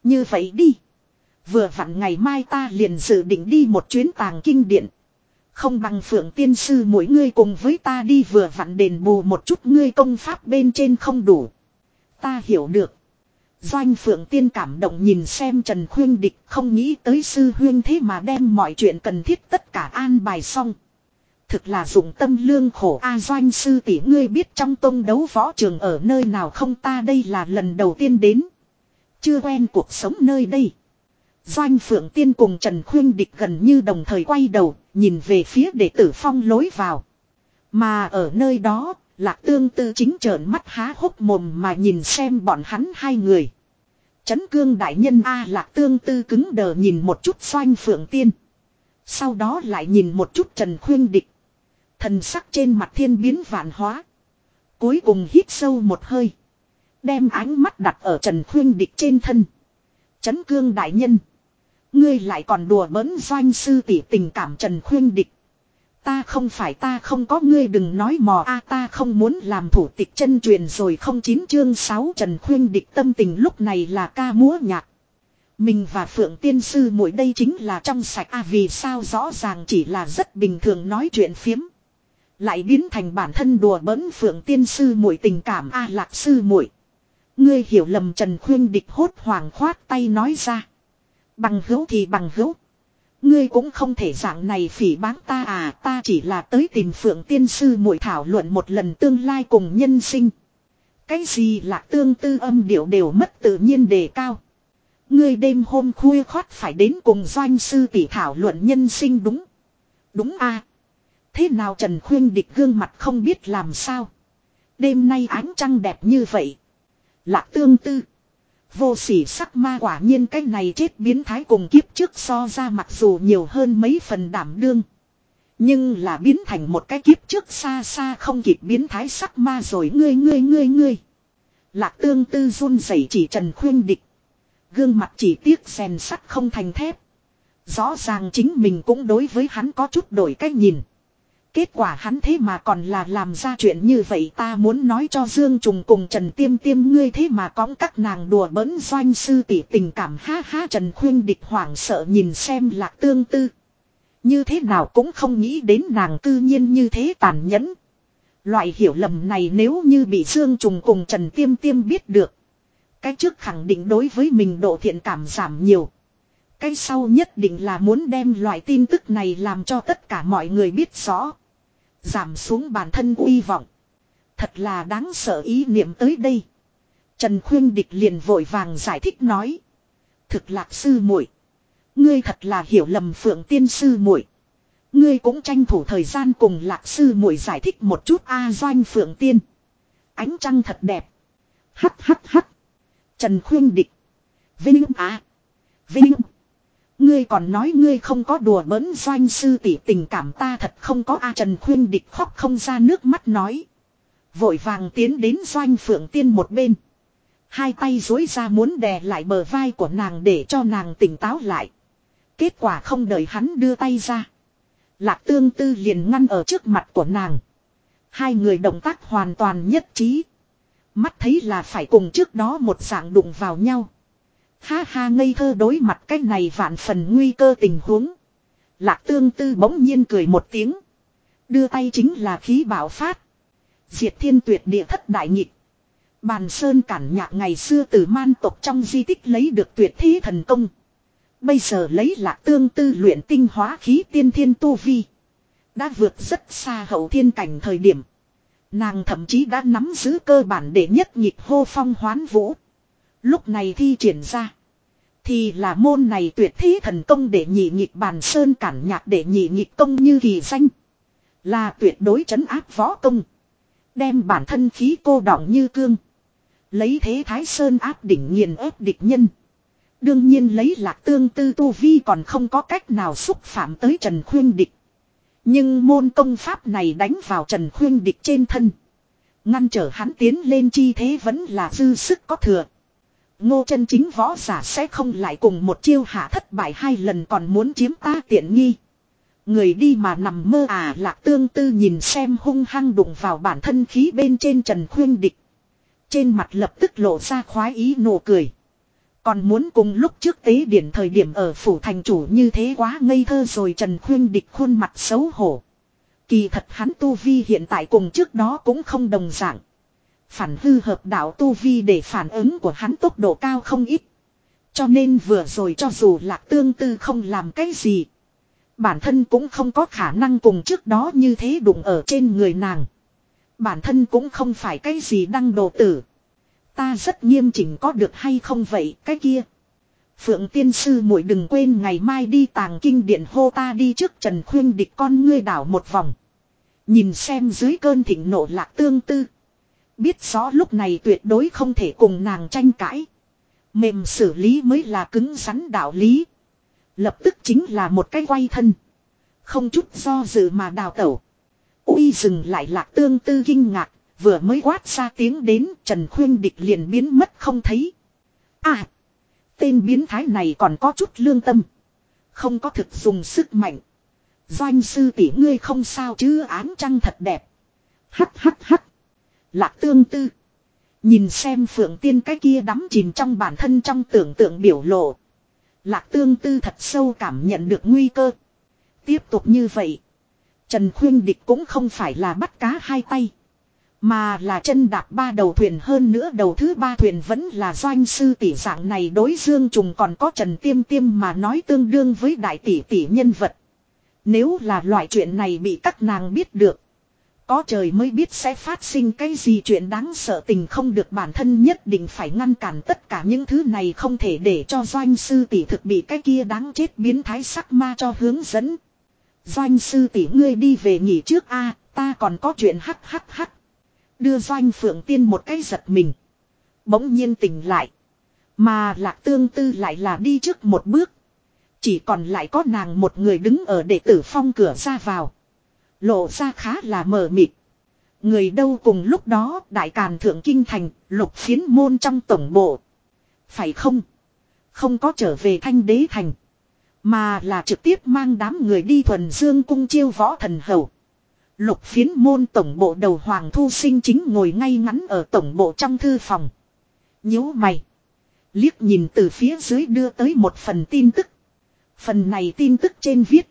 Như vậy đi. Vừa vặn ngày mai ta liền dự định đi một chuyến tàng kinh điện. Không bằng phượng tiên sư mỗi ngươi cùng với ta đi vừa vặn đền bù một chút ngươi công pháp bên trên không đủ. Ta hiểu được. Doanh phượng tiên cảm động nhìn xem Trần Khuyên Địch, không nghĩ tới sư huyên thế mà đem mọi chuyện cần thiết tất cả an bài xong. Thực là dụng tâm lương khổ A à, Doanh sư tỷ, ngươi biết trong tông đấu võ trường ở nơi nào không ta đây là lần đầu tiên đến. Chưa quen cuộc sống nơi đây. Doanh Phượng Tiên cùng Trần Khuyên Địch gần như đồng thời quay đầu, nhìn về phía đệ tử phong lối vào. Mà ở nơi đó, Lạc Tương Tư chính trợn mắt há hốc mồm mà nhìn xem bọn hắn hai người. Chấn cương đại nhân A Lạc Tương Tư cứng đờ nhìn một chút Doanh Phượng Tiên. Sau đó lại nhìn một chút Trần Khuyên Địch. Thần sắc trên mặt thiên biến vạn hóa. Cuối cùng hít sâu một hơi. Đem ánh mắt đặt ở Trần Khuyên Địch trên thân. Chấn cương đại nhân. Ngươi lại còn đùa bỡn doanh sư tỷ tình cảm Trần Khuyên Địch. Ta không phải ta không có ngươi đừng nói mò a, ta không muốn làm thủ tịch chân truyền rồi không chín chương 6 Trần Khuyên Địch tâm tình lúc này là ca múa nhạc. Mình và Phượng Tiên Sư mỗi đây chính là trong sạch a, vì sao rõ ràng chỉ là rất bình thường nói chuyện phiếm. Lại biến thành bản thân đùa bỡn Phượng Tiên Sư muội tình cảm a, lạc sư muội Ngươi hiểu lầm Trần Khuyên Địch hốt hoảng khoát tay nói ra. Bằng hữu thì bằng hữu. Ngươi cũng không thể dạng này phỉ báng ta à ta chỉ là tới tìm phượng tiên sư muội thảo luận một lần tương lai cùng nhân sinh. Cái gì là tương tư âm điệu đều mất tự nhiên đề cao. Ngươi đêm hôm khuya khoát phải đến cùng doanh sư tỷ thảo luận nhân sinh đúng. Đúng a à. Thế nào Trần Khuyên địch gương mặt không biết làm sao. Đêm nay ánh trăng đẹp như vậy. Lạc tương tư. Vô sỉ sắc ma quả nhiên cái này chết biến thái cùng kiếp trước so ra mặc dù nhiều hơn mấy phần đảm đương. Nhưng là biến thành một cái kiếp trước xa xa không kịp biến thái sắc ma rồi ngươi ngươi ngươi ngươi. Lạc tương tư run rẩy chỉ trần khuyên địch. Gương mặt chỉ tiếc rèn sắt không thành thép. Rõ ràng chính mình cũng đối với hắn có chút đổi cách nhìn. Kết quả hắn thế mà còn là làm ra chuyện như vậy ta muốn nói cho Dương Trùng cùng Trần Tiêm Tiêm ngươi thế mà cõng các nàng đùa bỡn doanh sư tỷ tình cảm ha ha Trần Khuyên địch hoảng sợ nhìn xem lạc tương tư. Như thế nào cũng không nghĩ đến nàng tư nhiên như thế tàn nhẫn. Loại hiểu lầm này nếu như bị Dương Trùng cùng Trần Tiêm Tiêm biết được. Cái trước khẳng định đối với mình độ thiện cảm giảm nhiều. Cái sau nhất định là muốn đem loại tin tức này làm cho tất cả mọi người biết rõ. Giảm xuống bản thân uy vọng. Thật là đáng sợ ý niệm tới đây. Trần Khuyên Địch liền vội vàng giải thích nói. Thực lạc sư muội, Ngươi thật là hiểu lầm phượng tiên sư muội Ngươi cũng tranh thủ thời gian cùng lạc sư muội giải thích một chút A doanh phượng tiên. Ánh trăng thật đẹp. Hắt hắt hắt. Trần Khuyên Địch. Vinh á. Vinh. Ngươi còn nói ngươi không có đùa bỡn doanh sư tỷ tình cảm ta thật không có A Trần Khuyên địch khóc không ra nước mắt nói. Vội vàng tiến đến doanh phượng tiên một bên. Hai tay dối ra muốn đè lại bờ vai của nàng để cho nàng tỉnh táo lại. Kết quả không đợi hắn đưa tay ra. Lạc tương tư liền ngăn ở trước mặt của nàng. Hai người động tác hoàn toàn nhất trí. Mắt thấy là phải cùng trước đó một dạng đụng vào nhau. Ha ha ngây thơ đối mặt cái này vạn phần nguy cơ tình huống. Lạc tương tư bỗng nhiên cười một tiếng. Đưa tay chính là khí bảo phát. Diệt thiên tuyệt địa thất đại nhịp. Bàn sơn cản nhạc ngày xưa từ man tộc trong di tích lấy được tuyệt thi thần công. Bây giờ lấy lạc tương tư luyện tinh hóa khí tiên thiên tu vi. Đã vượt rất xa hậu thiên cảnh thời điểm. Nàng thậm chí đã nắm giữ cơ bản để nhất nhịp hô phong hoán vũ. Lúc này thi triển ra. Thì là môn này tuyệt thế thần công để nhị nhịp bàn sơn cản nhạc để nhị nhịp công như kỳ danh. Là tuyệt đối chấn áp võ công. Đem bản thân khí cô đọng như cương. Lấy thế thái sơn áp đỉnh nghiền ép địch nhân. Đương nhiên lấy lạc tương tư tu vi còn không có cách nào xúc phạm tới Trần Khuyên Địch. Nhưng môn công pháp này đánh vào Trần Khuyên Địch trên thân. Ngăn trở hắn tiến lên chi thế vẫn là dư sức có thừa. Ngô chân chính võ giả sẽ không lại cùng một chiêu hạ thất bại hai lần còn muốn chiếm ta tiện nghi. Người đi mà nằm mơ à lạc tương tư nhìn xem hung hăng đụng vào bản thân khí bên trên trần khuyên địch. Trên mặt lập tức lộ ra khoái ý nụ cười. Còn muốn cùng lúc trước tế điển thời điểm ở phủ thành chủ như thế quá ngây thơ rồi Trần Khuyên địch khuôn mặt xấu hổ. Kỳ thật hắn tu vi hiện tại cùng trước đó cũng không đồng dạng. Phản hư hợp đạo tu vi để phản ứng của hắn tốc độ cao không ít. Cho nên vừa rồi cho dù lạc tương tư không làm cái gì. Bản thân cũng không có khả năng cùng trước đó như thế đụng ở trên người nàng. Bản thân cũng không phải cái gì đăng đồ tử. Ta rất nghiêm chỉnh có được hay không vậy, cái kia. Phượng tiên sư muội đừng quên ngày mai đi tàng kinh điện hô ta đi trước trần khuyên địch con ngươi đảo một vòng. Nhìn xem dưới cơn thịnh nộ lạc tương tư. Biết rõ lúc này tuyệt đối không thể cùng nàng tranh cãi. Mềm xử lý mới là cứng rắn đạo lý. Lập tức chính là một cái quay thân. Không chút do dự mà đào tẩu. Uy dừng lại lạc tương tư kinh ngạc. Vừa mới quát ra tiếng đến Trần Khuyên Địch liền biến mất không thấy. À! Tên biến thái này còn có chút lương tâm. Không có thực dùng sức mạnh. Doanh sư tỷ ngươi không sao chứ án trăng thật đẹp. Hắt hắt hắt. Lạc tương tư. Nhìn xem phượng tiên cái kia đắm chìm trong bản thân trong tưởng tượng biểu lộ. Lạc tương tư thật sâu cảm nhận được nguy cơ. Tiếp tục như vậy. Trần Khuyên Địch cũng không phải là bắt cá hai tay. Mà là chân đạp ba đầu thuyền hơn nữa đầu thứ ba thuyền vẫn là doanh sư tỷ dạng này đối dương trùng còn có trần tiêm tiêm mà nói tương đương với đại tỷ tỷ nhân vật. Nếu là loại chuyện này bị các nàng biết được. Có trời mới biết sẽ phát sinh cái gì, chuyện đáng sợ tình không được bản thân nhất định phải ngăn cản tất cả những thứ này, không thể để cho doanh sư tỷ thực bị cái kia đáng chết biến thái sắc ma cho hướng dẫn. Doanh sư tỷ, ngươi đi về nghỉ trước a, ta còn có chuyện hắc hắc hắc. Đưa doanh phượng tiên một cái giật mình. Bỗng nhiên tỉnh lại. Mà lạc tương tư lại là đi trước một bước. Chỉ còn lại có nàng một người đứng ở đệ tử phong cửa ra vào. Lộ ra khá là mờ mịt. Người đâu cùng lúc đó, đại càn thượng kinh thành, lục phiến môn trong tổng bộ. Phải không? Không có trở về thanh đế thành. Mà là trực tiếp mang đám người đi thuần dương cung chiêu võ thần hầu. Lục phiến môn tổng bộ đầu Hoàng Thu Sinh chính ngồi ngay ngắn ở tổng bộ trong thư phòng. nhíu mày. Liếc nhìn từ phía dưới đưa tới một phần tin tức. Phần này tin tức trên viết.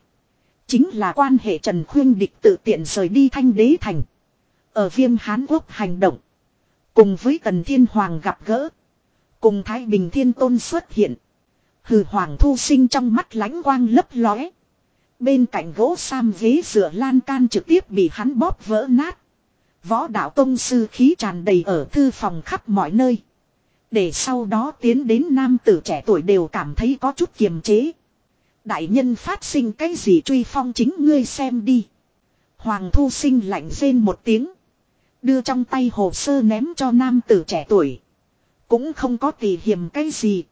Chính là quan hệ Trần Khuyên Địch tự tiện rời đi thanh đế thành. Ở viêm Hán Quốc hành động. Cùng với Tần Thiên Hoàng gặp gỡ. Cùng Thái Bình Thiên Tôn xuất hiện. Hừ Hoàng Thu Sinh trong mắt lánh quang lấp lóe. Bên cạnh gỗ sam ghế dựa lan can trực tiếp bị hắn bóp vỡ nát. Võ đạo tông sư khí tràn đầy ở thư phòng khắp mọi nơi. Để sau đó tiến đến nam tử trẻ tuổi đều cảm thấy có chút kiềm chế. Đại nhân phát sinh cái gì truy phong chính ngươi xem đi. Hoàng thu sinh lạnh rên một tiếng. Đưa trong tay hồ sơ ném cho nam tử trẻ tuổi. Cũng không có tỉ hiểm cái gì.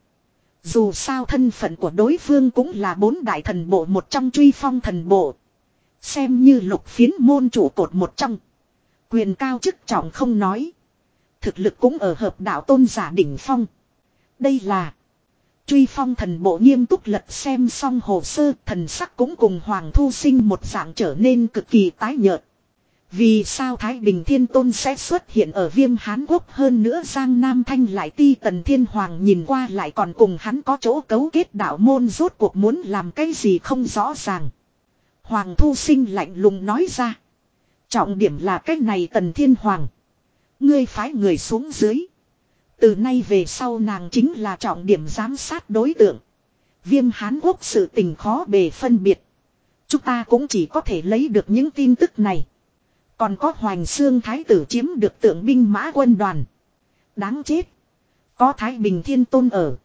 Dù sao thân phận của đối phương cũng là bốn đại thần bộ một trong truy phong thần bộ. Xem như lục phiến môn chủ cột một trong. Quyền cao chức trọng không nói. Thực lực cũng ở hợp đạo tôn giả đỉnh phong. Đây là Truy phong thần bộ nghiêm túc lật xem xong hồ sơ, thần sắc cũng cùng Hoàng Thu Sinh một dạng trở nên cực kỳ tái nhợt. Vì sao Thái Bình Thiên Tôn sẽ xuất hiện ở viêm Hán Quốc hơn nữa Giang Nam Thanh lại ti tần thiên hoàng nhìn qua lại còn cùng hắn có chỗ cấu kết đạo môn rốt cuộc muốn làm cái gì không rõ ràng. Hoàng Thu Sinh lạnh lùng nói ra. Trọng điểm là cái này tần thiên hoàng. Ngươi phái người xuống dưới. Từ nay về sau nàng chính là trọng điểm giám sát đối tượng. Viêm Hán Quốc sự tình khó bề phân biệt. Chúng ta cũng chỉ có thể lấy được những tin tức này. Còn có Hoành Xương Thái tử chiếm được tượng binh mã quân đoàn. Đáng chết. Có Thái Bình Thiên Tôn ở.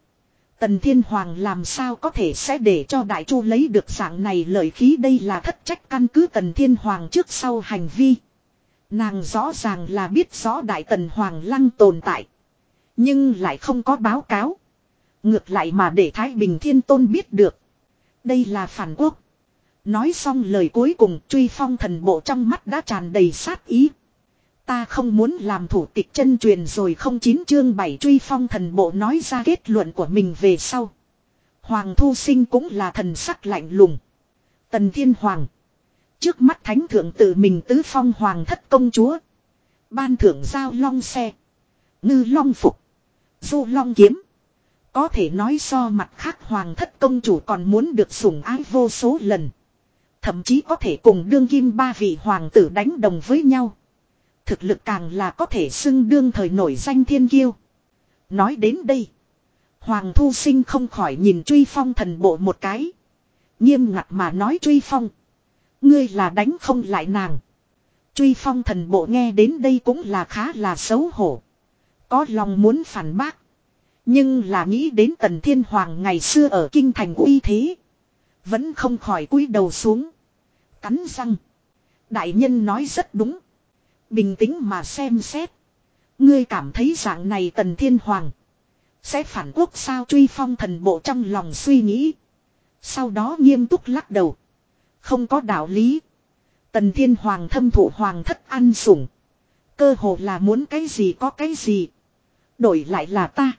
Tần Thiên Hoàng làm sao có thể sẽ để cho Đại Chu lấy được dạng này lợi khí đây là thất trách căn cứ Tần Thiên Hoàng trước sau hành vi. Nàng rõ ràng là biết rõ Đại Tần Hoàng lăng tồn tại. Nhưng lại không có báo cáo. Ngược lại mà để Thái Bình Thiên Tôn biết được. Đây là phản quốc. Nói xong lời cuối cùng, truy phong thần bộ trong mắt đã tràn đầy sát ý. Ta không muốn làm thủ tịch chân truyền rồi không chín chương bảy truy phong thần bộ nói ra kết luận của mình về sau. Hoàng thu sinh cũng là thần sắc lạnh lùng. Tần Thiên Hoàng. Trước mắt thánh thượng tự mình tứ phong hoàng thất công chúa. Ban thưởng giao long xe. Ngư long phục. Du long kiếm. Có thể nói so mặt khác hoàng thất công chủ còn muốn được sủng ái vô số lần. Thậm chí có thể cùng đương kim ba vị hoàng tử đánh đồng với nhau. Thực lực càng là có thể xưng đương thời nổi danh thiên kiêu. Nói đến đây. Hoàng thu sinh không khỏi nhìn truy phong thần bộ một cái. Nghiêm ngặt mà nói truy phong. Ngươi là đánh không lại nàng. Truy phong thần bộ nghe đến đây cũng là khá là xấu hổ. Có lòng muốn phản bác. Nhưng là nghĩ đến tần thiên hoàng ngày xưa ở kinh thành uy thế. Vẫn không khỏi cúi đầu xuống. Cắn răng. Đại nhân nói rất đúng. Bình tĩnh mà xem xét. Ngươi cảm thấy dạng này tần thiên hoàng. Sẽ phản quốc sao truy phong thần bộ trong lòng suy nghĩ. Sau đó nghiêm túc lắc đầu. Không có đạo lý. Tần thiên hoàng thâm thụ hoàng thất ăn sủng. Cơ hồ là muốn cái gì có cái gì. Đổi lại là ta.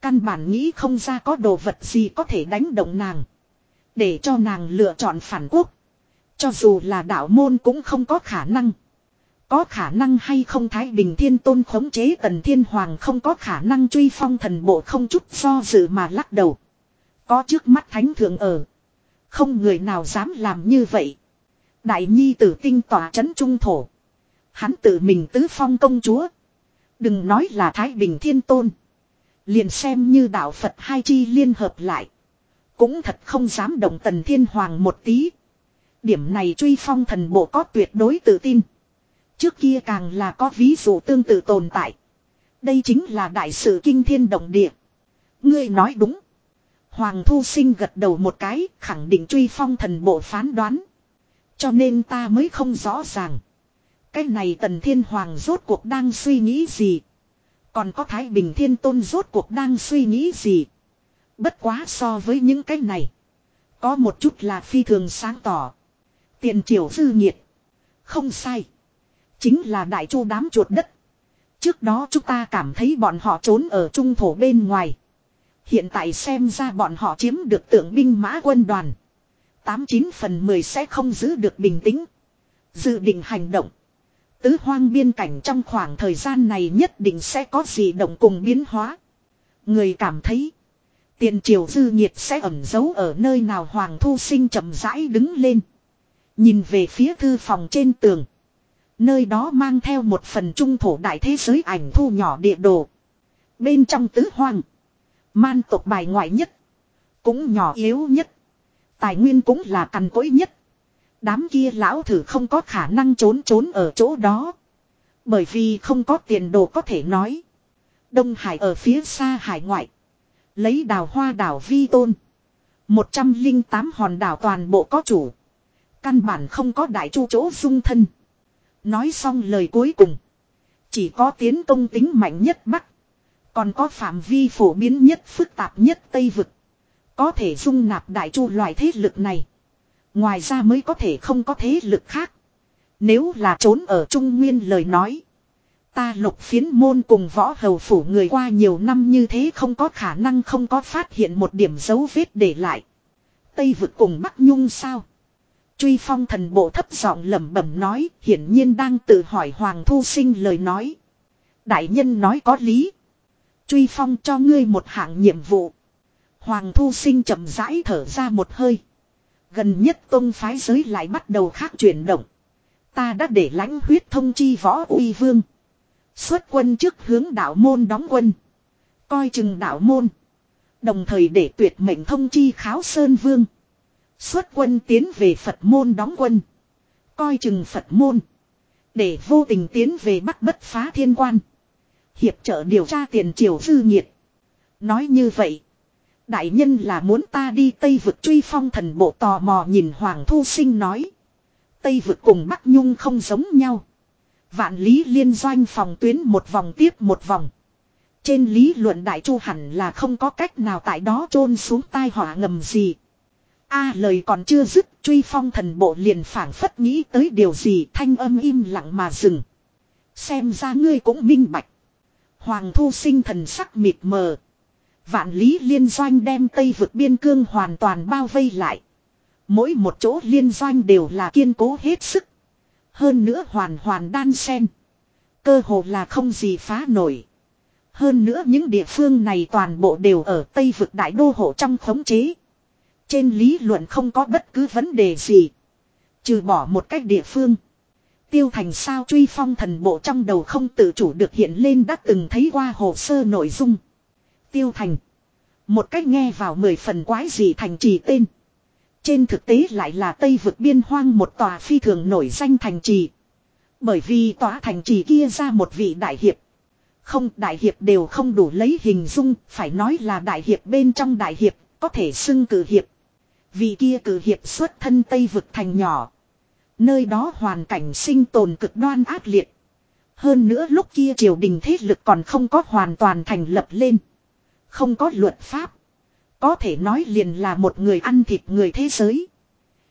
Căn bản nghĩ không ra có đồ vật gì có thể đánh động nàng. Để cho nàng lựa chọn phản quốc. Cho dù là đạo môn cũng không có khả năng. Có khả năng hay không Thái Bình Thiên Tôn khống chế Tần Thiên Hoàng không có khả năng truy phong thần bộ không chút do dự mà lắc đầu. Có trước mắt Thánh Thượng ở. Không người nào dám làm như vậy. Đại Nhi tử tinh tỏa chấn trung thổ. Hắn tự mình tứ phong công chúa. Đừng nói là Thái Bình Thiên Tôn. Liền xem như đạo Phật hai chi liên hợp lại. Cũng thật không dám động Tần Thiên Hoàng một tí. Điểm này truy phong thần bộ có tuyệt đối tự tin. Trước kia càng là có ví dụ tương tự tồn tại. Đây chính là đại sự kinh thiên động địa. Ngươi nói đúng. Hoàng Thu Sinh gật đầu một cái, khẳng định truy phong thần bộ phán đoán. Cho nên ta mới không rõ ràng. Cái này Tần Thiên Hoàng rốt cuộc đang suy nghĩ gì. Còn có Thái Bình Thiên Tôn rốt cuộc đang suy nghĩ gì. Bất quá so với những cái này. Có một chút là phi thường sáng tỏ. Tiền triều dư nhiệt. Không sai. Chính là đại chu đám chuột đất. Trước đó chúng ta cảm thấy bọn họ trốn ở trung thổ bên ngoài. Hiện tại xem ra bọn họ chiếm được tượng binh mã quân đoàn. 89 phần 10 sẽ không giữ được bình tĩnh. Dự định hành động. Tứ hoang biên cảnh trong khoảng thời gian này nhất định sẽ có gì động cùng biến hóa. Người cảm thấy. Tiền triều dư nhiệt sẽ ẩn giấu ở nơi nào Hoàng Thu Sinh chậm rãi đứng lên. Nhìn về phía thư phòng trên tường. Nơi đó mang theo một phần trung thổ đại thế giới ảnh thu nhỏ địa đồ. Bên trong tứ hoang. Man tộc bài ngoại nhất. Cũng nhỏ yếu nhất. Tài nguyên cũng là cằn cỗi nhất. Đám kia lão thử không có khả năng trốn trốn ở chỗ đó. Bởi vì không có tiền đồ có thể nói. Đông Hải ở phía xa hải ngoại. Lấy đào hoa đảo vi tôn. 108 hòn đảo toàn bộ có chủ. Căn bản không có đại chu chỗ dung thân. Nói xong lời cuối cùng. Chỉ có tiến công tính mạnh nhất Bắc. Còn có phạm vi phổ biến nhất phức tạp nhất Tây Vực. Có thể dung nạp đại chu loại thế lực này. Ngoài ra mới có thể không có thế lực khác. Nếu là trốn ở Trung Nguyên lời nói. Ta lục phiến môn cùng võ hầu phủ người qua nhiều năm như thế không có khả năng không có phát hiện một điểm dấu vết để lại. Tây vực cùng Bắc Nhung sao? Truy phong thần bộ thấp giọng lẩm bẩm nói, hiển nhiên đang tự hỏi Hoàng Thu Sinh lời nói. Đại nhân nói có lý. Truy phong cho ngươi một hạng nhiệm vụ. Hoàng Thu Sinh chậm rãi thở ra một hơi. Gần nhất tôn phái giới lại bắt đầu khác chuyển động. Ta đã để lãnh huyết thông chi võ uy vương. Xuất quân trước hướng đạo môn đóng quân. Coi chừng đạo môn. Đồng thời để tuyệt mệnh thông chi kháo sơn vương. Xuất quân tiến về Phật môn đóng quân. Coi chừng Phật môn. Để vô tình tiến về bắt bất phá thiên quan. Hiệp trợ điều tra tiền triều dư nhiệt. Nói như vậy. Đại nhân là muốn ta đi Tây vực truy phong thần bộ tò mò nhìn Hoàng Thu Sinh nói. Tây vực cùng Bắc Nhung không giống nhau. Vạn lý liên doanh phòng tuyến một vòng tiếp một vòng. Trên lý luận đại chu hẳn là không có cách nào tại đó chôn xuống tai họa ngầm gì. A lời còn chưa dứt, truy phong thần bộ liền phảng phất nghĩ tới điều gì, thanh âm im lặng mà dừng. Xem ra ngươi cũng minh bạch. Hoàng thu sinh thần sắc mịt mờ. Vạn lý liên doanh đem Tây vực biên cương hoàn toàn bao vây lại. Mỗi một chỗ liên doanh đều là kiên cố hết sức. Hơn nữa hoàn hoàn đan sen. Cơ hồ là không gì phá nổi. Hơn nữa những địa phương này toàn bộ đều ở Tây vực đại đô hộ trong khống chế. Trên lý luận không có bất cứ vấn đề gì. Trừ bỏ một cách địa phương. Tiêu thành sao truy phong thần bộ trong đầu không tự chủ được hiện lên đã từng thấy qua hồ sơ nội dung. Tiêu thành. Một cách nghe vào mười phần quái gì thành trì tên. Trên thực tế lại là Tây vực biên hoang một tòa phi thường nổi danh thành trì. Bởi vì tòa thành trì kia ra một vị đại hiệp. Không đại hiệp đều không đủ lấy hình dung, phải nói là đại hiệp bên trong đại hiệp, có thể xưng cử hiệp. Vị kia cử hiệp xuất thân Tây vực thành nhỏ. Nơi đó hoàn cảnh sinh tồn cực đoan ác liệt. Hơn nữa lúc kia triều đình thế lực còn không có hoàn toàn thành lập lên. Không có luật pháp. Có thể nói liền là một người ăn thịt người thế giới.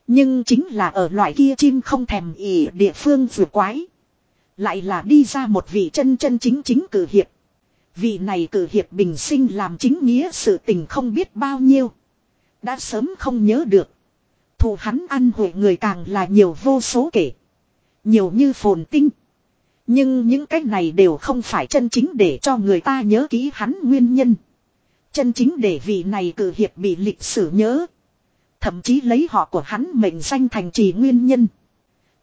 Nhưng chính là ở loại kia chim không thèm ỉ địa phương vừa quái. Lại là đi ra một vị chân chân chính chính cử hiệp. Vị này cử hiệp bình sinh làm chính nghĩa sự tình không biết bao nhiêu. Đã sớm không nhớ được. Thù hắn ăn hội người càng là nhiều vô số kể. Nhiều như phồn tinh. Nhưng những cái này đều không phải chân chính để cho người ta nhớ kỹ hắn nguyên nhân. Chân chính để vị này cử hiệp bị lịch sử nhớ. Thậm chí lấy họ của hắn mệnh danh thành trì nguyên nhân.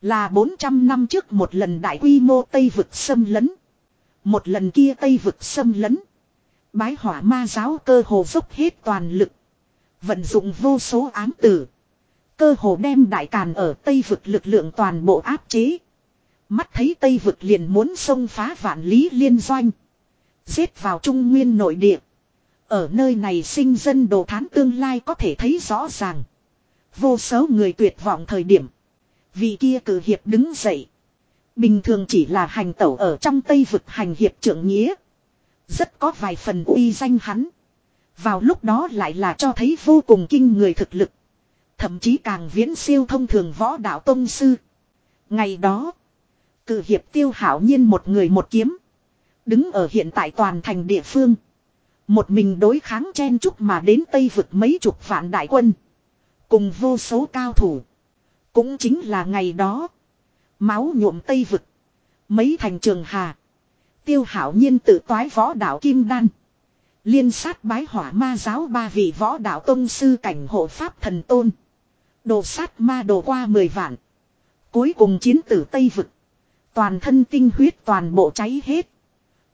Là 400 năm trước một lần đại quy mô Tây vực xâm lấn. Một lần kia Tây vực xâm lấn. Bái hỏa ma giáo cơ hồ dốc hết toàn lực. Vận dụng vô số ám tử. Cơ hồ đem đại càn ở Tây vực lực lượng toàn bộ áp chế. Mắt thấy Tây vực liền muốn xông phá vạn lý liên doanh. Giết vào trung nguyên nội địa. Ở nơi này sinh dân đồ thán tương lai có thể thấy rõ ràng. Vô số người tuyệt vọng thời điểm. Vị kia cử hiệp đứng dậy. Bình thường chỉ là hành tẩu ở trong Tây vực hành hiệp trưởng nghĩa. Rất có vài phần uy danh hắn. Vào lúc đó lại là cho thấy vô cùng kinh người thực lực. Thậm chí càng viễn siêu thông thường võ đạo tông sư. Ngày đó. Cử hiệp tiêu hảo nhiên một người một kiếm. Đứng ở hiện tại toàn thành địa phương. Một mình đối kháng chen chúc mà đến Tây vực mấy chục vạn đại quân. Cùng vô số cao thủ. Cũng chính là ngày đó. Máu nhuộm Tây vực. Mấy thành trường hà. Tiêu hảo nhiên tự toái võ đạo Kim Đan. Liên sát bái hỏa ma giáo ba vị võ đạo tông sư cảnh hộ pháp thần tôn. Đồ sát ma đồ qua mười vạn. Cuối cùng chiến tử Tây vực. Toàn thân tinh huyết toàn bộ cháy hết.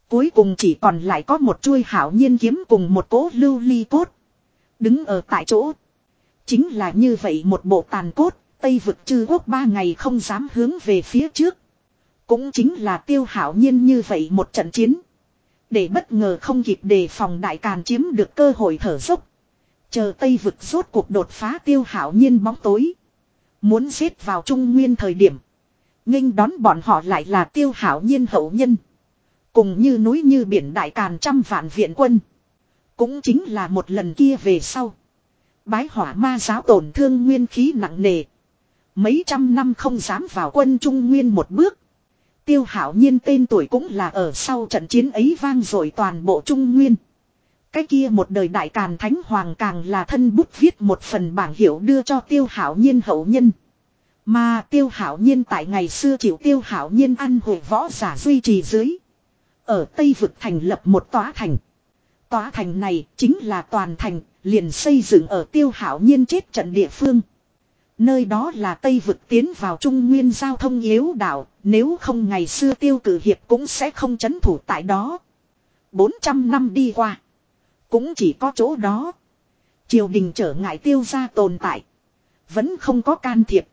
Cuối cùng chỉ còn lại có một chuôi hảo nhiên kiếm cùng một cố lưu ly cốt. Đứng ở tại chỗ. Chính là như vậy một bộ tàn cốt, Tây vực chư quốc ba ngày không dám hướng về phía trước. Cũng chính là tiêu hảo nhiên như vậy một trận chiến. Để bất ngờ không kịp đề phòng đại càn chiếm được cơ hội thở dốc. Chờ Tây vực rốt cuộc đột phá tiêu hảo nhiên bóng tối. Muốn xếp vào trung nguyên thời điểm. nghênh đón bọn họ lại là tiêu hảo nhiên hậu nhân. Cùng như núi như biển đại càn trăm vạn viện quân. Cũng chính là một lần kia về sau. Bái hỏa ma giáo tổn thương nguyên khí nặng nề. Mấy trăm năm không dám vào quân trung nguyên một bước. Tiêu hảo nhiên tên tuổi cũng là ở sau trận chiến ấy vang dội toàn bộ trung nguyên. Cái kia một đời đại càn thánh hoàng càng là thân bút viết một phần bảng hiệu đưa cho tiêu hảo nhiên hậu nhân. Mà tiêu hảo nhiên tại ngày xưa chịu tiêu hảo nhiên ăn hội võ giả duy trì dưới. Ở Tây vực thành lập một tòa thành. Tòa thành này chính là toàn thành, liền xây dựng ở tiêu hảo nhiên chết trận địa phương. Nơi đó là Tây vực tiến vào Trung Nguyên giao thông yếu đảo, nếu không ngày xưa tiêu cử hiệp cũng sẽ không chấn thủ tại đó. 400 năm đi qua. Cũng chỉ có chỗ đó. Triều đình trở ngại tiêu ra tồn tại. Vẫn không có can thiệp.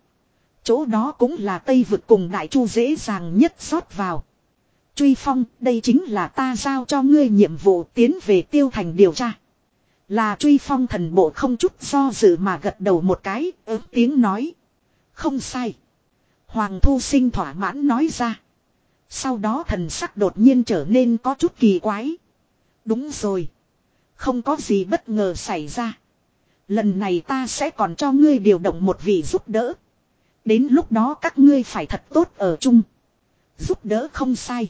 Chỗ đó cũng là Tây vực cùng Đại Chu dễ dàng nhất rót vào. Truy Phong, đây chính là ta giao cho ngươi nhiệm vụ tiến về tiêu thành điều tra. Là Truy Phong thần bộ không chút do dự mà gật đầu một cái, ớt tiếng nói. Không sai. Hoàng Thu Sinh thỏa mãn nói ra. Sau đó thần sắc đột nhiên trở nên có chút kỳ quái. Đúng rồi. Không có gì bất ngờ xảy ra. Lần này ta sẽ còn cho ngươi điều động một vị giúp đỡ. Đến lúc đó các ngươi phải thật tốt ở chung. Giúp đỡ không sai.